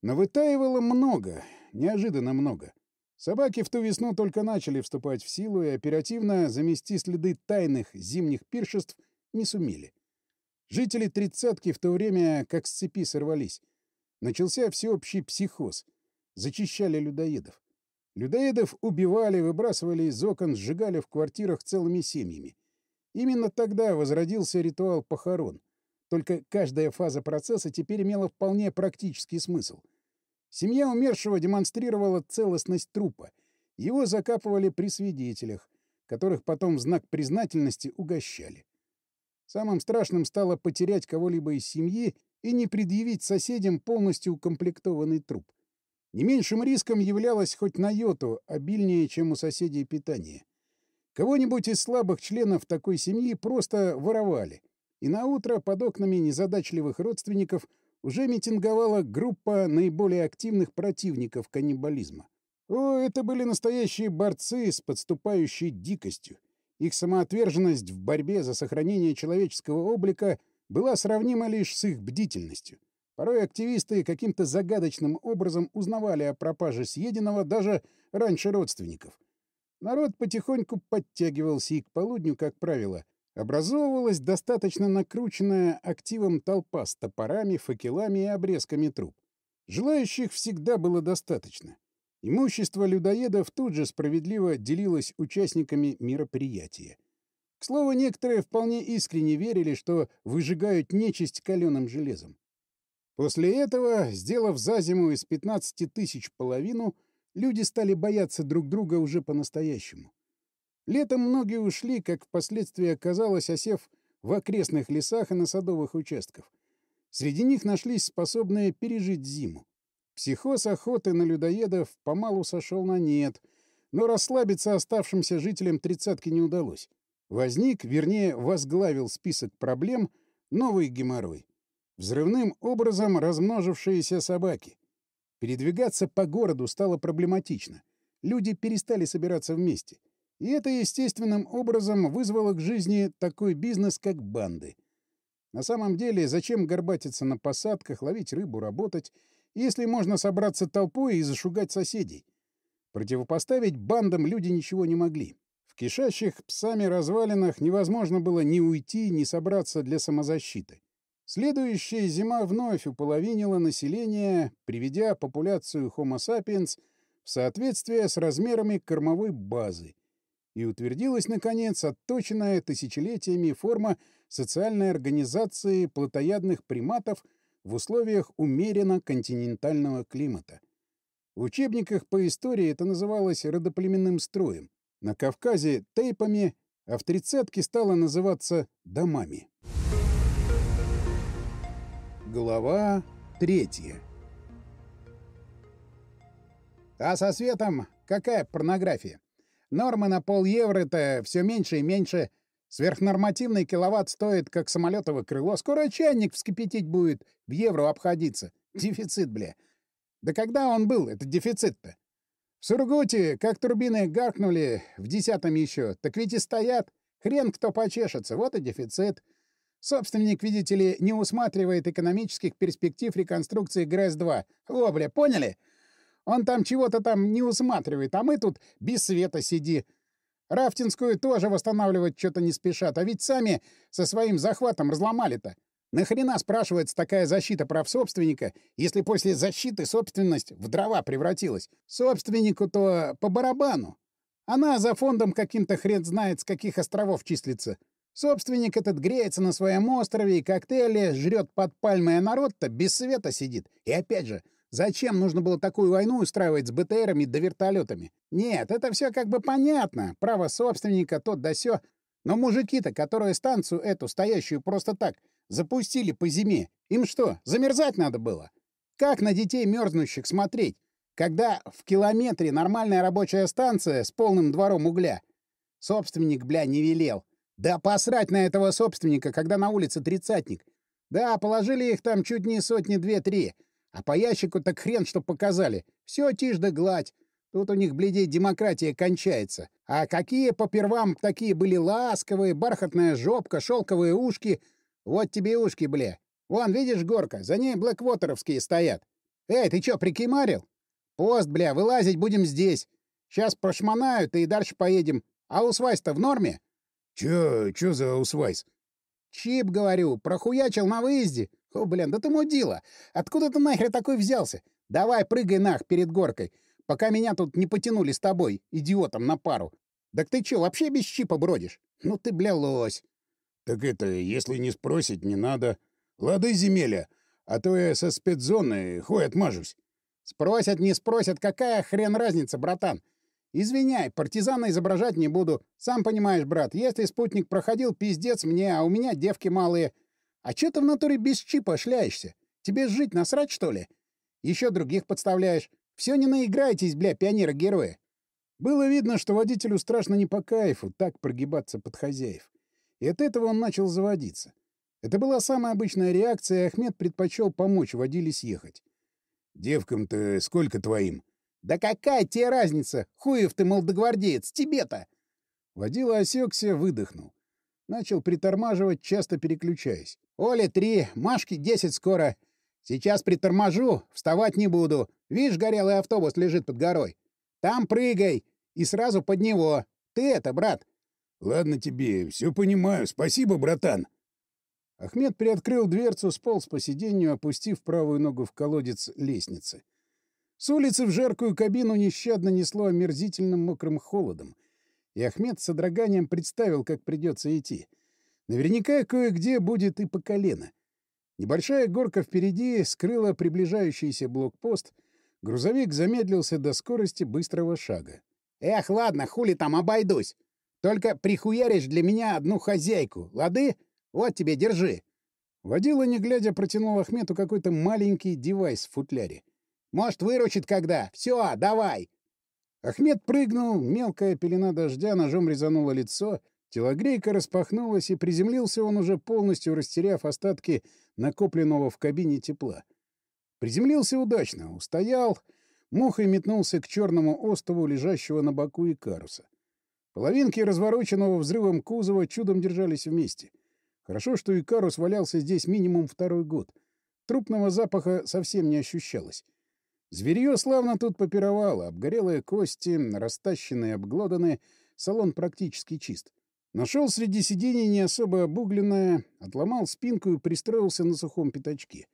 Но вытаивало много, неожиданно много. Собаки в ту весну только начали вступать в силу и оперативно замести следы тайных зимних пиршеств не сумели. Жители тридцатки в то время как с цепи сорвались. Начался всеобщий психоз. Зачищали людоедов. Людоедов убивали, выбрасывали из окон, сжигали в квартирах целыми семьями. Именно тогда возродился ритуал похорон. Только каждая фаза процесса теперь имела вполне практический смысл — Семья умершего демонстрировала целостность трупа. Его закапывали при свидетелях, которых потом в знак признательности угощали. Самым страшным стало потерять кого-либо из семьи и не предъявить соседям полностью укомплектованный труп. Не меньшим риском являлось хоть на йоту обильнее, чем у соседей питание. Кого-нибудь из слабых членов такой семьи просто воровали, и на утро под окнами незадачливых родственников — уже митинговала группа наиболее активных противников каннибализма. О, это были настоящие борцы с подступающей дикостью. Их самоотверженность в борьбе за сохранение человеческого облика была сравнима лишь с их бдительностью. Порой активисты каким-то загадочным образом узнавали о пропаже съеденного даже раньше родственников. Народ потихоньку подтягивался, и к полудню, как правило, образовывалась достаточно накрученная активом толпа с топорами, факелами и обрезками труб. Желающих всегда было достаточно. Имущество людоедов тут же справедливо делилось участниками мероприятия. К слову, некоторые вполне искренне верили, что выжигают нечисть каленым железом. После этого, сделав за зиму из 15 тысяч половину, люди стали бояться друг друга уже по-настоящему. Летом многие ушли, как впоследствии оказалось, осев в окрестных лесах и на садовых участках. Среди них нашлись способные пережить зиму. Психоз охоты на людоедов помалу сошел на нет, но расслабиться оставшимся жителям тридцатки не удалось. Возник, вернее, возглавил список проблем новый геморрой. Взрывным образом размножившиеся собаки. Передвигаться по городу стало проблематично. Люди перестали собираться вместе. И это естественным образом вызвало к жизни такой бизнес, как банды. На самом деле, зачем горбатиться на посадках, ловить рыбу, работать, если можно собраться толпой и зашугать соседей? Противопоставить бандам люди ничего не могли. В кишащих псами развалинах невозможно было ни уйти, ни собраться для самозащиты. Следующая зима вновь уполовинила население, приведя популяцию Homo sapiens в соответствие с размерами кормовой базы, и утвердилась, наконец, отточенная тысячелетиями форма социальной организации плотоядных приматов в условиях умеренно континентального климата. В учебниках по истории это называлось родоплеменным строем, на Кавказе — тейпами, а в тридцатке стало называться домами. Глава третья А со светом какая порнография? Нормы на пол евро-то все меньше и меньше. Сверхнормативный киловатт стоит, как самолетово крыло. Скоро чайник вскипятить будет, в евро обходиться. Дефицит, бля. Да когда он был, это дефицит-то? В Сургуте, как турбины гаркнули, в десятом еще, так ведь и стоят. Хрен кто почешется, вот и дефицит. Собственник, видите ли, не усматривает экономических перспектив реконструкции ГРЭС-2. О, бля, поняли? Он там чего-то там не усматривает, а мы тут без света сиди. Рафтинскую тоже восстанавливать что-то не спешат, а ведь сами со своим захватом разломали-то. Нахрена, спрашивается, такая защита прав собственника, если после защиты собственность в дрова превратилась? Собственнику-то по барабану. Она за фондом каким-то хрен знает, с каких островов числится. Собственник этот греется на своем острове и коктейли жрет под пальмой, а народ-то без света сидит. И опять же, зачем нужно было такую войну устраивать с БТРами да вертолетами? Нет, это все как бы понятно. Право собственника, тот да сё. Но мужики-то, которые станцию эту, стоящую просто так, запустили по зиме, им что, замерзать надо было? Как на детей мерзнущих смотреть, когда в километре нормальная рабочая станция с полным двором угля? Собственник, бля, не велел. Да посрать на этого собственника, когда на улице тридцатник. Да, положили их там чуть не сотни две-три. А по ящику так хрен, что показали. Все тишь да гладь. Тут у них, бледей, демократия кончается. А какие по первам такие были ласковые, бархатная жопка, шелковые ушки. Вот тебе ушки, бля. Вон, видишь, горка, за ней блэквотеровские стоят. Эй, ты чё, прикимарил? Пост, бля, вылазить будем здесь. Сейчас прошмонают и дальше поедем. А усвайс-то в норме? Чё, чё за усвайс? Чип, говорю, прохуячил на выезде. О, блин, да ты мудила. Откуда ты нахер такой взялся? Давай прыгай нах перед горкой, пока меня тут не потянули с тобой, идиотом, на пару. Так ты чё, вообще без чипа бродишь? Ну ты, бля, лось. Так это, если не спросить, не надо. Лады, земеля, а то я со спецзоны хуй отмажусь. Спросят, не спросят, какая хрен разница, братан? «Извиняй, партизана изображать не буду. Сам понимаешь, брат, если спутник проходил, пиздец мне, а у меня девки малые. А чё ты в натуре без чипа шляешься? Тебе жить насрать, что ли? Еще других подставляешь. Все не наиграйтесь, бля, пионеры-герои». Было видно, что водителю страшно не по кайфу так прогибаться под хозяев. И от этого он начал заводиться. Это была самая обычная реакция, и Ахмед предпочел помочь водиле съехать. «Девкам-то сколько твоим?» «Да какая тебе разница? Хуев ты, молодогвардеец, тебе-то!» Водила осекся, выдохнул. Начал притормаживать, часто переключаясь. «Оле три, Машке десять скоро. Сейчас приторможу, вставать не буду. Видишь, горелый автобус лежит под горой. Там прыгай и сразу под него. Ты это, брат». «Ладно тебе, все понимаю. Спасибо, братан». Ахмед приоткрыл дверцу, сполз по сиденью, опустив правую ногу в колодец лестницы. С улицы в жаркую кабину нещадно несло омерзительным мокрым холодом, и Ахмед с содроганием представил, как придется идти. Наверняка кое-где будет и по колено. Небольшая горка впереди скрыла приближающийся блокпост, грузовик замедлился до скорости быстрого шага. «Эх, ладно, хули там, обойдусь. Только прихуяришь для меня одну хозяйку, лады? Вот тебе, держи». Водила, не глядя, протянул Ахмету какой-то маленький девайс в футляре. Может, выручит когда. Все, давай!» Ахмед прыгнул, мелкая пелена дождя ножом резанула лицо, телогрейка распахнулась, и приземлился он уже полностью растеряв остатки накопленного в кабине тепла. Приземлился удачно, устоял, мухой метнулся к черному острову, лежащего на боку Икаруса. Половинки развороченного взрывом кузова чудом держались вместе. Хорошо, что Икарус валялся здесь минимум второй год. Трупного запаха совсем не ощущалось. Зверье славно тут попировало, обгорелые кости, растащенные, обглоданные, салон практически чист. Нашел среди сидений не особо обугленное, отломал спинку и пристроился на сухом пятачке.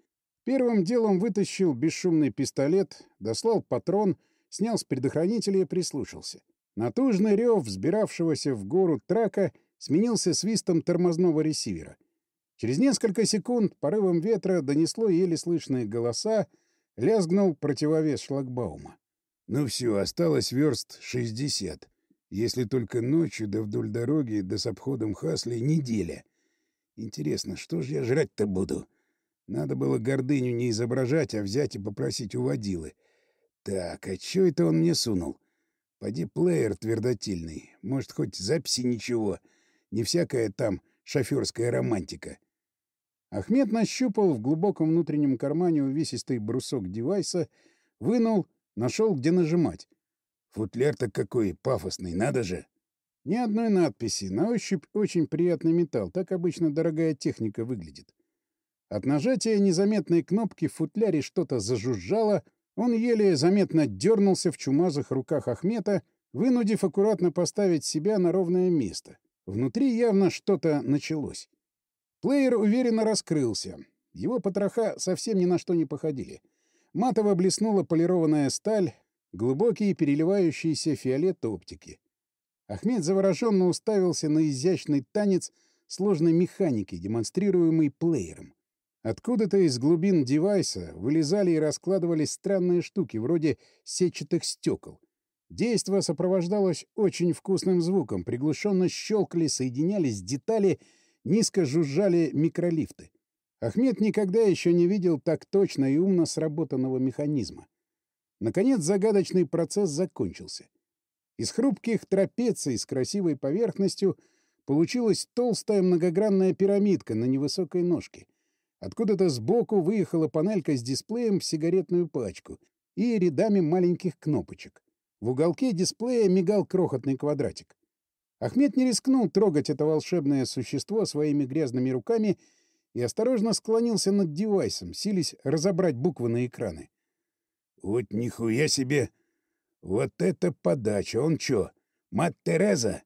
Первым делом вытащил бесшумный пистолет, дослал патрон, снял с предохранителя и прислушался. Натужный рев взбиравшегося в гору трака сменился свистом тормозного ресивера. Через несколько секунд порывом ветра донесло еле слышные голоса, Лязгнул противовес шлагбаума. Ну все, осталось верст 60. Если только ночью, да вдоль дороги, да с обходом Хасли неделя. Интересно, что же я жрать-то буду? Надо было гордыню не изображать, а взять и попросить у водилы. Так, а чё это он мне сунул? Поди плеер твердотельный. Может, хоть записи ничего. Не всякая там шофёрская романтика. Ахмед нащупал в глубоком внутреннем кармане увесистый брусок девайса, вынул, нашел, где нажимать. Футляр-то какой пафосный, надо же! Ни одной надписи, на ощупь очень приятный металл, так обычно дорогая техника выглядит. От нажатия незаметной кнопки в футляре что-то зажужжало, он еле заметно дернулся в чумазых руках Ахмета, вынудив аккуратно поставить себя на ровное место. Внутри явно что-то началось. Плеер уверенно раскрылся. Его потроха совсем ни на что не походили. Матово блеснула полированная сталь, глубокие переливающиеся фиолет оптики. Ахмед завороженно уставился на изящный танец сложной механики, демонстрируемый плеером. Откуда-то из глубин девайса вылезали и раскладывались странные штуки, вроде сетчатых стекол. Действо сопровождалось очень вкусным звуком, приглушенно щелкали, соединялись детали — Низко жужжали микролифты. Ахмед никогда еще не видел так точно и умно сработанного механизма. Наконец загадочный процесс закончился. Из хрупких трапеций с красивой поверхностью получилась толстая многогранная пирамидка на невысокой ножке. Откуда-то сбоку выехала панелька с дисплеем в сигаретную пачку и рядами маленьких кнопочек. В уголке дисплея мигал крохотный квадратик. Ахмед не рискнул трогать это волшебное существо своими грязными руками и осторожно склонился над девайсом, сились разобрать буквы на экраны. «Вот нихуя себе! Вот это подача! Он чё, мать Тереза?»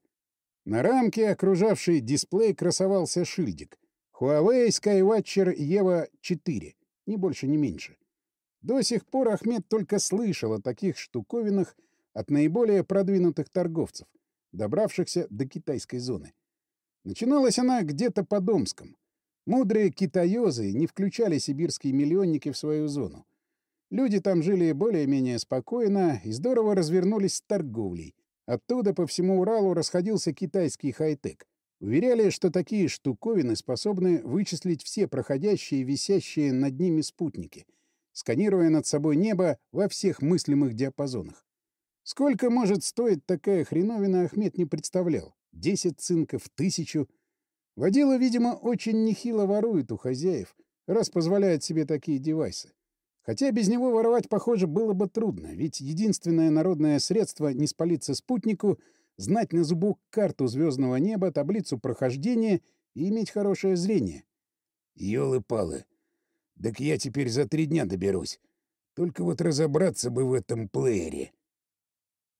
На рамке, окружавшей дисплей, красовался шильдик. Huawei Skywatcher EVO 4. Ни больше, ни меньше. До сих пор Ахмед только слышал о таких штуковинах от наиболее продвинутых торговцев — добравшихся до китайской зоны. Начиналась она где-то по Домском. Мудрые китаёзы не включали сибирские миллионники в свою зону. Люди там жили более-менее спокойно и здорово развернулись с торговлей. Оттуда по всему Уралу расходился китайский хай-тек. Уверяли, что такие штуковины способны вычислить все проходящие и висящие над ними спутники, сканируя над собой небо во всех мыслимых диапазонах. Сколько может стоить такая хреновина, Ахмед не представлял. Десять цинков, тысячу. Водила, видимо, очень нехило ворует у хозяев, раз позволяет себе такие девайсы. Хотя без него воровать, похоже, было бы трудно, ведь единственное народное средство не спалиться спутнику знать на зубок карту звездного неба, таблицу прохождения и иметь хорошее зрение. Ёлы-палы. Так я теперь за три дня доберусь. Только вот разобраться бы в этом плеере.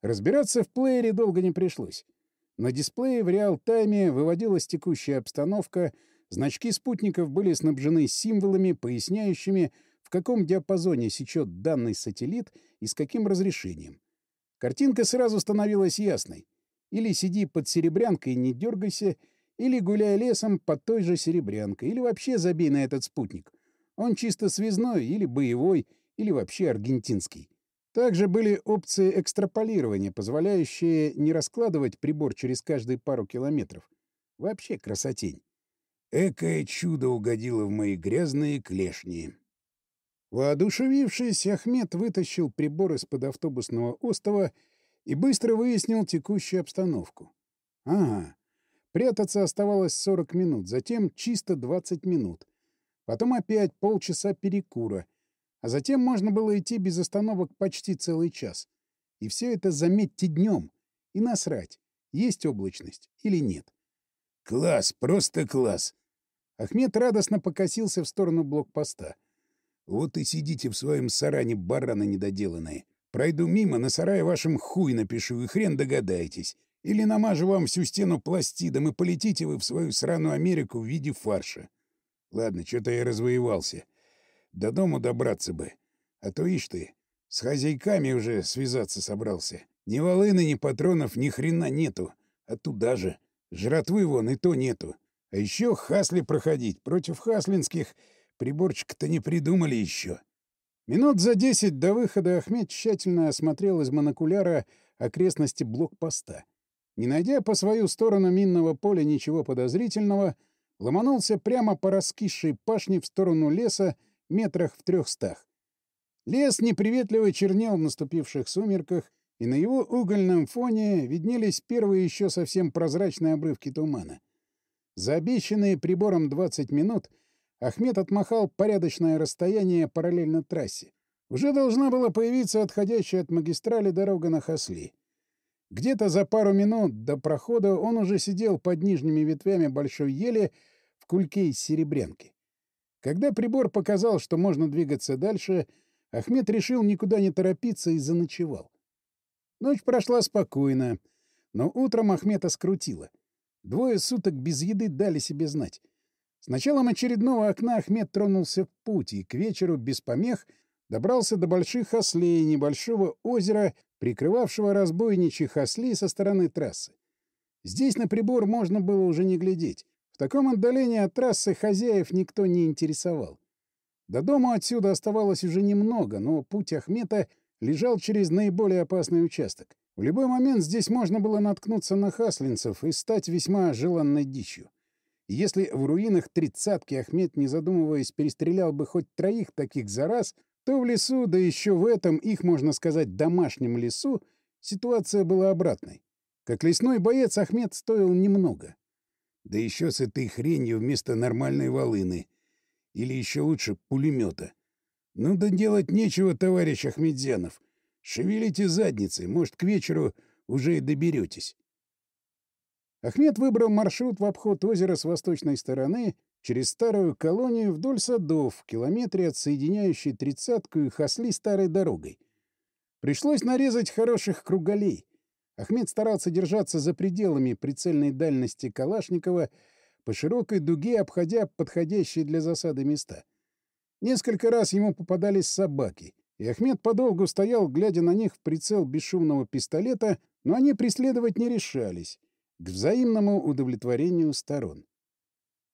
Разбираться в плеере долго не пришлось. На дисплее в реал-тайме выводилась текущая обстановка, значки спутников были снабжены символами, поясняющими, в каком диапазоне сечет данный сателлит и с каким разрешением. Картинка сразу становилась ясной. Или сиди под серебрянкой и не дергайся, или гуляй лесом под той же серебрянкой, или вообще забей на этот спутник. Он чисто связной, или боевой, или вообще аргентинский. Также были опции экстраполирования, позволяющие не раскладывать прибор через каждые пару километров. Вообще красотень. Экое чудо угодило в мои грязные клешни. Воодушевившись, Ахмед вытащил прибор из-под автобусного остова и быстро выяснил текущую обстановку. Ага, прятаться оставалось 40 минут, затем чисто 20 минут. Потом опять полчаса перекура, а затем можно было идти без остановок почти целый час. И все это, заметьте, днем. И насрать, есть облачность или нет. «Класс, просто класс!» Ахмед радостно покосился в сторону блокпоста. Вот и сидите в своем саране, бараны недоделанные. Пройду мимо, на сарае вашим хуй напишу, и хрен догадаетесь. Или намажу вам всю стену пластидом, и полетите вы в свою сраную Америку в виде фарша. Ладно, что-то я развоевался. До дому добраться бы. А то, ишь ты, с хозяйками уже связаться собрался. Ни волыны, ни патронов, ни хрена нету. А туда же. Жратвы вон и то нету. А еще хасли проходить. Против хаслинских Приборчик-то не придумали еще. Минут за десять до выхода Ахмед тщательно осмотрел из монокуляра окрестности блокпоста. Не найдя по свою сторону минного поля ничего подозрительного, ломанулся прямо по раскисшей пашне в сторону леса метрах в трехстах. Лес неприветливо чернел в наступивших сумерках, и на его угольном фоне виднелись первые еще совсем прозрачные обрывки тумана. За обещанные прибором 20 минут — Ахмед отмахал порядочное расстояние параллельно трассе. Уже должна была появиться отходящая от магистрали дорога на Хасли. Где-то за пару минут до прохода он уже сидел под нижними ветвями большой ели в кульке из серебрянки. Когда прибор показал, что можно двигаться дальше, Ахмед решил никуда не торопиться и заночевал. Ночь прошла спокойно, но утром Ахмета скрутило. Двое суток без еды дали себе знать. С началом очередного окна Ахмед тронулся в путь и к вечеру без помех добрался до больших ослей небольшого озера, прикрывавшего разбойничьих ослей со стороны трассы. Здесь на прибор можно было уже не глядеть. В таком отдалении от трассы хозяев никто не интересовал. До дома отсюда оставалось уже немного, но путь Ахмета лежал через наиболее опасный участок. В любой момент здесь можно было наткнуться на хаслинцев и стать весьма желанной дичью если в руинах тридцатки Ахмед, не задумываясь, перестрелял бы хоть троих таких за раз, то в лесу, да еще в этом их, можно сказать, домашнем лесу, ситуация была обратной. Как лесной боец Ахмед стоил немного. Да еще с этой хренью вместо нормальной волыны. Или еще лучше пулемета. Ну да делать нечего, товарищ Ахмедзянов. Шевелите задницей, может, к вечеру уже и доберетесь. Ахмед выбрал маршрут в обход озера с восточной стороны через старую колонию вдоль садов в километре от соединяющей тридцатку и Хасли старой дорогой. Пришлось нарезать хороших круголей. Ахмед старался держаться за пределами прицельной дальности Калашникова по широкой дуге, обходя подходящие для засады места. Несколько раз ему попадались собаки, и Ахмед подолгу стоял, глядя на них в прицел бесшумного пистолета, но они преследовать не решались к взаимному удовлетворению сторон.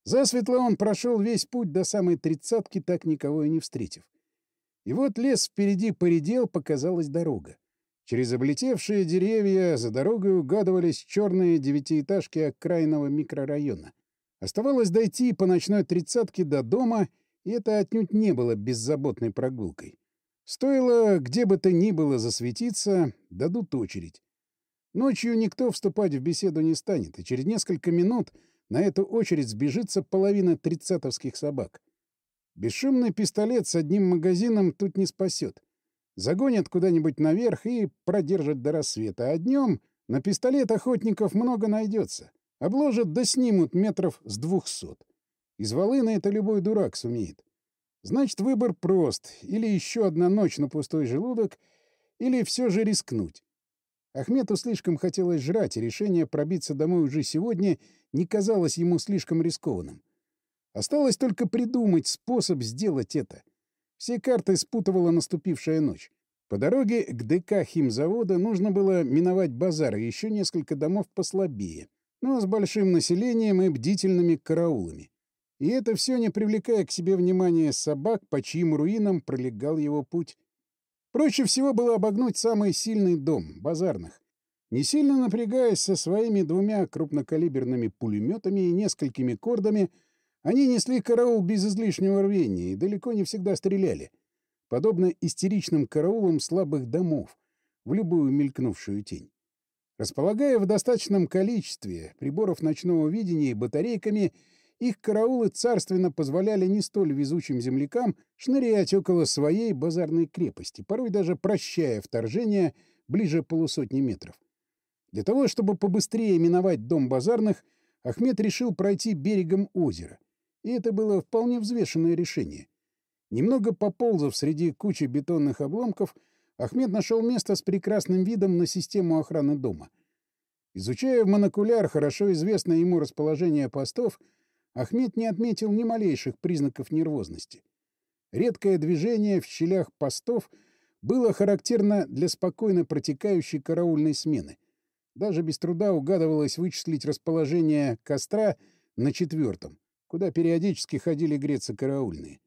Засветло он прошел весь путь до самой тридцатки, так никого и не встретив. И вот лес впереди поредел, показалась дорога. Через облетевшие деревья за дорогой угадывались черные девятиэтажки окраинного микрорайона. Оставалось дойти по ночной тридцатке до дома, и это отнюдь не было беззаботной прогулкой. Стоило где бы то ни было засветиться, дадут очередь. Ночью никто вступать в беседу не станет, и через несколько минут на эту очередь сбежится половина тридцатовских собак. Бесшумный пистолет с одним магазином тут не спасет. Загонят куда-нибудь наверх и продержат до рассвета, а днем На пистолет охотников много найдется. Обложат да снимут метров с двухсот. Из волыны это любой дурак сумеет. Значит, выбор прост. Или еще одна ночь на пустой желудок, или все же рискнуть. Ахмету слишком хотелось жрать, и решение пробиться домой уже сегодня не казалось ему слишком рискованным. Осталось только придумать способ сделать это. Все карты спутывала наступившая ночь. По дороге к ДК химзавода нужно было миновать базар и еще несколько домов послабее, но с большим населением и бдительными караулами. И это все не привлекая к себе внимания собак, по чьим руинам пролегал его путь. Проще всего было обогнуть самый сильный дом — базарных. Не сильно напрягаясь со своими двумя крупнокалиберными пулеметами и несколькими кордами, они несли караул без излишнего рвения и далеко не всегда стреляли, подобно истеричным караулам слабых домов, в любую мелькнувшую тень. Располагая в достаточном количестве приборов ночного видения и батарейками — их караулы царственно позволяли не столь везучим землякам шнырять около своей базарной крепости, порой даже прощая вторжение ближе полусотни метров. Для того, чтобы побыстрее миновать дом базарных, Ахмед решил пройти берегом озера. И это было вполне взвешенное решение. Немного поползав среди кучи бетонных обломков, Ахмед нашел место с прекрасным видом на систему охраны дома. Изучая в монокуляр хорошо известное ему расположение постов, Ахмед не отметил ни малейших признаков нервозности. Редкое движение в щелях постов было характерно для спокойно протекающей караульной смены. Даже без труда угадывалось вычислить расположение костра на четвертом, куда периодически ходили греться караульные.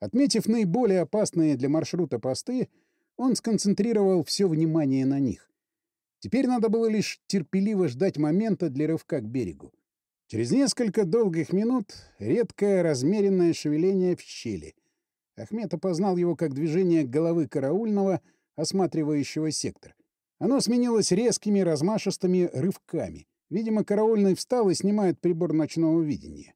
Отметив наиболее опасные для маршрута посты, он сконцентрировал все внимание на них. Теперь надо было лишь терпеливо ждать момента для рывка к берегу. Через несколько долгих минут редкое размеренное шевеление в щели. Ахмед опознал его как движение головы караульного, осматривающего сектор. Оно сменилось резкими размашистыми рывками. Видимо, караульный встал и снимает прибор ночного видения.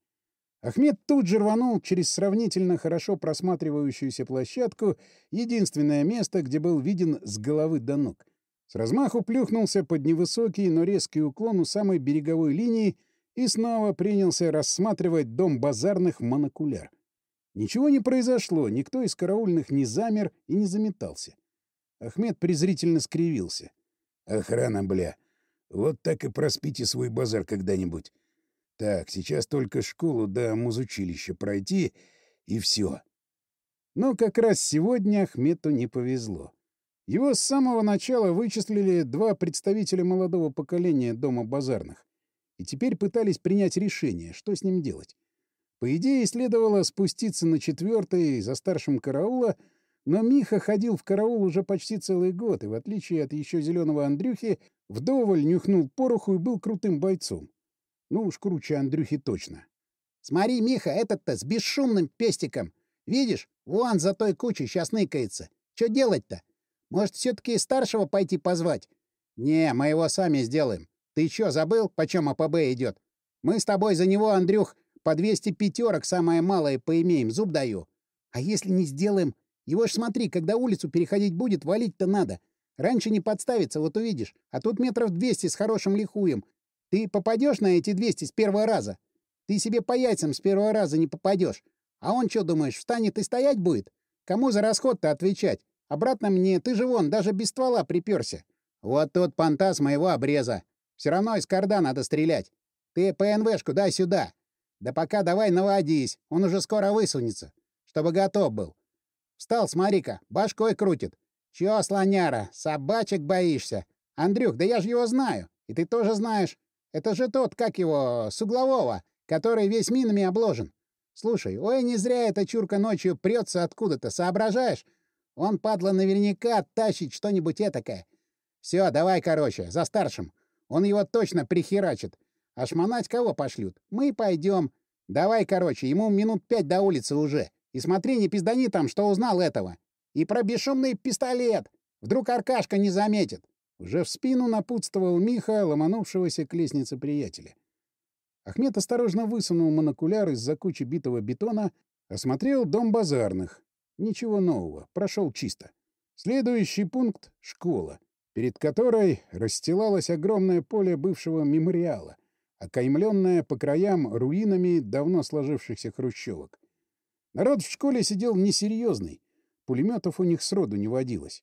Ахмед тут же рванул через сравнительно хорошо просматривающуюся площадку, единственное место, где был виден с головы до ног. С размаху плюхнулся под невысокий, но резкий уклон у самой береговой линии и снова принялся рассматривать дом базарных монокуляр. Ничего не произошло, никто из караульных не замер и не заметался. Ахмед презрительно скривился. «Охрана, бля! Вот так и проспите свой базар когда-нибудь. Так, сейчас только школу до музучилища пройти, и все. Но как раз сегодня Ахмету не повезло. Его с самого начала вычислили два представителя молодого поколения дома базарных и теперь пытались принять решение, что с ним делать. По идее, следовало спуститься на четвертый за старшим караула, но Миха ходил в караул уже почти целый год, и, в отличие от еще зеленого Андрюхи, вдоволь нюхнул пороху и был крутым бойцом. Ну уж круче Андрюхи точно. «Смотри, Миха, этот-то с бесшумным пестиком. Видишь, вон за той кучей сейчас ныкается. Что делать-то? Может, все-таки старшего пойти позвать?» «Не, мы его сами сделаем. Ты чё, забыл, почем АПБ идет? Мы с тобой за него, Андрюх, по 200 пятерок самое малое поимеем, зуб даю. А если не сделаем? Его ж смотри, когда улицу переходить будет, валить-то надо. Раньше не подставится, вот увидишь. А тут метров 200 с хорошим лихуем. Ты попадешь на эти 200 с первого раза? Ты себе по яйцам с первого раза не попадешь. А он что думаешь, встанет и стоять будет? Кому за расход-то отвечать? Обратно мне, ты же вон, даже без ствола приперся. Вот тот понтас моего обреза. Все равно из корда надо стрелять. Ты ПНВшку дай сюда. Да пока давай наводись, он уже скоро высунется. Чтобы готов был. Встал, смотри-ка, башкой крутит. Чё, слоняра, собачек боишься? Андрюх, да я же его знаю. И ты тоже знаешь. Это же тот, как его, с углового, который весь минами обложен. Слушай, ой, не зря эта чурка ночью прется откуда-то, соображаешь? Он, падла, наверняка тащит что-нибудь этакое. Все, давай, короче, за старшим. Он его точно прихерачит. А шмонать кого пошлют? Мы пойдем. Давай, короче, ему минут пять до улицы уже. И смотри, не пиздани там, что узнал этого. И про бесшумный пистолет. Вдруг Аркашка не заметит. Уже в спину напутствовал Миха, ломанувшегося к лестнице приятеля. Ахмед осторожно высунул монокуляр из-за кучи битого бетона, осмотрел дом базарных. Ничего нового, прошел чисто. Следующий пункт — школа. перед которой расстилалось огромное поле бывшего мемориала, окаймленное по краям руинами давно сложившихся хрущевок. Народ в школе сидел несерьезный, пулеметов у них сроду не водилось.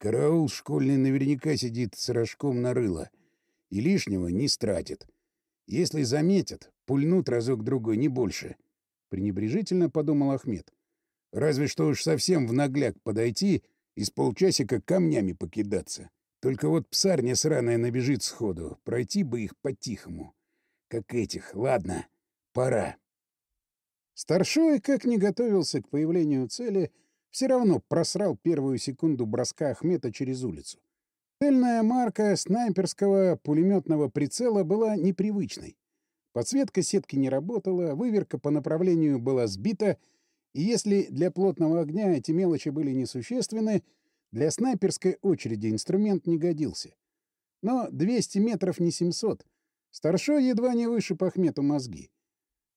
Караул школьный наверняка сидит с рожком на рыло и лишнего не стратит. Если заметят, пульнут разок-другой, не больше. Пренебрежительно подумал Ахмед. Разве что уж совсем в нагляк подойти и с полчасика камнями покидаться. Только вот псарня сраная набежит сходу. Пройти бы их по-тихому. Как этих. Ладно, пора. Старшой, как не готовился к появлению цели, — все равно просрал первую секунду броска Ахмета через улицу. Цельная марка снайперского пулеметного прицела была непривычной. Подсветка сетки не работала, выверка по направлению была сбита, и если для плотного огня эти мелочи были несущественны, для снайперской очереди инструмент не годился. Но 200 метров не 700. Старшой едва не выше Ахмету мозги.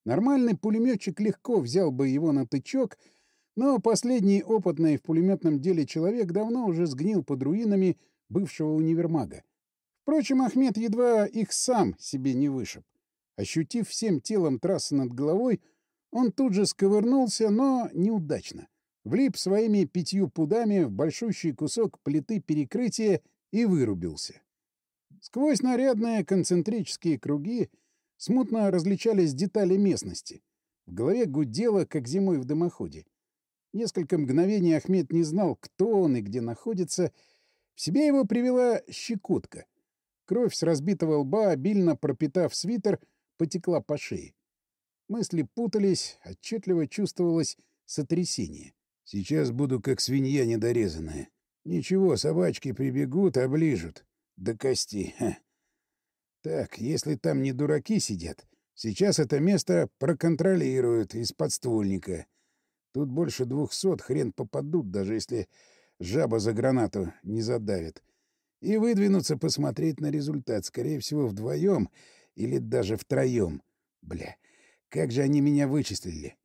Нормальный пулеметчик легко взял бы его на тычок — но последний опытный в пулеметном деле человек давно уже сгнил под руинами бывшего универмага. Впрочем, Ахмед едва их сам себе не вышиб. Ощутив всем телом трассы над головой, он тут же сковырнулся, но неудачно. Влип своими пятью пудами в большущий кусок плиты перекрытия и вырубился. Сквозь нарядные концентрические круги смутно различались детали местности. В голове гудело, как зимой в дымоходе. Несколько мгновений Ахмед не знал, кто он и где находится. В себя его привела щекотка. Кровь с разбитого лба, обильно пропитав свитер, потекла по шее. Мысли путались, отчетливо чувствовалось сотрясение. «Сейчас буду как свинья недорезанная. Ничего, собачки прибегут, оближут. До кости. Ха. Так, если там не дураки сидят, сейчас это место проконтролируют из подствольника. Тут больше двухсот, хрен попадут, даже если жаба за гранату не задавит. И выдвинуться посмотреть на результат, скорее всего, вдвоем или даже втроем. Бля, как же они меня вычислили?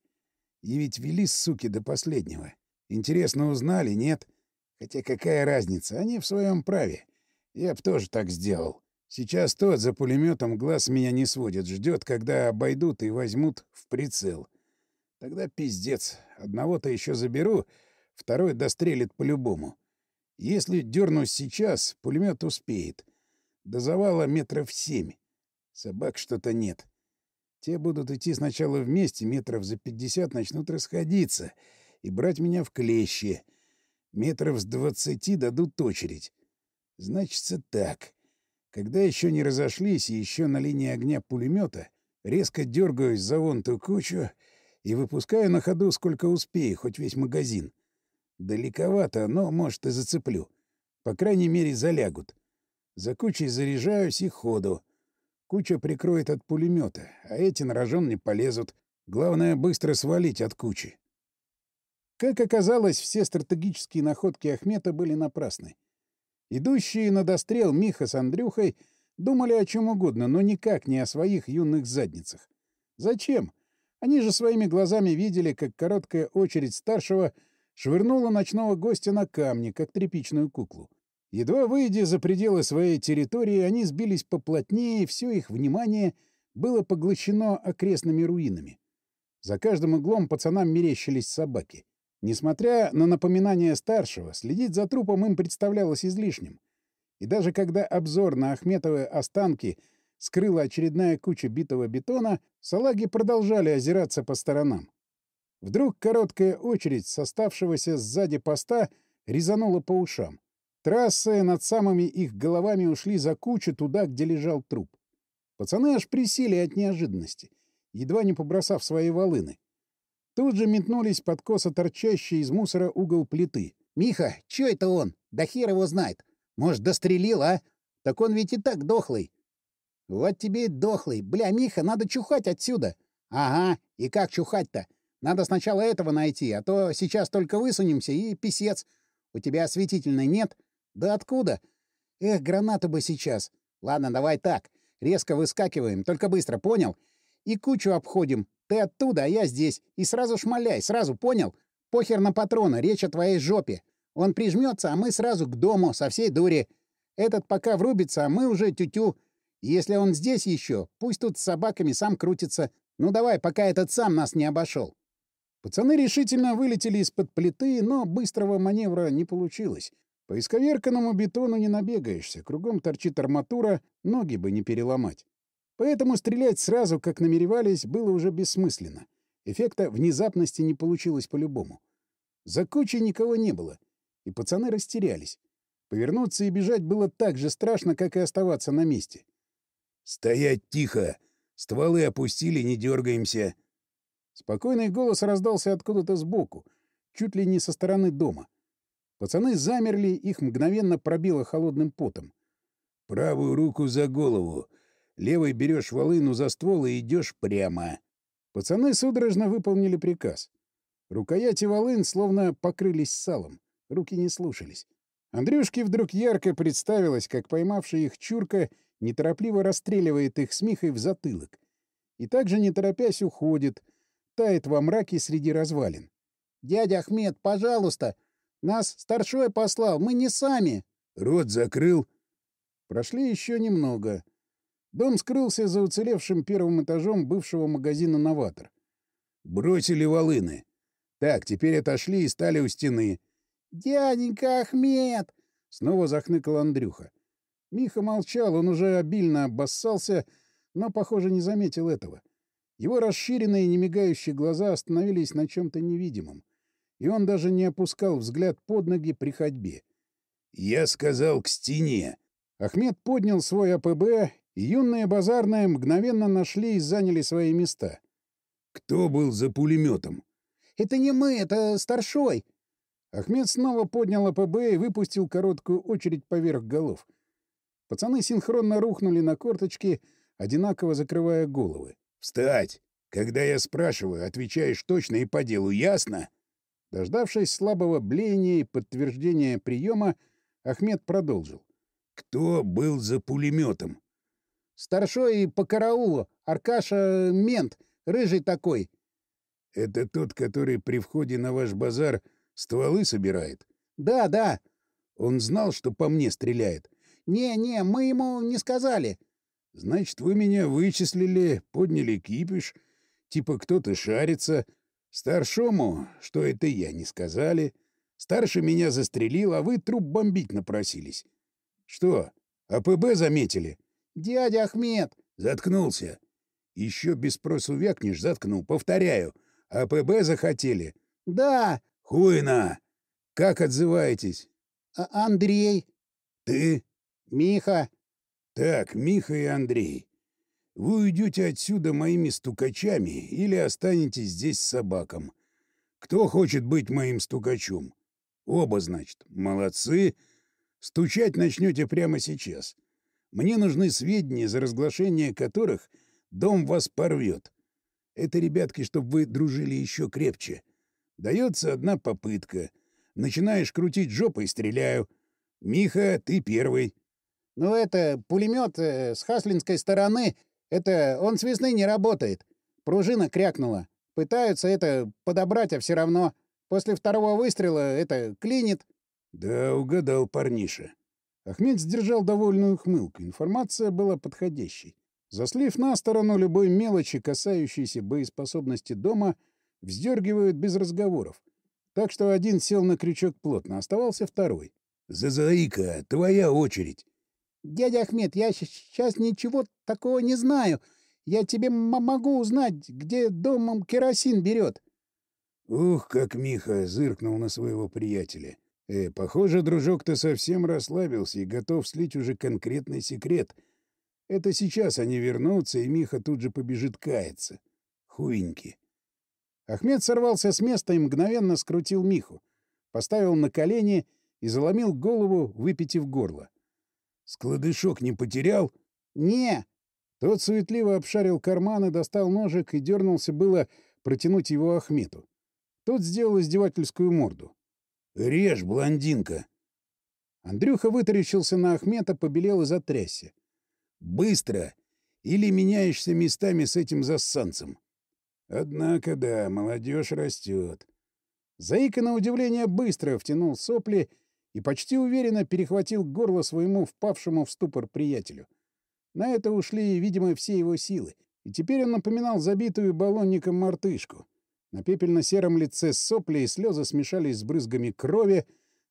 И ведь вели, суки, до последнего. Интересно, узнали, нет? Хотя какая разница, они в своем праве. Я б тоже так сделал. Сейчас тот за пулеметом глаз меня не сводит, ждет, когда обойдут и возьмут в прицел. Тогда пиздец. Одного-то еще заберу, второй дострелит по-любому. Если дернусь сейчас, пулемет успеет. До завала метров семь. Собак что-то нет. Те будут идти сначала вместе, метров за пятьдесят начнут расходиться и брать меня в клещи. Метров с двадцати дадут очередь. Значится так. Когда еще не разошлись и еще на линии огня пулемета, резко дергаюсь за вон ту кучу — и выпускаю на ходу сколько успею, хоть весь магазин. Далековато, но, может, и зацеплю. По крайней мере, залягут. За кучей заряжаюсь и ходу. Куча прикроет от пулемета, а эти на рожон не полезут. Главное — быстро свалить от кучи. Как оказалось, все стратегические находки Ахмета были напрасны. Идущие на дострел Миха с Андрюхой думали о чем угодно, но никак не о своих юных задницах. Зачем? Они же своими глазами видели, как короткая очередь старшего швырнула ночного гостя на камни, как тряпичную куклу. Едва выйдя за пределы своей территории, они сбились поплотнее, и все их внимание было поглощено окрестными руинами. За каждым углом пацанам мерещились собаки. Несмотря на напоминание старшего, следить за трупом им представлялось излишним. И даже когда обзор на Ахметовы останки — скрыла очередная куча битого бетона, салаги продолжали озираться по сторонам. Вдруг короткая очередь с оставшегося сзади поста резанула по ушам. Трассы над самыми их головами ушли за кучу туда, где лежал труп. Пацаны аж присели от неожиданности, едва не побросав свои волыны. Тут же метнулись под косо торчащий из мусора угол плиты. «Миха, чё это он? Да хер его знает. Может, дострелил, а? Так он ведь и так дохлый. «Вот тебе и дохлый. Бля, Миха, надо чухать отсюда!» «Ага, и как чухать-то? Надо сначала этого найти, а то сейчас только высунемся и писец. У тебя осветительной нет? Да откуда? Эх, гранату бы сейчас. Ладно, давай так. Резко выскакиваем, только быстро, понял? И кучу обходим. Ты оттуда, а я здесь. И сразу шмаляй, сразу, понял? Похер на патроны, речь о твоей жопе. Он прижмется, а мы сразу к дому, со всей дури. Этот пока врубится, а мы уже тю-тю. Если он здесь еще, пусть тут с собаками сам крутится. Ну давай, пока этот сам нас не обошел. Пацаны решительно вылетели из-под плиты, но быстрого маневра не получилось. По исковерканному бетону не набегаешься, кругом торчит арматура, ноги бы не переломать. Поэтому стрелять сразу, как намеревались, было уже бессмысленно. Эффекта внезапности не получилось по-любому. За кучей никого не было, и пацаны растерялись. Повернуться и бежать было так же страшно, как и оставаться на месте. «Стоять тихо! Стволы опустили, не дергаемся!» Спокойный голос раздался откуда-то сбоку, чуть ли не со стороны дома. Пацаны замерли, их мгновенно пробило холодным потом. «Правую руку за голову, левой берешь волыну за ствол и идешь прямо». Пацаны судорожно выполнили приказ. Рукояти волын словно покрылись салом, руки не слушались. Андрюшке вдруг ярко представилось, как поймавший их чурка неторопливо расстреливает их с Михой в затылок. И также, не торопясь, уходит — тает во мраке среди развалин. «Дядя Ахмед, пожалуйста! Нас старшой послал, мы не сами!» «Рот закрыл!» Прошли еще немного. Дом скрылся за уцелевшим первым этажом бывшего магазина «Новатор». «Бросили волыны. Так, теперь отошли и стали у стены». «Дяденька Ахмед!» — снова захныкал Андрюха. Миха молчал, он уже обильно обоссался, но, похоже, не заметил этого. Его расширенные, немигающие глаза остановились на чем-то невидимом, и он даже не опускал взгляд под ноги при ходьбе. «Я сказал к стене!» Ахмед поднял свой АПБ, и юные базарные мгновенно нашли и заняли свои места. «Кто был за пулеметом?» «Это не мы, это старшой!» Ахмед снова поднял АПБ и выпустил короткую очередь поверх голов. Пацаны синхронно рухнули на корточки, одинаково закрывая головы. «Встать! Когда я спрашиваю, отвечаешь точно и по делу, ясно?» Дождавшись слабого блеяния и подтверждения приема, Ахмед продолжил. «Кто был за пулеметом?» «Старшой по караулу. Аркаша — мент. Рыжий такой». «Это тот, который при входе на ваш базар стволы собирает?» «Да, да». «Он знал, что по мне стреляет?» «Не-не, мы ему не сказали. Значит, вы меня вычислили, подняли кипиш, типа кто-то шарится. Старшому, что это я, не сказали. Старший меня застрелил, а вы труп бомбить напросились. Что, АПБ заметили? Дядя Ахмед! Заткнулся. Еще без спросу вякнешь, заткнул. Повторяю, АПБ захотели? Да. Хуйна. Как отзываетесь? А Андрей. Ты? Миха. «Так, Миха и Андрей, вы уйдете отсюда моими стукачами или останетесь здесь с собаком. Кто хочет быть моим стукачом? Оба, значит. Молодцы. Стучать начнете прямо сейчас. Мне нужны сведения, за разглашение которых дом вас порвет. Это, ребятки, чтобы вы дружили еще крепче. Дается одна попытка. Начинаешь крутить жопой — стреляю. Миха, ты первый. Ну, это пулемет э, с хаслинской стороны. Это он с весны не работает. Пружина крякнула. Пытаются это подобрать, а все равно. После второго выстрела это клинит. Да, угадал парниша. Ахмед сдержал довольную хмылку. Информация была подходящей. Заслив на сторону любой мелочи, касающейся боеспособности дома, вздергивают без разговоров. Так что один сел на крючок плотно, оставался второй. «Зазаика, твоя очередь!» «Дядя Ахмед, я сейчас ничего такого не знаю. Я тебе могу узнать, где домом керосин берет». Ух, как Миха зыркнул на своего приятеля. Э, похоже, дружок-то совсем расслабился и готов слить уже конкретный секрет. Это сейчас они вернутся, и Миха тут же побежит каяться. Хуиньки. Ахмед сорвался с места и мгновенно скрутил Миху. Поставил на колени и заломил голову, выпитив горло. Складышок не потерял? Не. Тот суетливо обшарил карманы, достал ножик и дернулся было протянуть его Ахмету. Тот сделал издевательскую морду. «Режь, блондинка!» Андрюха вытаращился на Ахмета, побелел и затрясся. «Быстро! Или меняешься местами с этим зассанцем!» Однако да, молодежь растет. Заика, на удивление, быстро втянул сопли и почти уверенно перехватил горло своему впавшему в ступор приятелю. На это ушли, видимо, все его силы, и теперь он напоминал забитую баллонником мартышку. На пепельно-сером лице сопли и слезы смешались с брызгами крови,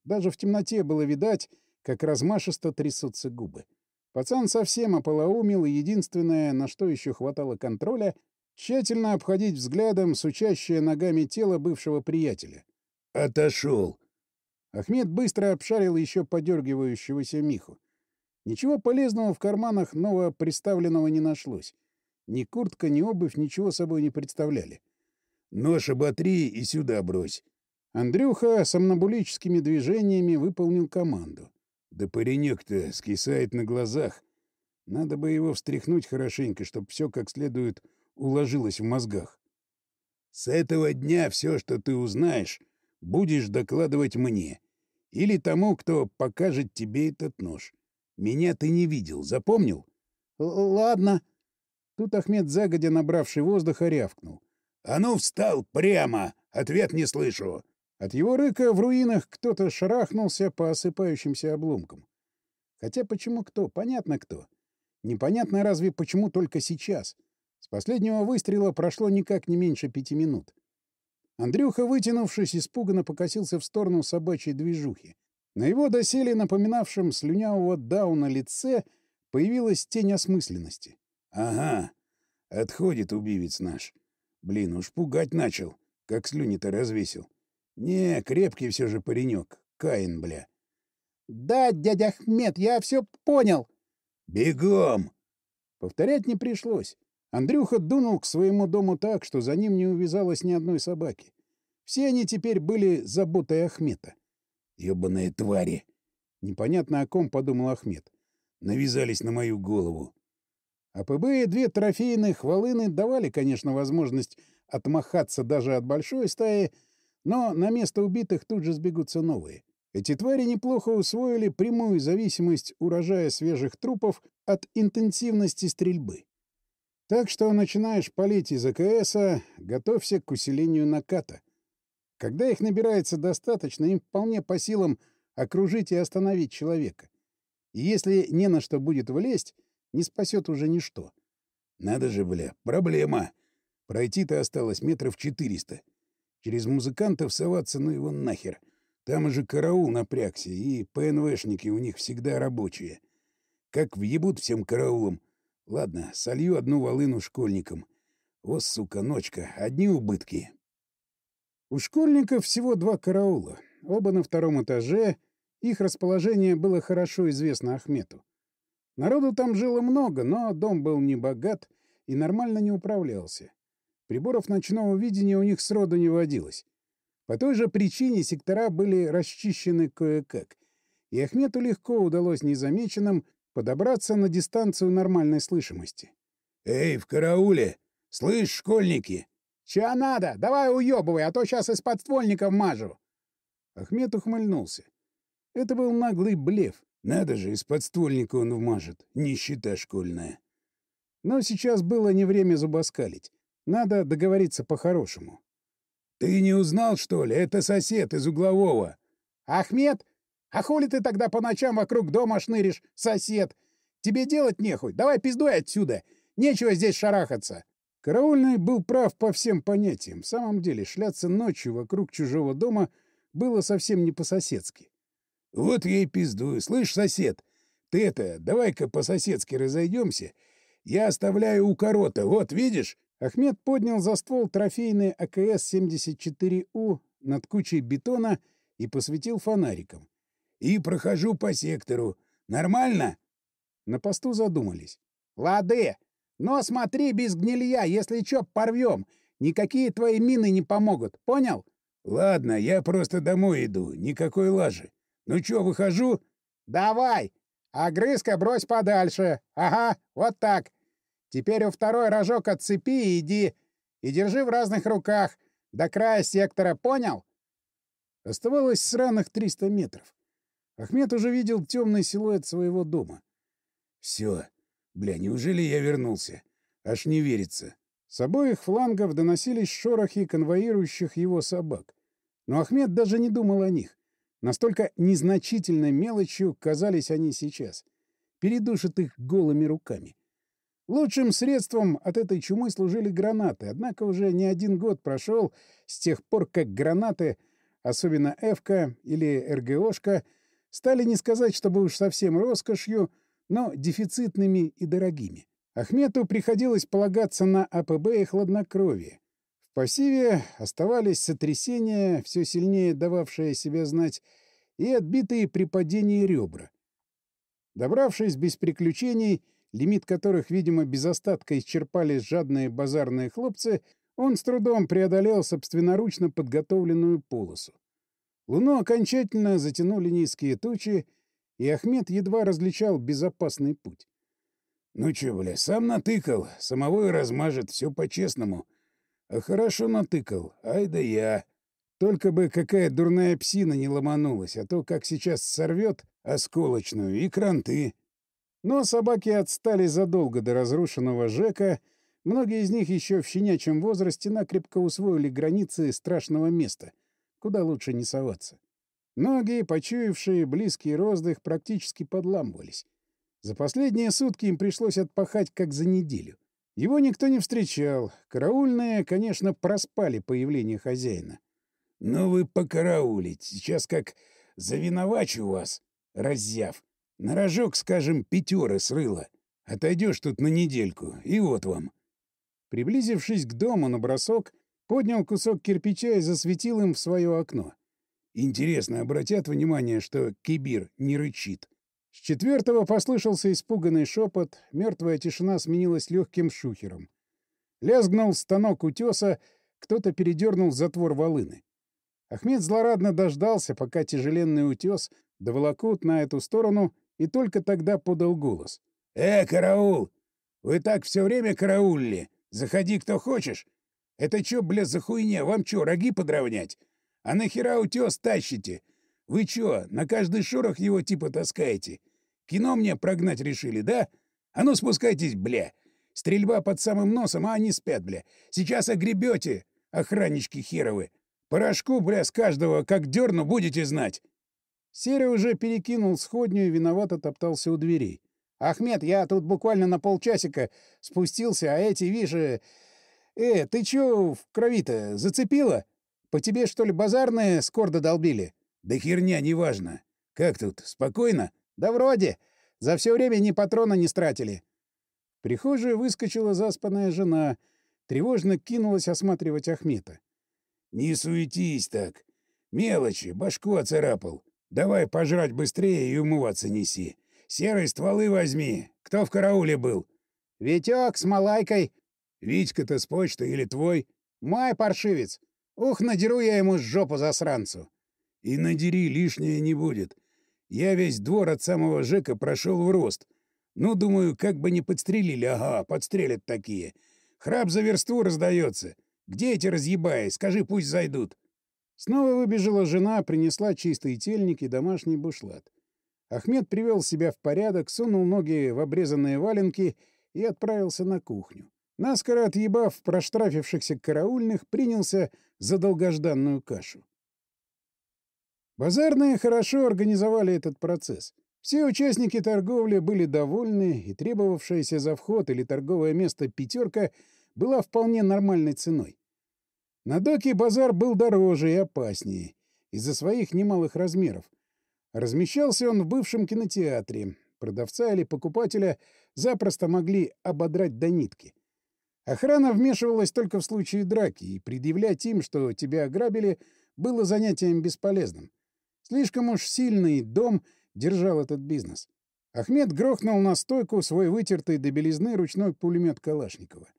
даже в темноте было видать, как размашисто трясутся губы. Пацан совсем ополоумил, и единственное, на что еще хватало контроля, тщательно обходить взглядом сучащее ногами тело бывшего приятеля. «Отошел!» Ахмед быстро обшарил еще подергивающегося Миху. Ничего полезного в карманах нового представленного не нашлось. Ни куртка, ни обувь ничего собой не представляли. «Нож оботри и сюда брось». Андрюха сомнобулическими движениями выполнил команду. Да паренек-то скисает на глазах. Надо бы его встряхнуть хорошенько, чтобы все как следует уложилось в мозгах. С этого дня все, что ты узнаешь, будешь докладывать мне. Или тому, кто покажет тебе этот нож. Меня ты не видел, запомнил? — Ладно. Тут Ахмед загодя, набравший воздуха, рявкнул. — А ну, встал прямо! Ответ не слышу! От его рыка в руинах кто-то шарахнулся по осыпающимся обломкам. Хотя почему кто? Понятно кто. Непонятно разве почему только сейчас. С последнего выстрела прошло никак не меньше пяти минут. Андрюха, вытянувшись, испуганно покосился в сторону собачьей движухи. На его доселе напоминавшем слюнявого дауна лице появилась тень осмысленности. — Ага, отходит убивец наш. Блин, уж пугать начал, как слюни-то развесил. Не, крепкий все же паренек. Каин, бля. — Да, дядя Ахмед, я все понял. — Бегом! Повторять не пришлось. Андрюха дунул к своему дому так, что за ним не увязалось ни одной собаки. Все они теперь были заботой Ахмета. Ёбаные твари! Непонятно о ком подумал Ахмед. Навязались на мою голову. АПБ и две трофейных волыны давали, конечно, возможность отмахаться даже от большой стаи, но на место убитых тут же сбегутся новые. Эти твари неплохо усвоили прямую зависимость урожая свежих трупов от интенсивности стрельбы. Так что начинаешь палить из АКСа, готовься к усилению наката. Когда их набирается достаточно, им вполне по силам окружить и остановить человека. И если не на что будет влезть, не спасет уже ничто. Надо же, бля, проблема. Пройти-то осталось метров четыреста. Через музыкантов соваться, ну его нахер. Там уже караул напрягся, и ПНВшники у них всегда рабочие. Как въебут всем караулом. Ладно, солью одну волыну школьникам. О, сука, ночка, одни убытки. У школьников всего два караула. Оба на втором этаже. Их расположение было хорошо известно Ахмету. Народу там жило много, но дом был не богат и нормально не управлялся. Приборов ночного видения у них сроду не водилось. По той же причине сектора были расчищены кое-как, и Ахмету легко удалось незамеченным подобраться на дистанцию нормальной слышимости. «Эй, в карауле! Слышь, школьники!» «Чё надо? Давай уёбывай, а то сейчас из подствольников мажу!» Ахмед ухмыльнулся. Это был наглый блеф. Надо же, из подствольника он вмажет. Нищета школьная. Но сейчас было не время зубоскалить. Надо договориться по-хорошему. — Ты не узнал, что ли? Это сосед из углового. — Ахмед? А хули ты тогда по ночам вокруг дома шныришь, сосед? Тебе делать нехуй. Давай пиздуй отсюда. Нечего здесь шарахаться. Караульный был прав по всем понятиям. В самом деле, шляться ночью вокруг чужого дома было совсем не по-соседски. — Вот я и пиздую. Слышь, сосед, ты это, давай-ка по-соседски разойдемся. Я оставляю у корота, вот, видишь? Ахмед поднял за ствол трофейный АКС-74У над кучей бетона и посветил фонариком. «И прохожу по сектору. Нормально?» На посту задумались. «Лады! Но смотри без гнилья, если чё, порвем. Никакие твои мины не помогут, понял?» «Ладно, я просто домой иду, никакой лажи. Ну чё, выхожу?» «Давай! Огрызка брось подальше. Ага, вот так. Теперь у второй рожок отцепи и иди. И держи в разных руках. До края сектора, понял? Оставалось сраных 300 метров. Ахмед уже видел темный силуэт своего дома. Все. Бля, неужели я вернулся? Аж не верится. С обоих флангов доносились шорохи конвоирующих его собак. Но Ахмед даже не думал о них. Настолько незначительной мелочью казались они сейчас. Передушит их голыми руками. Лучшим средством от этой чумы служили гранаты, однако уже не один год прошел с тех пор, как гранаты, особенно «Эвка» или «РГОшка», стали не сказать, чтобы уж совсем роскошью, но дефицитными и дорогими. Ахмету приходилось полагаться на АПБ и хладнокровие. В пассиве оставались сотрясения, все сильнее дававшие себя знать, и отбитые при падении ребра. Добравшись без приключений, лимит которых, видимо, без остатка исчерпали жадные базарные хлопцы, он с трудом преодолел собственноручно подготовленную полосу. Луну окончательно затянули низкие тучи, и Ахмед едва различал безопасный путь. «Ну чё, бля, сам натыкал, самого и размажет, все по-честному. А хорошо натыкал, ай да я. Только бы какая дурная псина не ломанулась, а то как сейчас сорвет осколочную и кранты». Но собаки отстали задолго до разрушенного Жека, многие из них еще в щенячьем возрасте накрепко усвоили границы страшного места — куда лучше не соваться. Ноги, почуявшие близкий роздых, практически подламывались. За последние сутки им пришлось отпахать как за неделю. Его никто не встречал. Караульные, конечно, проспали появление хозяина. — Ну вы покараулить. Сейчас как завиновачу вас, раззяв. На рожок, скажем, пятеры срыла. Отойдешь тут на недельку, и вот вам. Приблизившись к дому на бросок, Поднял кусок кирпича и засветил им в свое окно. Интересно, обратят внимание, что кибир не рычит. С четвертого послышался испуганный шепот, мертвая тишина сменилась легким шухером. Лязгнул станок утеса, кто-то передернул затвор волыны. Ахмед злорадно дождался, пока тяжеленный утес доволокут на эту сторону, и только тогда подал голос. — Э, караул! Вы так все время караулили! Заходи, кто хочешь! Это чё, бля, за хуйня? Вам чё, роги подровнять? А нахера утёс тащите? Вы чё, на каждый шорох его типа таскаете? Кино мне прогнать решили, да? А ну спускайтесь, бля! Стрельба под самым носом, а они спят, бля. Сейчас огребете, охраннички херовы. Порошку, бля, с каждого, как дерну, будете знать. Серый уже перекинул сходню и виновато топтался у дверей. «Ахмед, я тут буквально на полчасика спустился, а эти, видишь, «Э, ты чё в крови-то? Зацепила? По тебе, что ли, базарные скордо долбили?» «Да херня, неважно. Как тут, спокойно?» «Да вроде. За все время ни патрона не стратили». В прихожую выскочила заспанная жена, тревожно кинулась осматривать Ахмета. «Не суетись так. Мелочи, башку оцарапал. Давай пожрать быстрее и умываться неси. Серые стволы возьми. Кто в карауле был?» «Витёк с Малайкой», Витька-то с почты или твой? Май паршивец. Ух, надеру я ему жопу засранцу. И надери, лишнее не будет. Я весь двор от самого Жека прошел в рост. Ну, думаю, как бы не подстрелили. Ага, подстрелят такие. Храп за версту раздается. Где эти разъебаи? Скажи, пусть зайдут. Снова выбежала жена, принесла чистый тельник и домашний бушлат. Ахмед привел себя в порядок, сунул ноги в обрезанные валенки и отправился на кухню. Наскоро отъебав проштрафившихся караульных, принялся за долгожданную кашу. Базарные хорошо организовали этот процесс. Все участники торговли были довольны, и требовавшаяся за вход или торговое место «пятерка» была вполне нормальной ценой. На доке базар был дороже и опаснее из-за своих немалых размеров. Размещался он в бывшем кинотеатре. Продавца или покупателя запросто могли ободрать до нитки. Охрана вмешивалась только в случае драки, и предъявлять им, что тебя ограбили, было занятием бесполезным. Слишком уж сильный дом держал этот бизнес. Ахмед грохнул на стойку свой вытертый до белизны ручной пулемет Калашникова.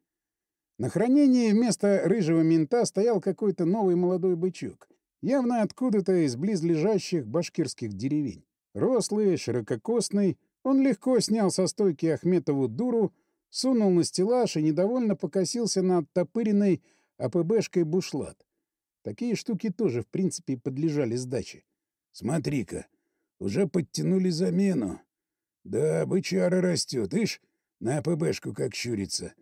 На хранении вместо рыжего мента стоял какой-то новый молодой бычок, явно откуда-то из близлежащих башкирских деревень. Рослый, ширококосный, он легко снял со стойки Ахметову дуру, сунул на стеллаж и недовольно покосился на оттопыренной АПБшкой бушлат. Такие штуки тоже, в принципе, подлежали сдаче. — Смотри-ка, уже подтянули замену. Да, бычара растет, ишь, на АПБшку как щурится.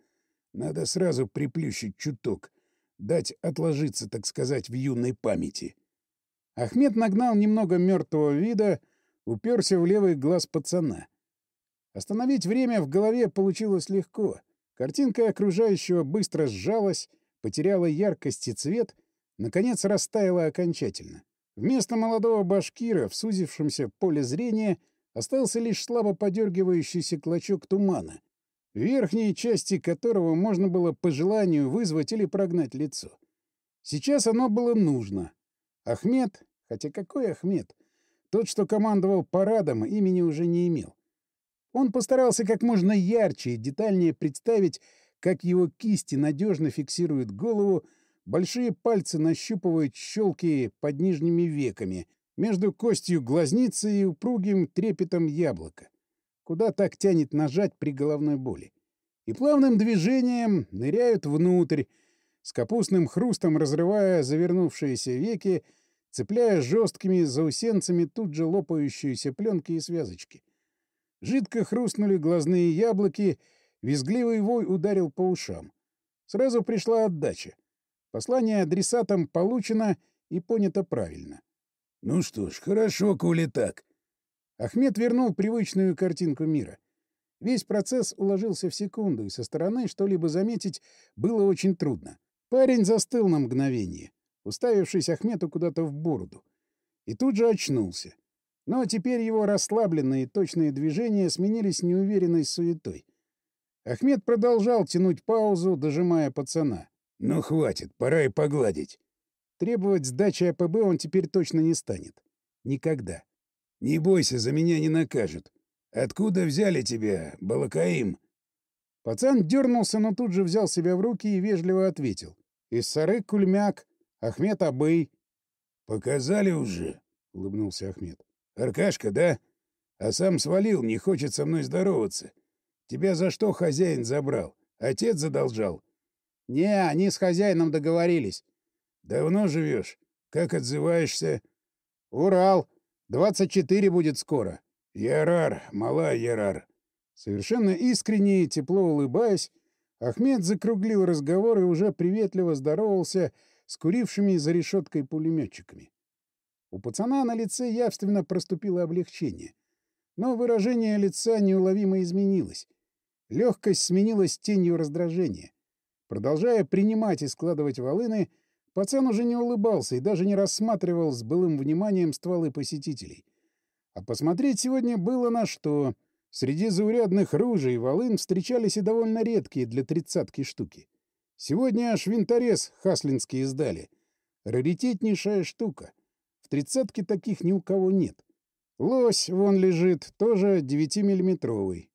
Надо сразу приплющить чуток, дать отложиться, так сказать, в юной памяти. Ахмед нагнал немного мертвого вида, уперся в левый глаз пацана. Остановить время в голове получилось легко. Картинка окружающего быстро сжалась, потеряла яркость и цвет, наконец растаяла окончательно. Вместо молодого башкира в сузившемся поле зрения остался лишь слабо подергивающийся клочок тумана, верхней части которого можно было по желанию вызвать или прогнать лицо. Сейчас оно было нужно. Ахмед, хотя какой Ахмед? Тот, что командовал парадом, имени уже не имел. Он постарался как можно ярче и детальнее представить, как его кисти надежно фиксируют голову, большие пальцы нащупывают щелки под нижними веками, между костью глазницы и упругим трепетом яблока, куда так тянет нажать при головной боли. И плавным движением ныряют внутрь, с капустным хрустом разрывая завернувшиеся веки, цепляя жесткими заусенцами тут же лопающиеся пленки и связочки. Жидко хрустнули глазные яблоки, визгливый вой ударил по ушам. Сразу пришла отдача. Послание адресатам получено и понято правильно. Ну что ж, хорошо, коли так. Ахмед вернул привычную картинку мира. Весь процесс уложился в секунду, и со стороны что-либо заметить было очень трудно. Парень застыл на мгновение, уставившись Ахмету куда-то в бороду. И тут же очнулся. Но теперь его расслабленные точные движения сменились неуверенной суетой. Ахмед продолжал тянуть паузу, дожимая пацана. «Ну, хватит, пора и погладить». Требовать сдачи АПБ он теперь точно не станет. Никогда. «Не бойся, за меня не накажут. Откуда взяли тебя, Балакаим?» Пацан дернулся, но тут же взял себя в руки и вежливо ответил. «Из Сары Кульмяк, Ахмед Абый». «Показали уже?» — улыбнулся Ахмед. «Аркашка, да? А сам свалил, не хочет со мной здороваться. Тебя за что хозяин забрал? Отец задолжал?» «Не, они с хозяином договорились. Давно живешь? Как отзываешься? Урал. 24 будет скоро. Ярар, мала Ярар. Совершенно искренне и тепло улыбаясь, Ахмед закруглил разговор и уже приветливо здоровался с курившими за решеткой пулеметчиками. У пацана на лице явственно проступило облегчение. Но выражение лица неуловимо изменилось. Легкость сменилась тенью раздражения. Продолжая принимать и складывать волыны, Пацан уже не улыбался и даже не рассматривал с былым вниманием стволы посетителей. А посмотреть сегодня было на что. Среди заурядных ружей волын встречались и довольно редкие для тридцатки штуки. Сегодня аж винторез хаслинские издали. Раритетнейшая штука. В тридцатке таких ни у кого нет. Лось вон лежит, тоже девятимиллиметровый.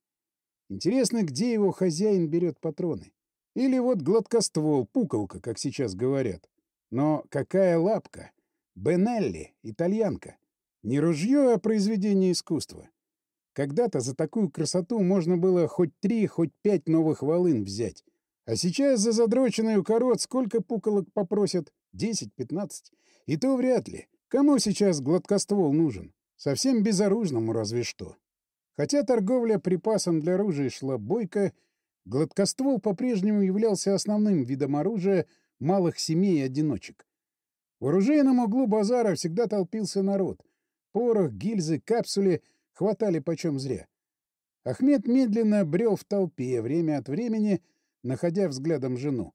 Интересно, где его хозяин берет патроны? Или вот гладкоствол, пуколка, как сейчас говорят. Но какая лапка? Бенелли, итальянка. Не ружье, а произведение искусства. Когда-то за такую красоту можно было хоть три, хоть пять новых волын взять. А сейчас за задроченную корот сколько пуколок попросят? Десять-пятнадцать? И то вряд ли. Кому сейчас гладкоствол нужен? Совсем безоружному разве что. Хотя торговля припасом для оружия шла бойко, гладкоствол по-прежнему являлся основным видом оружия — малых семей и одиночек. В оружейном углу базара всегда толпился народ. Порох, гильзы, капсули хватали почем зря. Ахмед медленно брел в толпе, время от времени находя взглядом жену.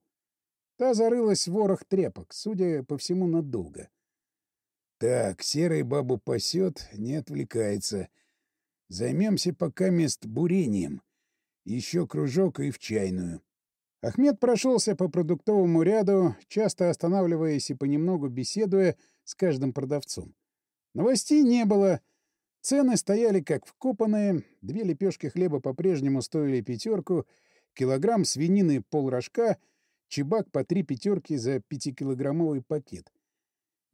Та зарылась в ворох тряпок, судя по всему, надолго. «Так, серый бабу пасет, не отвлекается. Займемся пока мест бурением. Еще кружок и в чайную. Ахмед прошелся по продуктовому ряду, часто останавливаясь и понемногу беседуя с каждым продавцом. Новостей не было. Цены стояли как вкопанные, две лепешки хлеба по-прежнему стоили пятерку, килограмм свинины полрожка, чебак по три пятерки за пятикилограммовый пакет.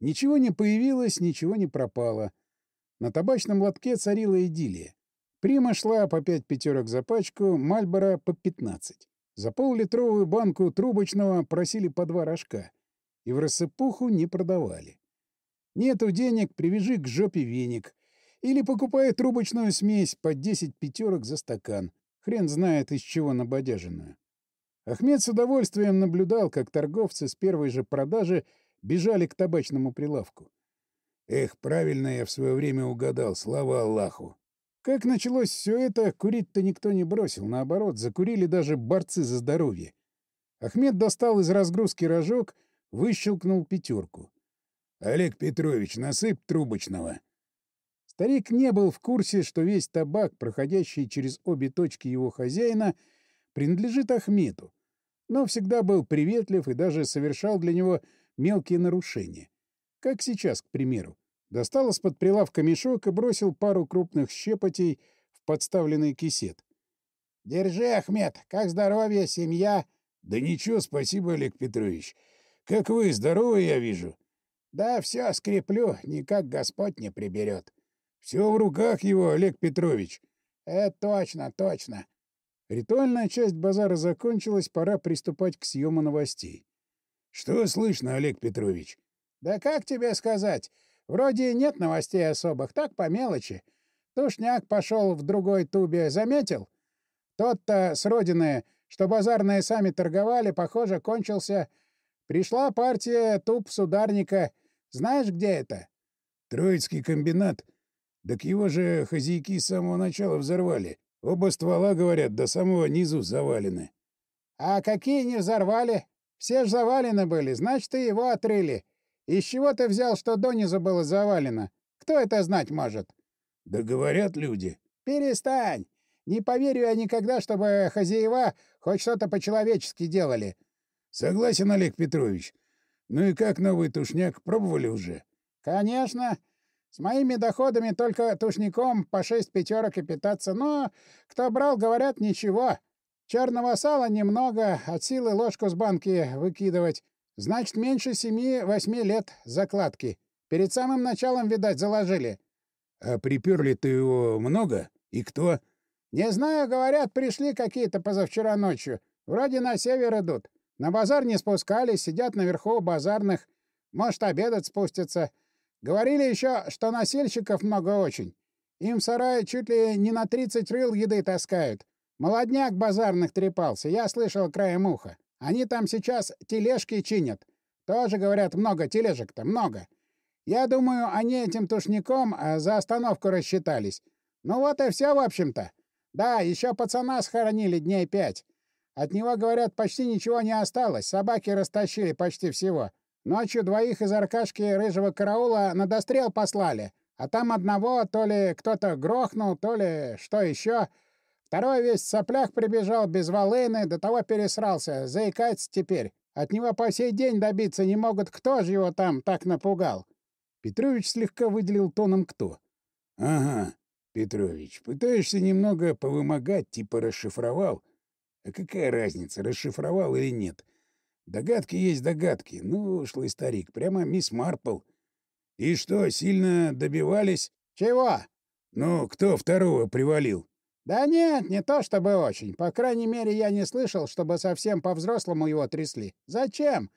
Ничего не появилось, ничего не пропало. На табачном лотке царила идиллия. Прима шла по пять пятерок за пачку, Мальбора — по пятнадцать. За поллитровую банку трубочного просили по два рожка. И в рассыпуху не продавали. Нету денег, привяжи к жопе веник. Или покупай трубочную смесь по 10 пятерок за стакан. Хрен знает, из чего набодяженную. Ахмед с удовольствием наблюдал, как торговцы с первой же продажи бежали к табачному прилавку. Эх, правильно я в свое время угадал, слава Аллаху. Как началось все это, курить-то никто не бросил. Наоборот, закурили даже борцы за здоровье. Ахмед достал из разгрузки рожок, выщелкнул пятерку. «Олег Петрович, насыпь трубочного». Старик не был в курсе, что весь табак, проходящий через обе точки его хозяина, принадлежит Ахмету, но всегда был приветлив и даже совершал для него мелкие нарушения. Как сейчас, к примеру. Достал из-под прилавка мешок и бросил пару крупных щепотей в подставленный кисет. — Держи, Ахмед, как здоровье, семья? — Да ничего, спасибо, Олег Петрович. Как вы, здоровы, я вижу. — Да все скреплю, никак Господь не приберет. — Все в руках его, Олег Петрович. — Это точно, точно. Ритуальная часть базара закончилась, пора приступать к съему новостей. — Что слышно, Олег Петрович? — Да как тебе сказать? Вроде нет новостей особых, так по мелочи. Тушняк пошел в другой тубе, заметил? Тот-то с родины, что базарные сами торговали, похоже, кончился. Пришла партия туб с ударника. Знаешь, где это? Троицкий комбинат. Так его же хозяйки с самого начала взорвали. Оба ствола, говорят, до самого низу завалены. — А какие не взорвали? Все ж завалены были, значит, и его отрыли. Из чего ты взял, что донизу было завалено? Кто это знать может? — Да говорят люди. — Перестань! Не поверю я никогда, чтобы хозяева хоть что-то по-человечески делали. — Согласен, Олег Петрович. Ну и как новый тушняк, пробовали уже? — Конечно. С моими доходами только тушником по шесть пятерок и питаться. Но кто брал, говорят, ничего. Черного сала немного, от силы ложку с банки выкидывать. Значит, меньше семи-восьми лет закладки. Перед самым началом, видать, заложили. — А приперли ты его много? И кто? — Не знаю, говорят, пришли какие-то позавчера ночью. Вроде на север идут. На базар не спускались, сидят наверху базарных. Может, обедать спустятся. Говорили еще, что носильщиков много очень. Им в сарае чуть ли не на тридцать рыл еды таскают. Молодняк базарных трепался, я слышал краем уха. Они там сейчас тележки чинят. Тоже, говорят, много тележек-то, много. Я думаю, они этим тушником а, за остановку рассчитались. Ну вот и все, в общем-то. Да, еще пацана схоронили дней пять. От него, говорят, почти ничего не осталось. Собаки растащили почти всего. Ночью двоих из аркашки рыжего караула на дострел послали. А там одного то ли кто-то грохнул, то ли что еще. Второй весь в соплях прибежал без волыны, до того пересрался, заикается теперь. От него по сей день добиться не могут, кто же его там так напугал. Петрович слегка выделил тоном «кто». — Ага, Петрович, пытаешься немного повымогать, типа расшифровал. А какая разница, расшифровал или нет? Догадки есть догадки. Ну, ушлый старик, прямо мисс Марпл. И что, сильно добивались? — Чего? — Ну, кто второго привалил? Да нет, не то чтобы очень. По крайней мере, я не слышал, чтобы совсем по-взрослому его трясли. Зачем?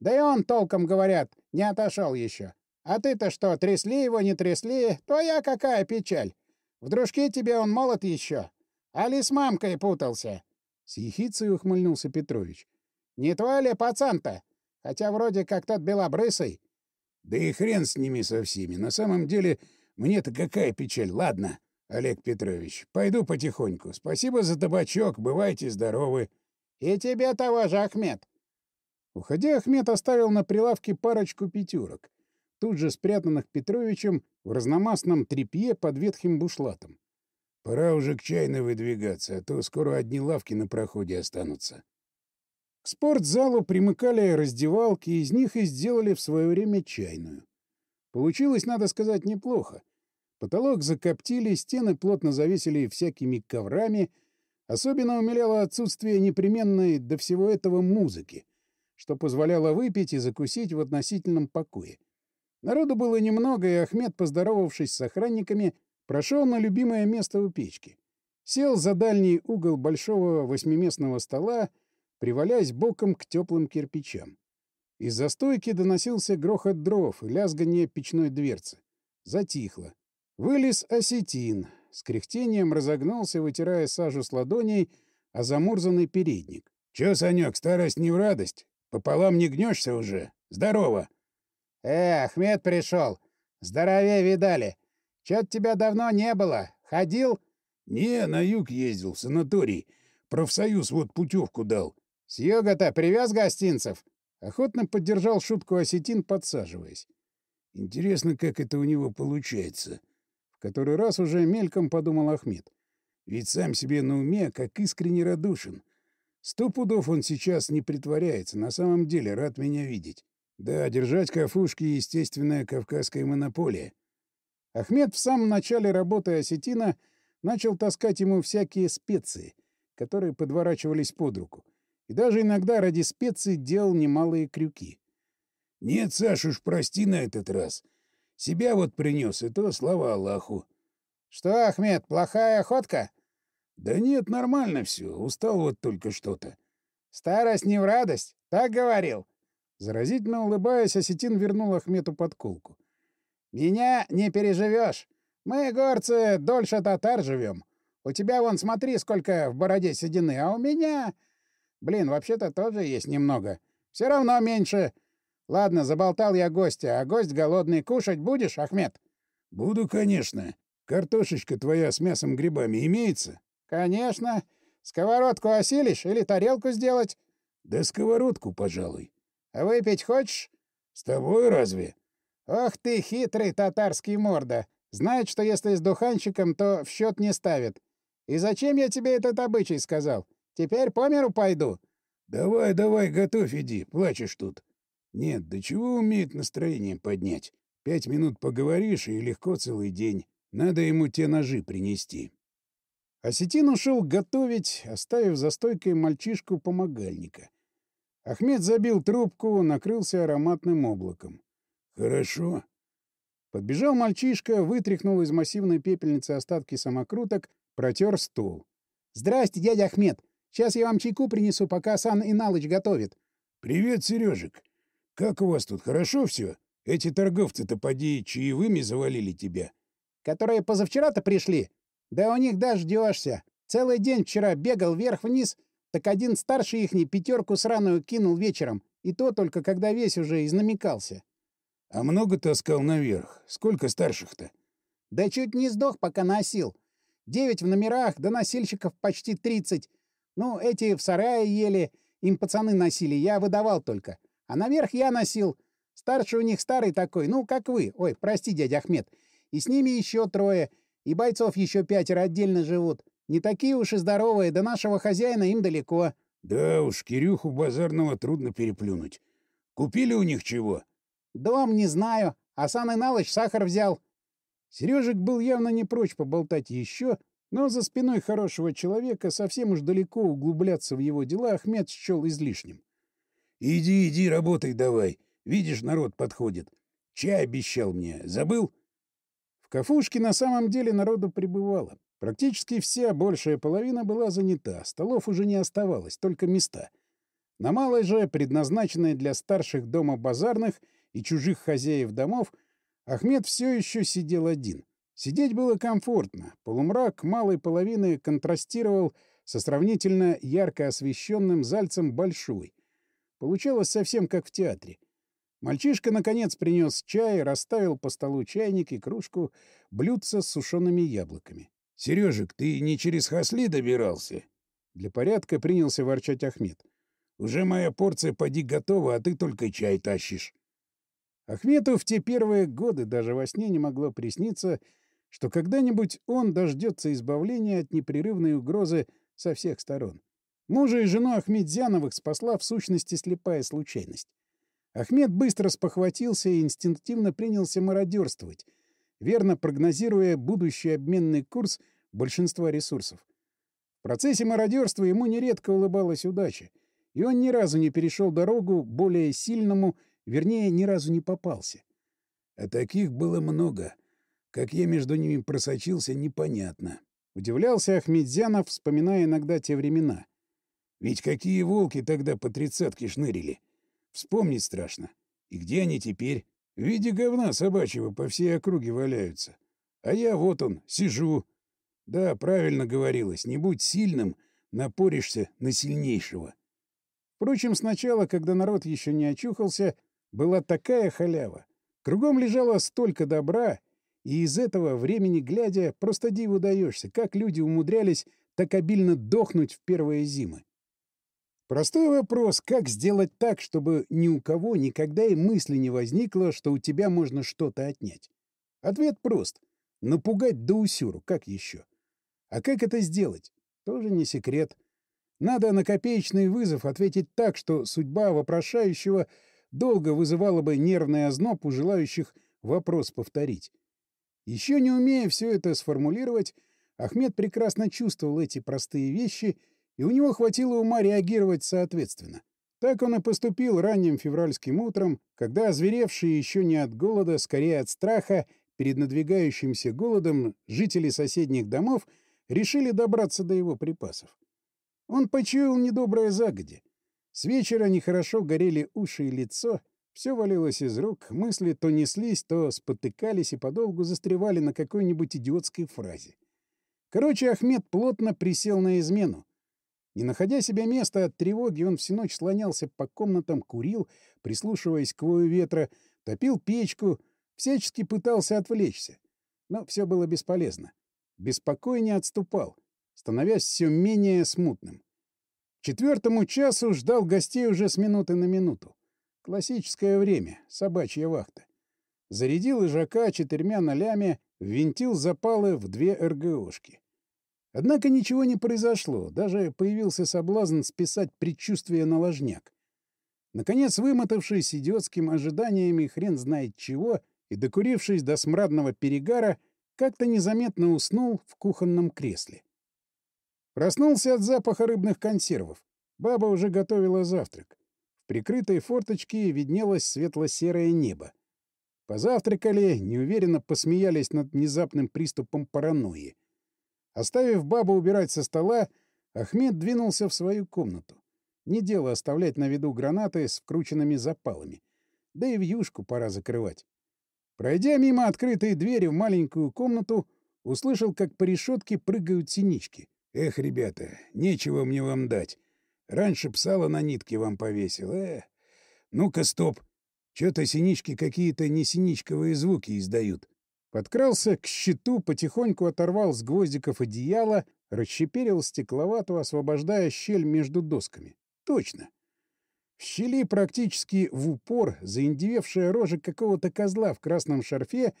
Да и он, толком говорят, не отошел еще. А ты-то что, трясли его, не трясли? Твоя какая печаль. В дружке тебе он молод еще. Али с мамкой путался. С ехицей ухмыльнулся Петрович. Не твой ли пацан-то? Хотя вроде как тот белобрысый. Да и хрен с ними со всеми. На самом деле, мне-то какая печаль. Ладно. Олег Петрович, пойду потихоньку. Спасибо за табачок, бывайте здоровы. И тебе того же, Ахмед. Уходя, Ахмед оставил на прилавке парочку пятерок, тут же спрятанных Петровичем в разномастном тряпье под ветхим бушлатом. Пора уже к чайной выдвигаться, а то скоро одни лавки на проходе останутся. К спортзалу примыкали раздевалки, из них и сделали в свое время чайную. Получилось, надо сказать, неплохо. Потолок закоптили, стены плотно завесили всякими коврами. Особенно умиляло отсутствие непременной до всего этого музыки, что позволяло выпить и закусить в относительном покое. Народу было немного, и Ахмед, поздоровавшись с охранниками, прошел на любимое место у печки. Сел за дальний угол большого восьмиместного стола, привалясь боком к теплым кирпичам. Из-за стойки доносился грохот дров и лязганье печной дверцы. Затихло. Вылез осетин, с кряхтением разогнался, вытирая сажу с ладоней, а замурзанный передник. — Чё, Санёк, старость не в радость? Пополам не гнешься уже? Здорово! — Э, Ахмед пришел. Здоровее видали. Чё-то тебя давно не было. Ходил? Не, на юг ездил, в санаторий. Профсоюз вот путевку дал. С юга-то привез гостинцев? Охотно поддержал шутку осетин, подсаживаясь. Интересно, как это у него получается. Который раз уже мельком подумал Ахмед. Ведь сам себе на уме, как искренне радушен. Сто пудов он сейчас не притворяется, на самом деле рад меня видеть. Да, держать кафушки — естественная кавказская монополия. Ахмед в самом начале работы осетина начал таскать ему всякие специи, которые подворачивались под руку. И даже иногда ради специй делал немалые крюки. — Нет, Саш, уж прости на этот раз. Себя вот принес, и то слава Аллаху. — Что, Ахмед, плохая охотка? — Да нет, нормально все. Устал вот только что-то. — Старость не в радость, так говорил. Заразительно улыбаясь, осетин вернул Ахмету подколку. — Меня не переживешь. Мы, горцы, дольше татар живем. У тебя вон смотри, сколько в бороде седины, а у меня... Блин, вообще-то тоже есть немного. Все равно меньше. Ладно, заболтал я гостя, а гость голодный. Кушать будешь, Ахмед? — Буду, конечно. Картошечка твоя с мясом грибами имеется? — Конечно. Сковородку осилишь или тарелку сделать? — Да сковородку, пожалуй. — А выпить хочешь? — С тобой разве? — Ох ты, хитрый татарский морда. Знает, что если с духанчиком, то в счет не ставит. И зачем я тебе этот обычай сказал? Теперь по миру пойду. — Давай, давай, готовь, иди, плачешь тут. Нет, до чего умеет настроение поднять? Пять минут поговоришь, и легко целый день. Надо ему те ножи принести. Осетин ушел готовить, оставив за стойкой мальчишку-помогальника. Ахмед забил трубку, накрылся ароматным облаком. «Хорошо». Подбежал мальчишка, вытряхнул из массивной пепельницы остатки самокруток, протер стол. «Здрасте, дядя Ахмед. Сейчас я вам чайку принесу, пока Сан Иналыч готовит». «Привет, Сережек. Как у вас тут, хорошо все? Эти торговцы-то, поди, чаевыми завалили тебя?» «Которые позавчера-то пришли? Да у них дождешься. Целый день вчера бегал вверх-вниз, так один старший ихний пятерку сраную кинул вечером, и то только когда весь уже изнамекался». «А много таскал наверх? Сколько старших-то?» «Да чуть не сдох, пока носил. Девять в номерах, да носильщиков почти тридцать. Ну, эти в сарае ели, им пацаны носили, я выдавал только. А наверх я носил. Старший у них старый такой, ну, как вы. Ой, прости, дядя Ахмед. И с ними еще трое, и бойцов еще пятеро отдельно живут. Не такие уж и здоровые, до нашего хозяина им далеко. — Да уж, Кирюху базарного трудно переплюнуть. Купили у них чего? — Дом не знаю. Асан Иналыч сахар взял. Сережек был явно не прочь поболтать еще, но за спиной хорошего человека совсем уж далеко углубляться в его дела Ахмед счел излишним. Иди, иди, работай давай. Видишь, народ подходит. Чай обещал мне. Забыл? В кафушке на самом деле народу прибывало. Практически вся большая половина была занята, столов уже не оставалось, только места. На малой же, предназначенной для старших дома базарных и чужих хозяев домов, Ахмед все еще сидел один. Сидеть было комфортно. Полумрак малой половины контрастировал со сравнительно ярко освещенным зальцем большой, Получалось совсем как в театре. Мальчишка, наконец, принес чай, расставил по столу чайник и кружку, блюдца с сушеными яблоками. — Сережек, ты не через Хасли добирался? Для порядка принялся ворчать Ахмед. — Уже моя порция поди готова, а ты только чай тащишь. Ахмету в те первые годы даже во сне не могло присниться, что когда-нибудь он дождется избавления от непрерывной угрозы со всех сторон. Мужа и жену Ахмедзяновых спасла в сущности слепая случайность. Ахмед быстро спохватился и инстинктивно принялся мародерствовать, верно прогнозируя будущий обменный курс большинства ресурсов. В процессе мародерства ему нередко улыбалась удача, и он ни разу не перешел дорогу более сильному, вернее, ни разу не попался. А таких было много. Как я между ними просочился, непонятно. Удивлялся Ахмедзянов, вспоминая иногда те времена — ведь какие волки тогда по тридцатке шнырили? Вспомнить страшно. И где они теперь? В виде говна собачьего по всей округе валяются. А я вот он, сижу. Да, правильно говорилось, не будь сильным, напоришься на сильнейшего. Впрочем, сначала, когда народ еще не очухался, была такая халява. Кругом лежало столько добра, и из этого времени глядя, просто диву даешься, как люди умудрялись так обильно дохнуть в первые зимы. Простой вопрос, как сделать так, чтобы ни у кого никогда и мысли не возникло, что у тебя можно что-то отнять? Ответ прост. Напугать до усюру, как еще? А как это сделать? Тоже не секрет. Надо на копеечный вызов ответить так, что судьба вопрошающего долго вызывала бы нервный озноб у желающих вопрос повторить. Еще не умея все это сформулировать, Ахмед прекрасно чувствовал эти простые вещи, и у него хватило ума реагировать соответственно. Так он и поступил ранним февральским утром, когда озверевшие еще не от голода, скорее от страха, перед надвигающимся голодом жители соседних домов решили добраться до его припасов. Он почуял недоброе загоди. С вечера нехорошо горели уши и лицо, все валилось из рук, мысли то неслись, то спотыкались и подолгу застревали на какой-нибудь идиотской фразе. Короче, Ахмед плотно присел на измену. Не находя себе места от тревоги, он всю ночь слонялся по комнатам, курил, прислушиваясь к вою ветра, топил печку, всячески пытался отвлечься. Но все было бесполезно. Беспокойнее отступал, становясь все менее смутным. К четвертому часу ждал гостей уже с минуты на минуту. Классическое время, собачья вахта. Зарядил ижака четырьмя нолями, ввинтил запалы в две РГОшки. Однако ничего не произошло, даже появился соблазн списать предчувствие на ложняк. Наконец, вымотавшись идиотским ожиданиями хрен знает чего и докурившись до смрадного перегара, как-то незаметно уснул в кухонном кресле. Проснулся от запаха рыбных консервов. Баба уже готовила завтрак. В прикрытой форточке виднелось светло-серое небо. Позавтракали, неуверенно посмеялись над внезапным приступом паранойи. Оставив бабу убирать со стола, Ахмед двинулся в свою комнату. Не дело оставлять на виду гранаты с вкрученными запалами. Да и вьюшку пора закрывать. Пройдя мимо открытой двери в маленькую комнату, услышал, как по решетке прыгают синички. «Эх, ребята, нечего мне вам дать. Раньше псала на нитке вам повесил. Э, ну-ка, стоп. Чё-то синички какие-то не синичковые звуки издают. Подкрался к щиту, потихоньку оторвал с гвоздиков одеяло, расщеперил стекловату, освобождая щель между досками. Точно. В щели практически в упор заиндевевшая рожа какого-то козла в красном шарфе,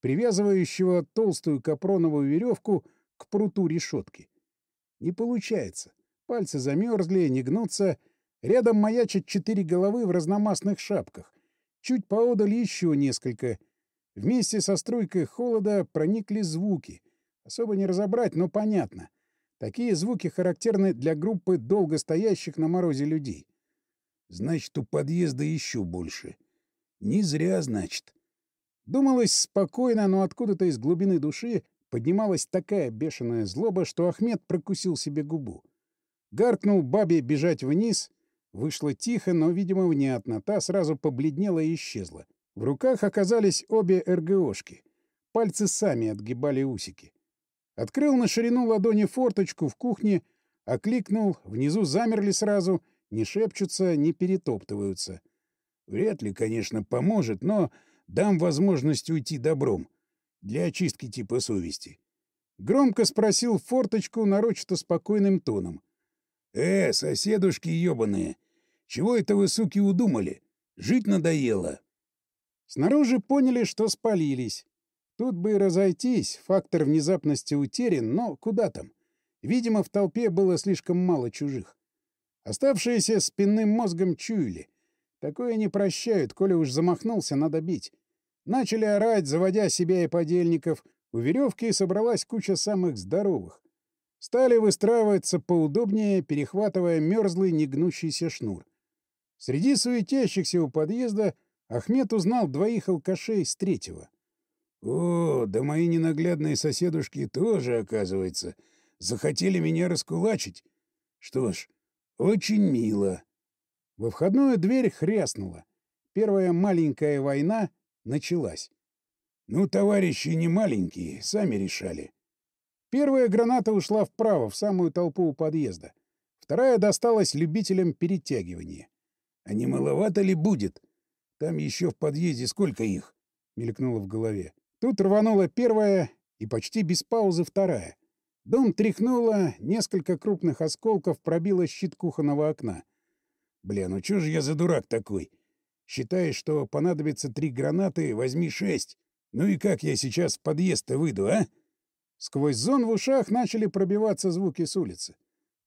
привязывающего толстую капроновую веревку к пруту решетки. Не получается. Пальцы замерзли, не гнутся. Рядом маячат четыре головы в разномастных шапках. Чуть поодаль еще несколько. Вместе со струйкой холода проникли звуки. Особо не разобрать, но понятно. Такие звуки характерны для группы долго стоящих на морозе людей. Значит, у подъезда еще больше. Не зря, значит. Думалось спокойно, но откуда-то из глубины души поднималась такая бешеная злоба, что Ахмед прокусил себе губу. Гаркнул бабе бежать вниз. Вышло тихо, но, видимо, внятно. Та сразу побледнела и исчезла. В руках оказались обе РГОшки. Пальцы сами отгибали усики. Открыл на ширину ладони форточку в кухне, окликнул, внизу замерли сразу, не шепчутся, не перетоптываются. Вряд ли, конечно, поможет, но дам возможность уйти добром. Для очистки типа совести. Громко спросил форточку нарочито спокойным тоном. «Э, соседушки ёбаные, чего это вы, суки, удумали? Жить надоело!» Снаружи поняли, что спалились. Тут бы и разойтись, фактор внезапности утерян, но куда там? Видимо, в толпе было слишком мало чужих. Оставшиеся спинным мозгом чуяли. Такое не прощают, коли уж замахнулся, надо бить. Начали орать, заводя себя и подельников. У веревки собралась куча самых здоровых. Стали выстраиваться поудобнее, перехватывая мерзлый негнущийся шнур. Среди суетящихся у подъезда Ахмед узнал двоих алкашей с третьего. «О, да мои ненаглядные соседушки тоже, оказывается, захотели меня раскулачить. Что ж, очень мило». Во входную дверь хряснула. Первая маленькая война началась. «Ну, товарищи не маленькие, сами решали. Первая граната ушла вправо, в самую толпу у подъезда. Вторая досталась любителям перетягивания. А не маловато ли будет? Там еще в подъезде сколько их? — мелькнуло в голове. Тут рванула первая и почти без паузы вторая. Дом тряхнуло, несколько крупных осколков пробило щит кухонного окна. Бля, ну чё же я за дурак такой? Считаешь, что понадобится три гранаты, возьми шесть. Ну и как я сейчас в подъезд-то выйду, а? Сквозь зон в ушах начали пробиваться звуки с улицы.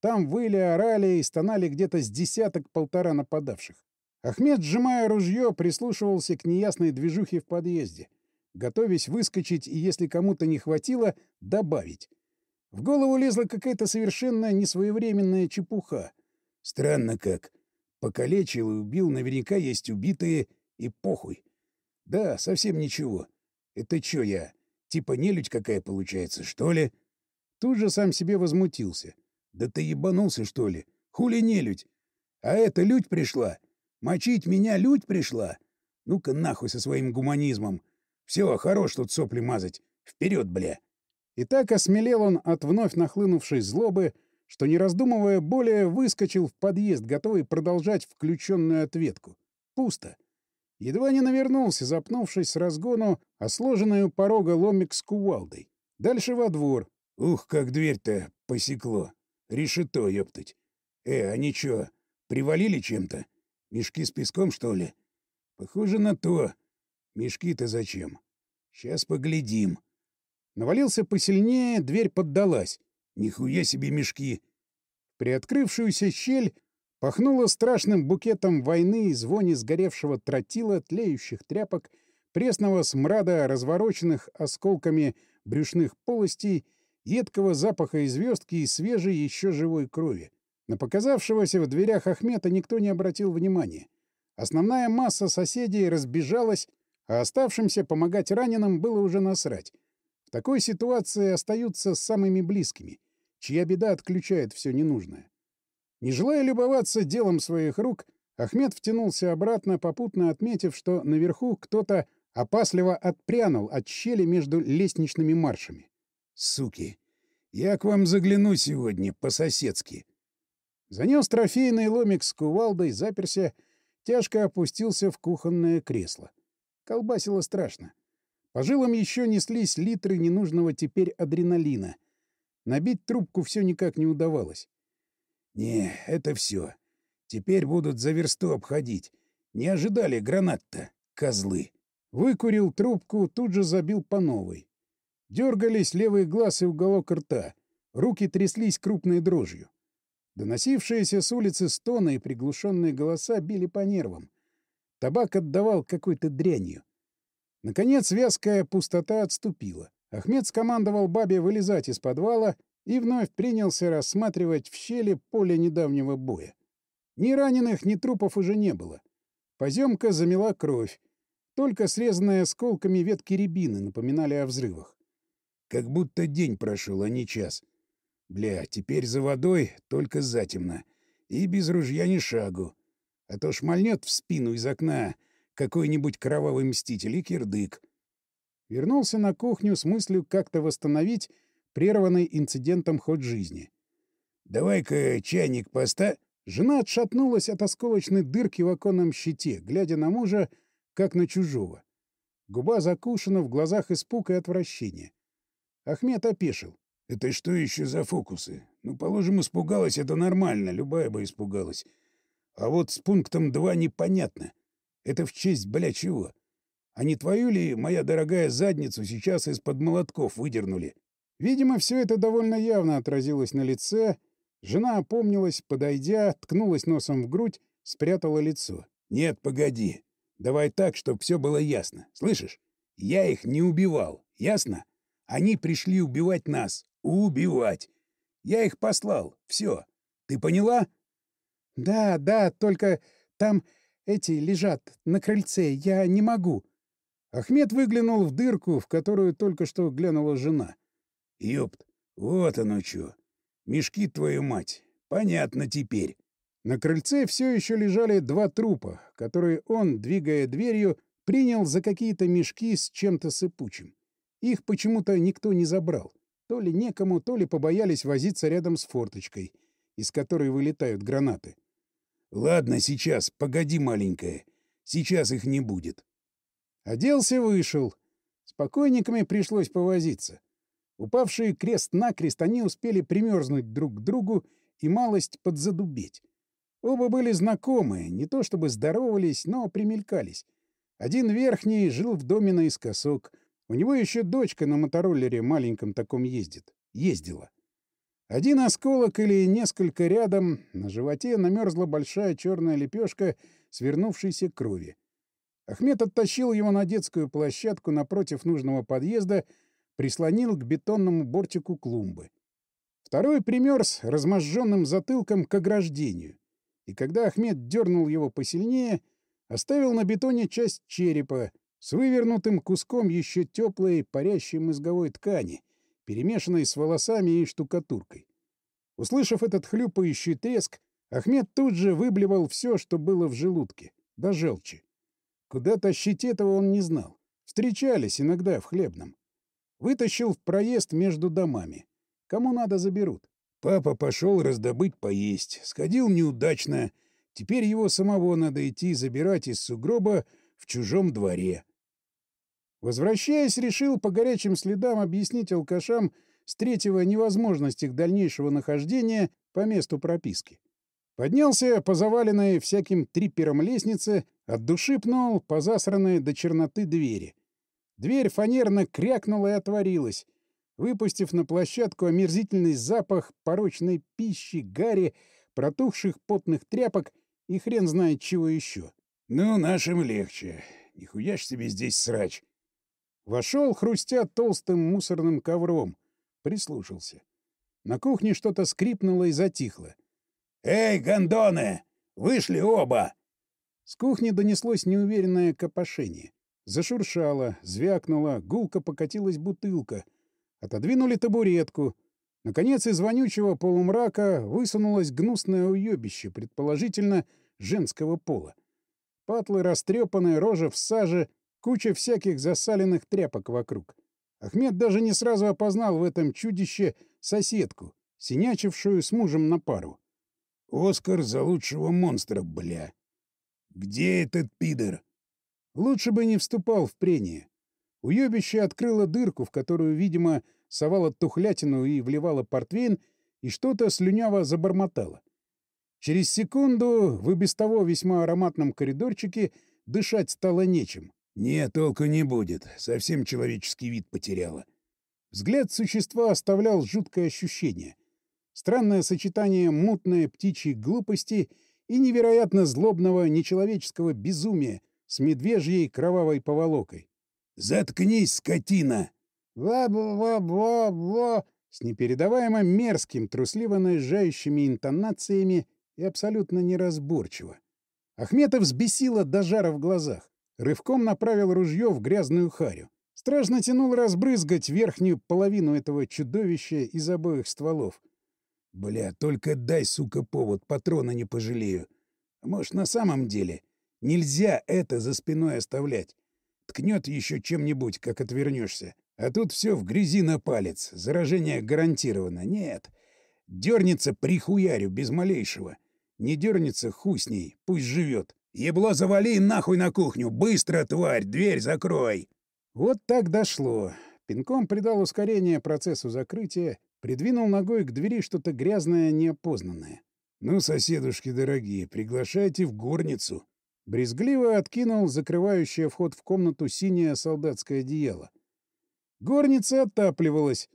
Там выли, орали и стонали где-то с десяток-полтора нападавших. Ахмед, сжимая ружье, прислушивался к неясной движухе в подъезде, готовясь выскочить и, если кому-то не хватило, добавить. В голову лезла какая-то совершенно несвоевременная чепуха. Странно как. Покалечил и убил, наверняка есть убитые, и похуй. Да, совсем ничего. Это чё я, типа нелюдь какая получается, что ли? Тут же сам себе возмутился. Да ты ебанулся, что ли? Хули нелюдь? А эта людь пришла? Мочить меня людь пришла? Ну-ка нахуй со своим гуманизмом. Все, хорош тут сопли мазать. Вперед, бля. И так осмелел он от вновь нахлынувшей злобы, что, не раздумывая более, выскочил в подъезд, готовый продолжать включенную ответку. Пусто. Едва не навернулся, запнувшись с разгону, а сложенную порога ломик с кувалдой. Дальше во двор. Ух, как дверь-то посекло. Решето, ёптать. Э, они чё, привалили чем-то? Мешки с песком, что ли? Похоже на то. Мешки-то зачем? Сейчас поглядим. Навалился посильнее, дверь поддалась. Нихуя себе мешки! Приоткрывшуюся щель пахнуло страшным букетом войны и звони сгоревшего тротила, тлеющих тряпок, пресного смрада, развороченных осколками брюшных полостей, едкого запаха и звездки и свежей еще живой крови. На показавшегося в дверях Ахмета никто не обратил внимания. Основная масса соседей разбежалась, а оставшимся помогать раненым было уже насрать. В такой ситуации остаются самыми близкими, чья беда отключает все ненужное. Не желая любоваться делом своих рук, Ахмед втянулся обратно, попутно отметив, что наверху кто-то опасливо отпрянул от щели между лестничными маршами. «Суки! Я к вам загляну сегодня, по-соседски!» Занес трофейный ломик с кувалдой, заперся, тяжко опустился в кухонное кресло. Колбасило страшно. По жилам еще неслись литры ненужного теперь адреналина. Набить трубку все никак не удавалось. «Не, это все. Теперь будут за версту обходить. Не ожидали гранат-то, козлы!» Выкурил трубку, тут же забил по новой. Дергались левый глаз и уголок рта. Руки тряслись крупной дрожью. Доносившиеся с улицы стоны и приглушенные голоса били по нервам. Табак отдавал какой-то дрянью. Наконец вязкая пустота отступила. Ахмед скомандовал бабе вылезать из подвала и вновь принялся рассматривать в щели поле недавнего боя. Ни раненых, ни трупов уже не было. Поземка замела кровь. Только срезанные осколками ветки рябины напоминали о взрывах. Как будто день прошел, а не час. Бля, теперь за водой только затемно. И без ружья ни шагу. А то шмальнет в спину из окна какой-нибудь кровавый мститель и кирдык. Вернулся на кухню с мыслью как-то восстановить прерванный инцидентом ход жизни. «Давай-ка чайник поста...» Жена отшатнулась от осколочной дырки в оконном щите, глядя на мужа, как на чужого. Губа закушена, в глазах испуг и отвращение. Ахмед опешил. «Это что еще за фокусы? Ну, положим, испугалась, это нормально, любая бы испугалась. А вот с пунктом два непонятно. Это в честь, бля, чего? А не твою ли, моя дорогая, задницу сейчас из-под молотков выдернули? Видимо, все это довольно явно отразилось на лице. Жена опомнилась, подойдя, ткнулась носом в грудь, спрятала лицо. «Нет, погоди. Давай так, чтобы все было ясно. Слышишь? Я их не убивал. Ясно? Они пришли убивать нас. Убивать. Я их послал. Все. Ты поняла?» «Да, да, только там эти лежат на крыльце. Я не могу». Ахмед выглянул в дырку, в которую только что глянула жена. «Ёпт, вот оно чё. Мешки, твою мать. Понятно теперь». На крыльце все еще лежали два трупа, которые он, двигая дверью, принял за какие-то мешки с чем-то сыпучим. Их почему-то никто не забрал. То ли некому, то ли побоялись возиться рядом с форточкой, из которой вылетают гранаты. «Ладно, сейчас, погоди, маленькая. Сейчас их не будет». Оделся, вышел. С покойниками пришлось повозиться. Упавшие крест-накрест, они успели примерзнуть друг к другу и малость подзадубеть. Оба были знакомые, не то чтобы здоровались, но примелькались. Один верхний жил в доме наискосок. У него еще дочка на мотороллере маленьком таком ездит. Ездила. Один осколок или несколько рядом, на животе намерзла большая черная лепешка свернувшейся крови. Ахмед оттащил его на детскую площадку напротив нужного подъезда прислонил к бетонному бортику клумбы. Второй примерз разможженным затылком к ограждению, и когда Ахмед дернул его посильнее, оставил на бетоне часть черепа с вывернутым куском еще теплой парящей мозговой ткани, перемешанной с волосами и штукатуркой. Услышав этот хлюпающий треск, Ахмед тут же выблевал все, что было в желудке, до желчи. Куда тащить этого он не знал. Встречались иногда в хлебном. Вытащил в проезд между домами. Кому надо, заберут. Папа пошел раздобыть поесть. Сходил неудачно. Теперь его самого надо идти забирать из сугроба в чужом дворе. Возвращаясь, решил по горячим следам объяснить алкашам с третьего невозможность их дальнейшего нахождения по месту прописки. Поднялся по заваленной всяким триппером лестнице, от души пнул по засранной до черноты двери. Дверь фанерно крякнула и отворилась, выпустив на площадку омерзительный запах порочной пищи, гари, протухших потных тряпок и хрен знает чего еще. «Ну, нашим легче. Нихуя ж себе здесь срач!» Вошел, хрустя толстым мусорным ковром. Прислушался. На кухне что-то скрипнуло и затихло. «Эй, гондоны! Вышли оба!» С кухни донеслось неуверенное копошение. Зашуршало, звякнуло, гулко покатилась бутылка. Отодвинули табуретку. Наконец из вонючего полумрака высунулось гнусное уебище, предположительно, женского пола. Патлы растрепанные, рожа в саже, куча всяких засаленных тряпок вокруг. Ахмед даже не сразу опознал в этом чудище соседку, синячившую с мужем на пару. «Оскар за лучшего монстра, бля! Где этот пидор?» Лучше бы не вступал в прение. Уебище открыло дырку, в которую, видимо, совало тухлятину и вливало портвейн, и что-то слюняво забормотало. Через секунду в и без того весьма ароматном коридорчике дышать стало нечем. «Нет, толку не будет. Совсем человеческий вид потеряла». Взгляд существа оставлял жуткое ощущение. Странное сочетание мутной птичьей глупости и невероятно злобного нечеловеческого безумия, с медвежьей кровавой поволокой. «Заткнись, скотина!» «Ва-ва-ва-ва!» с непередаваемо мерзким, трусливо наезжающими интонациями и абсолютно неразборчиво. Ахметов взбесило до жара в глазах. Рывком направил ружье в грязную харю. Страшно тянул разбрызгать верхнюю половину этого чудовища из обоих стволов. «Бля, только дай, сука, повод, патрона не пожалею. Может, на самом деле Нельзя это за спиной оставлять. Ткнет еще чем-нибудь, как отвернешься. А тут все в грязи на палец. Заражение гарантировано. Нет. Дернется прихуярю, без малейшего. Не дернется, хуй с ней. Пусть живет. Ебло завали нахуй на кухню. Быстро, тварь, дверь закрой. Вот так дошло. Пинком придал ускорение процессу закрытия, придвинул ногой к двери что-то грязное, неопознанное. «Ну, соседушки дорогие, приглашайте в горницу». Брезгливо откинул закрывающее вход в комнату синее солдатское одеяло. Горница отапливалась.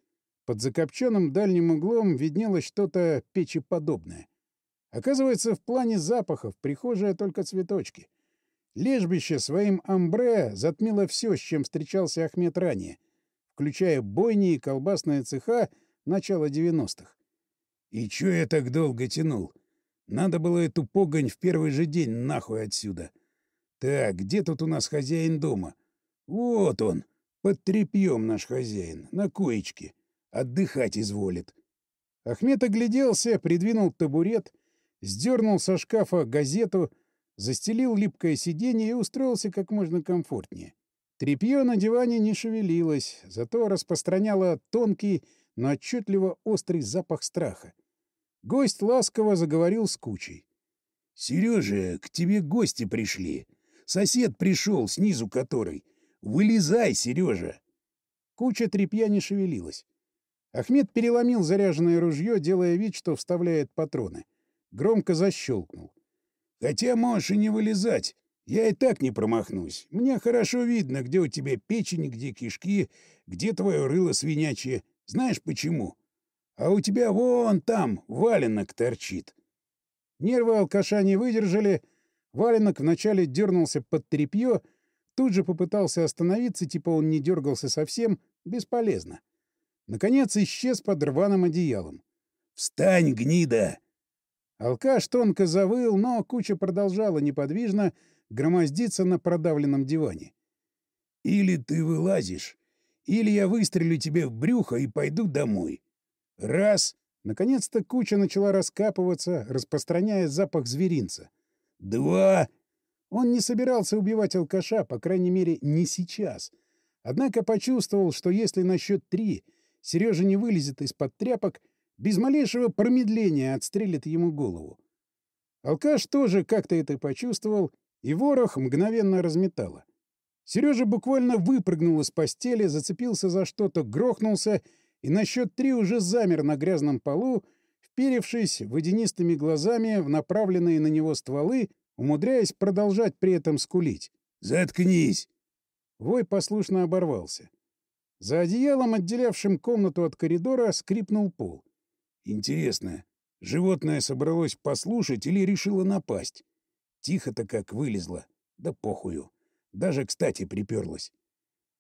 Под закопченным дальним углом виднелось что-то печеподобное. Оказывается, в плане запахов прихожая только цветочки. Лежбище своим амбре затмило все, с чем встречался Ахмед ранее, включая бойни и колбасные цеха начала 90-х. «И чё я так долго тянул?» Надо было эту погонь в первый же день нахуй отсюда. Так, где тут у нас хозяин дома? Вот он, под тряпьем наш хозяин, на коечке. Отдыхать изволит. Ахмед огляделся, придвинул табурет, сдернул со шкафа газету, застелил липкое сиденье и устроился как можно комфортнее. Тряпье на диване не шевелилось, зато распространяло тонкий, но отчетливо острый запах страха. Гость ласково заговорил с кучей. — Сережа, к тебе гости пришли. Сосед пришел, снизу который. Вылезай, Сережа! Куча тряпья не шевелилась. Ахмед переломил заряженное ружье, делая вид, что вставляет патроны. Громко защелкнул. «Хотя можешь и не вылезать. Я и так не промахнусь. Мне хорошо видно, где у тебя печень, где кишки, где твое рыло свинячье. Знаешь почему? А у тебя вон там валенок торчит». Нервы алкаша не выдержали. Валенок вначале дернулся под тряпье, тут же попытался остановиться, типа он не дергался совсем, бесполезно. Наконец исчез под рваным одеялом. «Встань, гнида!» Алкаш тонко завыл, но куча продолжала неподвижно громоздиться на продавленном диване. «Или ты вылазишь, или я выстрелю тебе в брюхо и пойду домой. Раз!» Наконец-то куча начала раскапываться, распространяя запах зверинца. «Два!» Он не собирался убивать алкаша, по крайней мере, не сейчас. Однако почувствовал, что если на счет три Сережа не вылезет из-под тряпок, без малейшего промедления отстрелит ему голову. Алкаш тоже как-то это почувствовал, и ворох мгновенно разметало. Сережа буквально выпрыгнул из постели, зацепился за что-то, грохнулся и на счет три уже замер на грязном полу, вперевшись водянистыми глазами в направленные на него стволы, умудряясь продолжать при этом скулить. «Заткнись!» Вой послушно оборвался. За одеялом, отделявшим комнату от коридора, скрипнул пол. «Интересно, животное собралось послушать или решило напасть? Тихо-то как вылезла. Да похую. Даже, кстати, приперлась.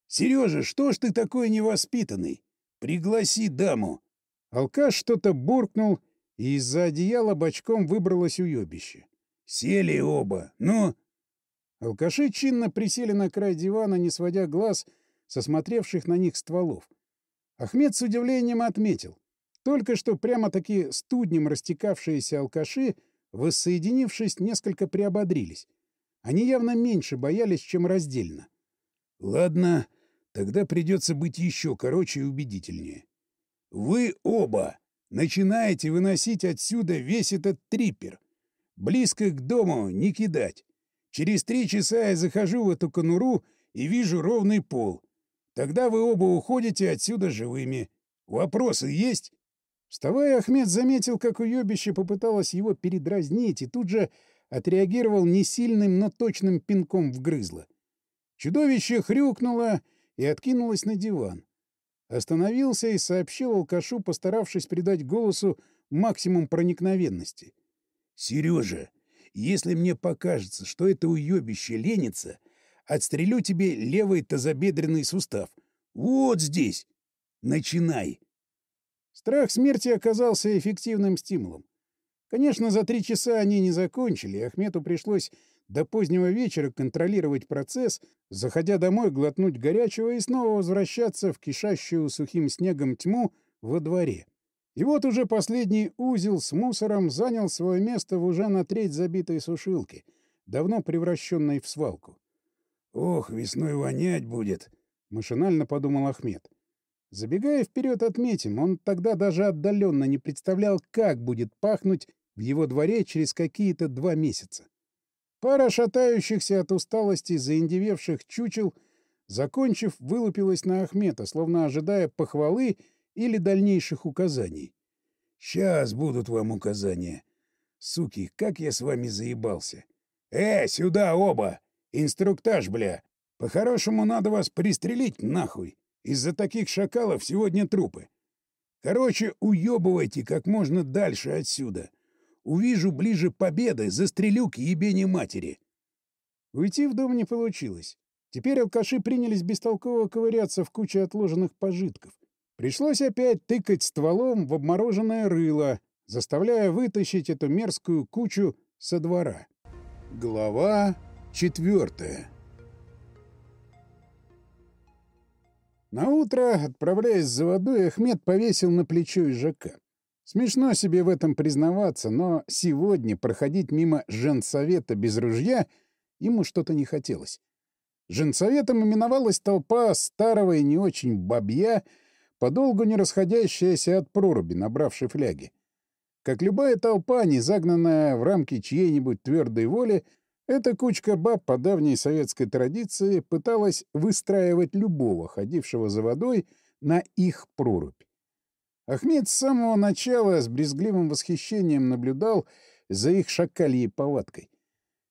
Сережа, что ж ты такой невоспитанный? Пригласи даму!» Алкаш что-то буркнул, и из-за одеяла бочком выбралось уебище. «Сели оба! Ну!» Алкаши чинно присели на край дивана, не сводя глаз — со смотревших на них стволов. Ахмед с удивлением отметил. Только что прямо-таки студнем растекавшиеся алкаши, воссоединившись, несколько приободрились. Они явно меньше боялись, чем раздельно. — Ладно, тогда придется быть еще короче и убедительнее. Вы оба начинаете выносить отсюда весь этот трипер. Близко к дому не кидать. Через три часа я захожу в эту конуру и вижу ровный пол. Тогда вы оба уходите отсюда живыми. Вопросы есть?» Вставая, Ахмед заметил, как уебище попыталось его передразнить, и тут же отреагировал не сильным, но точным пинком в грызло. Чудовище хрюкнуло и откинулось на диван. Остановился и сообщил алкашу, постаравшись придать голосу максимум проникновенности. — Сережа, если мне покажется, что это уебище ленится, Отстрелю тебе левый тазобедренный сустав. Вот здесь. Начинай. Страх смерти оказался эффективным стимулом. Конечно, за три часа они не закончили, и Ахмету пришлось до позднего вечера контролировать процесс, заходя домой глотнуть горячего и снова возвращаться в кишащую сухим снегом тьму во дворе. И вот уже последний узел с мусором занял свое место в уже на треть забитой сушилке, давно превращенной в свалку. «Ох, весной вонять будет», — машинально подумал Ахмед. Забегая вперед, отметим, он тогда даже отдаленно не представлял, как будет пахнуть в его дворе через какие-то два месяца. Пара шатающихся от усталости заиндевевших чучел, закончив, вылупилась на Ахмета, словно ожидая похвалы или дальнейших указаний. «Сейчас будут вам указания. Суки, как я с вами заебался! Э, сюда оба!» Инструктаж, бля. По-хорошему надо вас пристрелить нахуй. Из-за таких шакалов сегодня трупы. Короче, уебывайте как можно дальше отсюда. Увижу ближе победы, застрелю к ебени матери. Уйти в дом не получилось. Теперь алкаши принялись бестолково ковыряться в куче отложенных пожитков. Пришлось опять тыкать стволом в обмороженное рыло, заставляя вытащить эту мерзкую кучу со двора. Глава Четвертое. На утро, отправляясь за водой, Ахмед повесил на плечо ижака. Смешно себе в этом признаваться, но сегодня проходить мимо женсовета без ружья ему что-то не хотелось. Женсоветом именовалась толпа старого и не очень бабья, подолгу не расходящаяся от проруби, набравшей фляги. Как любая толпа, не загнанная в рамки чьей-нибудь твердой воли, Эта кучка баб по давней советской традиции пыталась выстраивать любого, ходившего за водой, на их прорубь. Ахмед с самого начала с брезгливым восхищением наблюдал за их шакальей повадкой.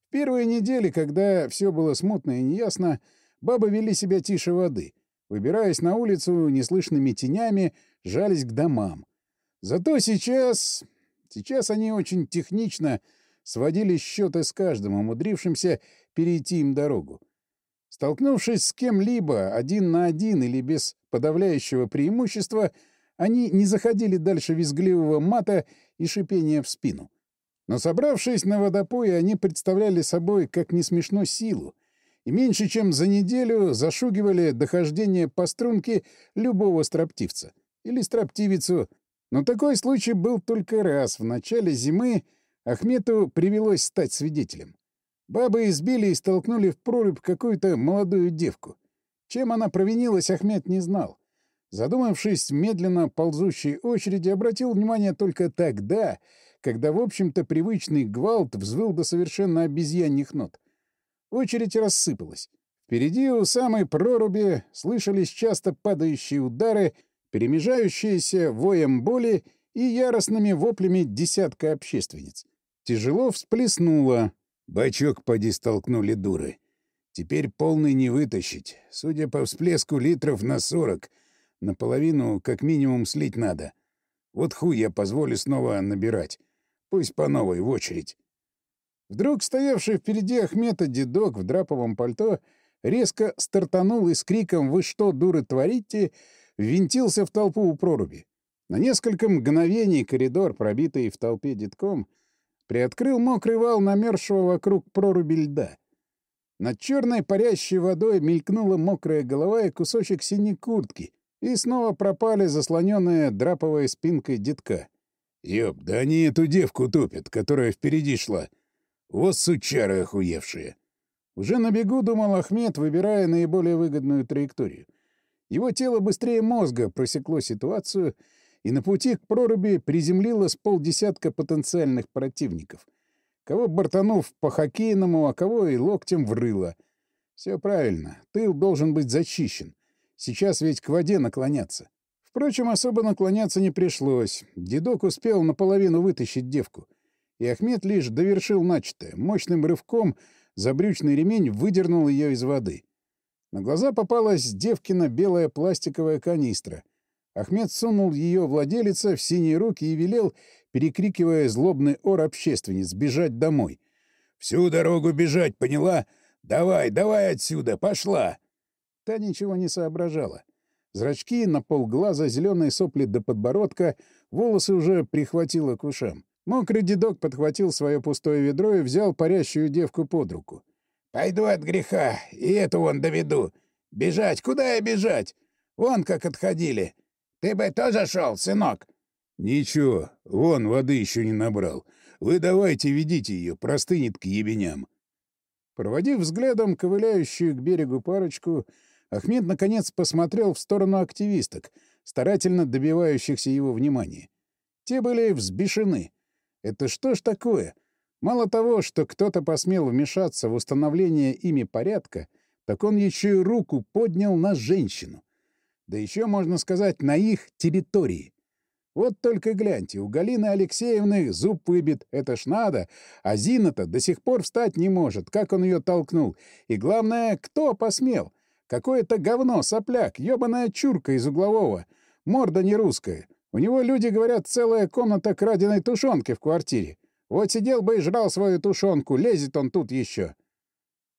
В первые недели, когда все было смутно и неясно, бабы вели себя тише воды, выбираясь на улицу неслышными тенями, жались к домам. Зато сейчас... Сейчас они очень технично сводили счеты с каждым, умудрившимся перейти им дорогу. Столкнувшись с кем-либо один на один или без подавляющего преимущества, они не заходили дальше визгливого мата и шипения в спину. Но собравшись на водопое, они представляли собой, как не смешно, силу, и меньше чем за неделю зашугивали дохождение по струнке любого строптивца или строптивицу. Но такой случай был только раз в начале зимы Ахмету привелось стать свидетелем. Бабы избили и столкнули в прорубь какую-то молодую девку. Чем она провинилась, Ахмед не знал. Задумавшись медленно ползущей очереди, обратил внимание только тогда, когда, в общем-то, привычный гвалт взвыл до совершенно обезьянных нот. Очередь рассыпалась. Впереди у самой проруби слышались часто падающие удары, перемежающиеся воем боли и яростными воплями десятка общественниц. Тяжело всплеснула. Бачок поди столкнули дуры. Теперь полный не вытащить. Судя по всплеску, литров на сорок. Наполовину как минимум слить надо. Вот хуй я позволю снова набирать. Пусть по новой, в очередь. Вдруг стоявший впереди Ахмета дедок в драповом пальто резко стартанул и с криком «Вы что, дуры, творите?» ввинтился в толпу у проруби. На несколько мгновений коридор, пробитый в толпе детком, — приоткрыл мокрый вал намерзшего вокруг проруби льда. Над черной парящей водой мелькнула мокрая голова и кусочек синей куртки, и снова пропали заслоненные драповой спинкой детка. «Ёб, да они эту девку топят, которая впереди шла. Вот сучары охуевшие!» Уже на бегу думал Ахмед, выбирая наиболее выгодную траекторию. Его тело быстрее мозга просекло ситуацию — и на пути к проруби приземлилось полдесятка потенциальных противников. Кого бортанув по хоккейному, а кого и локтем в рыло. Все правильно, тыл должен быть зачищен. Сейчас ведь к воде наклоняться. Впрочем, особо наклоняться не пришлось. Дедок успел наполовину вытащить девку. И Ахмед лишь довершил начатое. Мощным рывком забрючный ремень выдернул ее из воды. На глаза попалась девкина белая пластиковая канистра — Ахмед сунул ее владелица в синие руки и велел, перекрикивая злобный ор общественниц, бежать домой. «Всю дорогу бежать, поняла? Давай, давай отсюда, пошла!» Та ничего не соображала. Зрачки на полглаза, зеленые сопли до подбородка, волосы уже прихватило к ушам. Мокрый дедок подхватил свое пустое ведро и взял парящую девку под руку. «Пойду от греха, и эту вон доведу. Бежать, куда я бежать? Вон как отходили. Ты бы тоже шел, сынок? Ничего, вон воды еще не набрал. Вы давайте ведите ее, простынет к ебеням. Проводив взглядом ковыляющую к берегу парочку, Ахмед наконец посмотрел в сторону активисток, старательно добивающихся его внимания. Те были взбешены. Это что ж такое? Мало того, что кто-то посмел вмешаться в установление ими порядка, так он еще и руку поднял на женщину. Да еще, можно сказать, на их территории. Вот только гляньте, у Галины Алексеевны зуб выбит, это ж надо, а Зина-то до сих пор встать не может, как он ее толкнул. И главное, кто посмел? Какое-то говно, сопляк, ёбаная чурка из углового. Морда не русская. У него, люди говорят, целая комната краденой тушенки в квартире. Вот сидел бы и жрал свою тушенку, лезет он тут еще.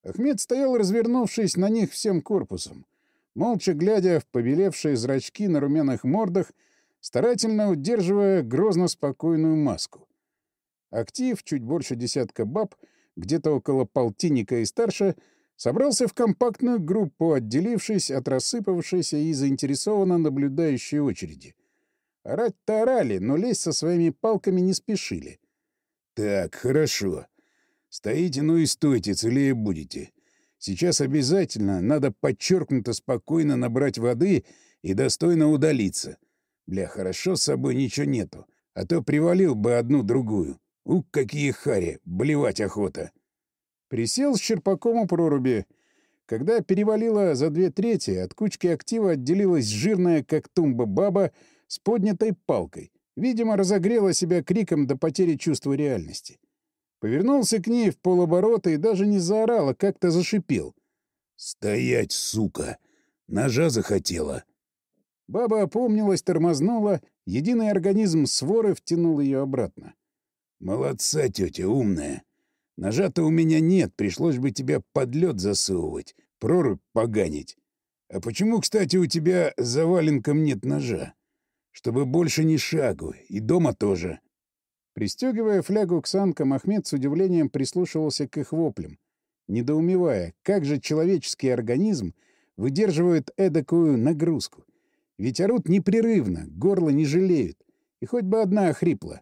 Ахмед стоял, развернувшись на них всем корпусом молча глядя в побелевшие зрачки на румяных мордах, старательно удерживая грозно спокойную маску. Актив, чуть больше десятка баб, где-то около полтинника и старше, собрался в компактную группу, отделившись от рассыпавшейся и заинтересованно наблюдающей очереди. Орать-то орали, но лезть со своими палками не спешили. «Так, хорошо. Стоите, ну и стойте, целее будете. Сейчас обязательно надо подчеркнуто спокойно набрать воды и достойно удалиться. Бля, хорошо с собой ничего нету, а то привалил бы одну-другую. Ух, какие хари, блевать охота. Присел с черпаком у проруби. Когда перевалило за две трети, от кучки актива отделилась жирная, как тумба, баба с поднятой палкой. Видимо, разогрела себя криком до потери чувства реальности. Повернулся к ней в полоборота и даже не заорал, а как-то зашипел. «Стоять, сука! Ножа захотела!» Баба опомнилась, тормознула, единый организм своры втянул ее обратно. «Молодца, тетя, умная. Ножа-то у меня нет, пришлось бы тебя под лед засовывать, прорубь поганить. А почему, кстати, у тебя за валенком нет ножа? Чтобы больше ни шагу, и дома тоже». Пристегивая флягу к санкам, Ахмед с удивлением прислушивался к их воплям, недоумевая, как же человеческий организм выдерживает эдакую нагрузку. Ведь орут непрерывно, горло не жалеют, и хоть бы одна охрипла.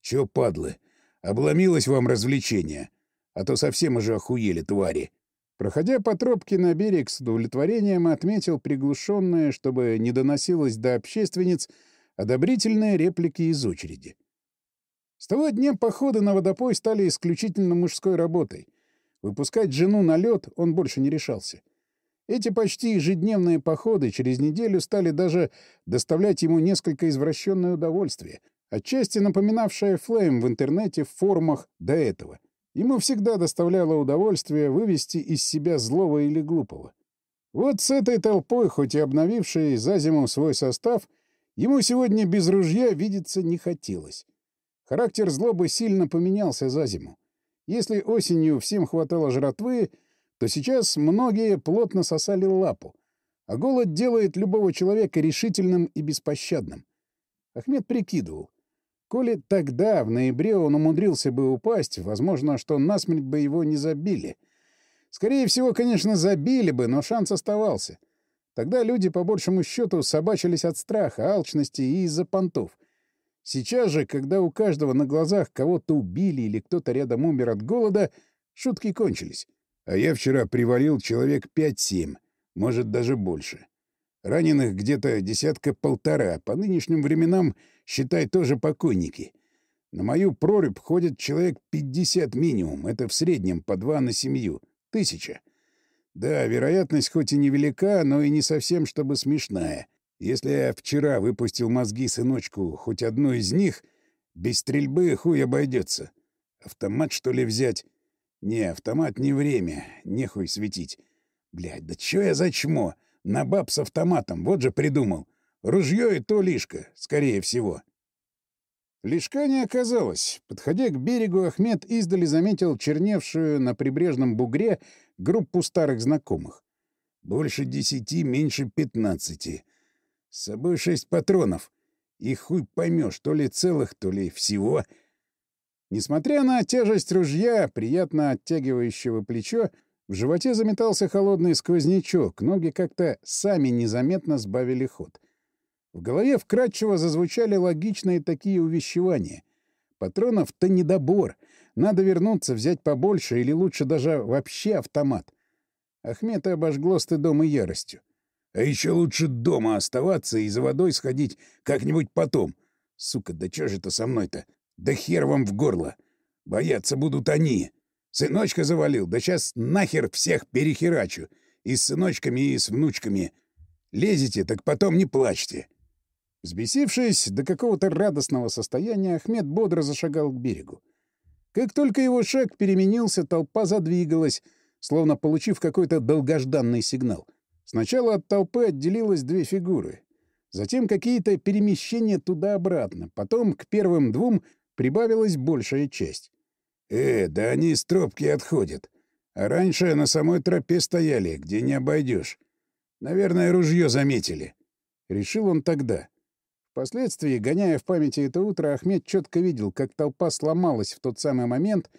«Чё, падлы, обломилось вам развлечение? А то совсем уже охуели, твари!» Проходя по тропке на берег с удовлетворением, отметил приглушенные, чтобы не доносилось до общественниц, одобрительные реплики из очереди. С того дня походы на водопой стали исключительно мужской работой. Выпускать жену на лед он больше не решался. Эти почти ежедневные походы через неделю стали даже доставлять ему несколько извращенное удовольствие, отчасти напоминавшее флейм в интернете в форумах до этого. Ему всегда доставляло удовольствие вывести из себя злого или глупого. Вот с этой толпой, хоть и обновившей за зиму свой состав, ему сегодня без ружья видеться не хотелось. Характер злобы сильно поменялся за зиму. Если осенью всем хватало жратвы, то сейчас многие плотно сосали лапу, а голод делает любого человека решительным и беспощадным. Ахмед прикидывал. Коли тогда, в ноябре, он умудрился бы упасть, возможно, что насмерть бы его не забили. Скорее всего, конечно, забили бы, но шанс оставался. Тогда люди, по большему счету, собачились от страха, алчности и из-за понтов. Сейчас же, когда у каждого на глазах кого-то убили или кто-то рядом умер от голода, шутки кончились. А я вчера привалил человек пять-семь, может, даже больше. Раненых где-то десятка-полтора, по нынешним временам, считай, тоже покойники. На мою прорубь ходит человек пятьдесят минимум, это в среднем по два на семью, тысяча. Да, вероятность хоть и невелика, но и не совсем чтобы смешная. Если я вчера выпустил мозги сыночку хоть одну из них, без стрельбы хуй обойдется. Автомат, что ли, взять? Не, автомат не время, нехуй светить. Блядь, да чё я за чмо? На баб с автоматом, вот же придумал. Ружье и то лишка, скорее всего. Лишка не оказалось. Подходя к берегу, Ахмед издали заметил черневшую на прибрежном бугре группу старых знакомых. Больше десяти, меньше пятнадцати. С собой шесть патронов. И хуй поймешь, то ли целых, то ли всего — Несмотря на тяжесть ружья, приятно оттягивающего плечо, в животе заметался холодный сквознячок, ноги как-то сами незаметно сбавили ход. В голове вкрадчиво зазвучали логичные такие увещевания. Патронов-то недобор. Надо вернуться, взять побольше или лучше даже вообще автомат. Ахмета обожгло стыдом и яростью. А еще лучше дома оставаться и за водой сходить как-нибудь потом. Сука, да чё же это со мной-то? Да хер вам в горло. Бояться будут они. Сыночка завалил, да сейчас нахер всех перехерачу. И с сыночками, и с внучками. Лезете, так потом не плачьте. Взбесившись до какого-то радостного состояния, Ахмед бодро зашагал к берегу. Как только его шаг переменился, толпа задвигалась, словно получив какой-то долгожданный сигнал. Сначала от толпы отделилось две фигуры. Затем какие-то перемещения туда-обратно. Потом к первым двум прибавилась большая часть. «Э, да они с тропки отходят. А раньше на самой тропе стояли, где не обойдешь. Наверное, ружье заметили». Решил он тогда. Впоследствии, гоняя в памяти это утро, Ахмед четко видел, как толпа сломалась в тот самый момент,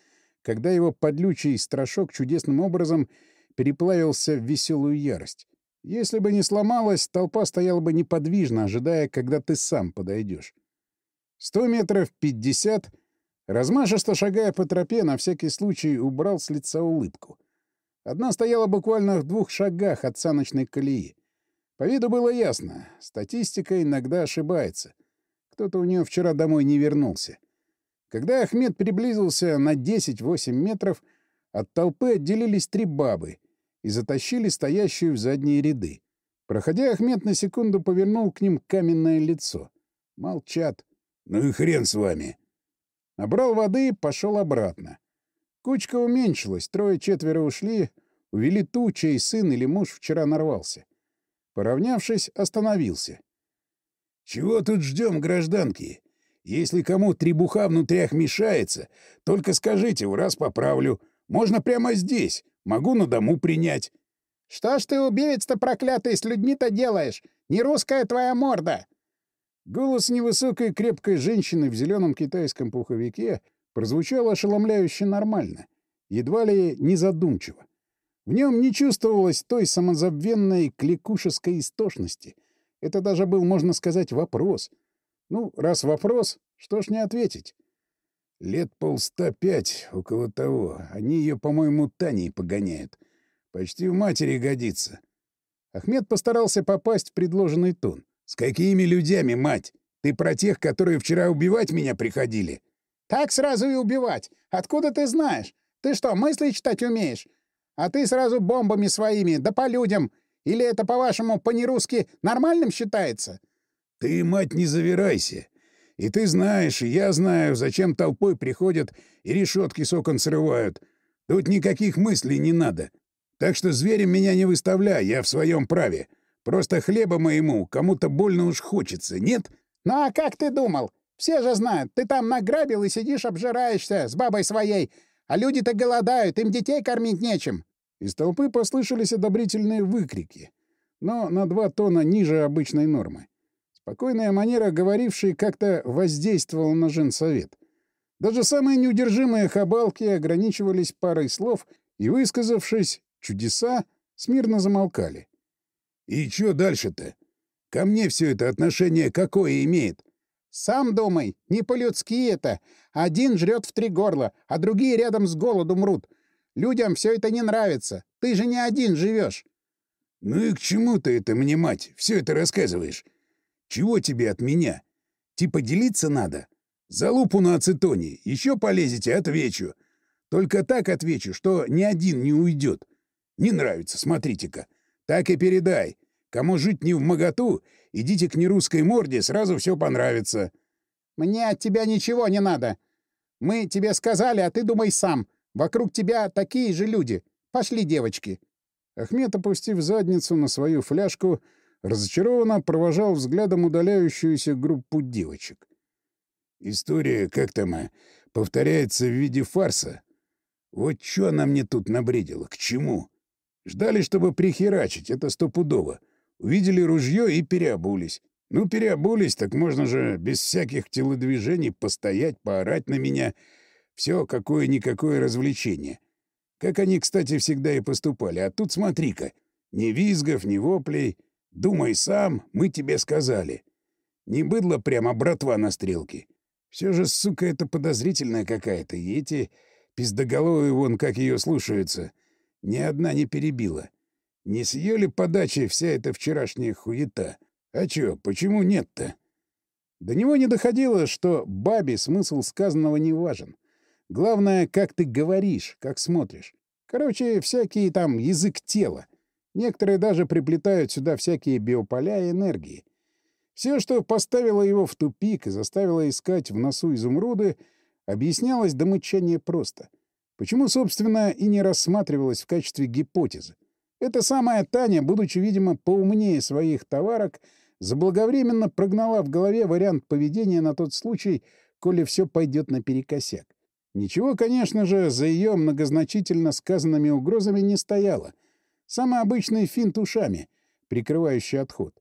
когда его подлючий страшок чудесным образом переплавился в веселую ярость. Если бы не сломалась, толпа стояла бы неподвижно, ожидая, когда ты сам подойдешь. Сто метров пятьдесят, размашисто шагая по тропе, на всякий случай убрал с лица улыбку. Одна стояла буквально в двух шагах от саночной колеи. По виду было ясно, статистика иногда ошибается. Кто-то у нее вчера домой не вернулся. Когда Ахмед приблизился на 10-8 метров, От толпы отделились три бабы и затащили стоящую в задние ряды. Проходя, Ахмед на секунду повернул к ним каменное лицо. Молчат. «Ну и хрен с вами!» Набрал воды и пошел обратно. Кучка уменьшилась, трое-четверо ушли, увели ту, чей сын или муж вчера нарвался. Поравнявшись, остановился. «Чего тут ждем, гражданки? Если кому требуха внутрях мешается, только скажите, в раз поправлю. Можно прямо здесь. Могу на дому принять». «Что ж ты, убивец-то проклятый, с людьми-то делаешь? Не русская твоя морда!» Голос невысокой крепкой женщины в зеленом китайском пуховике прозвучал ошеломляюще нормально, едва ли не задумчиво. В нем не чувствовалось той самозабвенной кликушеской истошности. Это даже был, можно сказать, вопрос. Ну, раз вопрос, что ж не ответить? Лет полста пять, около того. Они ее, по-моему, Таней погоняют. Почти в матери годится. Ахмед постарался попасть в предложенный тон. «С какими людьми, мать? Ты про тех, которые вчера убивать меня приходили?» «Так сразу и убивать. Откуда ты знаешь? Ты что, мысли читать умеешь? А ты сразу бомбами своими, да по людям. Или это, по-вашему, по-нерусски нормальным считается?» «Ты, мать, не завирайся. И ты знаешь, и я знаю, зачем толпой приходят и решетки с окон срывают. Тут никаких мыслей не надо. Так что зверем меня не выставляй, я в своем праве. Просто хлеба моему кому-то больно уж хочется, нет? Ну а как ты думал? Все же знают, ты там награбил и сидишь обжираешься с бабой своей, а люди-то голодают, им детей кормить нечем. Из толпы послышались одобрительные выкрики, но на два тона ниже обычной нормы. Спокойная манера говорившей как-то воздействовала на женсовет. Даже самые неудержимые хабалки ограничивались парой слов и, высказавшись чудеса, смирно замолкали. И что дальше-то? Ко мне все это отношение какое имеет? Сам думай, не по-людски это. Один жрет в три горла, а другие рядом с голоду мрут. Людям все это не нравится. Ты же не один живешь. Ну и к чему ты это мне, мать, все это рассказываешь? Чего тебе от меня? Типа делиться надо? За лупу на ацетоне. Еще полезете, отвечу. Только так отвечу, что ни один не уйдет. Не нравится, смотрите-ка. Так и передай. Кому жить не в моготу, идите к нерусской морде, сразу все понравится. Мне от тебя ничего не надо. Мы тебе сказали, а ты думай сам. Вокруг тебя такие же люди. Пошли, девочки. Ахмед, опустив задницу на свою фляжку, разочарованно провожал взглядом удаляющуюся группу девочек. История, как там, э, повторяется в виде фарса. Вот что она мне тут набредила, к чему? Ждали, чтобы прихерачить, это стопудово. Увидели ружье и переобулись. Ну, переобулись, так можно же без всяких телодвижений постоять, поорать на меня. Все какое-никакое развлечение. Как они, кстати, всегда и поступали. А тут смотри-ка. Ни визгов, ни воплей. Думай сам, мы тебе сказали. Не быдло прямо братва на стрелке. Все же, сука, это подозрительная какая-то. И эти пиздоголовые вон как ее слушаются — ни одна не перебила. Не с ее ли подачи вся эта вчерашняя хуета? А чё, почему нет-то? До него не доходило, что бабе смысл сказанного не важен. Главное, как ты говоришь, как смотришь. Короче, всякие там язык тела. Некоторые даже приплетают сюда всякие биополя и энергии. Все, что поставило его в тупик и заставило искать в носу изумруды, объяснялось до мычания просто — Почему, собственно, и не рассматривалась в качестве гипотезы? Эта самая Таня, будучи, видимо, поумнее своих товарок, заблаговременно прогнала в голове вариант поведения на тот случай, коли все пойдет наперекосяк. Ничего, конечно же, за ее многозначительно сказанными угрозами не стояло. Самый обычный финт ушами, прикрывающий отход.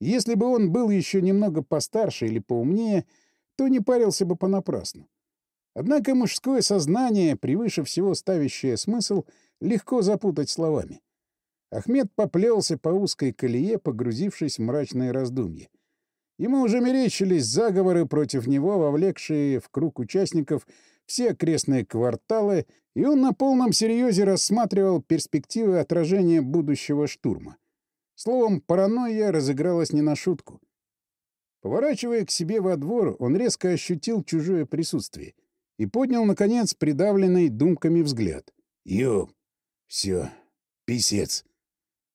Если бы он был еще немного постарше или поумнее, то не парился бы понапрасну. Однако мужское сознание, превыше всего ставящее смысл, легко запутать словами. Ахмед поплелся по узкой колее, погрузившись в мрачные раздумья. Ему уже мерещились заговоры против него, вовлекшие в круг участников все окрестные кварталы, и он на полном серьезе рассматривал перспективы отражения будущего штурма. Словом, паранойя разыгралась не на шутку. Поворачивая к себе во двор, он резко ощутил чужое присутствие — и поднял, наконец, придавленный думками взгляд. Ёп, все, писец.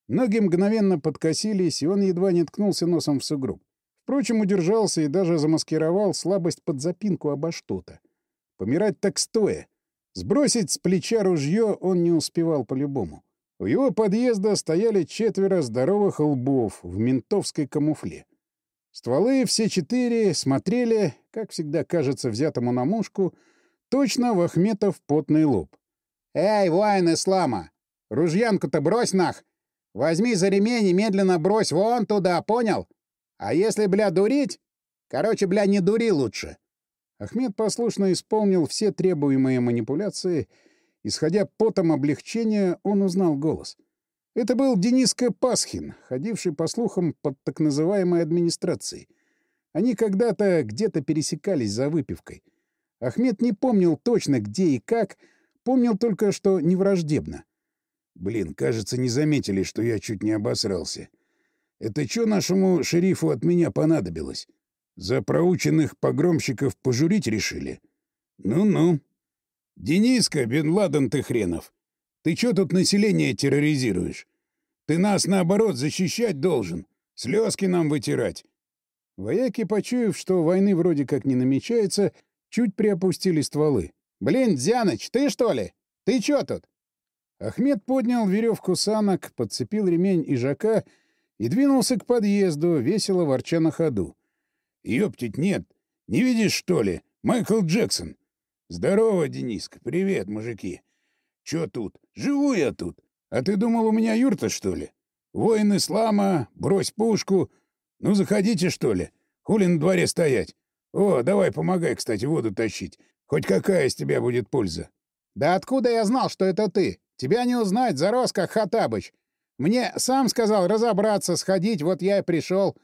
Ноги мгновенно подкосились, и он едва не ткнулся носом в сугроб. Впрочем, удержался и даже замаскировал слабость под запинку обо что-то. Помирать так стоя. Сбросить с плеча ружье он не успевал по-любому. У его подъезда стояли четверо здоровых лбов в ментовской камуфле. Стволы все четыре смотрели, как всегда кажется взятому на мушку, точно в Ахметов потный лоб. «Эй, воин ислама! Ружьянку-то брось нах! Возьми за ремень и медленно брось вон туда, понял? А если, бля, дурить? Короче, бля, не дури лучше!» Ахмед послушно исполнил все требуемые манипуляции. Исходя потом облегчения, он узнал голос. Это был Дениска Пасхин, ходивший, по слухам, под так называемой администрацией. Они когда-то где-то пересекались за выпивкой. Ахмед не помнил точно, где и как, помнил только, что не враждебно. Блин, кажется, не заметили, что я чуть не обосрался. Это что нашему шерифу от меня понадобилось? За проученных погромщиков пожурить решили? Ну-ну. Дениска, Бен Ладен ты хренов. Ты что тут население терроризируешь? Ты нас, наоборот, защищать должен. Слезки нам вытирать. Вояки, почуяв, что войны вроде как не намечается, чуть приопустили стволы. «Блин, Дзяныч, ты что ли? Ты чё тут?» Ахмед поднял веревку санок, подцепил ремень ижака и двинулся к подъезду, весело ворча на ходу. «Ёптить нет! Не видишь, что ли? Майкл Джексон!» «Здорово, Дениска! Привет, мужики! Чё тут? Живу я тут! А ты думал, у меня юрта, что ли? Воин ислама, брось пушку. Ну, заходите, что ли? Хули на дворе стоять? О, давай помогай, кстати, воду тащить. Хоть какая из тебя будет польза?» «Да откуда я знал, что это ты? Тебя не узнать, зарос как Хатабыч. Мне сам сказал разобраться, сходить, вот я и пришел.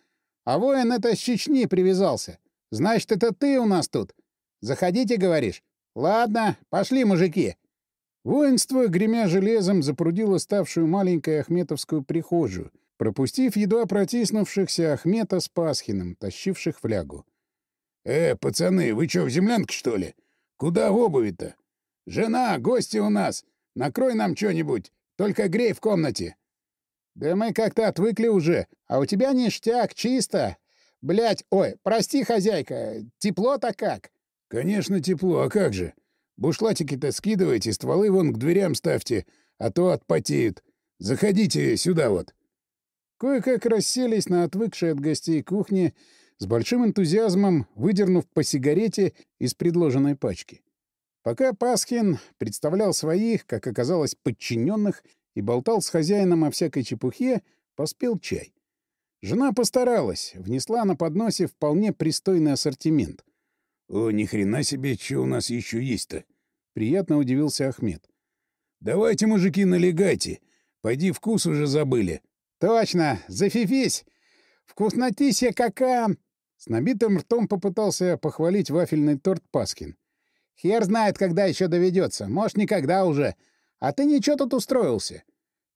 А воин это с Чечни привязался. Значит, это ты у нас тут. Заходите, говоришь? Ладно, пошли, мужики. Воинство, гремя железом, запрудило ставшую маленькой Ахметовскую прихожую, пропустив едва протиснувшихся Ахмета с Пасхиным, тащивших флягу. «Э, пацаны, вы чё, в землянке, что ли? Куда в обуви-то? Жена, гости у нас. Накрой нам что-нибудь, только грей в комнате». «Да мы как-то отвыкли уже, а у тебя ништяк, чисто. Блять, ой, прости, хозяйка, тепло-то как?» «Конечно тепло, а как же? Бушлатики-то скидывайте, стволы вон к дверям ставьте, а то отпотеют. Заходите сюда вот». Кое-как расселись на отвыкшей от гостей кухне, с большим энтузиазмом выдернув по сигарете из предложенной пачки. Пока Пасхин представлял своих, как оказалось, подчиненных и болтал с хозяином о всякой чепухе, поспел чай. Жена постаралась, внесла на подносе вполне пристойный ассортимент. «О, ни хрена себе, что у нас еще есть-то!» — приятно удивился Ахмед. «Давайте, мужики, налегайте. Пойди вкус уже забыли». «Точно! Зафифись! Вкуснотища какая!» С набитым ртом попытался похвалить вафельный торт Паскин. «Хер знает, когда еще доведется. Может, никогда уже. А ты ничего тут устроился?»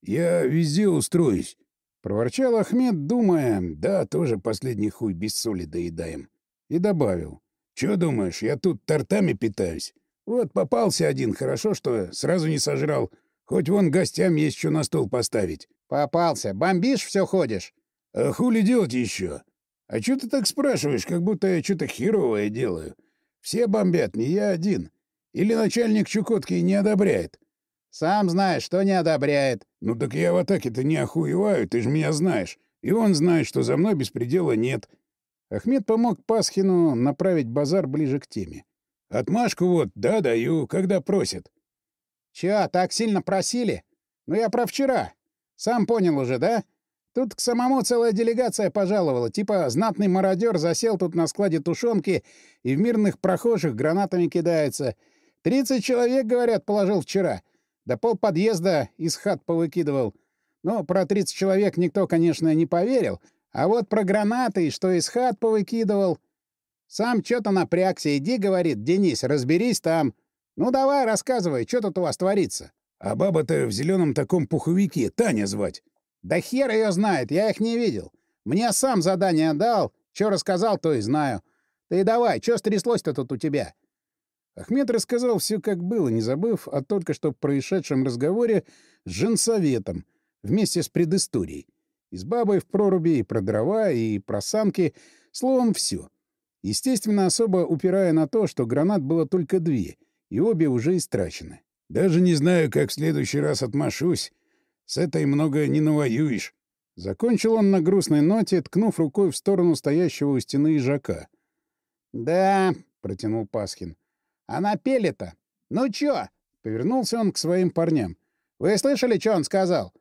«Я везде устроюсь», — проворчал Ахмед, думая, «да, тоже последний хуй без соли доедаем». И добавил. «Чё думаешь, я тут тортами питаюсь? Вот попался один, хорошо, что сразу не сожрал. Хоть вон гостям есть что на стол поставить». «Попался. Бомбишь, все ходишь?» «А хули делать еще? А чё ты так спрашиваешь, как будто я что-то херовое делаю? Все бомбят, не я один. Или начальник Чукотки не одобряет?» «Сам знаешь, что не одобряет». «Ну так я в атаке-то не охуеваю, ты же меня знаешь. И он знает, что за мной беспредела нет». Ахмед помог Пасхину направить базар ближе к теме. «Отмашку вот, да, даю, когда просят». «Чё, так сильно просили? Ну я про вчера. Сам понял уже, да? Тут к самому целая делегация пожаловала. Типа знатный мародер засел тут на складе тушенки и в мирных прохожих гранатами кидается. Тридцать человек, говорят, положил вчера. Да пол подъезда из хат повыкидывал. Ну, про тридцать человек никто, конечно, не поверил. А вот про гранаты, что из хат повыкидывал... Сам что-то напрягся. Иди, говорит, Денис, разберись там. Ну давай, рассказывай, что тут у вас творится. А баба-то в зеленом таком пуховике Таня звать. Да хер ее знает, я их не видел. Мне сам задание дал, что рассказал, то и знаю. Ты давай, что стряслось-то тут у тебя? Ахмед рассказал все, как было, не забыв о только что происшедшем разговоре с женсоветом вместе с предысторией. И с бабой в проруби, и про дрова, и про самки. Словом, все. Естественно, особо упирая на то, что гранат было только две, и обе уже истрачены. «Даже не знаю, как в следующий раз отмашусь. С этой много не навоюешь». Закончил он на грустной ноте, ткнув рукой в сторону стоящего у стены ижака. «Да», — протянул Пасхин. «А напели-то? Ну чё?» — повернулся он к своим парням. «Вы слышали, что он сказал?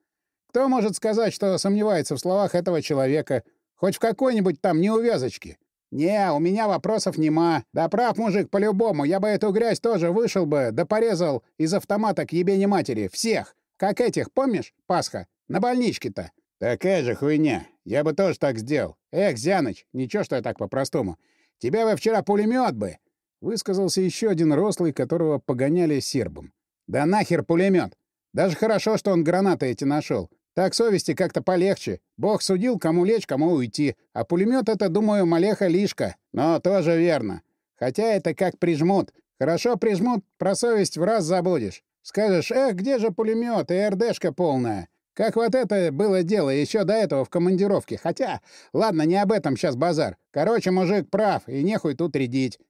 Кто может сказать, что сомневается в словах этого человека? Хоть в какой-нибудь там неувязочке?» «Не, у меня вопросов нема. Да прав мужик по-любому. Я бы эту грязь тоже вышел бы, да порезал из автомата к ебени матери. Всех. Как этих, помнишь, Пасха? На больничке-то». «Такая же хуйня. Я бы тоже так сделал. Эх, Зяныч, ничего, что я так по-простому. Тебя бы вчера пулемет бы!» Высказался еще один рослый, которого погоняли сербом. «Да нахер пулемет! Даже хорошо, что он гранаты эти нашел. Так совести как-то полегче. Бог судил, кому лечь, кому уйти. А пулемет это, думаю, малеха лишка. Но тоже верно. Хотя это как прижмут. Хорошо прижмут, про совесть в раз забудешь. Скажешь, эх, где же пулемет и РДшка полная. Как вот это было дело еще до этого в командировке. Хотя, ладно, не об этом сейчас базар. Короче, мужик прав, и нехуй тут рядить.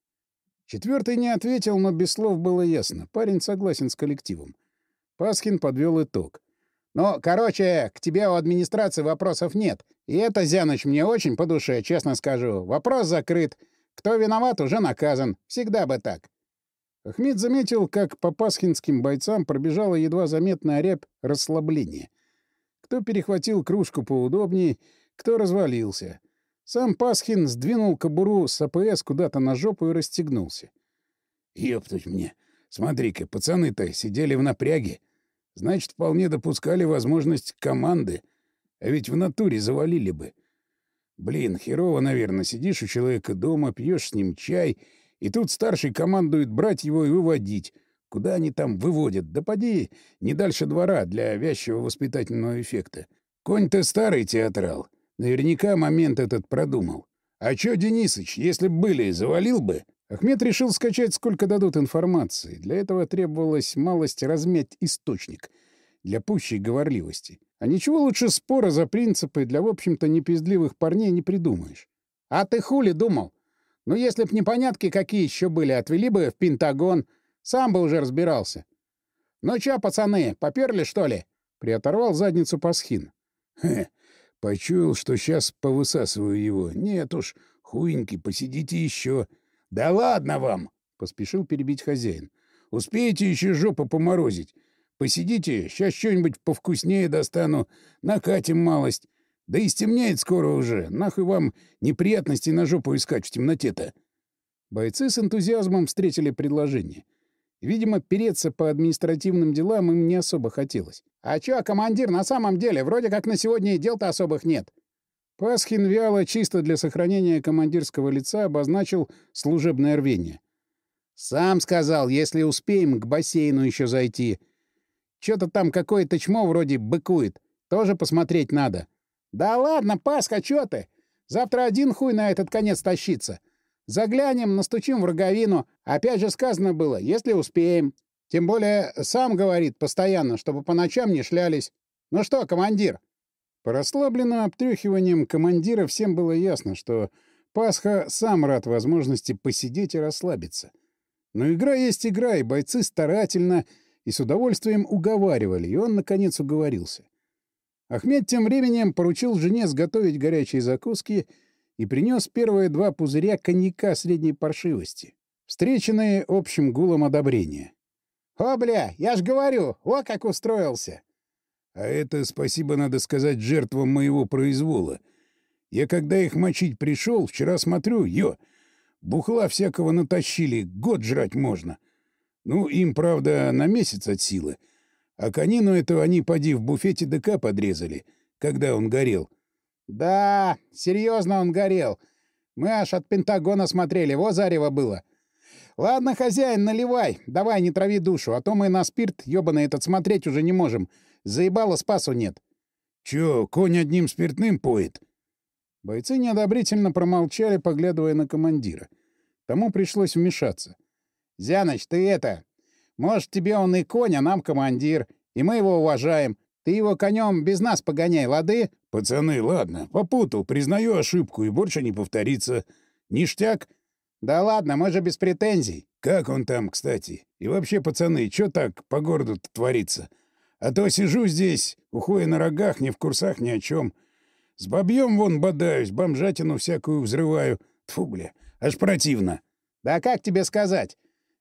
Четвертый не ответил, но без слов было ясно. Парень согласен с коллективом. Пасхин подвел итог. «Ну, короче, к тебе у администрации вопросов нет. И это, Зяныч, мне очень по душе, честно скажу. Вопрос закрыт. Кто виноват, уже наказан. Всегда бы так». Ахмед заметил, как по пасхинским бойцам пробежала едва заметная рябь расслабления — кто перехватил кружку поудобнее, кто развалился. Сам Пасхин сдвинул кобуру с АПС куда-то на жопу и расстегнулся. «Ёптуть мне! Смотри-ка, пацаны-то сидели в напряге. Значит, вполне допускали возможность команды. А ведь в натуре завалили бы. Блин, херово, наверное, сидишь у человека дома, пьешь с ним чай, и тут старший командует брать его и выводить, Куда они там выводят? Да поди, не дальше двора для вязчего воспитательного эффекта. Конь-то старый театрал. Наверняка момент этот продумал. А чё, Денисыч, если б были, завалил бы? Ахмед решил скачать, сколько дадут информации. Для этого требовалось малость размять источник. Для пущей говорливости. А ничего лучше спора за принципы для, в общем-то, непиздливых парней не придумаешь. А ты хули думал? Ну, если б непонятки какие еще были, отвели бы в Пентагон — сам бы уже разбирался. «Ну чё, пацаны, поперли, что ли?» — приоторвал задницу Пасхин. «Хе, почуял, что сейчас повысасываю его. Нет уж, хуенький, посидите еще. «Да ладно вам!» — поспешил перебить хозяин. «Успеете еще жопу поморозить. Посидите, сейчас что-нибудь повкуснее достану, накатим малость. Да и стемняет скоро уже. Нахуй вам неприятностей на жопу искать в темноте-то?» Бойцы с энтузиазмом встретили предложение. Видимо, переться по административным делам им не особо хотелось. «А чё, командир, на самом деле, вроде как на сегодня и дел-то особых нет». Пасхин вяло, чисто для сохранения командирского лица, обозначил служебное рвение. «Сам сказал, если успеем, к бассейну еще зайти. Чё-то там какое-то чмо вроде быкует. Тоже посмотреть надо». «Да ладно, Пасха, чё ты? Завтра один хуй на этот конец тащится. Заглянем, настучим в роговину. Опять же сказано было, если успеем. Тем более сам говорит постоянно, чтобы по ночам не шлялись. Ну что, командир?» По расслабленным обтряхиваниям командира всем было ясно, что Пасха сам рад возможности посидеть и расслабиться. Но игра есть игра, и бойцы старательно и с удовольствием уговаривали, и он, наконец, уговорился. Ахмед тем временем поручил жене сготовить горячие закуски — и принес первые два пузыря коньяка средней паршивости, встреченные общим гулом одобрения. «О, бля, я ж говорю, о, как устроился!» «А это, спасибо, надо сказать, жертвам моего произвола. Я когда их мочить пришел, вчера смотрю, ё, бухла всякого натащили, год жрать можно. Ну, им, правда, на месяц от силы. А конину эту они, поди, в буфете ДК подрезали, когда он горел». Да, серьезно он горел. Мы аж от Пентагона смотрели, во зарево было. Ладно, хозяин, наливай, давай, не трави душу, а то мы на спирт, ёбаный этот, смотреть уже не можем. Заебало, спасу нет. Чё, конь одним спиртным поет? Бойцы неодобрительно промолчали, поглядывая на командира. Тому пришлось вмешаться. Зяныч, ты это... Может, тебе он и конь, а нам командир, и мы его уважаем. Ты его конем без нас погоняй, лады?» «Пацаны, ладно, попутал, признаю ошибку, и больше не повторится. Ништяк?» «Да ладно, мы же без претензий». «Как он там, кстати? И вообще, пацаны, что так по городу творится? А то сижу здесь, ухуя на рогах, не в курсах ни о чем. С бабьем вон бодаюсь, бомжатину всякую взрываю. Тфу, бля, аж противно». «Да как тебе сказать?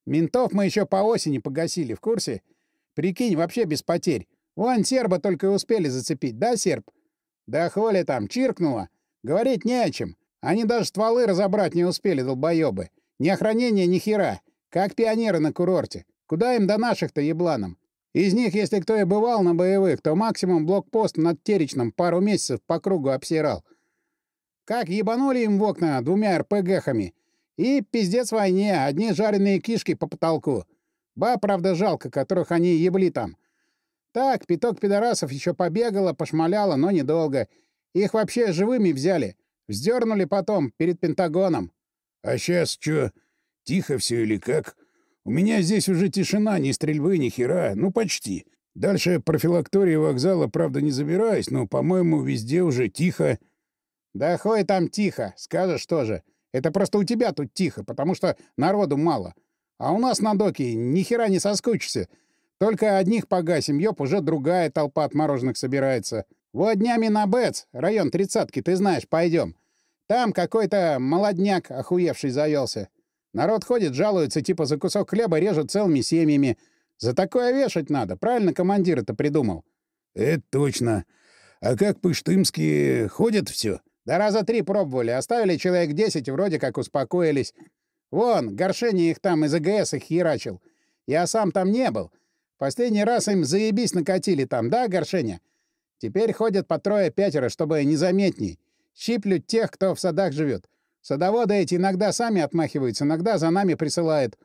Ментов мы еще по осени погасили, в курсе? Прикинь, вообще без потерь. Вон серба только и успели зацепить, да, серб? Да холи там, чиркнуло. Говорить не о чем. Они даже стволы разобрать не успели, долбоебы. Ни охранения, ни хера. Как пионеры на курорте. Куда им до наших-то ебланам? Из них, если кто и бывал на боевых, то максимум блокпост над Теречным пару месяцев по кругу обсирал. Как ебанули им в окна двумя РПГхами. И пиздец войне, одни жареные кишки по потолку. Ба, правда, жалко, которых они ебли там. Так, пяток пидорасов еще побегало, пошмаляло, но недолго. Их вообще живыми взяли. Вздернули потом, перед Пентагоном. — А сейчас что, тихо все или как? У меня здесь уже тишина, ни стрельбы, ни хера. Ну, почти. Дальше профилактория вокзала, правда, не забираюсь, но, по-моему, везде уже тихо. — Да хой там тихо, скажешь тоже. Это просто у тебя тут тихо, потому что народу мало. А у нас на доке ни хера не соскучишься. Только одних погасим, ёб, уже другая толпа отмороженных собирается. Вот днями на Бэц, район тридцатки, ты знаешь, пойдем. Там какой-то молодняк охуевший завелся. Народ ходит, жалуется, типа за кусок хлеба режут целыми семьями. За такое вешать надо, правильно командир это придумал? — Это точно. А как пыштымские ходят все? Да раза три пробовали, оставили человек десять, вроде как успокоились. Вон, Горшени их там из АГС их херачил. Я сам там не был. Последний раз им заебись накатили там, да, Горшеня? Теперь ходят по трое-пятеро, чтобы незаметней. Щиплют тех, кто в садах живет. Садоводы эти иногда сами отмахиваются, иногда за нами присылают.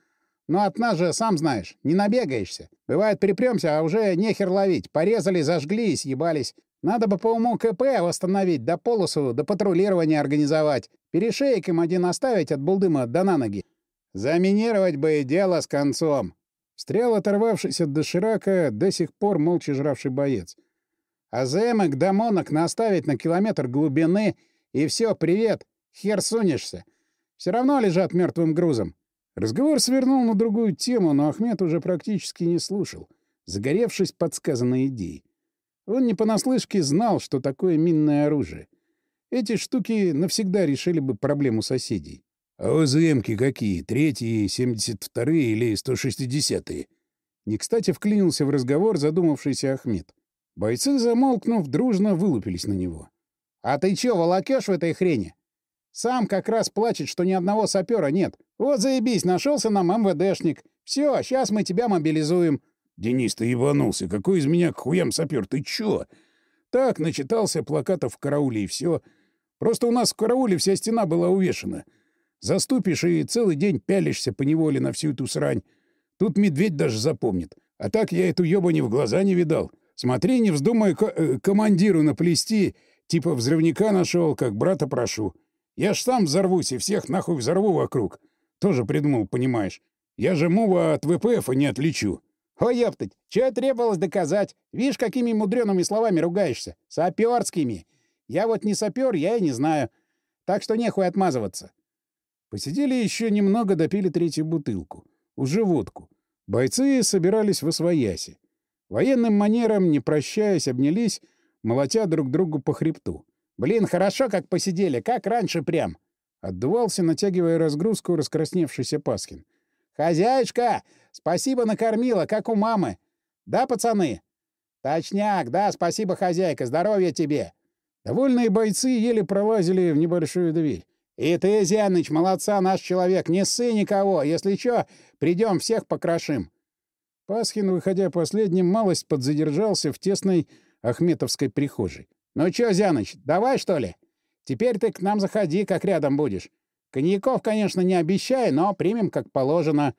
Но от нас же, сам знаешь, не набегаешься. Бывает, припремся, а уже нехер ловить. Порезали, зажгли и съебались. Надо бы по уму КП восстановить, до полосу, до патрулирования организовать. Перешеек им один оставить от булдыма до на ноги. Заминировать бы и дело с концом. Встрял оторвавшийся от доширака, до сих пор молча жравший боец. А замок домонок наставить на километр глубины, и все, привет, хер сунешься. Все равно лежат мертвым грузом. Разговор свернул на другую тему, но Ахмед уже практически не слушал, загоревшись подсказанной идеей. Он не понаслышке знал, что такое минное оружие. Эти штуки навсегда решили бы проблему соседей. А ОЗМки какие? Третьи, 72-е или 160-е? Не кстати вклинился в разговор задумавшийся Ахмед. Бойцы, замолкнув, дружно вылупились на него. «А ты чё, волокёшь в этой хрени? Сам как раз плачет, что ни одного сапера нет. Вот заебись, нашелся нам МВДшник. Все, сейчас мы тебя мобилизуем». «Денис, ты ебанулся. Какой из меня к хуям сапер? Ты чё?» «Так, начитался плакатов в карауле и все. Просто у нас в карауле вся стена была увешана. Заступишь и целый день пялишься по неволе на всю эту срань. Тут медведь даже запомнит. А так я эту ёбани в глаза не видал. Смотри, не вздумай ко э, командиру наплести, типа взрывника нашел, как брата прошу. Я ж сам взорвусь и всех нахуй взорву вокруг. Тоже придумал, понимаешь. Я же мува от ВПФ не отличу. Ой, ёптать, чё требовалось доказать? Видишь, какими мудреными словами ругаешься? Сапёрскими. Я вот не сапёр, я и не знаю. Так что нехуй отмазываться. Посидели еще немного, допили третью бутылку. Уже водку. Бойцы собирались в освояси. Военным манером, не прощаясь, обнялись, молотя друг другу по хребту. «Блин, хорошо, как посидели, как раньше прям!» Отдувался, натягивая разгрузку, раскрасневшийся Пасхин. «Хозяюшка, спасибо накормила, как у мамы. Да, пацаны?» «Точняк, да, спасибо, хозяйка, здоровья тебе!» Довольные бойцы еле пролазили в небольшую дверь. «И ты, Зяныч, молодца, наш человек, не ссы никого. Если чё, придем всех покрошим». Пасхин, выходя последним, малость подзадержался в тесной Ахметовской прихожей. «Ну чё, Зяныч, давай, что ли? Теперь ты к нам заходи, как рядом будешь. Коньяков, конечно, не обещай, но примем как положено».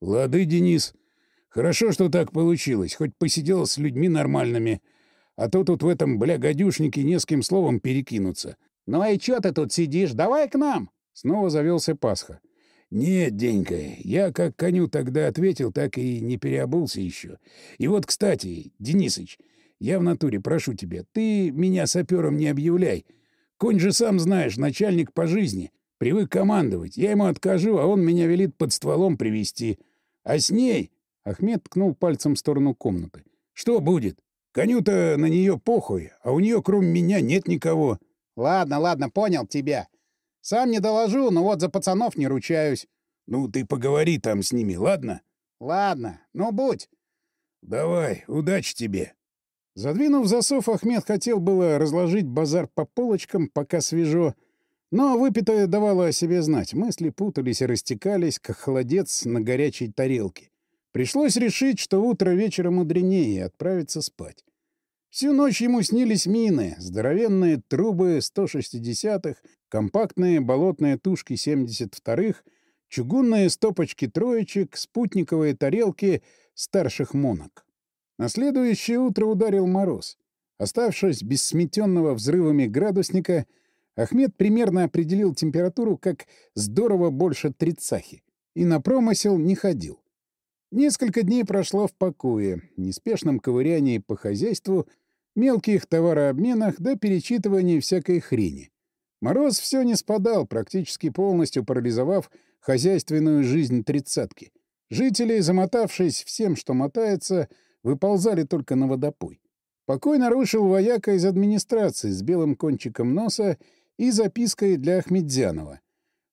«Лады, Денис. Хорошо, что так получилось. Хоть посидел с людьми нормальными. А то тут в этом, бля, гадюшнике не с кем словом перекинуться. «Ну и чё ты тут сидишь? Давай к нам!» Снова завелся Пасха. «Нет, Денька, я как коню тогда ответил, так и не переобулся еще. И вот, кстати, Денисыч, я в натуре прошу тебя, ты меня сапером не объявляй. Конь же сам знаешь, начальник по жизни. Привык командовать. Я ему откажу, а он меня велит под стволом привести. А с ней...» Ахмед ткнул пальцем в сторону комнаты. «Что будет? Коню-то на нее похуй, а у нее кроме меня нет никого». «Ладно, ладно, понял тебя. Сам не доложу, но вот за пацанов не ручаюсь. Ну, ты поговори там с ними, ладно? Ладно, ну будь. Давай, удачи тебе. Задвинув засов, Ахмед хотел было разложить базар по полочкам, пока свежо, но выпитое давало о себе знать. Мысли путались и растекались, как холодец на горячей тарелке. Пришлось решить, что утро вечера мудренее, и отправиться спать. Всю ночь ему снились мины, здоровенные трубы 160-х, компактные болотные тушки 72-х, чугунные стопочки троечек, спутниковые тарелки старших монок. На следующее утро ударил мороз. Оставшись без сметенного взрывами градусника, Ахмед примерно определил температуру как здорово больше тридцахи и на промысел не ходил. Несколько дней прошло в покое, неспешном ковырянии по хозяйству — мелких товарообменах до перечитывания всякой хрени. Мороз все не спадал, практически полностью парализовав хозяйственную жизнь тридцатки. Жители, замотавшись всем, что мотается, выползали только на водопой. Покой нарушил вояка из администрации с белым кончиком носа и запиской для Ахмедзянова.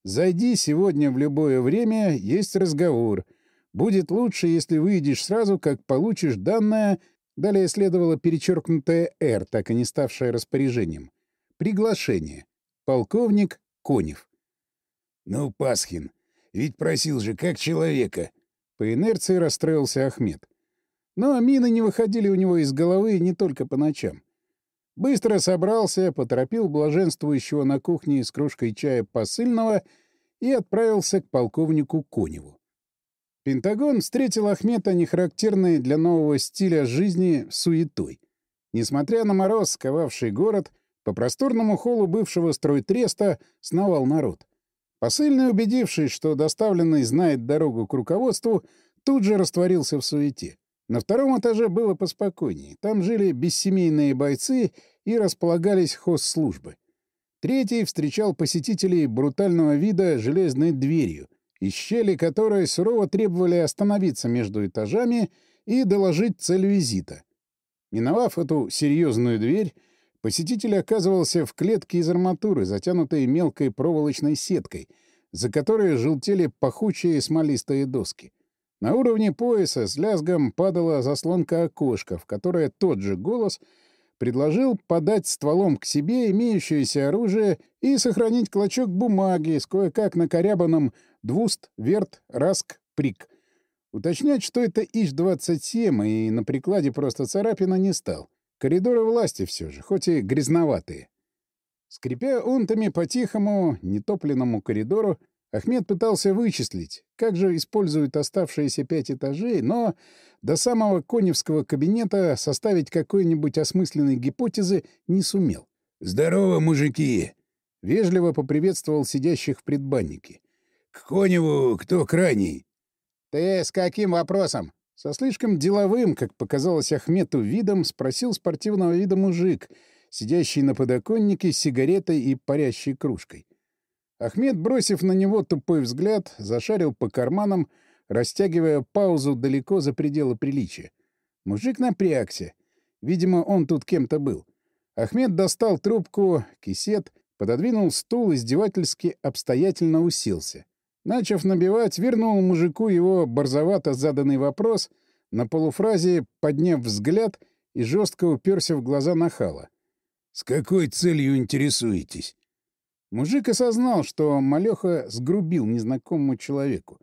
«Зайди сегодня в любое время, есть разговор. Будет лучше, если выйдешь сразу, как получишь данное Далее следовало перечеркнутое «Р», так и не ставшее распоряжением. Приглашение. Полковник Конев. «Ну, Пасхин, ведь просил же, как человека!» По инерции расстроился Ахмед. Но мины не выходили у него из головы не только по ночам. Быстро собрался, поторопил блаженствующего на кухне с кружкой чая посыльного и отправился к полковнику Коневу. Пентагон встретил Ахмета нехарактерной для нового стиля жизни суетой. Несмотря на мороз, сковавший город, по просторному холлу бывшего стройтреста сновал народ. Посыльный, убедившись, что доставленный знает дорогу к руководству, тут же растворился в суете. На втором этаже было поспокойнее. Там жили бессемейные бойцы и располагались хозслужбы. Третий встречал посетителей брутального вида железной дверью — из щели которой сурово требовали остановиться между этажами и доложить цель визита. Миновав эту серьезную дверь, посетитель оказывался в клетке из арматуры, затянутой мелкой проволочной сеткой, за которой желтели пахучие смолистые доски. На уровне пояса с лязгом падала заслонка окошка, в которое тот же голос предложил подать стволом к себе имеющееся оружие и сохранить клочок бумаги с кое-как накорябанным Двуст, Верт, Раск, Прик. Уточнять, что это ИЖ-27, и на прикладе просто царапина не стал. Коридоры власти все же, хоть и грязноватые. Скрипя унтами по тихому, нетопленному коридору, Ахмед пытался вычислить, как же используют оставшиеся пять этажей, но до самого коневского кабинета составить какой-нибудь осмысленной гипотезы не сумел. «Здорово, мужики!» — вежливо поприветствовал сидящих в предбаннике. К Коневу кто крайний? — Ты с каким вопросом? Со слишком деловым, как показалось Ахмету, видом спросил спортивного вида мужик, сидящий на подоконнике с сигаретой и парящей кружкой. Ахмед, бросив на него тупой взгляд, зашарил по карманам, растягивая паузу далеко за пределы приличия. Мужик напрягся. Видимо, он тут кем-то был. Ахмед достал трубку, кисет, пододвинул стул, издевательски обстоятельно уселся. Начав набивать, вернул мужику его борзовато заданный вопрос, на полуфразе подняв взгляд и жестко уперся в глаза нахала. «С какой целью интересуетесь?» Мужик осознал, что малеха сгрубил незнакомому человеку.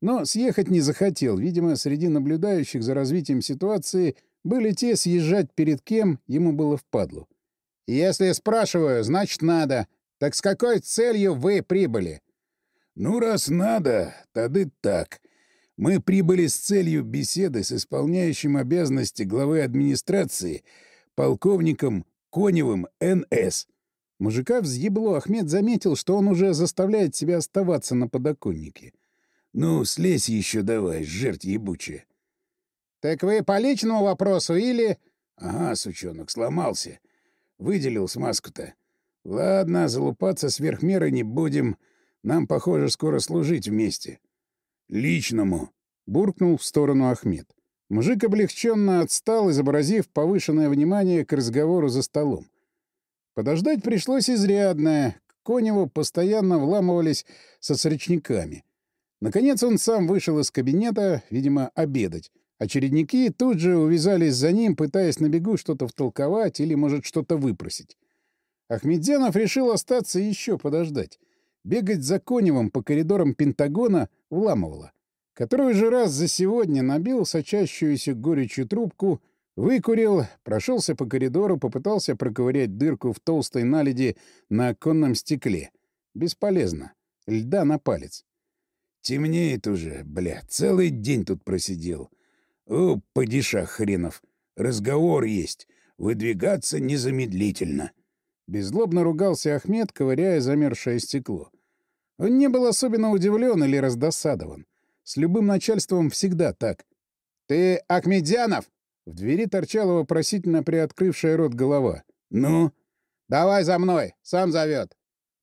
Но съехать не захотел. Видимо, среди наблюдающих за развитием ситуации были те, съезжать перед кем ему было впадлу. «Если спрашиваю, значит, надо. Так с какой целью вы прибыли?» «Ну, раз надо, тогда так. Мы прибыли с целью беседы с исполняющим обязанности главы администрации полковником Коневым Н.С. Мужика взъебло Ахмед заметил, что он уже заставляет себя оставаться на подоконнике. «Ну, слезь еще давай, жерть ебучая». «Так вы по личному вопросу или...» «Ага, сучонок, сломался. Выделил смазку-то. Ладно, залупаться сверх меры не будем. Нам, похоже, скоро служить вместе». «Личному», — буркнул в сторону Ахмед. Мужик облегченно отстал, изобразив повышенное внимание к разговору за столом. Подождать пришлось изрядное. К Коневу постоянно вламывались со сречниками. Наконец он сам вышел из кабинета, видимо, обедать. Очередники тут же увязались за ним, пытаясь на бегу что-то втолковать или, может, что-то выпросить. Ахмедзянов решил остаться еще подождать. Бегать за Коневым по коридорам Пентагона вламывало. Который же раз за сегодня набил сочащуюся горечью трубку — Выкурил, прошелся по коридору, попытался проковырять дырку в толстой наледи на оконном стекле. Бесполезно. Льда на палец. «Темнеет уже, бля, целый день тут просидел. О, падиша хренов, разговор есть, выдвигаться незамедлительно». Беззлобно ругался Ахмед, ковыряя замерзшее стекло. Он не был особенно удивлен или раздосадован. С любым начальством всегда так. «Ты Ахмедзянов?» В двери торчала вопросительно приоткрывшая рот голова. «Ну?» «Давай за мной, сам зовет».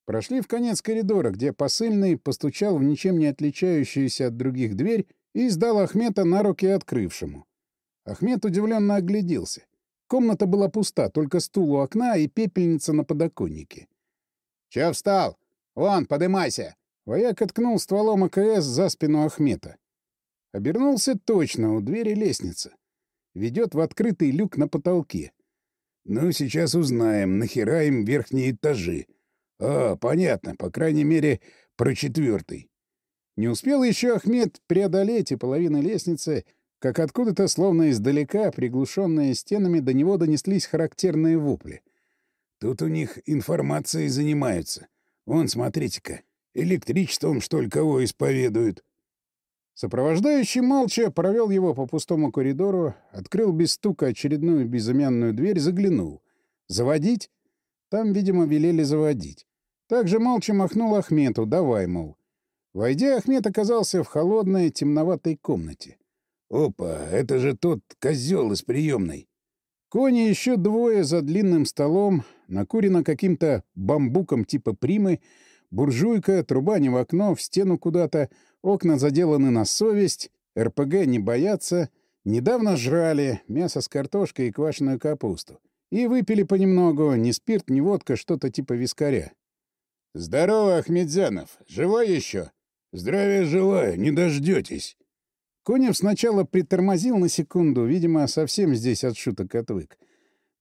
Прошли в конец коридора, где посыльный постучал в ничем не отличающуюся от других дверь и сдал Ахмета на руки открывшему. Ахмед удивленно огляделся. Комната была пуста, только стул у окна и пепельница на подоконнике. «Чё встал? Вон, подымайся!» Вояк откнул стволом АКС за спину Ахмета. Обернулся точно у двери лестницы ведет в открытый люк на потолке. Ну, сейчас узнаем, нахера им верхние этажи. А, понятно, по крайней мере, про четвертый. Не успел еще Ахмед преодолеть и половину лестницы, как откуда-то, словно издалека, приглушенные стенами, до него донеслись характерные вопли. Тут у них информацией занимаются. Вон, смотрите-ка, электричеством, что ли, кого исповедуют. Сопровождающий молча провел его по пустому коридору, открыл без стука очередную безымянную дверь, заглянул. «Заводить?» Там, видимо, велели заводить. Также молча махнул Ахмету, давай, мол. Войдя, Ахмед оказался в холодной, темноватой комнате. «Опа, это же тот козел из приемной!» Кони еще двое за длинным столом, накурено каким-то бамбуком типа примы, буржуйка, труба не в окно, в стену куда-то — Окна заделаны на совесть, РПГ не боятся. Недавно жрали мясо с картошкой и квашеную капусту. И выпили понемногу, ни спирт, ни водка, что-то типа вискаря. «Здорово, Ахмедзянов! Живой еще?» «Здравия желаю, не дождетесь!» Конев сначала притормозил на секунду, видимо, совсем здесь от шуток отвык.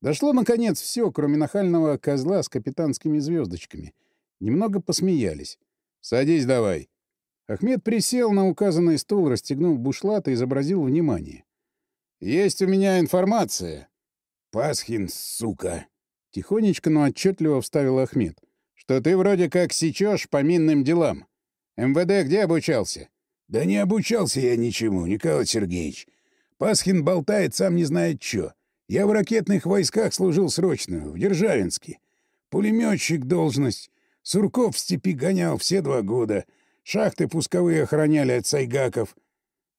Дошло, наконец, все, кроме нахального козла с капитанскими звездочками. Немного посмеялись. «Садись давай!» Ахмед присел на указанный стул, расстегнул бушлат и изобразил внимание. «Есть у меня информация». «Пасхин, сука!» Тихонечко, но отчетливо вставил Ахмед. «Что ты вроде как сечешь по минным делам. МВД где обучался?» «Да не обучался я ничему, Николай Сергеевич. Пасхин болтает, сам не знает чё. Я в ракетных войсках служил срочно, в Державинске. Пулеметчик должность. Сурков в степи гонял все два года. Шахты пусковые охраняли от сайгаков.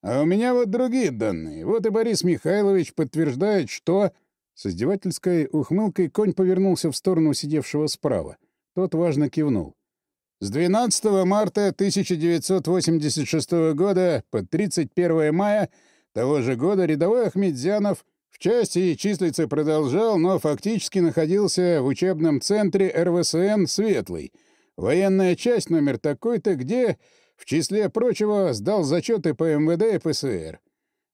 А у меня вот другие данные. Вот и Борис Михайлович подтверждает, что... С издевательской ухмылкой конь повернулся в сторону сидевшего справа. Тот важно кивнул. С 12 марта 1986 года по 31 мая того же года рядовой Ахмедзянов в части числицы продолжал, но фактически находился в учебном центре РВСН «Светлый», Военная часть номер такой-то, где, в числе прочего, сдал зачеты по МВД и ПСР.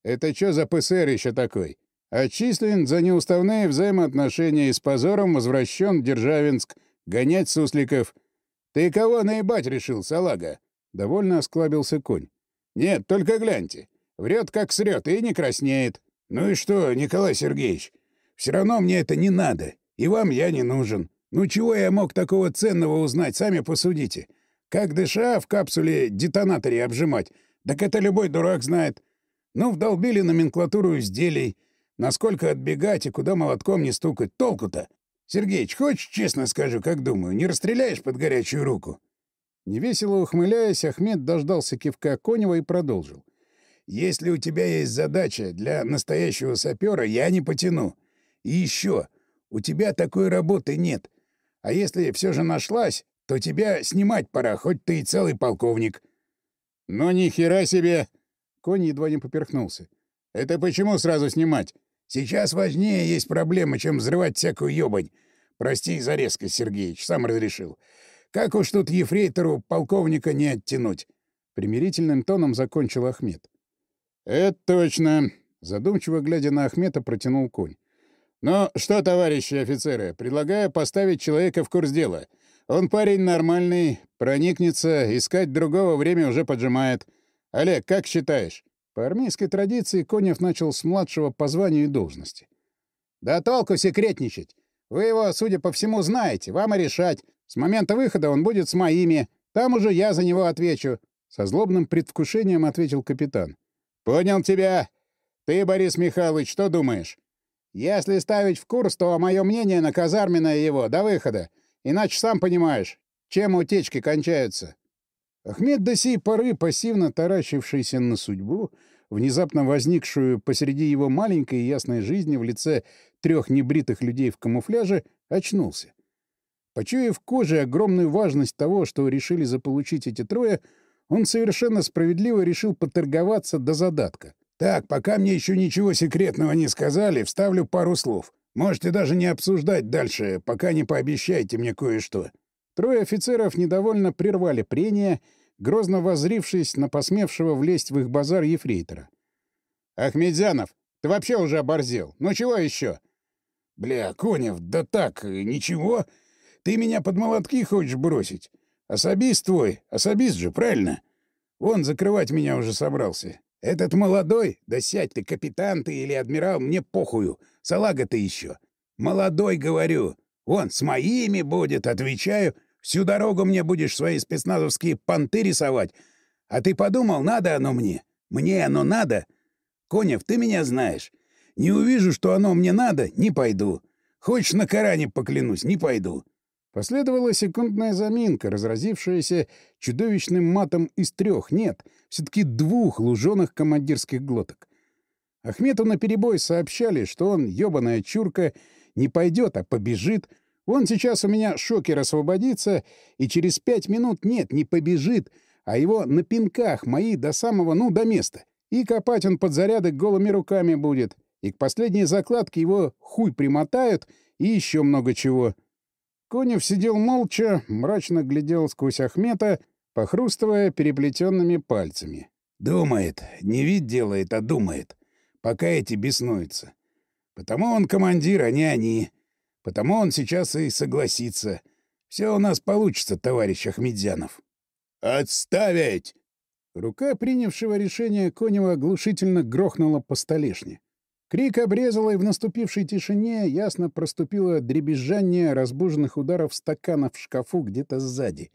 Это что за ПСР еще такой? Отчислен за неуставные взаимоотношения и с позором возвращен в Державинск гонять сусликов. Ты кого наебать решил, салага? Довольно осклабился конь. Нет, только гляньте. Врет как срет и не краснеет. Ну и что, Николай Сергеевич? Все равно мне это не надо, и вам я не нужен. Ну чего я мог такого ценного узнать, сами посудите. Как дыша в капсуле детонаторе обжимать, так это любой дурак знает. Ну, вдолбили номенклатуру изделий, насколько отбегать и куда молотком не стукать. Толку-то? Сергеич, хочешь честно скажу, как думаю, не расстреляешь под горячую руку? Невесело ухмыляясь, Ахмед дождался кивка Конева и продолжил. Если у тебя есть задача для настоящего сапера, я не потяну. И еще, у тебя такой работы нет. А если все же нашлась, то тебя снимать пора, хоть ты и целый полковник. Но ни хера себе! Конь едва не поперхнулся. Это почему сразу снимать? Сейчас важнее есть проблема, чем взрывать всякую ёбань. Прости за резкость, Сергеич, сам разрешил. Как уж тут ефрейтору полковника не оттянуть? Примирительным тоном закончил Ахмед. «Это точно!» — задумчиво глядя на Ахмета, протянул конь. «Ну что, товарищи офицеры, предлагаю поставить человека в курс дела. Он парень нормальный, проникнется, искать другого время уже поджимает. Олег, как считаешь?» По армейской традиции Конев начал с младшего по званию и должности. «Да толку секретничать. Вы его, судя по всему, знаете. Вам и решать. С момента выхода он будет с моими. Там уже я за него отвечу». Со злобным предвкушением ответил капитан. «Понял тебя. Ты, Борис Михайлович, что думаешь?» «Если ставить в курс, то мое мнение на казарменное его, до выхода. Иначе сам понимаешь, чем утечки кончаются». Ахмед до сей поры, пассивно таращившийся на судьбу, внезапно возникшую посреди его маленькой и ясной жизни в лице трех небритых людей в камуфляже, очнулся. Почуяв коже огромную важность того, что решили заполучить эти трое, он совершенно справедливо решил поторговаться до задатка. «Так, пока мне еще ничего секретного не сказали, вставлю пару слов. Можете даже не обсуждать дальше, пока не пообещаете мне кое-что. Трое офицеров недовольно прервали прения, грозно воззрившись на посмевшего влезть в их базар ефрейтора. «Ахмедзянов, ты вообще уже оборзел. Ну чего еще?» «Бля, Конев, да так, ничего. Ты меня под молотки хочешь бросить? Особист твой, особист же, правильно? Вон закрывать меня уже собрался. Этот молодой, да сядь ты, капитан ты или адмирал, мне похую. Салага ты еще. Молодой, говорю. Он с моими будет, отвечаю. Всю дорогу мне будешь свои спецназовские понты рисовать. А ты подумал, надо оно мне? Мне оно надо? Конев, ты меня знаешь. Не увижу, что оно мне надо, не пойду. Хочешь, на Коране поклянусь, не пойду. Последовала секундная заминка, разразившаяся чудовищным матом из трех, нет, все-таки двух луженых командирских глоток. Ахмету наперебой сообщали, что он, ёбаная чурка, не пойдет, а побежит — он сейчас у меня шокер освободится, и через пять минут нет, не побежит, а его на пинках мои до самого, ну, до места. И копать он под заряды голыми руками будет. И к последней закладке его хуй примотают, и еще много чего. Конев сидел молча, мрачно глядел сквозь Ахмета, похрустывая переплетенными пальцами. «Думает. Не вид делает, а думает. Пока эти беснуются. Потому он командир, а не они. Потому он сейчас и согласится. Все у нас получится, товарищ Ахмедзянов. «Отставить!» Рука принявшего решение Конева оглушительно грохнула по столешне. Крик обрезала, и в наступившей тишине ясно проступило дребезжание разбуженных ударов стаканов в шкафу где-то сзади.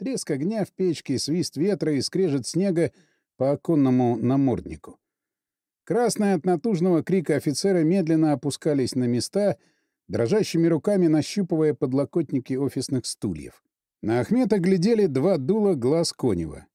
Треск огня в печке, свист ветра и скрежет снега по оконному наморднику. Красные от натужного крика офицера медленно опускались на места — дрожащими руками нащупывая подлокотники офисных стульев. На Ахмета глядели два дула глаз Конева.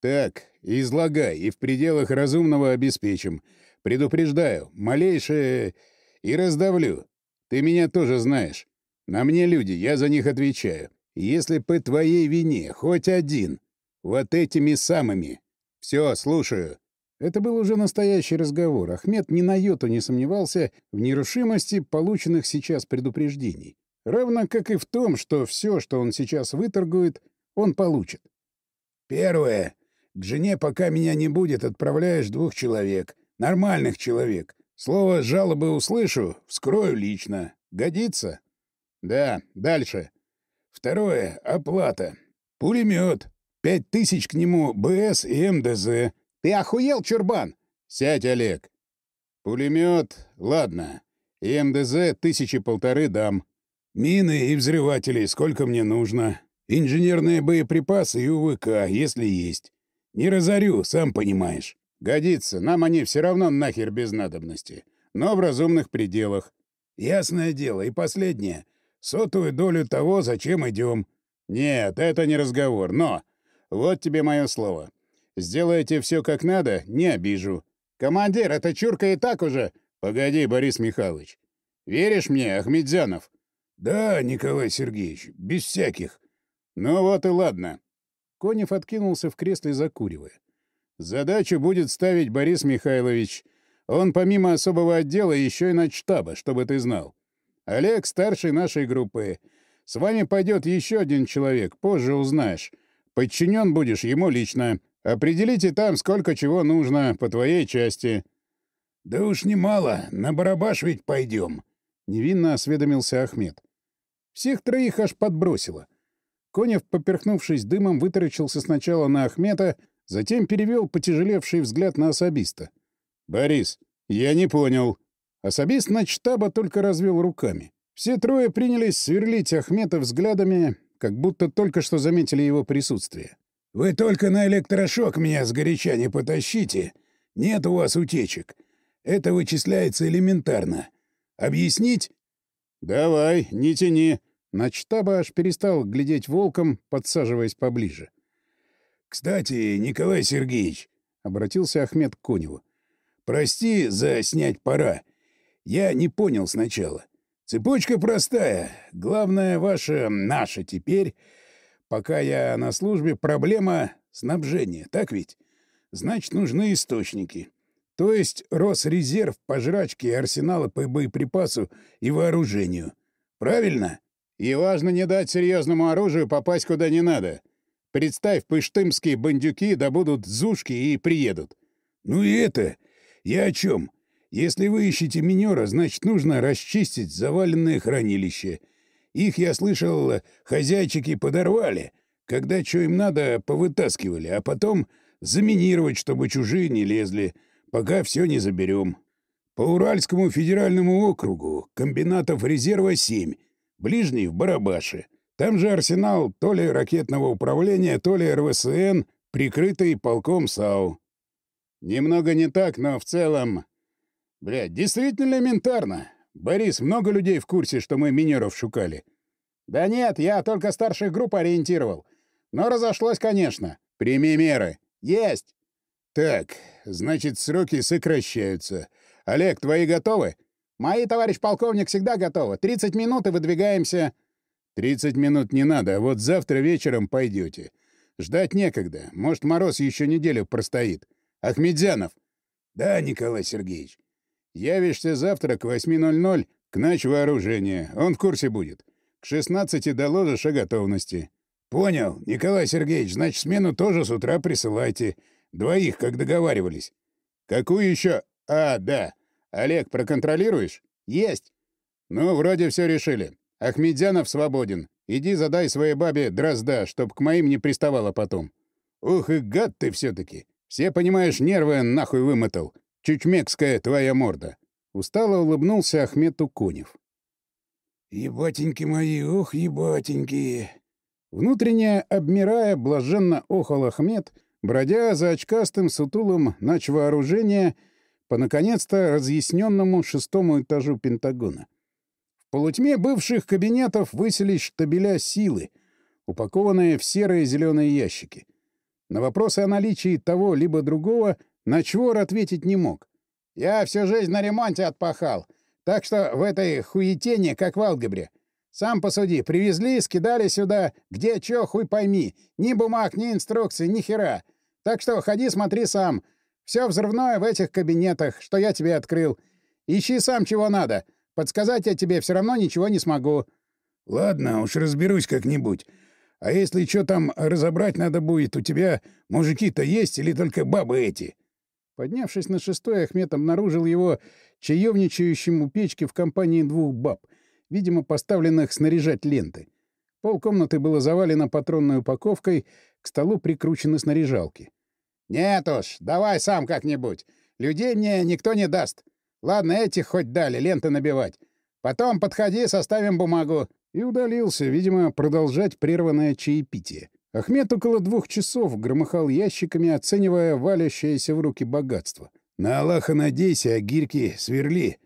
«Так, излагай, и в пределах разумного обеспечим. Предупреждаю, малейшее... и раздавлю. Ты меня тоже знаешь. На мне люди, я за них отвечаю. Если по твоей вине хоть один, вот этими самыми. Все, слушаю». Это был уже настоящий разговор. Ахмед ни на йоту не сомневался в нерушимости полученных сейчас предупреждений. Равно как и в том, что все, что он сейчас выторгует, он получит. «Первое. К жене, пока меня не будет, отправляешь двух человек. Нормальных человек. Слово «жалобы» услышу, вскрою лично. Годится?» «Да. Дальше». «Второе. Оплата. Пулемет. Пять тысяч к нему БС и МДЗ. Ты охуел, чурбан? Сядь, Олег. Пулемет, ладно. И МДЗ тысячи полторы дам. Мины и взрыватели сколько мне нужно. Инженерные боеприпасы и УВК, если есть. Не разорю, сам понимаешь. Годится, нам они все равно нахер без надобности. Но в разумных пределах. Ясное дело. И последнее. Сотую долю того, зачем идем. Нет, это не разговор, но... Вот тебе мое слово. Сделайте все как надо, не обижу. Командир, это чурка и так уже... Погоди, Борис Михайлович. Веришь мне, Ахмедзянов? Да, Николай Сергеевич, без всяких. Ну вот и ладно. Конев откинулся в кресле, закуривая. Задачу будет ставить Борис Михайлович. Он помимо особого отдела еще и на штаба, чтобы ты знал. Олег старший нашей группы. С вами пойдет еще один человек, позже узнаешь. Подчинен будешь ему лично. Определите там, сколько чего нужно по твоей части. — Да уж немало, на барабаш ведь пойдем, — невинно осведомился Ахмед. Всех троих аж подбросило. Конев, поперхнувшись дымом, вытаращился сначала на Ахмета, затем перевел потяжелевший взгляд на особиста. «Борис, я не понял». Особист на штаба только развел руками. Все трое принялись сверлить Ахмета взглядами, как будто только что заметили его присутствие. «Вы только на электрошок меня сгоряча не потащите. Нет у вас утечек. Это вычисляется элементарно. Объяснить?» «Давай, не тяни». Начтаба аж перестал глядеть волком, подсаживаясь поближе. «Кстати, Николай Сергеевич», — обратился Ахмед к Коневу, — «прости за снять пора. Я не понял сначала. Цепочка простая. Главное ваша, наша теперь, пока я на службе, проблема снабжения, так ведь? Значит, нужны источники. То есть Росрезерв по жрачке арсенала по боеприпасу и вооружению. Правильно? И важно не дать серьезному оружию попасть куда не надо. Представь, пыштымские бандюки добудут зушки и приедут. Ну и это... Я о чем? Если вы ищете минера, значит, нужно расчистить заваленное хранилище. Их, я слышал, хозяйчики подорвали, когда что им надо, повытаскивали, а потом заминировать, чтобы чужие не лезли, пока все не заберем. По Уральскому федеральному округу комбинатов резерва 7, ближний в Барабаше. Там же арсенал то ли ракетного управления, то ли РВСН, прикрытый полком САУ. Немного не так, но в целом Блядь, действительно элементарно. Борис, много людей в курсе, что мы минеров шукали. Да нет, я только старших групп ориентировал. Но разошлось, конечно. Прими меры. Есть. Так, значит, сроки сокращаются. Олег, твои готовы? Мои, товарищ полковник, всегда готовы. 30 минут и выдвигаемся. 30 минут не надо, а вот завтра вечером пойдете. Ждать некогда. Может, мороз еще неделю простоит. Ахмедзянов. Да, Николай Сергеевич. Явишься завтра к 8.00 к нач вооружения. Он в курсе будет. К 16 доложишь о готовности. Понял, Николай Сергеевич, значит, смену тоже с утра присылайте. Двоих, как договаривались. Какую еще? А, да. Олег, проконтролируешь? Есть. Ну, вроде все решили. Ахмедзянов свободен. Иди задай своей бабе дрозда, чтоб к моим не приставала потом. Ух и гад ты все-таки. Все, понимаешь, нервы нахуй вымотал. Чучмекская твоя морда!» Устало улыбнулся Ахмету Конев. «Ебатеньки мои, ох, ебатеньки!» Внутренне обмирая, блаженно охал Ахмед, бродя за очкастым сутулым начвооружения по наконец-то разъясненному шестому этажу Пентагона. Полутьме бывших кабинетов выселись штабеля силы, упакованные в серые зеленые ящики. На вопросы о наличии того либо другого — Ночвор ответить не мог. «Я всю жизнь на ремонте отпахал, так что в этой хуетене, как в алгебре. Сам посуди, привезли, скидали сюда, где чё, хуй пойми. Ни бумаг, ни инструкций, ни хера. Так что ходи, смотри сам. Все взрывное в этих кабинетах, что я тебе открыл. Ищи сам, чего надо. Подсказать я тебе все равно ничего не смогу». «Ладно, уж разберусь как-нибудь. А если что там разобрать надо будет, у тебя мужики-то есть или только бабы эти?» Поднявшись на шестой, Ахмед обнаружил его чаевничающим у печки в компании двух баб, видимо, поставленных снаряжать ленты. Пол комнаты было завалено патронной упаковкой, к столу прикручены снаряжалки. «Нет уж, давай сам как-нибудь. Людей мне никто не даст. Ладно, этих хоть дали, ленты набивать. Потом подходи, составим бумагу». И удалился, видимо, продолжать прерванное чаепитие. Ахмед около двух часов громыхал ящиками, оценивая валящееся в руки богатство. «На Аллаха надейся, а гирьки сверли.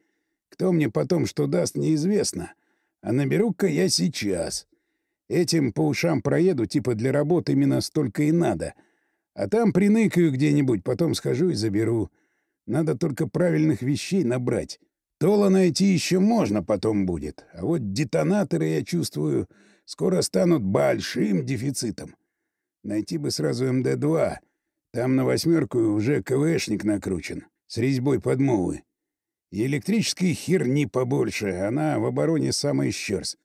Кто мне потом что даст, неизвестно. А наберу-ка я сейчас. Этим по ушам проеду, типа для работы именно столько и надо. А там приныкаю где-нибудь, потом схожу и заберу. Надо только правильных вещей набрать. Тола найти еще можно потом будет. А вот детонаторы, я чувствую, скоро станут большим дефицитом. Найти бы сразу МД-2. Там на восьмерку уже КВшник накручен, с резьбой подмовы. И электрической херни побольше, она в обороне самый щерс.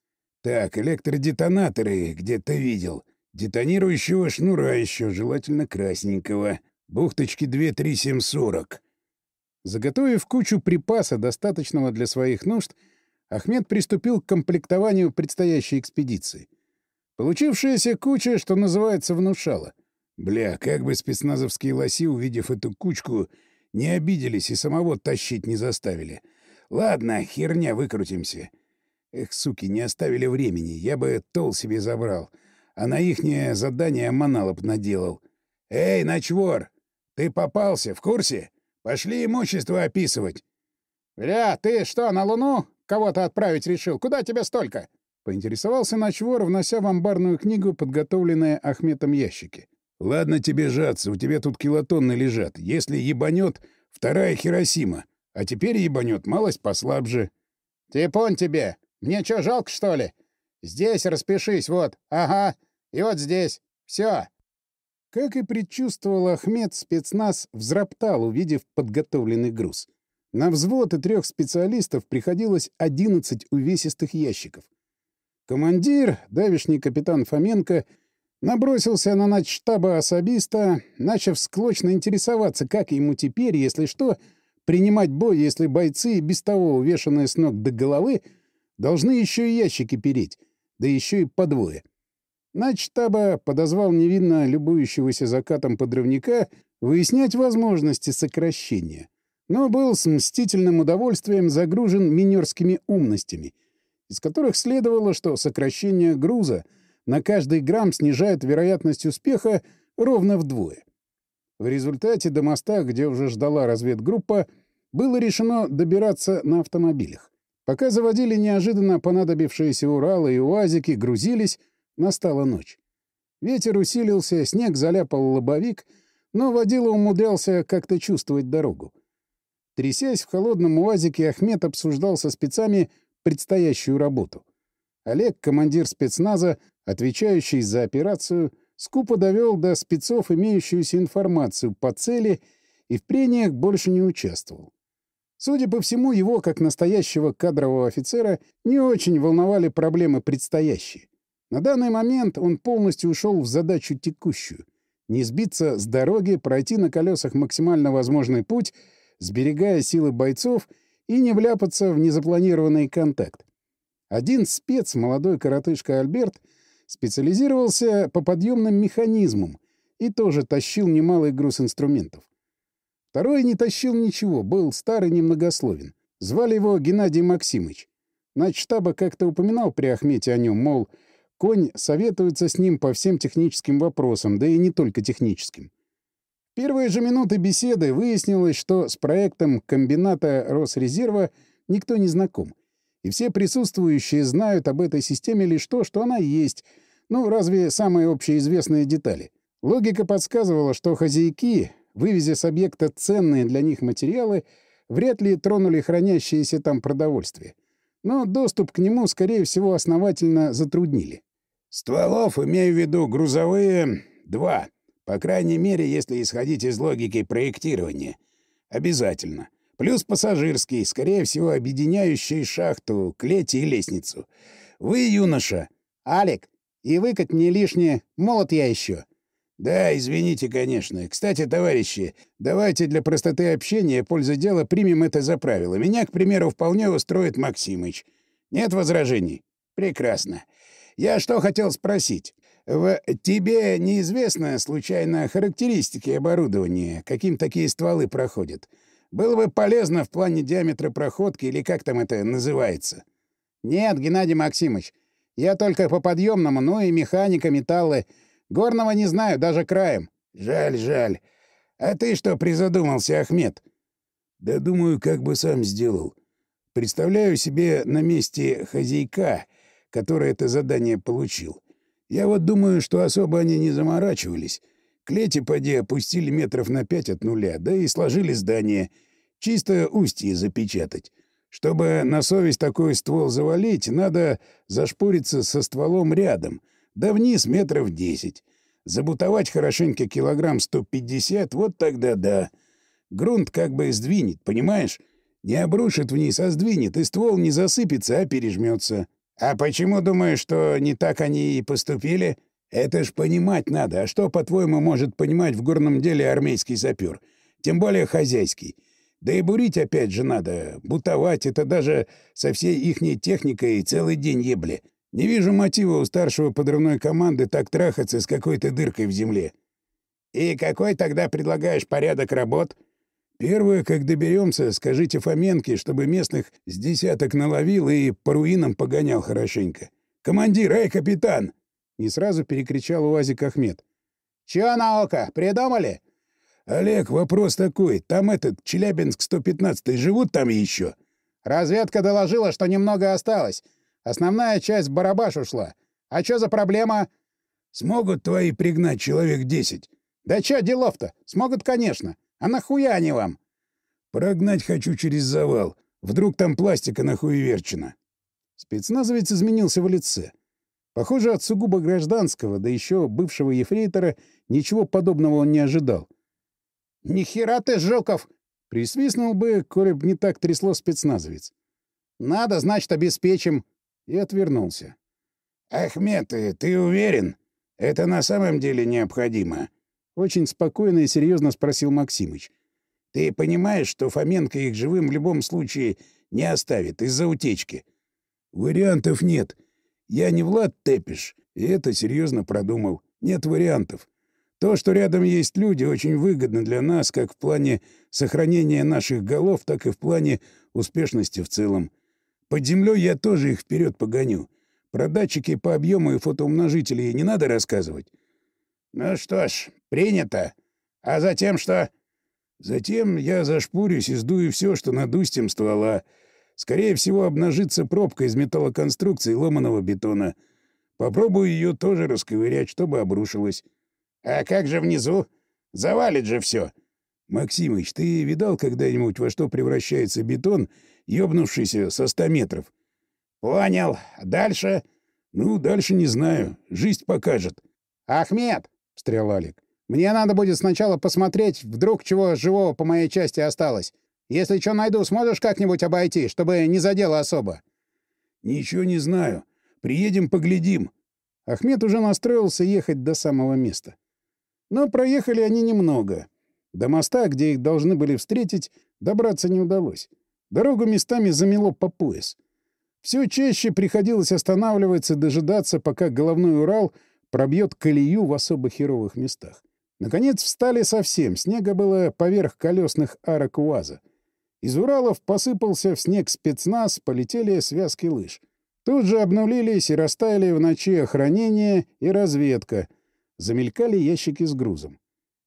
Так, электродетонаторы где-то видел. Детонирующего шнура еще, желательно красненького. Бухточки 23740. Заготовив кучу припаса, достаточного для своих нужд, Ахмед приступил к комплектованию предстоящей экспедиции. Получившаяся куча, что называется, внушала. Бля, как бы спецназовские лоси, увидев эту кучку, не обиделись и самого тащить не заставили. Ладно, херня, выкрутимся. Эх, суки, не оставили времени, я бы тол себе забрал, а на ихнее задание маналоп наделал. Эй, ночвор, ты попался, в курсе? Пошли имущество описывать. «Бля, ты что, на Луну кого-то отправить решил? Куда тебе столько?» — поинтересовался ночвор, внося в амбарную книгу подготовленные Ахметом ящики. «Ладно тебе жаться, у тебя тут килотонны лежат. Если ебанет, вторая Хиросима. А теперь ебанет малость послабже». «Типон тебе! Мне что, жалко, что ли? Здесь распишись, вот. Ага. И вот здесь. Все. Как и предчувствовал Ахмед, спецназ взроптал, увидев подготовленный груз. На взвод и трех специалистов приходилось 11 увесистых ящиков. Командир, давишний капитан Фоменко, набросился на начштаба особиста, начав склочно интересоваться, как ему теперь, если что, принимать бой, если бойцы, без того увешанные с ног до головы, должны еще и ящики переть, да еще и по двое. Начтаба подозвал невинно любующегося закатом подрывника выяснять возможности сокращения, но был с мстительным удовольствием загружен минерскими умностями, из которых следовало, что сокращение груза на каждый грамм снижает вероятность успеха ровно вдвое. В результате до моста, где уже ждала разведгруппа, было решено добираться на автомобилях. Пока заводили неожиданно понадобившиеся Уралы и УАЗики, грузились, Настала ночь. Ветер усилился, снег заляпал лобовик, но водила умудрялся как-то чувствовать дорогу. Трясясь в холодном уазике, Ахмед обсуждал со спецами предстоящую работу. Олег, командир спецназа, отвечающий за операцию, скупо довел до спецов имеющуюся информацию по цели и в прениях больше не участвовал. Судя по всему, его, как настоящего кадрового офицера, не очень волновали проблемы предстоящие. На данный момент он полностью ушел в задачу текущую — не сбиться с дороги, пройти на колесах максимально возможный путь, сберегая силы бойцов и не вляпаться в незапланированный контакт. Один спец, молодой коротышка Альберт, специализировался по подъемным механизмам и тоже тащил немалый груз инструментов. Второй не тащил ничего, был старый немногословен. Звали его Геннадий Максимыч. Начштаба как-то упоминал при Ахмете о нем, мол, Конь советуется с ним по всем техническим вопросам, да и не только техническим. Первые же минуты беседы выяснилось, что с проектом комбината Росрезерва никто не знаком. И все присутствующие знают об этой системе лишь то, что она есть, ну, разве самые общеизвестные детали. Логика подсказывала, что хозяйки, вывезя с объекта ценные для них материалы, вряд ли тронули хранящееся там продовольствие. Но доступ к нему, скорее всего, основательно затруднили. Стволов, имею в виду грузовые, два. По крайней мере, если исходить из логики проектирования. Обязательно. Плюс пассажирский, скорее всего, объединяющий шахту, клеть и лестницу. Вы, юноша. Алик, и выкать мне лишнее, молод я еще. Да, извините, конечно. Кстати, товарищи, давайте для простоты общения, пользы дела, примем это за правило. Меня, к примеру, вполне устроит Максимыч. Нет возражений? Прекрасно. Я что хотел спросить. В тебе неизвестно, случайно, характеристики оборудования, каким такие стволы проходят? Было бы полезно в плане диаметра проходки или как там это называется? Нет, Геннадий Максимович, я только по подъемному, ну и механика, металлы. Горного не знаю, даже краем. Жаль, жаль. А ты что призадумался, Ахмед? Да думаю, как бы сам сделал. Представляю себе на месте хозяйка, который это задание получил. Я вот думаю, что особо они не заморачивались. Клети поди опустили метров на пять от нуля, да и сложили здание. Чисто устье запечатать. Чтобы на совесть такой ствол завалить, надо зашпуриться со стволом рядом, да вниз метров десять. Забутовать хорошенько килограмм сто пятьдесят, вот тогда да. Грунт как бы сдвинет, понимаешь? Не обрушит вниз, а сдвинет, и ствол не засыпется, а пережмется. А почему думаешь, что не так они и поступили? Это ж понимать надо. А что, по-твоему, может понимать в горном деле армейский сапер? Тем более хозяйский. Да и бурить опять же надо. Бутовать — это даже со всей ихней техникой целый день ебли. Не вижу мотива у старшего подрывной команды так трахаться с какой-то дыркой в земле. И какой тогда предлагаешь порядок работ? Первое, как доберемся, скажите Фоменке, чтобы местных с десяток наловил и по руинам погонял хорошенько. Командир, эй, капитан! Не сразу перекричал УАЗик Ахмед. «Чё на око? Придумали?» «Олег, вопрос такой. Там этот, Челябинск 115 живут там еще?» «Разведка доложила, что немного осталось. Основная часть в Барабаш ушла. А чё за проблема?» «Смогут твои пригнать человек десять?» «Да чё делов-то? Смогут, конечно. А нахуя они вам?» «Прогнать хочу через завал. Вдруг там пластика нахуеверчена». Спецназовец изменился в лице. Похоже, от сугубо гражданского, да еще бывшего ефрейтора, ничего подобного он не ожидал. «Ни хера ты, Жуков!» — присвистнул бы, коли б не так трясло спецназовец. «Надо, значит, обеспечим!» И отвернулся. «Ахмед, ты уверен? Это на самом деле необходимо?» Очень спокойно и серьезно спросил Максимыч. «Ты понимаешь, что Фоменко их живым в любом случае не оставит из-за утечки?» «Вариантов нет. Я не Влад Тепиш, и это серьезно продумал. Нет вариантов. То, что рядом есть люди, очень выгодно для нас как в плане сохранения наших голов, так и в плане успешности в целом. Под землей я тоже их вперед погоню. Про датчики по объему и фотоумножители не надо рассказывать. Ну что ж, принято. А затем что? Затем я зашпурюсь и сдую все, что над устьем ствола. Скорее всего, обнажится пробка из металлоконструкции ломаного бетона. Попробую ее тоже расковырять, чтобы обрушилась. А как же внизу? Завалит же все. Максимыч, ты видал когда-нибудь, во что превращается бетон, ёбнувшийся со ста метров? Понял. Дальше? Ну, дальше не знаю. Жизнь покажет. Ахмед, — встрял Алик, — мне надо будет сначала посмотреть, вдруг чего живого по моей части осталось. Если что найду, сможешь как-нибудь обойти, чтобы не задело особо? — Ничего не знаю. Приедем, поглядим. Ахмед уже настроился ехать до самого места. Но проехали они немного. До моста, где их должны были встретить, добраться не удалось. Дорогу местами замело по пояс. Все чаще приходилось останавливаться и дожидаться, пока головной Урал пробьет колею в особо херовых местах. Наконец встали совсем, снега было поверх колесных арок УАЗа. Из Уралов посыпался в снег спецназ, полетели связки лыж. Тут же обнулились и растаяли в ночи охранение и разведка — замелькали ящики с грузом.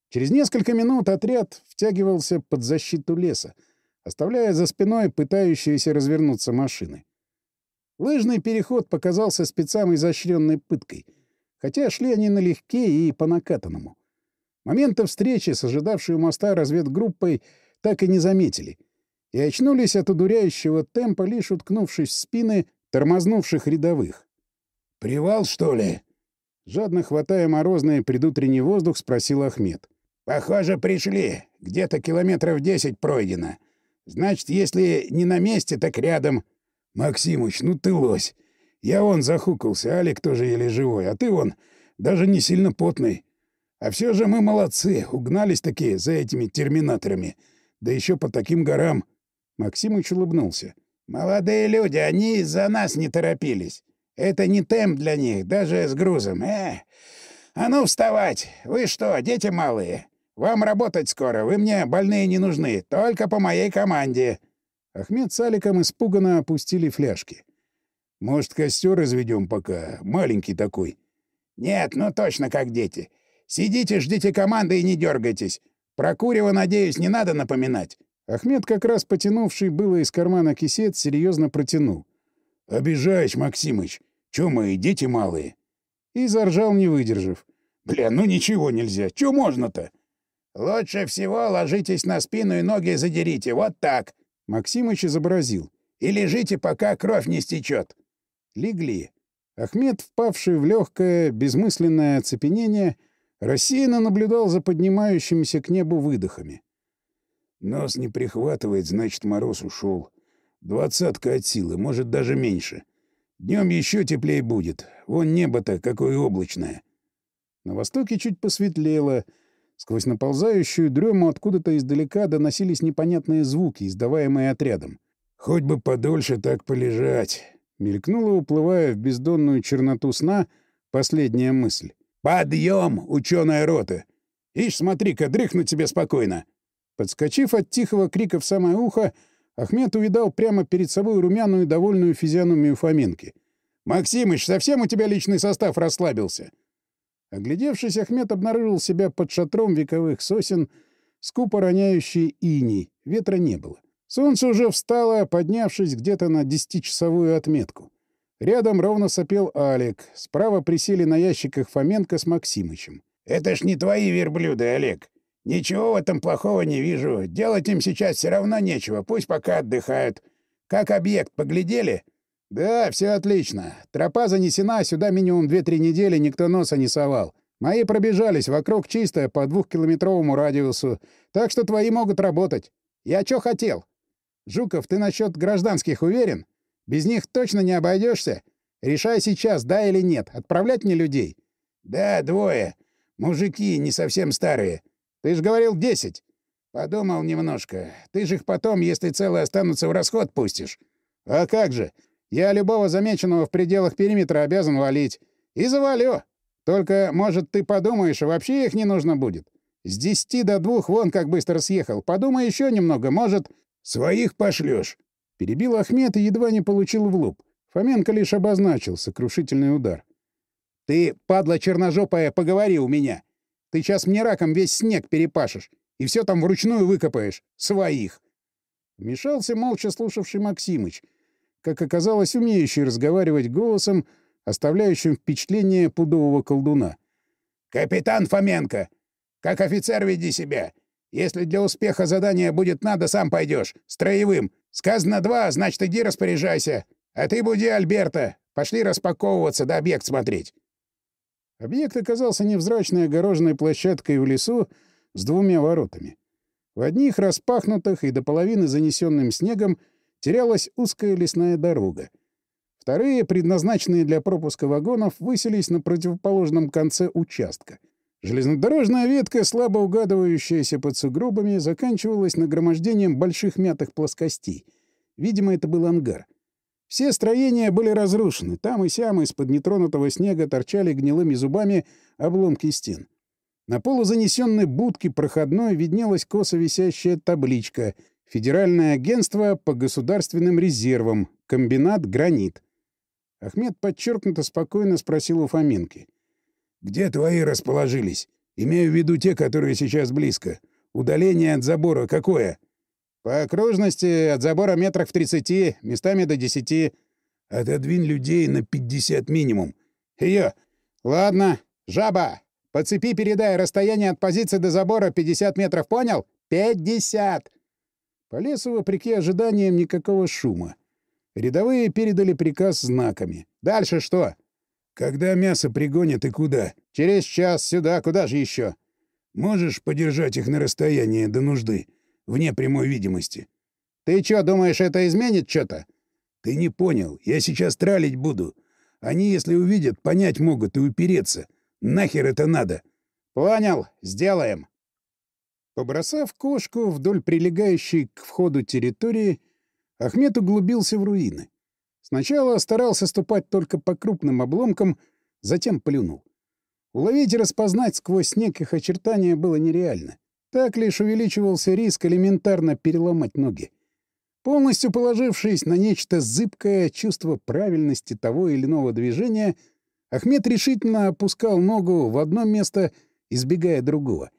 Через несколько минут отряд втягивался под защиту леса, оставляя за спиной пытающиеся развернуться машины. Лыжный переход показался спецам изощренной пыткой, хотя шли они налегке и по накатанному. Момента встречи с ожидавшей у моста разведгруппой так и не заметили, и очнулись от удуряющего темпа, лишь уткнувшись в спины тормознувших рядовых. «Привал, что ли?» Жадно хватая морозный предутренний воздух, спросил Ахмед. «Похоже, пришли. Где-то километров десять пройдено. Значит, если не на месте, так рядом». «Максимыч, ну ты лось. Я вон захукался, Алик тоже еле живой, а ты вон даже не сильно потный. А все же мы молодцы, угнались такие за этими терминаторами. Да еще по таким горам». Максимыч улыбнулся. «Молодые люди, они из-за нас не торопились. Это не темп для них, даже с грузом. Э, а ну вставать! Вы что, дети малые? Вам работать скоро, вы мне больные не нужны, только по моей команде». Ахмед с Аликом испуганно опустили фляжки. «Может, костер разведем пока? Маленький такой». «Нет, ну точно как дети. Сидите, ждите команды и не дергайтесь. Про Курева, надеюсь, не надо напоминать. Ахмед, как раз потянувший было из кармана кисет, серьезно протянул. — Обижаешь, Максимыч. Чё мы, дети малые? И заржал, не выдержав. — Бля, ну ничего нельзя. Чё можно-то? — Лучше всего ложитесь на спину и ноги задерите. Вот так. Максимыч изобразил. — И лежите, пока кровь не стечет. Легли. Ахмед, впавший в легкое, безмысленное оцепенение, рассеянно наблюдал за поднимающимися к небу выдохами. Нос не прихватывает, значит, мороз ушел. Двадцатка от силы, может, даже меньше. Днем еще теплее будет. Вон небо-то какое облачное. На востоке чуть посветлело. Сквозь наползающую дрему откуда-то издалека доносились непонятные звуки, издаваемые отрядом. «Хоть бы подольше так полежать!» Мелькнула, уплывая в бездонную черноту сна, последняя мысль. «Подъем, ученая рота! Ишь, смотри-ка, дрыхнуть тебе спокойно!» Подскочив от тихого крика в самое ухо, Ахмед увидал прямо перед собой румяную довольную физиономию Фоменки. «Максимыч, совсем у тебя личный состав расслабился?» Оглядевшись, Ахмед обнаружил себя под шатром вековых сосен, скупо роняющий иней. Ветра не было. Солнце уже встало, поднявшись где-то на десятичасовую отметку. Рядом ровно сопел Алик. Справа присели на ящиках Фоменко с Максимычем. «Это ж не твои верблюды, Олег. Ничего в этом плохого не вижу. Делать им сейчас все равно нечего. Пусть пока отдыхают. Как объект, поглядели?» «Да, все отлично. Тропа занесена, сюда минимум 2-3 недели никто носа не совал. Мои пробежались, вокруг чисто, по двухкилометровому радиусу. Так что твои могут работать. Я что хотел?» «Жуков, ты насчет гражданских уверен? Без них точно не обойдешься? Решай сейчас, да или нет. Отправлять мне людей?» «Да, двое. Мужики, не совсем старые. Ты же говорил десять». «Подумал немножко. Ты же их потом, если целые останутся, в расход пустишь». «А как же? Я любого замеченного в пределах периметра обязан валить. И завалю. Только, может, ты подумаешь, вообще их не нужно будет. С десяти до двух вон как быстро съехал. Подумай еще немного, может...» «Своих пошлешь!» Перебил Ахмед и едва не получил в лоб. Фоменко лишь обозначил сокрушительный удар. «Ты, падла черножопая, поговори у меня. Ты сейчас мне раком весь снег перепашешь и все там вручную выкопаешь. Своих!» Вмешался молча слушавший Максимыч, как оказалось, умеющий разговаривать голосом, оставляющим впечатление пудового колдуна. «Капитан Фоменко, как офицер веди себя. Если для успеха задания будет надо, сам пойдешь. Строевым. Сказано два, значит, иди распоряжайся. А ты буди Альберта. Пошли распаковываться, да объект смотреть». Объект оказался невзрачной огороженной площадкой в лесу с двумя воротами. В одних распахнутых и до половины занесенным снегом терялась узкая лесная дорога. Вторые, предназначенные для пропуска вагонов, высились на противоположном конце участка — Железнодорожная ветка, слабо угадывающаяся под сугробами, заканчивалась нагромождением больших мятых плоскостей. Видимо, это был ангар. Все строения были разрушены. Там и сям из-под нетронутого снега торчали гнилыми зубами обломки стен. На полу занесенной будки проходной виднелась косо висящая табличка «Федеральное агентство по государственным резервам. Комбинат «Гранит». Ахмед подчеркнуто спокойно спросил у Фоменки. Где твои расположились? Имею в виду те, которые сейчас близко. Удаление от забора какое? По окружности от забора метрах в тридцати, местами до десяти. Отодвинь людей на пятьдесят минимум. Ее. Ладно. Жаба. По цепи передай расстояние от позиции до забора 50 метров, понял? 50! По лесу, вопреки ожиданиям, никакого шума. Рядовые передали приказ знаками. Дальше что? Когда мясо пригонят и куда? Через час сюда, куда же еще? Можешь подержать их на расстоянии до нужды, вне прямой видимости. Ты что, думаешь, это изменит что-то? Ты не понял. Я сейчас тралить буду. Они, если увидят, понять могут и упереться. Нахер это надо? Понял. Сделаем. Побросав кошку вдоль прилегающей к входу территории, Ахмед углубился в руины. Сначала старался ступать только по крупным обломкам, затем плюнул. Уловить и распознать сквозь снег их очертания было нереально. Так лишь увеличивался риск элементарно переломать ноги. Полностью положившись на нечто зыбкое чувство правильности того или иного движения, Ахмед решительно опускал ногу в одно место, избегая другого.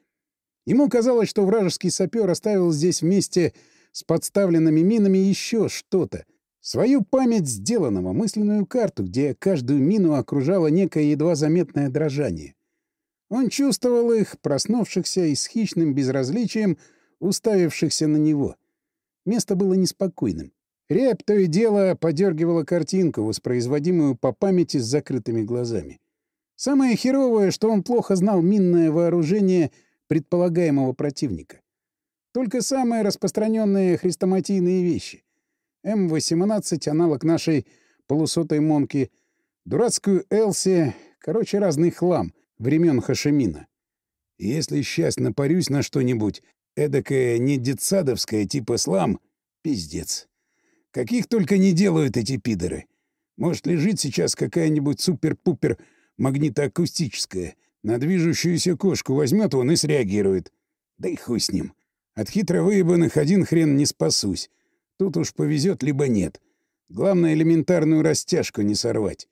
Ему казалось, что вражеский сапер оставил здесь вместе с подставленными минами еще что-то. Свою память сделанного, мысленную карту, где каждую мину окружало некое едва заметное дрожание. Он чувствовал их, проснувшихся и с хищным безразличием, уставившихся на него. Место было неспокойным. Рябь то и дело подергивала картинку, воспроизводимую по памяти с закрытыми глазами. Самое херовое, что он плохо знал минное вооружение предполагаемого противника. Только самые распространенные хрестоматийные вещи. М-18, аналог нашей полусотой Монки, дурацкую Элси, короче, разный хлам времен Хашемина. Если сейчас напарюсь на что-нибудь, эдакое не детсадовское типа слам, пиздец. Каких только не делают эти пидоры. Может, лежит сейчас какая-нибудь супер-пупер магнитоакустическая, на движущуюся кошку возьмет он и среагирует. Да и хуй с ним. От хитро выебанных один хрен не спасусь. Тут уж повезет, либо нет. Главное, элементарную растяжку не сорвать.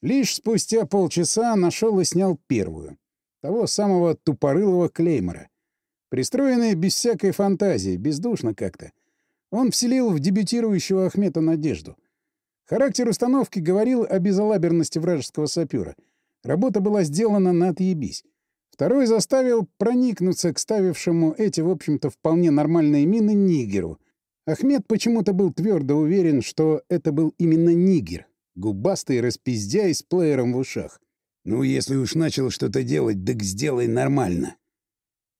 Лишь спустя полчаса нашел и снял первую. Того самого тупорылого клеймора. Пристроенный без всякой фантазии, бездушно как-то. Он вселил в дебютирующего Ахмета надежду. Характер установки говорил о безалаберности вражеского сапера. Работа была сделана на отъебись. Второй заставил проникнуться к ставившему эти, в общем-то, вполне нормальные мины нигеру. Ахмед почему-то был твердо уверен, что это был именно нигер, губастый распиздяй с плеером в ушах. «Ну, если уж начал что-то делать, так сделай нормально».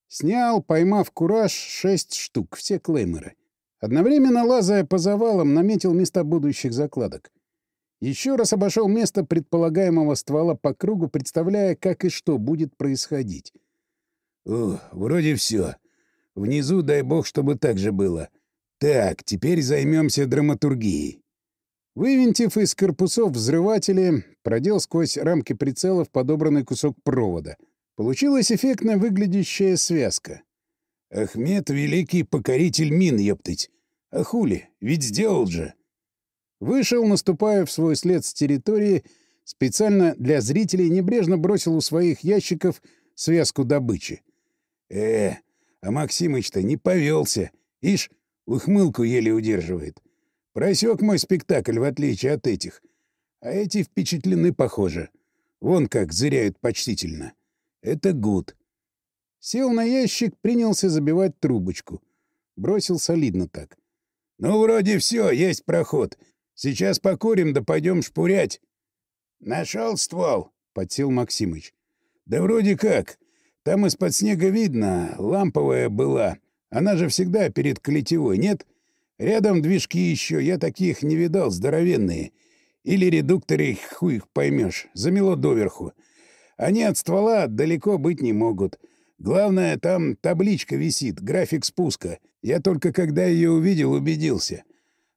Снял, поймав кураж, шесть штук, все клеймеры. Одновременно, лазая по завалам, наметил места будущих закладок. Еще раз обошел место предполагаемого ствола по кругу, представляя, как и что будет происходить. «О, вроде все. Внизу, дай бог, чтобы так же было. Так, теперь займемся драматургией». Вывинтив из корпусов взрыватели, продел сквозь рамки прицелов подобранный кусок провода. Получилась эффектно выглядящая связка. Ахмед — великий покоритель мин, ептыть. А хули? Ведь сделал же. Вышел, наступая в свой след с территории, специально для зрителей небрежно бросил у своих ящиков связку добычи. Э, а Максимыч-то не повелся. Ишь, ухмылку еле удерживает. Просек мой спектакль, в отличие от этих. А эти впечатлены, похоже. Вон как зыряют почтительно. Это гуд. Сел на ящик, принялся забивать трубочку. Бросил солидно так. «Ну, вроде все, есть проход. Сейчас покурим, да пойдем шпурять». «Нашел ствол?» — подсел Максимыч. «Да вроде как. Там из-под снега видно, ламповая была. Она же всегда перед колетевой, нет? Рядом движки еще, я таких не видал, здоровенные. Или редукторы, хуй их поймешь, замело доверху. Они от ствола далеко быть не могут». Главное, там табличка висит, график спуска. Я только когда ее увидел, убедился.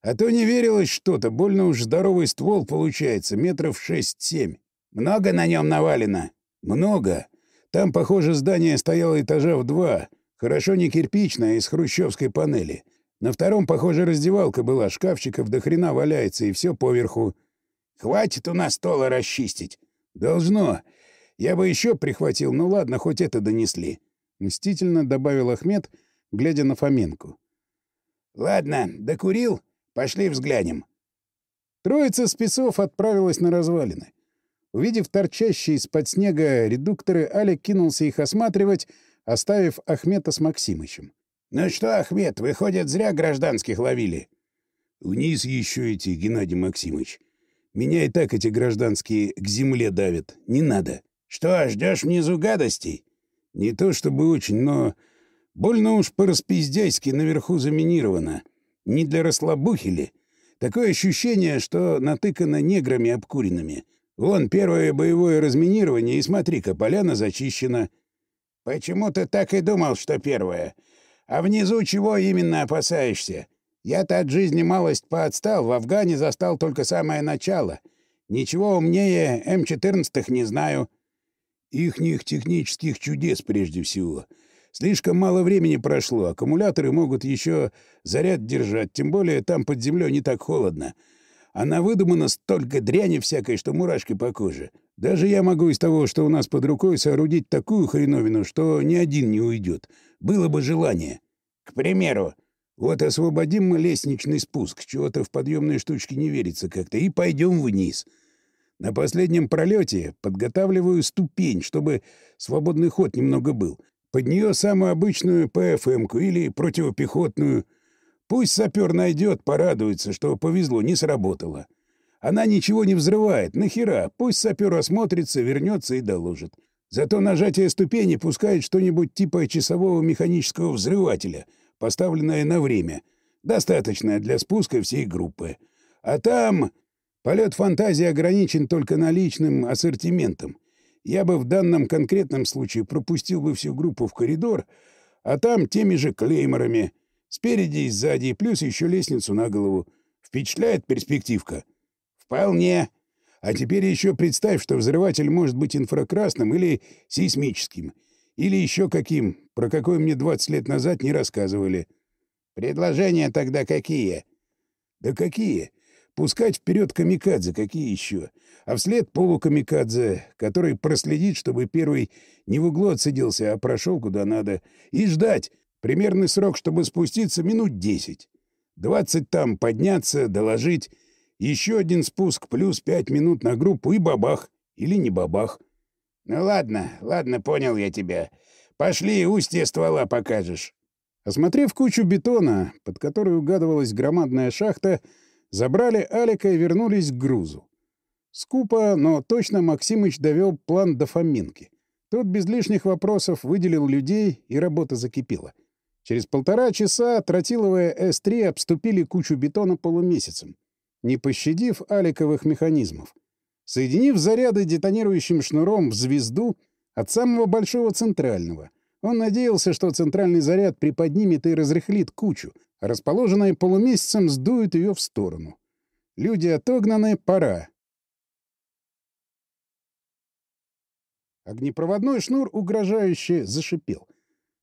А то не верилось что-то, больно уж здоровый ствол получается, метров шесть-семь. Много на нем навалено? Много. Там, похоже, здание стояло этажа в два. Хорошо не кирпичное, а из хрущевской панели. На втором, похоже, раздевалка была, шкафчиков до хрена валяется, и все поверху. Хватит у нас стола расчистить. Должно. Я бы еще прихватил, ну ладно, хоть это донесли. Мстительно добавил Ахмед, глядя на Фоменку. Ладно, докурил? Пошли взглянем. Троица спецов отправилась на развалины. Увидев торчащие из-под снега редукторы, Алик кинулся их осматривать, оставив Ахмета с Максимычем. «Ну что, Ахмед, выходит, зря гражданских ловили?» «Вниз еще эти, Геннадий Максимыч. Меня и так эти гражданские к земле давят. Не надо». «Что, ждешь внизу гадостей?» «Не то чтобы очень, но больно уж по-распиздяйски наверху заминировано. Не для расслабухи ли? Такое ощущение, что натыкано неграми обкуренными. Вон первое боевое разминирование, и смотри-ка, поляна зачищена». «Почему ты так и думал, что первое? А внизу чего именно опасаешься? Я-то от жизни малость поотстал, в Афгане застал только самое начало. Ничего умнее М-14 не знаю». Ихних технических чудес прежде всего. Слишком мало времени прошло, аккумуляторы могут еще заряд держать, тем более там под землей не так холодно. Она выдумана столько дряни всякой, что мурашки по коже. Даже я могу из того, что у нас под рукой, соорудить такую хреновину, что ни один не уйдет. Было бы желание. К примеру, Вот освободим мы лестничный спуск, чего-то в подъемные штучки не верится как-то, и пойдем вниз. На последнем пролете подготавливаю ступень, чтобы свободный ход немного был. Под нее самую обычную ПФМ-ку или противопехотную. Пусть сапер найдет, порадуется, что повезло, не сработало. Она ничего не взрывает, нахера, пусть сапер осмотрится, вернется и доложит. Зато нажатие ступени пускает что-нибудь типа часового механического взрывателя, поставленное на время, достаточное для спуска всей группы. А там Полет фантазии ограничен только наличным ассортиментом. Я бы в данном конкретном случае пропустил бы всю группу в коридор, а там теми же клейморами. Спереди и сзади, плюс еще лестницу на голову. Впечатляет перспективка? Вполне. А теперь еще представь, что взрыватель может быть инфракрасным или сейсмическим. Или еще каким, про какой мне 20 лет назад не рассказывали. Предложения тогда какие? Да какие? Пускать вперед камикадзе, какие еще? А вслед полукамикадзе, который проследит, чтобы первый не в углу отсиделся, а прошел куда надо. И ждать. Примерный срок, чтобы спуститься, минут десять. Двадцать там подняться, доложить. Еще один спуск плюс пять минут на группу и бабах. Или не бабах. Ну ладно, ладно, понял я тебя. Пошли, устье ствола покажешь. Осмотрев кучу бетона, под которой угадывалась громадная шахта, Забрали Алика и вернулись к грузу. Скупо, но точно Максимыч довел план до Фоминки. Тот без лишних вопросов выделил людей, и работа закипела. Через полтора часа тротиловые С-3 обступили кучу бетона полумесяцем, не пощадив аликовых механизмов. Соединив заряды детонирующим шнуром в звезду от самого большого центрального, он надеялся, что центральный заряд приподнимет и разрыхлит кучу, расположенные полумесяцем, сдуют ее в сторону. Люди отогнаны, пора. Огнепроводной шнур угрожающе зашипел.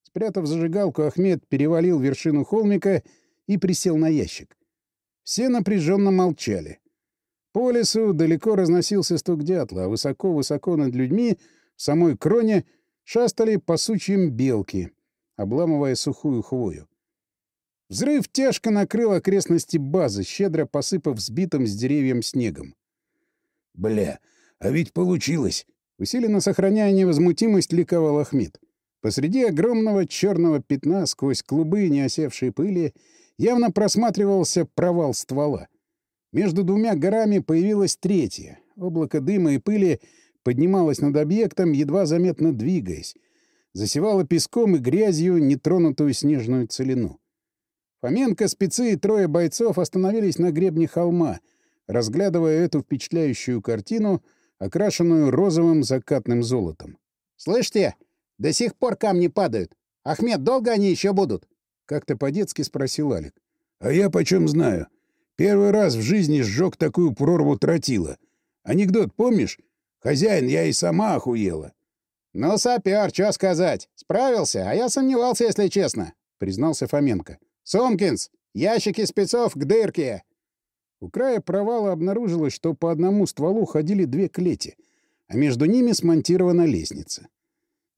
Спрятав зажигалку, Ахмед перевалил вершину холмика и присел на ящик. Все напряженно молчали. По лесу далеко разносился стук дятла, а высоко-высоко над людьми, в самой кроне, шастали по сучьям белки, обламывая сухую хвою. Взрыв тяжко накрыл окрестности базы, щедро посыпав сбитым с деревьям снегом. «Бля, а ведь получилось!» Усиленно сохраняя невозмутимость, ликовал Ахмед. Посреди огромного черного пятна, сквозь клубы неосевшей пыли, явно просматривался провал ствола. Между двумя горами появилось третье. Облако дыма и пыли поднималось над объектом, едва заметно двигаясь. Засевало песком и грязью нетронутую снежную целину. Фоменко, спецы и трое бойцов остановились на гребне холма, разглядывая эту впечатляющую картину, окрашенную розовым закатным золотом. «Слышите? До сих пор камни падают. Ахмед, долго они еще будут?» — как-то по-детски спросил Алик. «А я почем знаю? Первый раз в жизни сжег такую прорву тротила. Анекдот помнишь? Хозяин, я и сама охуела». «Ну, сапер, что сказать? Справился, а я сомневался, если честно», — признался Фоменко. «Сомкинс! Ящики спецов к дырке!» У края провала обнаружилось, что по одному стволу ходили две клети, а между ними смонтирована лестница.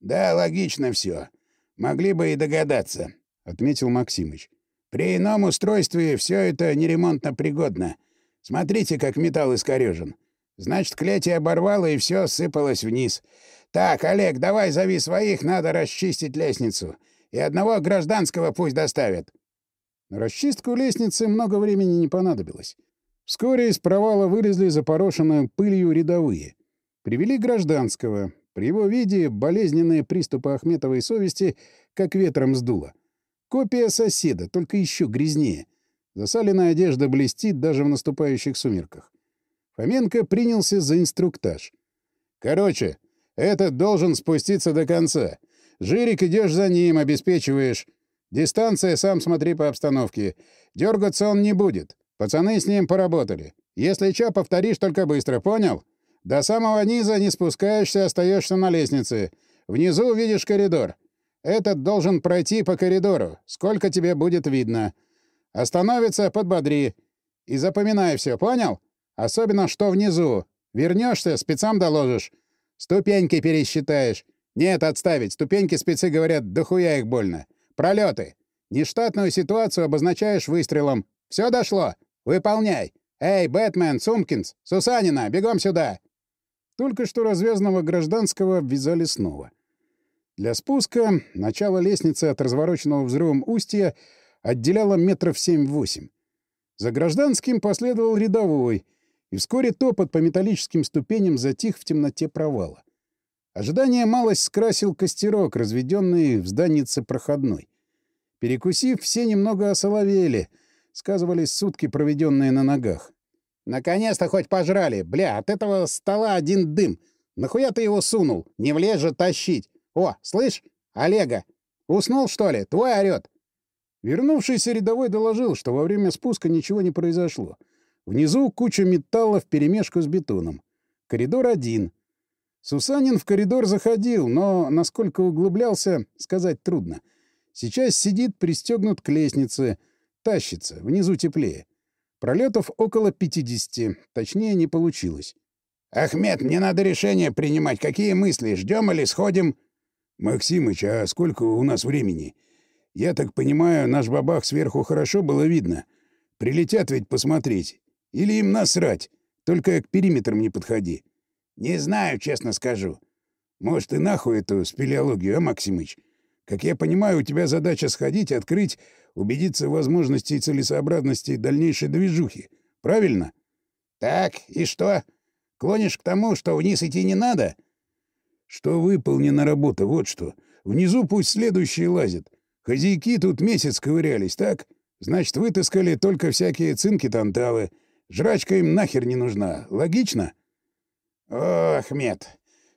«Да, логично все. Могли бы и догадаться», — отметил Максимыч. «При ином устройстве все это неремонтно пригодно. Смотрите, как металл искорежен. Значит, клети оборвало, и все сыпалось вниз. Так, Олег, давай зови своих, надо расчистить лестницу. И одного гражданского пусть доставят». На расчистку лестницы много времени не понадобилось. Вскоре из провала вылезли запорошенную пылью рядовые. Привели гражданского. При его виде болезненные приступы Ахметовой совести как ветром сдуло. Копия соседа, только еще грязнее. Засаленная одежда блестит даже в наступающих сумерках. Фоменко принялся за инструктаж. «Короче, этот должен спуститься до конца. Жирик идешь за ним, обеспечиваешь. Дистанция, сам смотри по обстановке. Дергаться он не будет. Пацаны с ним поработали. Если что, повторишь только быстро, понял? До самого низа не спускаешься, остаешься на лестнице. Внизу увидишь коридор. Этот должен пройти по коридору. Сколько тебе будет видно. Остановится, подбодри. И запоминай все, понял? Особенно, что внизу. Вернешься, спецам доложишь. Ступеньки пересчитаешь. Нет, отставить. Ступеньки спецы говорят, дохуя их больно. Пролеты. Нештатную ситуацию обозначаешь выстрелом. Все дошло? Выполняй. Эй, Бэтмен, Сумкинс, Сусанина, бегом сюда!» Только что развязанного гражданского ввязали снова. Для спуска начало лестницы от развороченного взрывом устья отделяло метров семь-восемь. За гражданским последовал рядовой, и вскоре топот по металлическим ступеням затих в темноте провала. Ожидание малость скрасил костерок, разведенный в зданице проходной. Перекусив, все немного осоловели, сказывались сутки, проведенные на ногах. «Наконец-то хоть пожрали! Бля, от этого стола один дым! Нахуя ты его сунул? Не влез же тащить! О, слышь, Олега! Уснул, что ли? Твой орёт!» Вернувшийся рядовой доложил, что во время спуска ничего не произошло. Внизу куча металла вперемешку с бетоном. Коридор один. Сусанин в коридор заходил, но насколько углублялся, сказать трудно. Сейчас сидит, пристегнут к лестнице, тащится, внизу теплее. Пролетов около 50, точнее не получилось. «Ахмед, мне надо решение принимать. Какие мысли? Ждем или сходим?» «Максимыч, а сколько у нас времени? Я так понимаю, наш бабах сверху хорошо было видно. Прилетят ведь посмотреть. Или им насрать. Только к периметрам не подходи». «Не знаю, честно скажу. Может, и нахуй эту спелеологию, а, Максимыч? Как я понимаю, у тебя задача сходить, открыть, убедиться в возможности и целесообразности дальнейшей движухи. Правильно?» «Так, и что? Клонишь к тому, что вниз идти не надо?» «Что выполнена работа, вот что. Внизу пусть следующие лазят. Хозяйки тут месяц ковырялись, так? Значит, вытаскали только всякие цинки-танталы. Жрачка им нахер не нужна. Логично?» «О, Ахмед,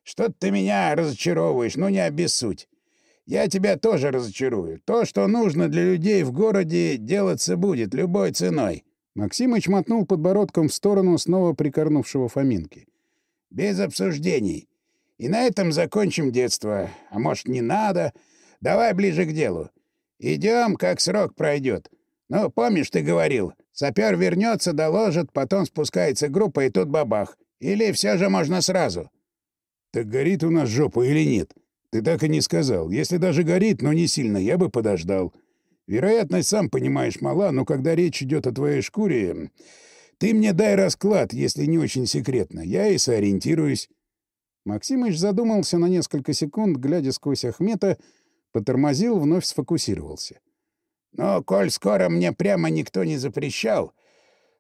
что ты меня разочаровываешь, ну не обессудь. Я тебя тоже разочарую. То, что нужно для людей в городе, делаться будет любой ценой». Максимыч мотнул подбородком в сторону снова прикорнувшего Фоминки. «Без обсуждений. И на этом закончим детство. А может, не надо? Давай ближе к делу. Идем, как срок пройдет. Ну, помнишь, ты говорил, сапер вернется, доложит, потом спускается группа, и тут бабах. Или все же можно сразу? Так горит у нас жопа или нет? Ты так и не сказал. Если даже горит, но не сильно, я бы подождал. Вероятность, сам понимаешь, мала, но когда речь идет о твоей шкуре... Ты мне дай расклад, если не очень секретно. Я и сориентируюсь. Максимыч задумался на несколько секунд, глядя сквозь Ахмета, потормозил, вновь сфокусировался. «Ну, коль скоро мне прямо никто не запрещал...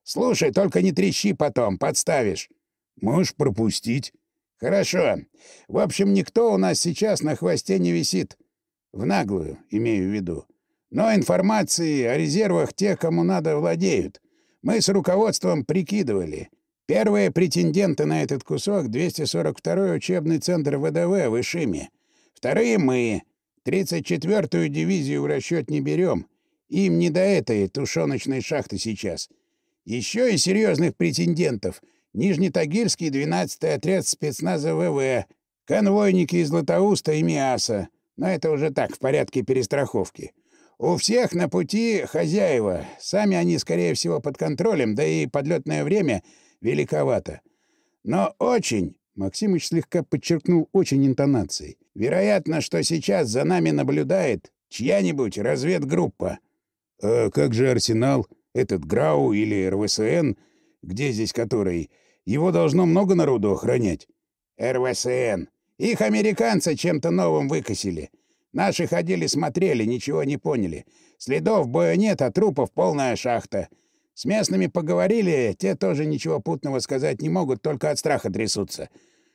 Слушай, только не трещи потом, подставишь. Можешь пропустить. Хорошо. В общем, никто у нас сейчас на хвосте не висит. В наглую, имею в виду. Но информации о резервах тех, кому надо, владеют. Мы с руководством прикидывали. Первые претенденты на этот кусок — 242-й учебный центр ВДВ в Ишиме. Вторые — мы. 34-ю дивизию в расчет не берем. Им не до этой тушеночной шахты сейчас. Еще и серьезных претендентов — Нижнетагильский 12-й отряд спецназа ВВ, конвойники из Златоуста и Миаса. Но это уже так, в порядке перестраховки. У всех на пути хозяева. Сами они, скорее всего, под контролем, да и подлетное время великовато. Но очень, Максимыч слегка подчеркнул очень интонацией, вероятно, что сейчас за нами наблюдает чья-нибудь разведгруппа. А как же Арсенал, этот Грау или РВСН, где здесь который? Его должно много народу охранять. РВСН. Их американцы чем-то новым выкосили. Наши ходили, смотрели, ничего не поняли. Следов боя нет, а трупов полная шахта. С местными поговорили, те тоже ничего путного сказать не могут, только от страха трясутся.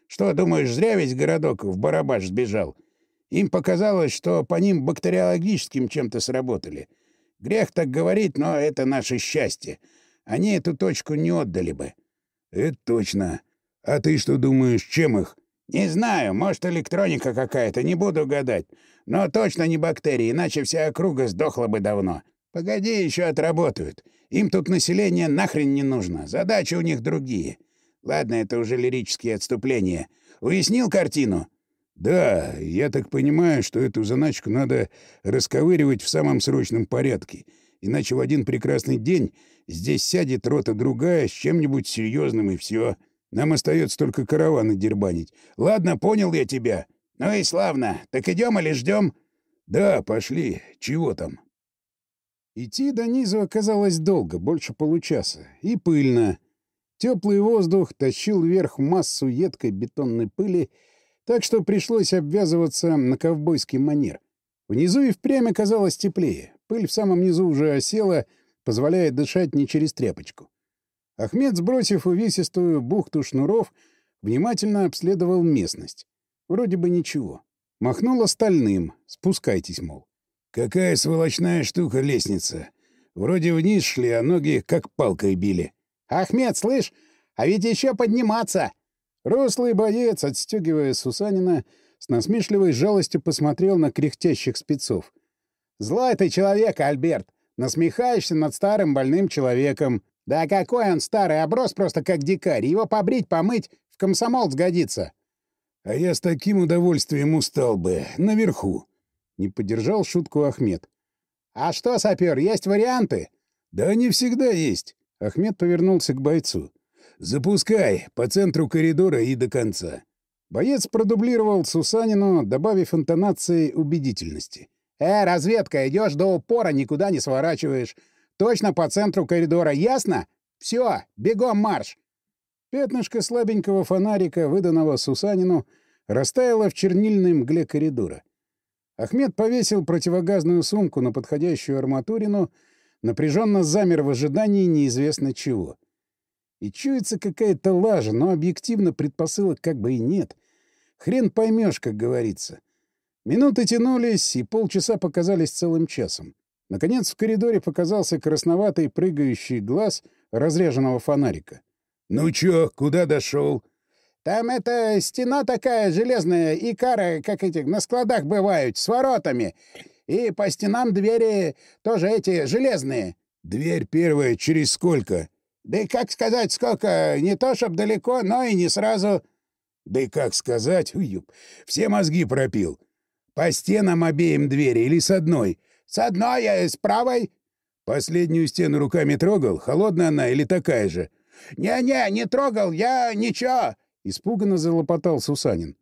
Что, думаешь, зря весь городок в барабаш сбежал? Им показалось, что по ним бактериологическим чем-то сработали. Грех так говорить, но это наше счастье. Они эту точку не отдали бы. «Это точно. А ты что думаешь, чем их?» «Не знаю. Может, электроника какая-то, не буду гадать. Но точно не бактерии, иначе вся округа сдохла бы давно. Погоди, еще отработают. Им тут население нахрен не нужно. Задачи у них другие. Ладно, это уже лирические отступления. Уяснил картину?» «Да, я так понимаю, что эту заначку надо расковыривать в самом срочном порядке, иначе в один прекрасный день Здесь сядет рота другая с чем-нибудь серьезным и все. Нам остается только караваны дербанить. Ладно, понял я тебя. Ну и славно. Так идем или ждем? Да, пошли. Чего там? Идти до низу оказалось долго, больше получаса, и пыльно. Теплый воздух тащил вверх массу едкой бетонной пыли, так что пришлось обвязываться на ковбойский манер. Внизу и впрямь оказалось теплее. Пыль в самом низу уже осела, позволяя дышать не через тряпочку. Ахмед, сбросив увесистую бухту шнуров, внимательно обследовал местность. Вроде бы ничего. Махнул остальным. Спускайтесь, мол. «Какая сволочная штука лестница! Вроде вниз шли, а ноги как палкой били». «Ахмед, слышь, а ведь еще подниматься!» Рослый боец, отстегивая Сусанина, с насмешливой жалостью посмотрел на кряхтящих спецов. «Злой ты человек, Альберт! Насмехаешься над старым больным человеком. Да какой он старый, оброс просто как дикарь. Его побрить, помыть, в комсомол сгодится». «А я с таким удовольствием устал бы. Наверху». Не поддержал шутку Ахмед. «А что, сапер, есть варианты?» «Да они всегда есть». Ахмед повернулся к бойцу. «Запускай, по центру коридора и до конца». Боец продублировал Сусанину, добавив интонации убедительности. «Э, разведка, идешь до упора, никуда не сворачиваешь. Точно по центру коридора, ясно? Все, бегом марш!» Пятнышко слабенького фонарика, выданного Сусанину, растаяло в чернильной мгле коридора. Ахмед повесил противогазную сумку на подходящую арматурину, напряженно замер в ожидании неизвестно чего. И чуется какая-то лажа, но объективно предпосылок как бы и нет. Хрен поймешь, как говорится. Минуты тянулись, и полчаса показались целым часом. Наконец в коридоре показался красноватый прыгающий глаз разряженного фонарика. «Ну чё, куда дошел? «Там это стена такая железная, и кара, как эти на складах бывают, с воротами. И по стенам двери тоже эти железные». «Дверь первая через сколько?» Да и как сказать, сколько? Не то чтоб далеко, но и не сразу. Да и как сказать? Уюб. Все мозги пропил. По стенам обеим двери или с одной? С одной, а с правой. Последнюю стену руками трогал? Холодная она или такая же? Не-не, не трогал, я ничего. Испуганно залопотал Сусанин.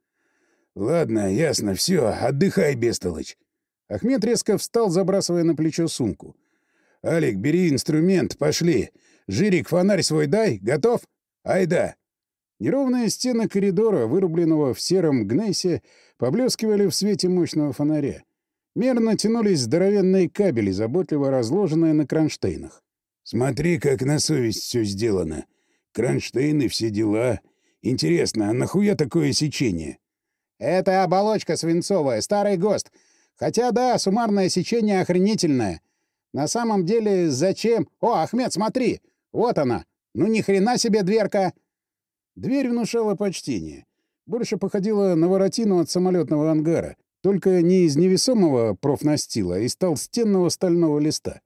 Ладно, ясно, все, отдыхай, бестолочь. Ахмед резко встал, забрасывая на плечо сумку. «Алик, бери инструмент, пошли. Жирик, фонарь свой дай. Готов? Айда!» Неровные стены коридора, вырубленного в сером гнейсе, поблескивали в свете мощного фонаря. Мерно тянулись здоровенные кабели, заботливо разложенные на кронштейнах. «Смотри, как на совесть все сделано. Кронштейны, все дела. Интересно, а нахуя такое сечение?» «Это оболочка свинцовая, старый ГОСТ. Хотя да, суммарное сечение охренительное. На самом деле, зачем... О, Ахмед, смотри! Вот она! Ну ни хрена себе дверка!» Дверь внушала почтение. Больше походила на воротину от самолетного ангара, только не из невесомого профнастила, а из толстенного стального листа.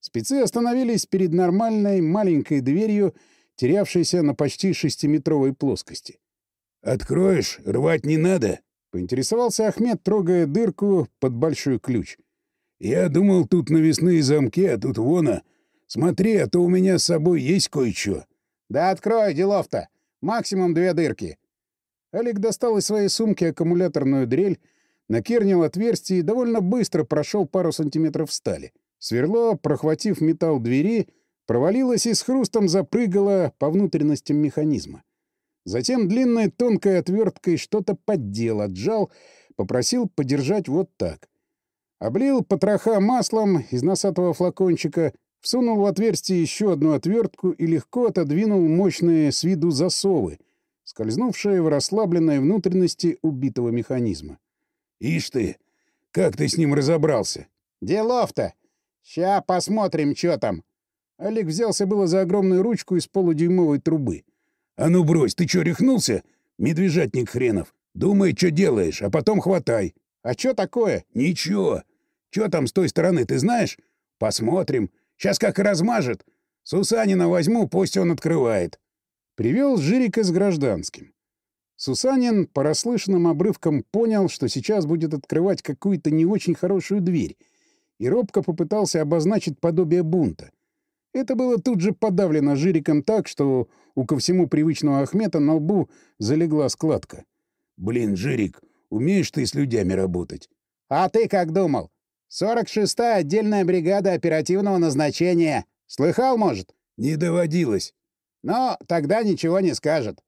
Спецы остановились перед нормальной маленькой дверью, терявшейся на почти шестиметровой плоскости. «Откроешь? Рвать не надо?» — поинтересовался Ахмед, трогая дырку под большой ключ. «Я думал, тут навесные замки, а тут вон, Смотри, а то у меня с собой есть кое-что». «Да открой, делов-то! Максимум две дырки!» Олег достал из своей сумки аккумуляторную дрель, накернил отверстие и довольно быстро прошел пару сантиметров стали. Сверло, прохватив металл двери, провалилось и с хрустом запрыгало по внутренностям механизма. Затем длинной тонкой отверткой что-то поддел, отжал, попросил подержать вот так. Облил потроха маслом из носатого флакончика, всунул в отверстие еще одну отвертку и легко отодвинул мощные с виду засовы, скользнувшие в расслабленные внутренности убитого механизма. «Ишь ты! Как ты с ним разобрался?» «Делов-то! Ща посмотрим, что там!» Олег взялся было за огромную ручку из полудюймовой трубы. «А ну брось, ты чё, рехнулся? Медвежатник хренов! Думай, что делаешь, а потом хватай!» «А что такое?» «Ничего! Чё там с той стороны, ты знаешь? Посмотрим!» Сейчас как размажет. Сусанина возьму, пусть он открывает. Привел Жирика с гражданским. Сусанин по расслышанным обрывкам понял, что сейчас будет открывать какую-то не очень хорошую дверь, и робко попытался обозначить подобие бунта. Это было тут же подавлено Жириком так, что у ко всему привычного Ахмета на лбу залегла складка. «Блин, Жирик, умеешь ты с людьми работать?» «А ты как думал?» Сорок шестая отдельная бригада оперативного назначения. Слыхал, может? Не доводилось. Но тогда ничего не скажет.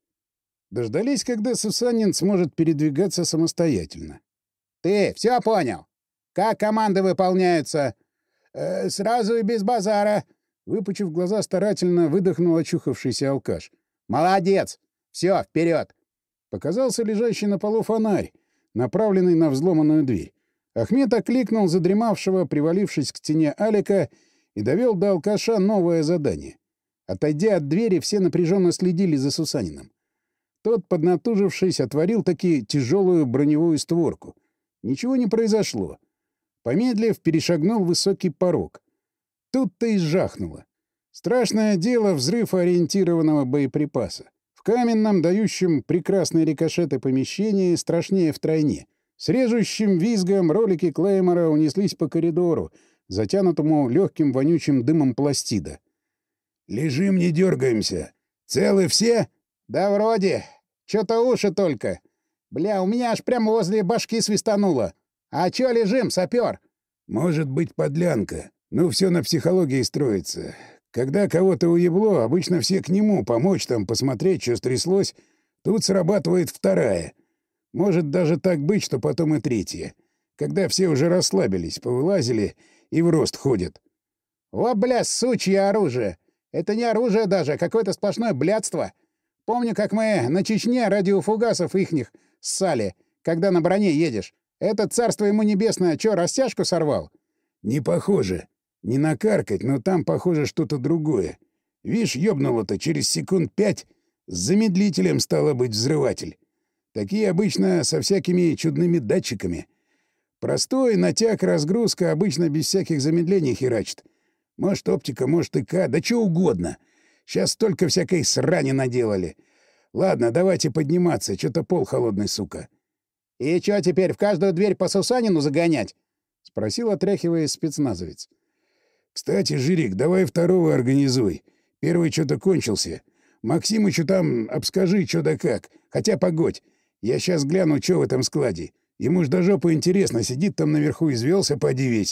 Дождались, когда Сусанин сможет передвигаться самостоятельно. Ты все понял? Как команды выполняются? Э, сразу и без базара. Выпучив глаза, старательно выдохнул очухавшийся алкаш. Молодец! Все, вперед! Показался лежащий на полу фонарь, направленный на взломанную дверь. Ахмед окликнул задремавшего, привалившись к стене Алика, и довел до алкаша новое задание. Отойдя от двери, все напряженно следили за Сусанином. Тот, поднатужившись, отворил таки тяжелую броневую створку. Ничего не произошло. Помедлив, перешагнул высокий порог. Тут-то и жахнуло. Страшное дело взрыв ориентированного боеприпаса. В каменном, дающем прекрасные рикошеты помещении, страшнее втройне — с режущим визгом ролики Клеймора унеслись по коридору, затянутому легким вонючим дымом пластида. «Лежим, не дергаемся. Целы все?» «Да вроде. Чё-то уши только. Бля, у меня аж прямо возле башки свистануло. А чё лежим, сапер? «Может быть, подлянка. Ну, все на психологии строится. Когда кого-то уебло, обычно все к нему, помочь там, посмотреть, что стряслось. Тут срабатывает вторая — может даже так быть, что потом и третье. Когда все уже расслабились, повылазили и в рост ходят. «О, бля, сучье оружие! Это не оружие даже, а какое-то сплошное блядство. Помню, как мы на Чечне радиофугасов ихних ссали, когда на броне едешь. Это царство ему небесное чё, растяжку сорвал?» «Не похоже. Не накаркать, но там, похоже, что-то другое. Вишь, ёбнуло-то через секунд пять с замедлителем стало быть взрыватель. Такие обычно со всякими чудными датчиками. Простой натяг-разгрузка обычно без всяких замедлений херачит. Может, оптика, может, ИК, да что угодно. Сейчас столько всякой срани наделали. Ладно, давайте подниматься, что-то пол холодный, сука. — И что теперь, в каждую дверь по Сусанину загонять? — спросил, отряхивая спецназовец. — Кстати, Жирик, давай второго организуй. Первый что-то кончился. Максимычу там обскажи, что да как. Хотя погодь. Я сейчас гляну, что в этом складе. Ему ж до жопы интересно, сидит там наверху, извелся, поди.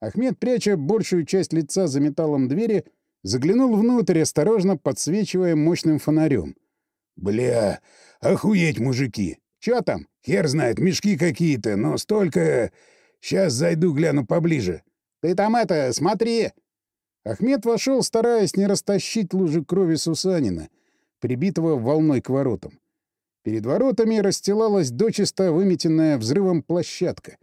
Ахмед, пряча большую часть лица за металлом двери, заглянул внутрь, осторожно подсвечивая мощным фонарем. «Бля, охуеть, мужики! Чё там? Хер знает, мешки какие-то, но столько... Сейчас зайду, гляну поближе». «Ты там это, смотри!» Ахмед вошел, стараясь не растащить лужи крови Сусанина, прибитого волной к воротам. Перед воротами расстилалась дочисто выметенная взрывом площадка.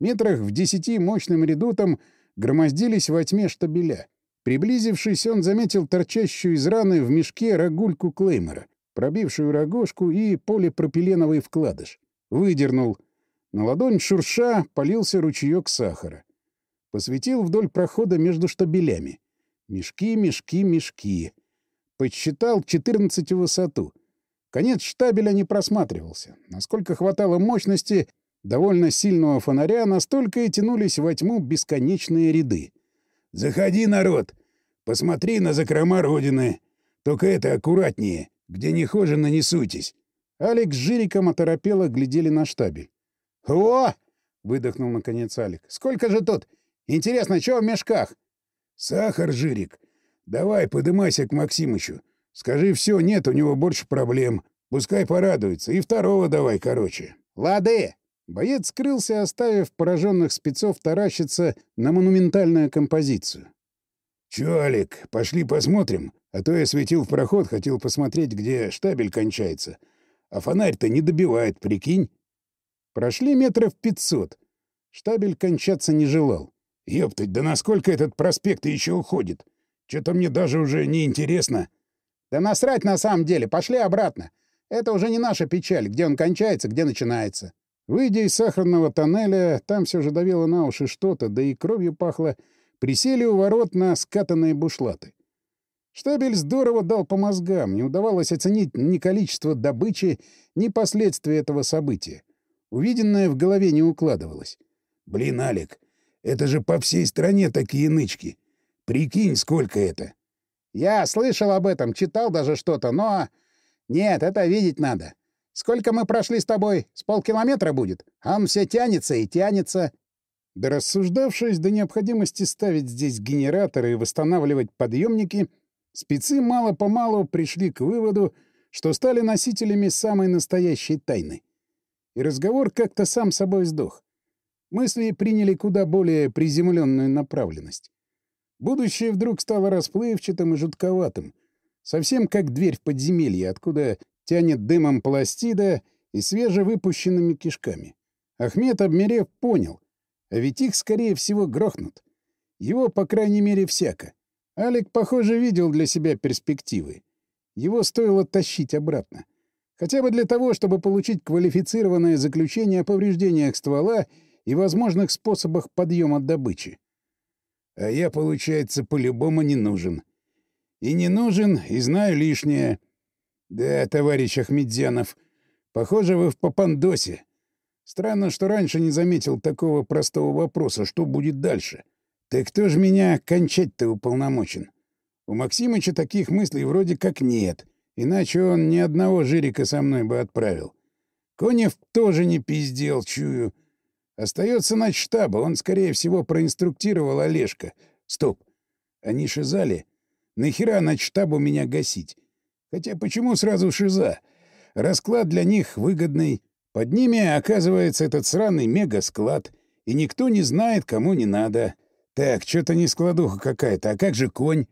Метрах в десяти мощным редутом громоздились во тьме штабеля. Приблизившись, он заметил торчащую из раны в мешке рогульку Клеймора, пробившую рогожку и полипропиленовый вкладыш. Выдернул. На ладонь шурша полился ручеек сахара. Посветил вдоль прохода между штабелями. Мешки, мешки, мешки. Подсчитал 14 в высоту. Конец штабеля не просматривался. Насколько хватало мощности довольно сильного фонаря, настолько и тянулись во тьму бесконечные ряды. «Заходи, народ! Посмотри на закрома Родины! Только это аккуратнее, где не хоже нанесуйтесь!» Алекс с Жириком оторопело глядели на штабель. «О!» — выдохнул наконец Алик. «Сколько же тут? Интересно, что в мешках?» «Сахар, Жирик. Давай, подымайся к Максимычу. Скажи все, нет у него больше проблем. Пускай порадуется. И второго давай, короче. Лады! Боец скрылся, оставив пораженных спецов таращиться на монументальную композицию. «Чё, Олег, пошли посмотрим? А то я светил в проход, хотел посмотреть, где штабель кончается. А фонарь-то не добивает, прикинь?» Прошли метров пятьсот. Штабель кончаться не желал. «Ёптать, да насколько этот проспект еще уходит? Чё-то мне даже уже не интересно. Да насрать на самом деле, пошли обратно. Это уже не наша печаль, где он кончается, где начинается. Выйдя из сахарного тоннеля, там все же давило на уши что-то, да и кровью пахло, присели у ворот на скатанные бушлаты. Штабель здорово дал по мозгам, не удавалось оценить ни количество добычи, ни последствия этого события. Увиденное в голове не укладывалось. «Блин, Алик, это же по всей стране такие нычки. Прикинь, сколько это!» Я слышал об этом, читал даже что-то, но... Нет, это видеть надо. Сколько мы прошли с тобой? С полкилометра будет? А он все тянется и тянется. Да рассуждавшись до необходимости ставить здесь генераторы и восстанавливать подъемники, спецы мало-помалу пришли к выводу, что стали носителями самой настоящей тайны. И разговор как-то сам собой сдох. Мысли приняли куда более приземленную направленность. Будущее вдруг стало расплывчатым и жутковатым, совсем как дверь в подземелье, откуда тянет дымом пластида и свежевыпущенными кишками. Ахмед, обмерев, понял, а ведь их, скорее всего, грохнут. Его, по крайней мере, всяко. Алик, похоже, видел для себя перспективы. Его стоило тащить обратно. Хотя бы для того, чтобы получить квалифицированное заключение о повреждениях ствола и возможных способах подъема добычи. А я, получается, по-любому не нужен. И не нужен, и знаю лишнее. Да, товарищ Ахмедзянов, похоже, вы в Папандосе. Странно, что раньше не заметил такого простого вопроса, что будет дальше. Так кто же меня кончать-то уполномочен? У Максимыча таких мыслей вроде как нет, иначе он ни одного жирика со мной бы отправил. Конев тоже не пиздел, чую. Остается на штаба, он, скорее всего, проинструктировал Олежка. Стоп, они шизали? Нахера на штабу меня гасить? Хотя почему сразу шиза? Расклад для них выгодный. Под ними оказывается этот сраный мега-склад, и никто не знает, кому не надо. Так, что-то не складуха какая-то, а как же конь?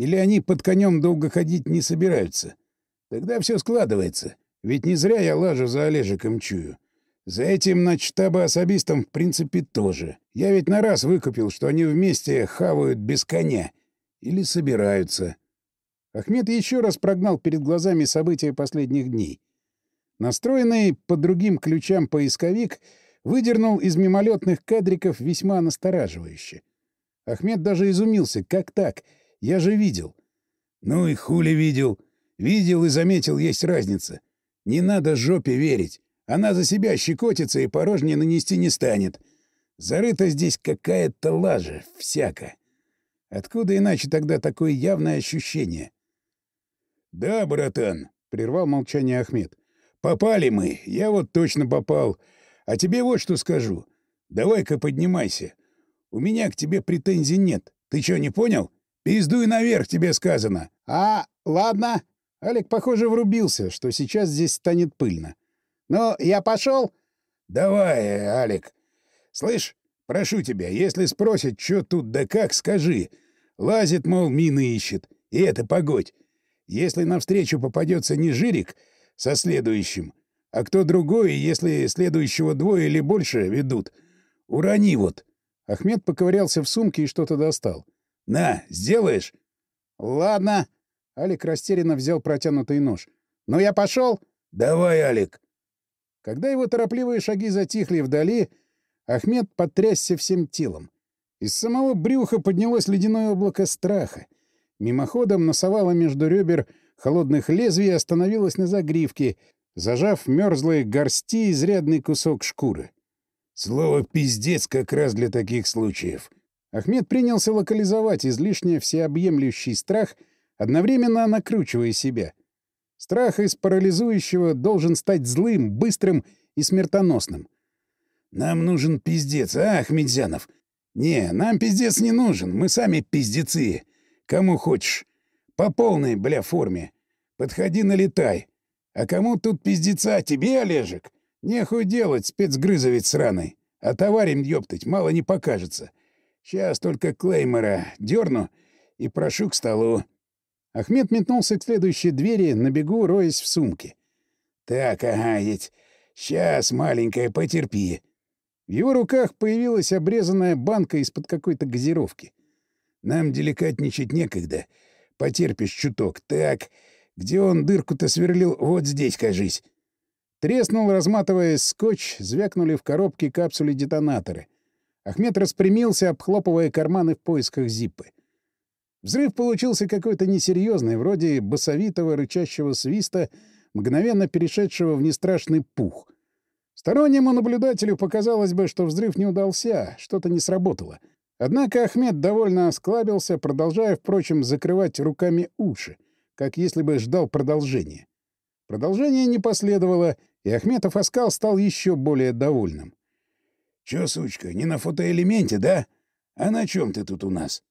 Или они под конем долго ходить не собираются? Тогда все складывается. Ведь не зря я лажу за Олежиком чую. За этим начтаба особистом в принципе тоже. Я ведь на раз выкупил, что они вместе хавают без коня. Или собираются. Ахмед еще раз прогнал перед глазами события последних дней. Настроенный по другим ключам поисковик выдернул из мимолетных кадриков весьма настораживающе. Ахмед даже изумился. «Как так? Я же видел». «Ну и хули видел. Видел и заметил, есть разница. Не надо жопе верить. Она за себя щекотится и порожнее нанести не станет. Зарыта здесь какая-то лажа, всяко. Откуда иначе тогда такое явное ощущение?» «Да, братан», — прервал молчание Ахмед. Попали мы, я вот точно попал. А тебе вот что скажу. Давай-ка поднимайся. У меня к тебе претензий нет. Ты что, не понял? Пиздуй наверх, тебе сказано. А, ладно. Олег, похоже, врубился, что сейчас здесь станет пыльно. Ну, я пошел. Давай, Алик. Слышь, прошу тебя, если спросят, что тут да как, скажи. Лазит, мол, мины ищет. И это погодь. Если навстречу попадется не жирик, со следующим. А кто другой, если следующего двое или больше ведут? Урони вот. Ахмед поковырялся в сумке и что-то достал. «На, сделаешь?» «Ладно». Алик растерянно взял протянутый нож. «Ну, я пошел. «Давай, Алик». Когда его торопливые шаги затихли вдали, Ахмед потрясся всем телом. Из самого брюха поднялось ледяное облако страха. Мимоходом носовало между ребер холодных лезвий остановилась на загривке, зажав мерзлые горсти изрядный кусок шкуры. Слово «пиздец» как раз для таких случаев. Ахмед принялся локализовать излишне всеобъемлющий страх, одновременно накручивая себя. Страх из парализующего должен стать злым, быстрым и смертоносным. «Нам нужен пиздец, а, Ахмедзянов? Не, нам пиздец не нужен, мы сами пиздецы. Кому хочешь. По полной, бля, форме. Подходи, налетай. А кому тут пиздеца? Тебе, Олежек? Нехуй делать, спецгрызовец сраный. А товарим, ёптать, мало не покажется. Сейчас только Клеймора дерну и прошу к столу. Ахмед метнулся к следующей двери, на бегу роясь в сумке. «Так, ага, ведь. Сейчас, маленькая, потерпи». В его руках появилась обрезанная банка из-под какой-то газировки. «Нам деликатничать некогда. Потерпишь чуток. Так, где он дырку-то сверлил? Вот здесь, кажись. Треснул, разматываясь скотч, звякнули в коробке капсули-детонаторы. Ахмед распрямился, обхлопывая карманы в поисках зиппы. Взрыв получился какой-то несерьезный, вроде басовитого рычащего свиста, мгновенно перешедшего в нестрашный пух. Стороннему наблюдателю показалось бы, что взрыв не удался, что-то не сработало — Однако Ахмед довольно осклабился, продолжая, впрочем, закрывать руками уши, как если бы ждал продолжения. Продолжение не последовало, и Ахметов оскал стал еще более довольным. Чё, сучка, не на фотоэлементе, да? А на чем ты тут у нас?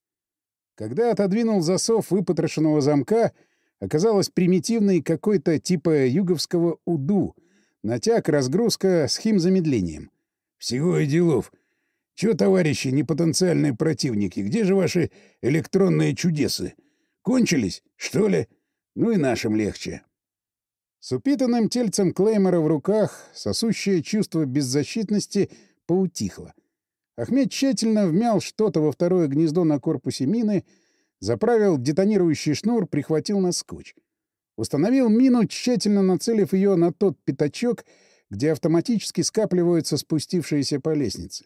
Когда отодвинул засов выпотрошенного замка, оказалось примитивный какой-то типа юговского УДУ. Натяг, разгрузка с химзамедлением. Всего и делов. Чё, товарищи, непотенциальные противники, где же ваши электронные чудесы? Кончились, что ли? Ну и нашим легче. С упитанным тельцем Клеймора в руках сосущее чувство беззащитности поутихло. Ахмед тщательно вмял что-то во второе гнездо на корпусе мины, заправил детонирующий шнур, прихватил на скотч. Установил мину, тщательно нацелив ее на тот пятачок, где автоматически скапливаются спустившиеся по лестнице.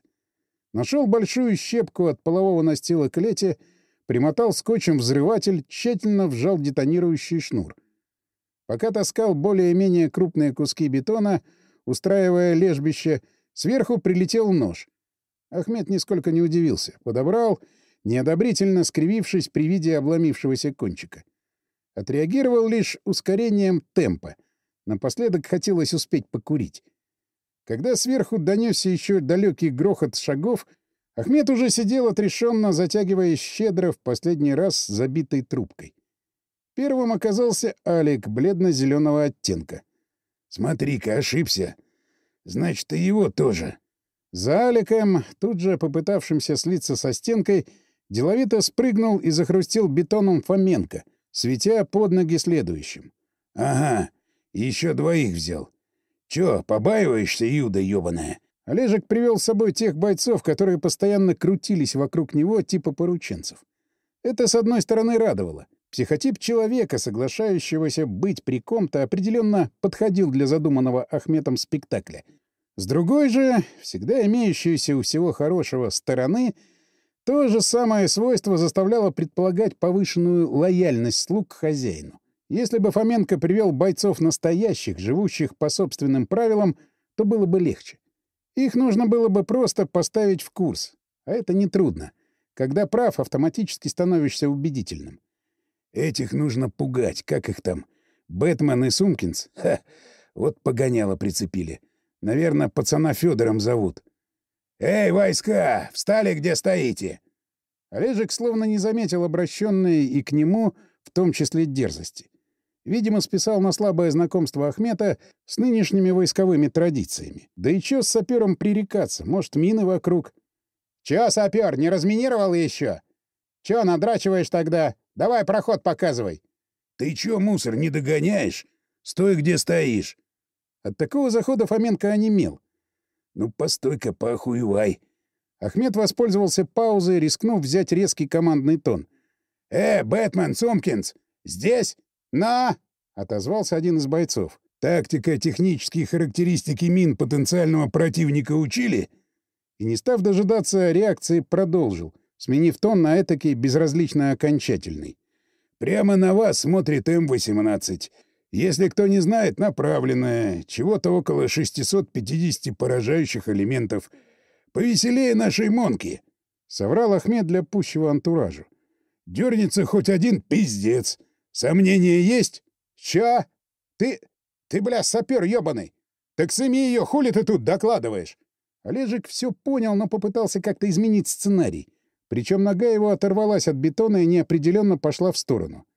Нашел большую щепку от полового настила клети, примотал скотчем взрыватель, тщательно вжал детонирующий шнур. Пока таскал более-менее крупные куски бетона, устраивая лежбище, сверху прилетел нож. Ахмед нисколько не удивился. Подобрал, неодобрительно скривившись при виде обломившегося кончика. Отреагировал лишь ускорением темпа. Напоследок хотелось успеть покурить. Когда сверху донесся еще далекий грохот шагов, Ахмед уже сидел отрешенно, затягивая щедро в последний раз забитой трубкой. Первым оказался Алик бледно-зеленого оттенка. «Смотри-ка, ошибся. Значит, и его тоже». За Аликом, тут же попытавшимся слиться со стенкой, деловито спрыгнул и захрустил бетоном Фоменко, светя под ноги следующим. «Ага, еще двоих взял. Чё, побаиваешься, Юда ёбаная?» Олежек привел с собой тех бойцов, которые постоянно крутились вокруг него, типа порученцев. Это, с одной стороны, радовало. Психотип человека, соглашающегося быть при ком-то, определенно подходил для задуманного Ахметом спектакля — с другой же, всегда имеющейся у всего хорошего стороны, то же самое свойство заставляло предполагать повышенную лояльность слуг к хозяину. Если бы Фоменко привел бойцов настоящих, живущих по собственным правилам, то было бы легче. Их нужно было бы просто поставить в курс. А это нетрудно. Когда прав, автоматически становишься убедительным. Этих нужно пугать. Как их там? Бэтмен и Сумкинс? Ха! Вот погоняло прицепили. Наверное, пацана Федором зовут. «Эй, войска! Встали, где стоите!» Олежек словно не заметил обращенные и к нему, в том числе дерзости. Видимо, списал на слабое знакомство Ахмета с нынешними войсковыми традициями. Да и чё с сапером пререкаться? Может, мины вокруг? «Чё, сапер, не разминировал еще? Чё надрачиваешь тогда? Давай проход показывай!» «Ты чё, мусор, не догоняешь? Стой, где стоишь!» От такого захода Фоменко онемел. «Ну, постой-ка, поохуевай!» Ахмед воспользовался паузой, рискнув взять резкий командный тон. «Э, Бэтмен, Сумкинс! Здесь?» «На!» — отозвался один из бойцов. «Тактика, технические характеристики мин потенциального противника учили?» И, не став дожидаться реакции, продолжил, сменив тон на этакий безразлично окончательный. «Прямо на вас смотрит М-18. Если кто не знает, направленное, чего-то около 650 поражающих элементов. Повеселее нашей Монки. Соврал Ахмед для пущего антуражу. Дернется хоть один пиздец. Сомнения есть? Чё? Ты... ты, бля, сапер ёбаный. Так сами ее хули ты тут докладываешь? Олежек все понял, но попытался как-то изменить сценарий. Причем нога его оторвалась от бетона и неопределенно пошла в сторону.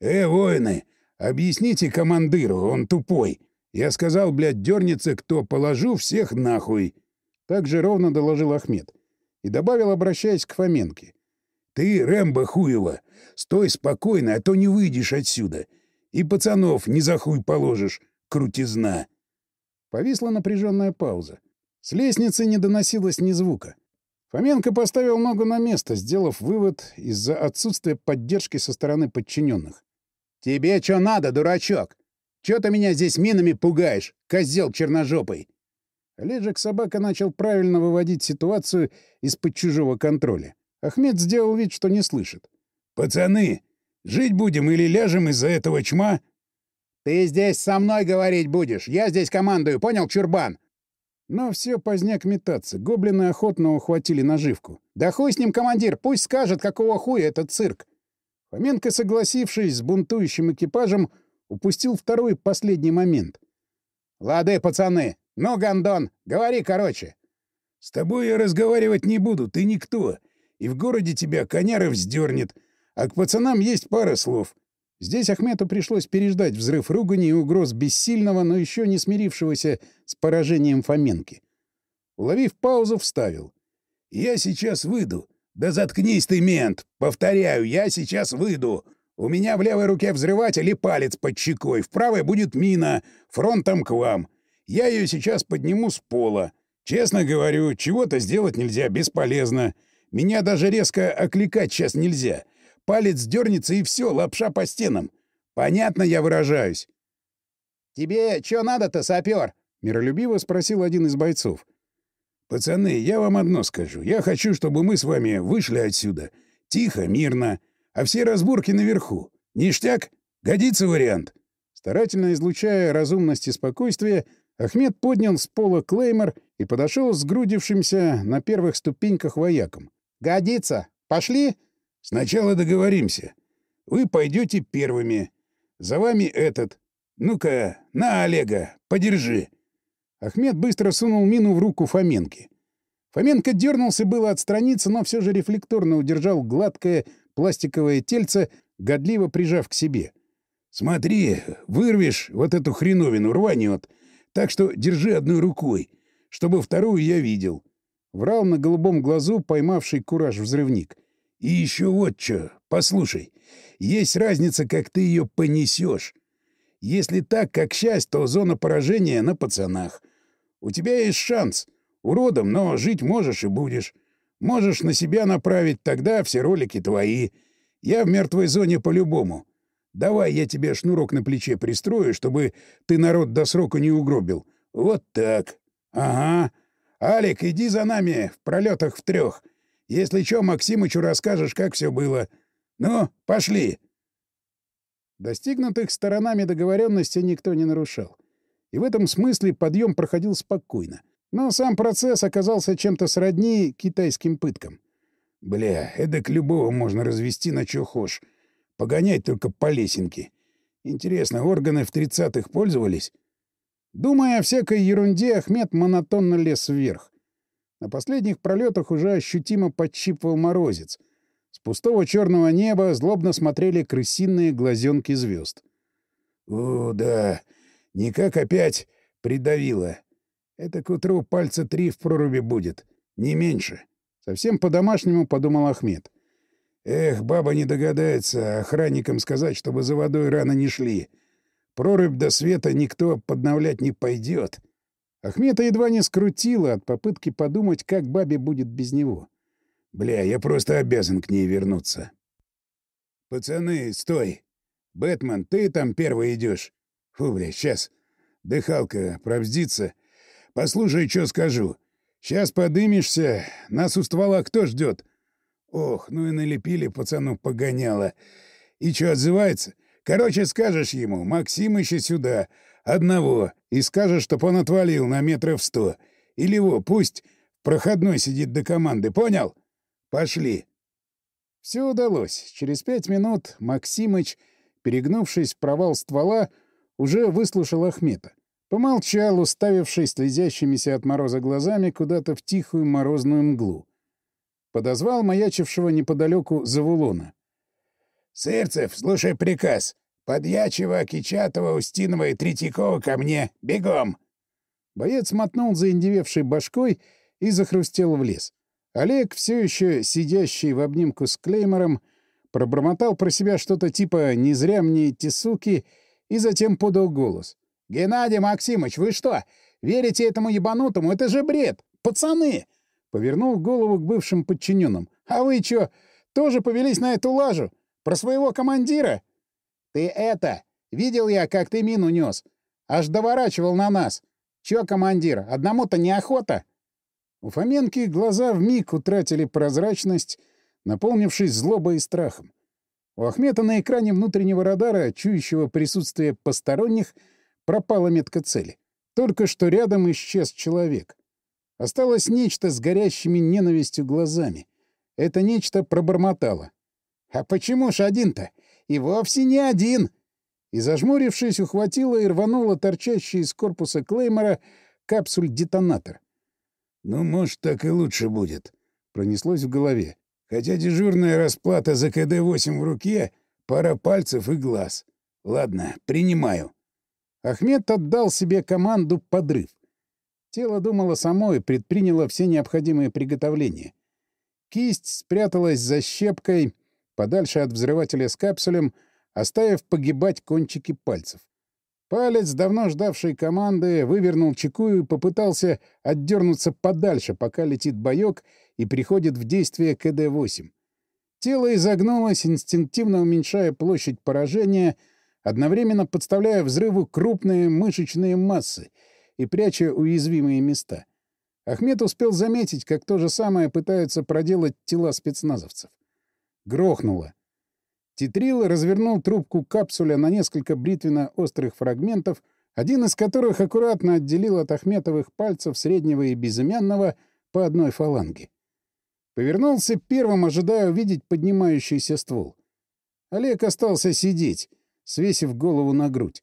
«Э, воины, Объясните командиру, он тупой. Я сказал, блядь, дернется, кто положу всех нахуй. Так же ровно доложил Ахмед. И добавил, обращаясь к Фоменке. Ты, Рэмбо хуева, стой спокойно, а то не выйдешь отсюда. И пацанов не за хуй положишь, крутизна. Повисла напряженная пауза. С лестницы не доносилось ни звука. Фоменко поставил ногу на место, сделав вывод из-за отсутствия поддержки со стороны подчиненных. «Тебе что надо, дурачок? Чё ты меня здесь минами пугаешь, козел черножопый?» Олежек собака начал правильно выводить ситуацию из-под чужого контроля. Ахмед сделал вид, что не слышит. «Пацаны, жить будем или ляжем из-за этого чма?» «Ты здесь со мной говорить будешь. Я здесь командую, понял, чурбан?» Но все поздняк метаться. Гоблины охотно ухватили наживку. «Да хуй с ним, командир! Пусть скажет, какого хуя этот цирк!» Фоменко, согласившись с бунтующим экипажем, упустил второй последний момент. «Лады, пацаны! Ну, Гондон, говори короче!» С тобой я разговаривать не буду, ты никто. И в городе тебя коняров вздернет. А к пацанам есть пара слов. Здесь Ахмету пришлось переждать взрыв ругани и угроз бессильного, но еще не смирившегося с поражением Фоменки. Уловив паузу, вставил. «Я сейчас выйду. Да заткнись ты, мент! Повторяю, я сейчас выйду. У меня в левой руке взрыватель и палец под щекой, в правой будет мина, фронтом к вам. Я ее сейчас подниму с пола. Честно говорю, чего-то сделать нельзя, бесполезно. Меня даже резко окликать сейчас нельзя. Палец дернется и все, лапша по стенам. Понятно я выражаюсь. «Тебе что надо-то, сапер?» — миролюбиво спросил один из бойцов. «Пацаны, я вам одно скажу. Я хочу, чтобы мы с вами вышли отсюда. Тихо, мирно. А все разборки наверху. Ништяк? Годится вариант?» Старательно излучая разумность и спокойствие, Ахмед поднял с пола клеймор и подошел с грудившимся на первых ступеньках вояком. «Годится. Пошли?» «Сначала договоримся. Вы пойдете первыми. За вами этот. Ну-ка, на, Олега, подержи». Ахмед быстро сунул мину в руку Фоменки. Фоменко дернулся было отстраниться, но все же рефлекторно удержал гладкое пластиковое тельце, годливо прижав к себе. «Смотри, вырвешь вот эту хреновину, рванет. Так что держи одной рукой, чтобы вторую я видел. Врал на голубом глазу поймавший кураж взрывник. И еще вот что, послушай, есть разница, как ты ее понесешь. Если так, как счастье, то зона поражения на пацанах. У тебя есть шанс. Уродом, но жить можешь и будешь. Можешь на себя направить, тогда все ролики твои. Я в мертвой зоне по-любому. Давай я тебе шнурок на плече пристрою, чтобы ты народ до срока не угробил. Вот так. Ага. Алик, иди за нами в пролетах в трех. Если что, Максимычу расскажешь, как все было. Ну, пошли. Достигнутых сторонами договоренности никто не нарушал. И в этом смысле подъем проходил спокойно. Но сам процесс оказался чем-то сродни китайским пыткам. Бля, эдак любого можно развести на чё хошь. Погонять только по лесенке. Интересно, органы в тридцатых пользовались? Думая о всякой ерунде, Ахмед монотонно лез вверх. На последних пролетах уже ощутимо подщипывал морозец. С пустого черного неба злобно смотрели крысиные глазенки звезд. «О, да, никак опять придавило. Это к утру пальца три в проруби будет, не меньше». Совсем по-домашнему подумал Ахмед. Эх, баба не догадается охранникам сказать, чтобы за водой рано не шли. Прорубь до света никто подновлять не пойдет. Ахмета едва не скрутило от попытки подумать, как бабе будет без него. Бля, я просто обязан к ней вернуться. Пацаны, стой! Бэтмен, ты там первый идешь. Фу, бля, сейчас. Дыхалка пробздится. Послушай, что скажу. Сейчас подымешься. Нас у ствола кто ждет? Ох, ну и налепили пацану погоняло. И что, отзывается? Короче, скажешь ему, Максим еще сюда, одного, и скажешь, чтоб он отвалил на метров сто. Или его, пусть проходной сидит до команды, понял? Пошли. Все удалось. Через пять минут Максимыч, перегнувшись в провал ствола, уже выслушал Ахмета. Помолчал, уставившись слезящимися от мороза глазами куда-то в тихую морозную мглу. Подозвал маячившего неподалеку Завулона. «Сырцев, слушай приказ. Подьячева, Кичатова, Устинова и Третьякова ко мне. Бегом!» Боец мотнул заиндевевшей башкой и захрустел в лес. Олег, все еще сидящий в обнимку с Клеймором, пробормотал про себя что-то типа «не зря мне эти суки» и затем подал голос. «Геннадий Максимович, вы что, верите этому ебанутому? Это же бред! Пацаны! Повернул голову к бывшим подчиненным. «А вы чё, тоже повелись на эту лажу? Про своего командира?» «Ты это! Видел я, как ты мину нес. Аж доворачивал на нас. Чё, командир, одному-то неохота?» У Фоменки глаза вмиг утратили прозрачность, наполнившись злобой и страхом. У Ахмета на экране внутреннего радара, чующего присутствие посторонних, пропала метка цели. Только что рядом исчез человек. Осталось нечто с горящими ненавистью глазами. Это нечто пробормотало. «А почему ж один-то? И вовсе не один!» И, зажмурившись, ухватила и рванула торчащий из корпуса Клеймора капсуль-детонатор. Ну, может, так и лучше будет. Пронеслось в голове. Хотя дежурная расплата за КД-8 в руке, пара пальцев и глаз. Ладно, принимаю. Ахмед отдал себе команду «подрыв». Тело думало само и предприняло все необходимые приготовления. Кисть спряталась за щепкой, подальше от взрывателя с капсулем, оставив погибать кончики пальцев. Палец, давно ждавший команды, вывернул чеку и попытался отдернуться подальше, пока летит боек и приходит в действие КД-8. Тело изогнулось, инстинктивно уменьшая площадь поражения, одновременно подставляя взрыву крупные мышечные массы и пряча уязвимые места. Ахмед успел заметить, как то же самое пытаются проделать тела спецназовцев. Грохнуло. Титрил развернул трубку капсуля на несколько бритвенно-острых фрагментов, один из которых аккуратно отделил от Ахметовых пальцев среднего и безымянного по одной фаланге. Повернулся первым, ожидая увидеть поднимающийся ствол. Олег остался сидеть, свесив голову на грудь.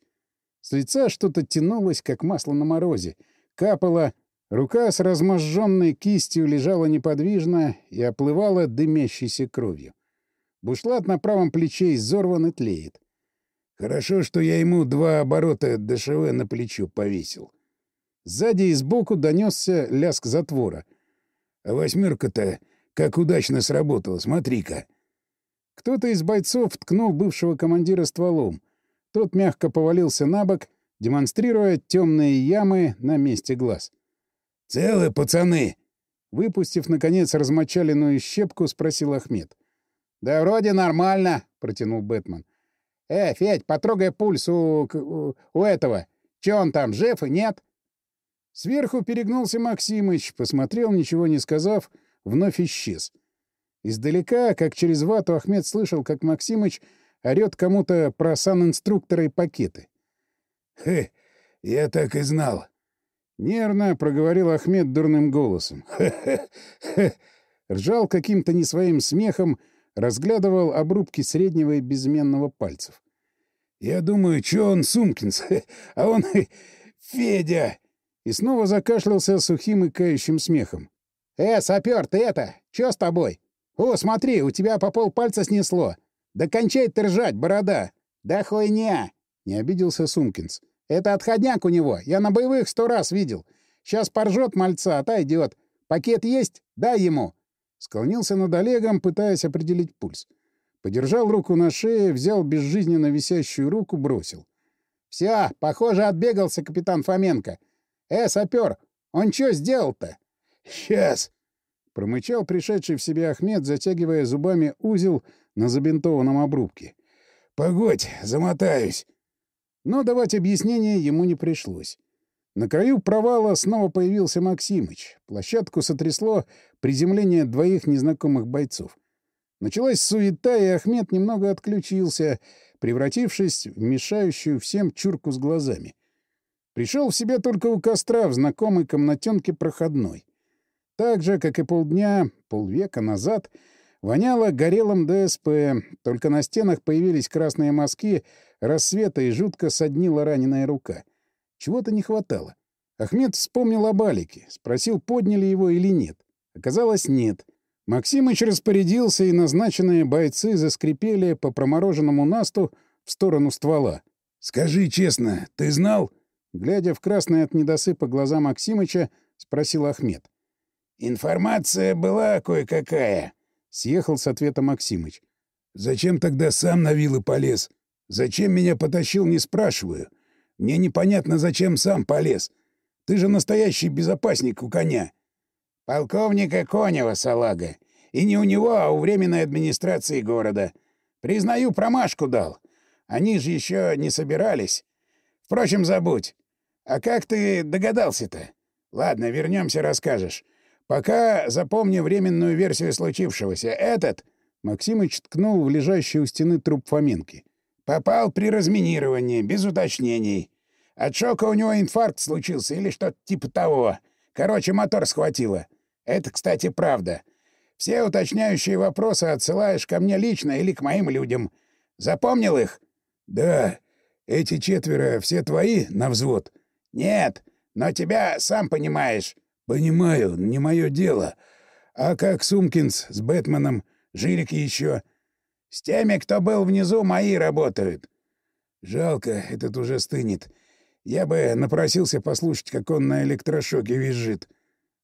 С лица что-то тянулось, как масло на морозе. Капало, рука с разможженной кистью лежала неподвижно и оплывала дымящейся кровью. Бушлат на правом плече изорван и тлеет. Хорошо, что я ему два оборота ДШВ на плечо повесил. Сзади и сбоку донесся ляск затвора. А восьмерка-то как удачно сработало, смотри-ка. Кто-то из бойцов ткнул бывшего командира стволом. Тот мягко повалился на бок, демонстрируя темные ямы на месте глаз. «Целы, пацаны!» Выпустив, наконец, размочаленную щепку, спросил Ахмед. «Да вроде нормально», — протянул Бэтмен. «Э, Федь, потрогай пульс у, у, этого. Че он там, жив и нет?» Сверху перегнулся Максимыч, посмотрел, ничего не сказав, вновь исчез. Издалека, как через вату, Ахмед слышал, как Максимыч орёт кому-то про санинструктора и пакеты. «Хе, я так и знал». Нервно проговорил Ахмед дурным голосом. «Хе-хе-хе». Ржал каким-то не своим смехом, разглядывал обрубки среднего и безменного пальцев. «Я думаю, что он Сумкинс, а он Федя!» И снова закашлялся сухим и кающим смехом. «Э, сапер, ты это, чё с тобой? О, смотри, у тебя по полпальца снесло. Да кончай ты ржать, борода! Да хуйня!» Не обиделся Сумкинс. «Это отходняк у него, я на боевых сто раз видел. Сейчас поржет мальца, отойдет. Пакет есть? Дай ему!» Склонился над Олегом, пытаясь определить пульс. Подержал руку на шее, взял безжизненно висящую руку, бросил. «Все, похоже, отбегался капитан Фоменко. Э, сапер, он что сделал-то?» «Сейчас!» — промычал пришедший в себя Ахмед, затягивая зубами узел на забинтованном обрубке. «Погодь, замотаюсь!» Но давать объяснение ему не пришлось. На краю провала снова появился Максимыч. Площадку сотрясло приземление двоих незнакомых бойцов. Началась суета, и Ахмед немного отключился, превратившись в мешающую всем чурку с глазами. Пришел в себя только у костра в знакомой комнатенке проходной. Так же, как и полдня, полвека назад, воняло горелым ДСП, только на стенах появились красные мазки рассвета и жутко соднила раненая рука — чего-то не хватало. Ахмед вспомнил об Алике, спросил, подняли его или нет. Оказалось, нет. Максимыч распорядился, и назначенные бойцы заскрипели по промороженному насту в сторону ствола. «Скажи честно, ты знал?» Глядя в красные от недосыпа глаза Максимыча, спросил Ахмед. «Информация была кое-какая», — съехал с ответа Максимыч. «Зачем тогда сам на вилы полез? Зачем меня потащил, не спрашиваю. Мне непонятно, зачем сам полез. Ты же настоящий безопасник у коня. Полковника Конева, салага. И не у него, а у временной администрации города. Признаю, промашку дал. Они же еще не собирались. Впрочем, забудь. А как ты догадался-то? Ладно, вернемся, расскажешь. Пока запомни временную версию случившегося. Этот... Максимыч ткнул в лежащий у стены труп Фоменки. Попал при разминировании, без уточнений. От шока у него инфаркт случился или что-то типа того. Короче, мотор схватило. Это, кстати, правда. Все уточняющие вопросы отсылаешь ко мне лично или к моим людям. Запомнил их? Да. Эти четверо все твои на взвод? Нет, но тебя, сам понимаешь, «Понимаю, не мое дело. А как Сумкинс с Бэтменом, Жирик еще?» «С теми, кто был внизу, мои работают». «Жалко, этот уже стынет. Я бы напросился послушать, как он на электрошоке визжит».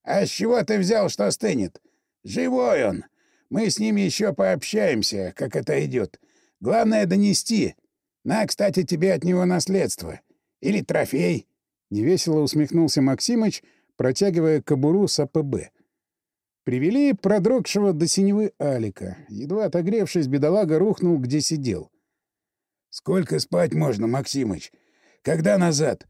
«А с чего ты взял, что стынет? Живой он. Мы с ними еще пообщаемся, как это идет. Главное — донести. На, кстати, тебе от него наследство. Или трофей». Невесело усмехнулся Максимыч, протягивая кобуру с АПБ. Привели продрогшего до синевы Алика. Едва отогревшись, бедолага рухнул, где сидел. «Сколько спать можно, Максимыч? Когда назад?»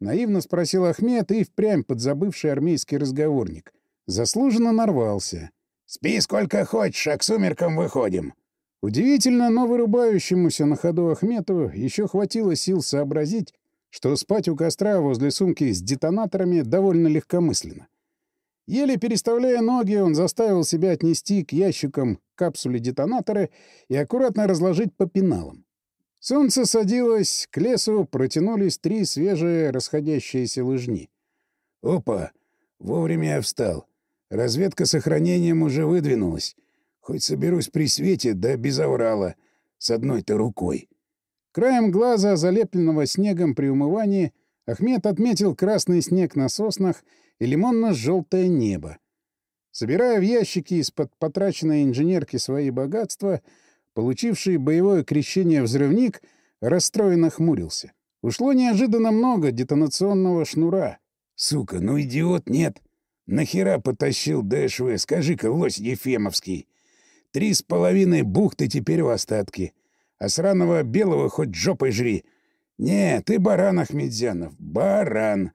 Наивно спросил Ахмед и впрямь подзабывший армейский разговорник. Заслуженно нарвался. «Спи сколько хочешь, а к сумеркам выходим». Удивительно, но вырубающемуся на ходу Ахмету еще хватило сил сообразить, что спать у костра возле сумки с детонаторами довольно легкомысленно. Еле переставляя ноги, он заставил себя отнести к ящикам капсуле детонаторы и аккуратно разложить по пеналам. Солнце садилось, к лесу протянулись три свежие расходящиеся лыжни. «Опа! Вовремя я встал. Разведка с охранением уже выдвинулась. Хоть соберусь при свете, да без аврала. С одной-то рукой». Краем глаза, залепленного снегом при умывании, Ахмед отметил красный снег на соснах и лимонно-желтое небо. Собирая в ящики из-под потраченной инженерки свои богатства, Получивший боевое крещение взрывник расстроенно хмурился. Ушло неожиданно много детонационного шнура. «Сука, ну идиот, нет! Нахера потащил ДШВ? Скажи-ка, лось Ефемовский! Три с половиной бухты теперь в остатке. А сраного белого хоть жопой жри. Не, ты баран, Ахмедзянов, баран!»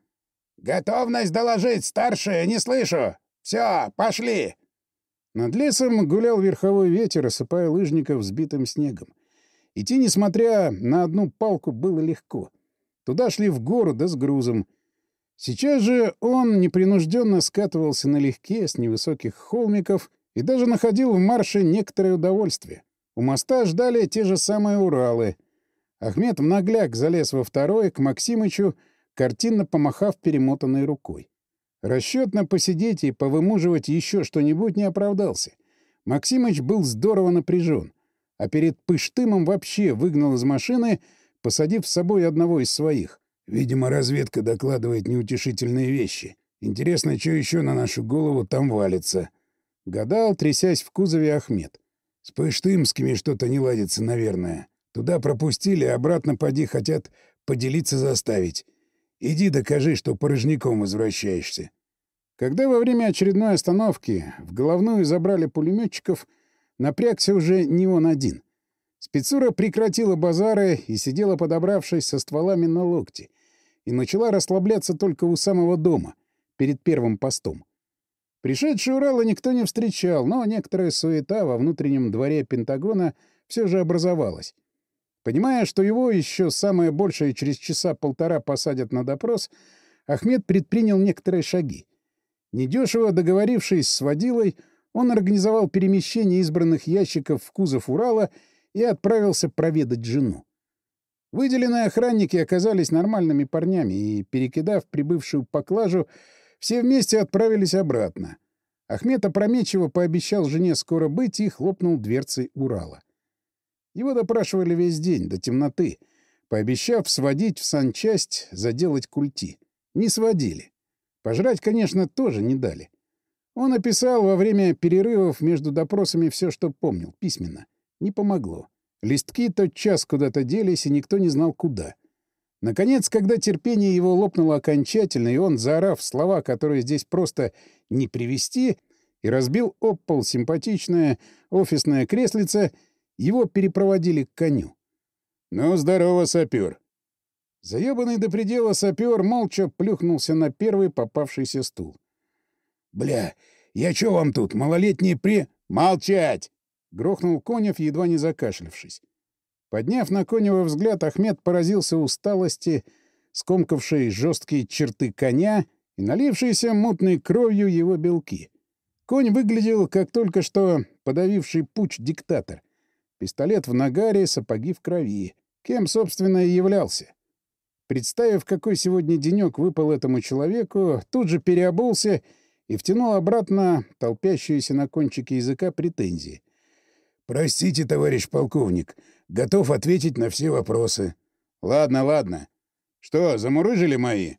«Готовность доложить, старшие, не слышу! Все, пошли!» Над лесом гулял верховой ветер, осыпая лыжников сбитым снегом. Идти, несмотря на одну палку, было легко. Туда шли в гору, да с грузом. Сейчас же он непринужденно скатывался налегке с невысоких холмиков и даже находил в марше некоторое удовольствие. У моста ждали те же самые Уралы. Ахмед в нагляк залез во второй, к Максимычу, картинно помахав перемотанной рукой. Расчет на посидеть и повымуживать еще что-нибудь не оправдался. Максимыч был здорово напряжен, а перед Пыштымом вообще выгнал из машины, посадив с собой одного из своих. Видимо, разведка докладывает неутешительные вещи. Интересно, что еще на нашу голову там валится. Гадал, трясясь в кузове Ахмед. С Пыштымскими что-то не ладится, наверное. Туда пропустили, а обратно поди хотят поделиться заставить. Иди докажи, что порожняком возвращаешься. Когда во время очередной остановки в головную забрали пулеметчиков, напрягся уже не он один. Спецура прекратила базары и сидела, подобравшись со стволами на локте, и начала расслабляться только у самого дома, перед первым постом. Пришедший Урала никто не встречал, но некоторая суета во внутреннем дворе Пентагона все же образовалась. Понимая, что его еще самое большее через часа полтора посадят на допрос, Ахмед предпринял некоторые шаги. Недешево договорившись с водилой, он организовал перемещение избранных ящиков в кузов Урала и отправился проведать жену. Выделенные охранники оказались нормальными парнями, и, перекидав прибывшую поклажу, все вместе отправились обратно. Ахмед опрометчиво пообещал жене скоро быть и хлопнул дверцей Урала. Его допрашивали весь день, до темноты, пообещав сводить в санчасть, заделать культи. Не сводили. Пожрать, конечно, тоже не дали. Он описал во время перерывов между допросами все, что помнил, письменно. Не помогло. Листки тотчас куда-то делись, и никто не знал, куда. Наконец, когда терпение его лопнуло окончательно, и он, заорав слова, которые здесь просто не привести, и разбил об пол симпатичное офисное креслице, его перепроводили к коню. «Ну, здорово, сапер!» Заебанный до предела сапер молча плюхнулся на первый попавшийся стул. «Бля, я чё вам тут, малолетние при...» «Молчать!» — грохнул Конев, едва не закашлявшись. Подняв на Конева взгляд, Ахмед поразился усталости, скомкавшей жесткие черты коня и налившейся мутной кровью его белки. Конь выглядел, как только что подавивший путь диктатор. Пистолет в нагаре, сапоги в крови. Кем, собственно, и являлся. представив, какой сегодня денек выпал этому человеку, тут же переобулся и втянул обратно толпящуюся на кончике языка претензии. «Простите, товарищ полковник, готов ответить на все вопросы». «Ладно, ладно. Что, замурыжили мои?»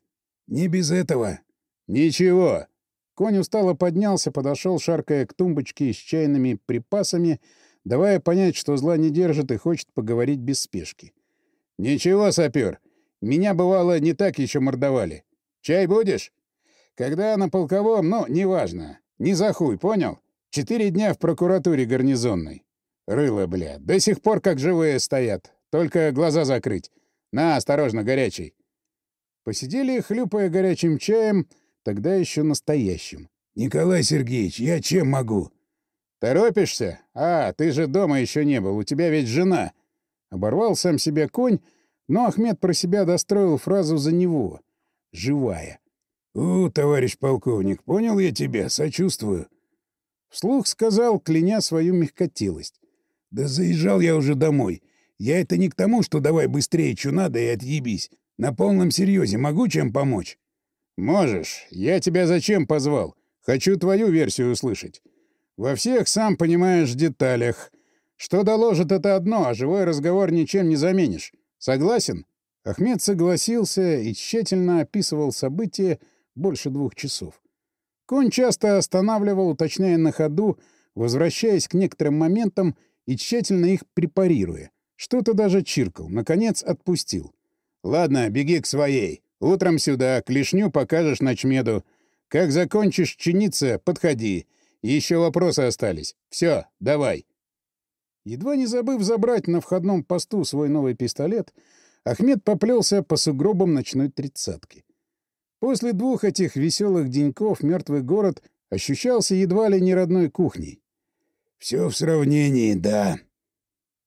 «Не без этого». «Ничего». Конь устало поднялся, подошел, шаркая к тумбочке с чайными припасами, давая понять, что зла не держит и хочет поговорить без спешки. «Ничего, сапер. Меня, бывало, не так еще мордовали. Чай будешь?» «Когда на полковом, ну, неважно. Не за хуй, понял? Четыре дня в прокуратуре гарнизонной. Рыло, бля, до сих пор как живые стоят. Только глаза закрыть. На, осторожно, горячий». Посидели, хлюпая горячим чаем, тогда еще настоящим. «Николай Сергеевич, я чем могу?» «Торопишься? А, ты же дома еще не был, у тебя ведь жена!» Оборвал сам себя конь, но Ахмед про себя достроил фразу за него. «Живая». «У, товарищ полковник, понял я тебя, сочувствую». Вслух сказал, кляня свою мягкотелость. «Да заезжал я уже домой. Я это не к тому, что давай быстрее, что надо, и отъебись. На полном серьезе могу чем помочь?» «Можешь. Я тебя зачем позвал? Хочу твою версию услышать. Во всех, сам понимаешь, деталях. Что доложит это одно, а живой разговор ничем не заменишь. Согласен? Ахмед согласился и тщательно описывал события больше двух часов. Конь часто останавливал, уточняя на ходу, возвращаясь к некоторым моментам и тщательно их препарируя. Что-то даже чиркал. Наконец отпустил. «Ладно, беги к своей. Утром сюда, клешню покажешь ночмеду. Как закончишь чиниться, подходи. Еще вопросы остались. Все, давай. Едва не забыв забрать на входном посту свой новый пистолет, Ахмед поплелся по сугробам ночной тридцатки. После двух этих веселых деньков мертвый город ощущался едва ли не родной кухней. «Все в сравнении, да».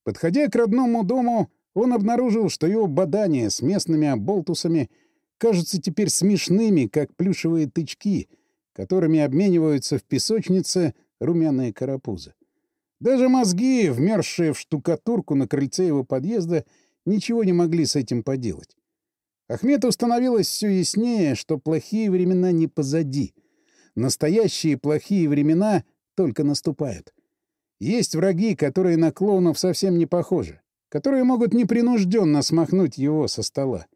Подходя к родному дому, он обнаружил, что его бадания с местными оболтусами кажутся теперь смешными, как плюшевые тычки — которыми обмениваются в песочнице румяные карапузы. Даже мозги, вмерзшие в штукатурку на крыльце его подъезда, ничего не могли с этим поделать. Ахмету становилось все яснее, что плохие времена не позади. Настоящие плохие времена только наступают. Есть враги, которые на клоунов совсем не похожи, которые могут непринужденно смахнуть его со стола.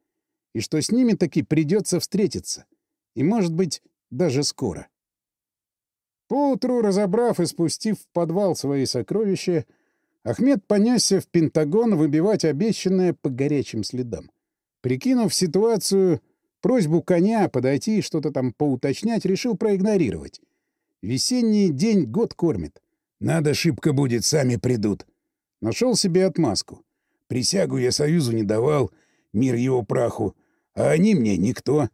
И что с ними таки придется встретиться. И, может быть, даже скоро. Поутру, разобрав и спустив в подвал свои сокровища, Ахмед понесся в Пентагон выбивать обещанное по горячим следам. Прикинув ситуацию, просьбу коня подойти и что-то там поуточнять, решил проигнорировать. Весенний день год кормит. Надо шибко будет, сами придут. Нашел себе отмазку. Присягу я Союзу не давал, мир его праху, а они мне никто.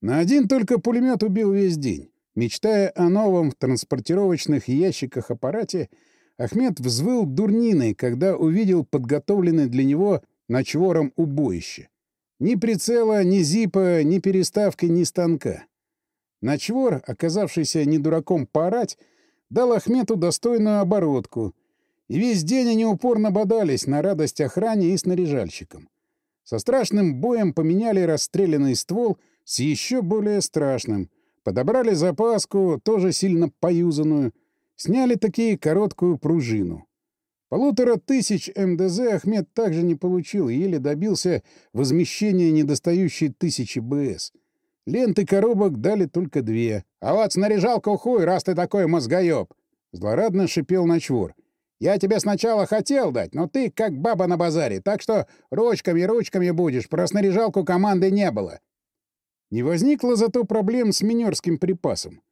На один только пулемет убил весь день. Мечтая о новом в транспортировочных ящиках аппарате, Ахмед взвыл дурниной, когда увидел подготовленный для него ночвором убоище. Ни прицела, ни зипа, ни переставки, ни станка. Ночвор, оказавшийся не дураком поорать, дал Ахмету достойную оборотку, и весь день они упорно бодались на радость охране и снаряжальщикам. Со страшным боем поменяли расстрелянный ствол — с еще более страшным. Подобрали запаску, тоже сильно поюзанную. Сняли такие короткую пружину. Полутора тысяч МДЗ Ахмед также не получил еле добился возмещения недостающей тысячи БС. Ленты коробок дали только две. «А вот снаряжалку хуй, раз ты такой мозгоеб!» Злорадно шипел Ночвор. «Я тебе сначала хотел дать, но ты как баба на базаре, так что ручками-ручками будешь, про снаряжалку команды не было. Не возникло зато проблем с минерским припасом.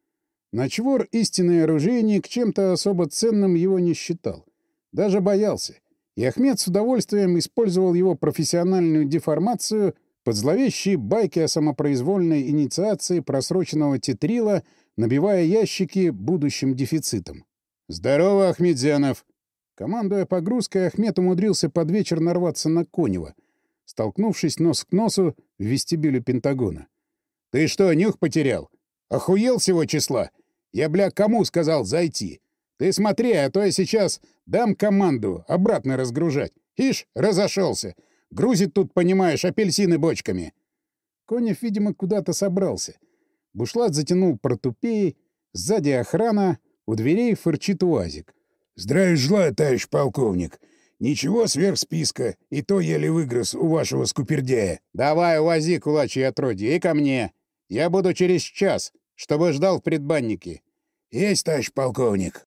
Ночвор, истинный оружейник, чем-то особо ценным его не считал. Даже боялся. И Ахмед с удовольствием использовал его профессиональную деформацию под зловещие байки о самопроизвольной инициации просроченного тетрила, набивая ящики будущим дефицитом. «Здорово, Ахмедзянов!» Командуя погрузкой, Ахмед умудрился под вечер нарваться на Конева, столкнувшись нос к носу в вестибюле Пентагона. Ты что, нюх потерял? Охуел всего числа? Я, бля, кому сказал зайти? Ты смотри, а то я сейчас дам команду обратно разгружать. Ишь, разошелся. Грузит тут, понимаешь, апельсины бочками. Конев, видимо, куда-то собрался. Бушлат затянул протупеей, сзади охрана, у дверей фырчит уазик. — Здравия желаю, товарищ полковник. Ничего сверх списка, и то еле выгрыз у вашего скупердяя. — Давай, увази, кулачьи отродье, и ко мне. Я буду через час, чтобы ждал в предбаннике. — Есть, товарищ полковник.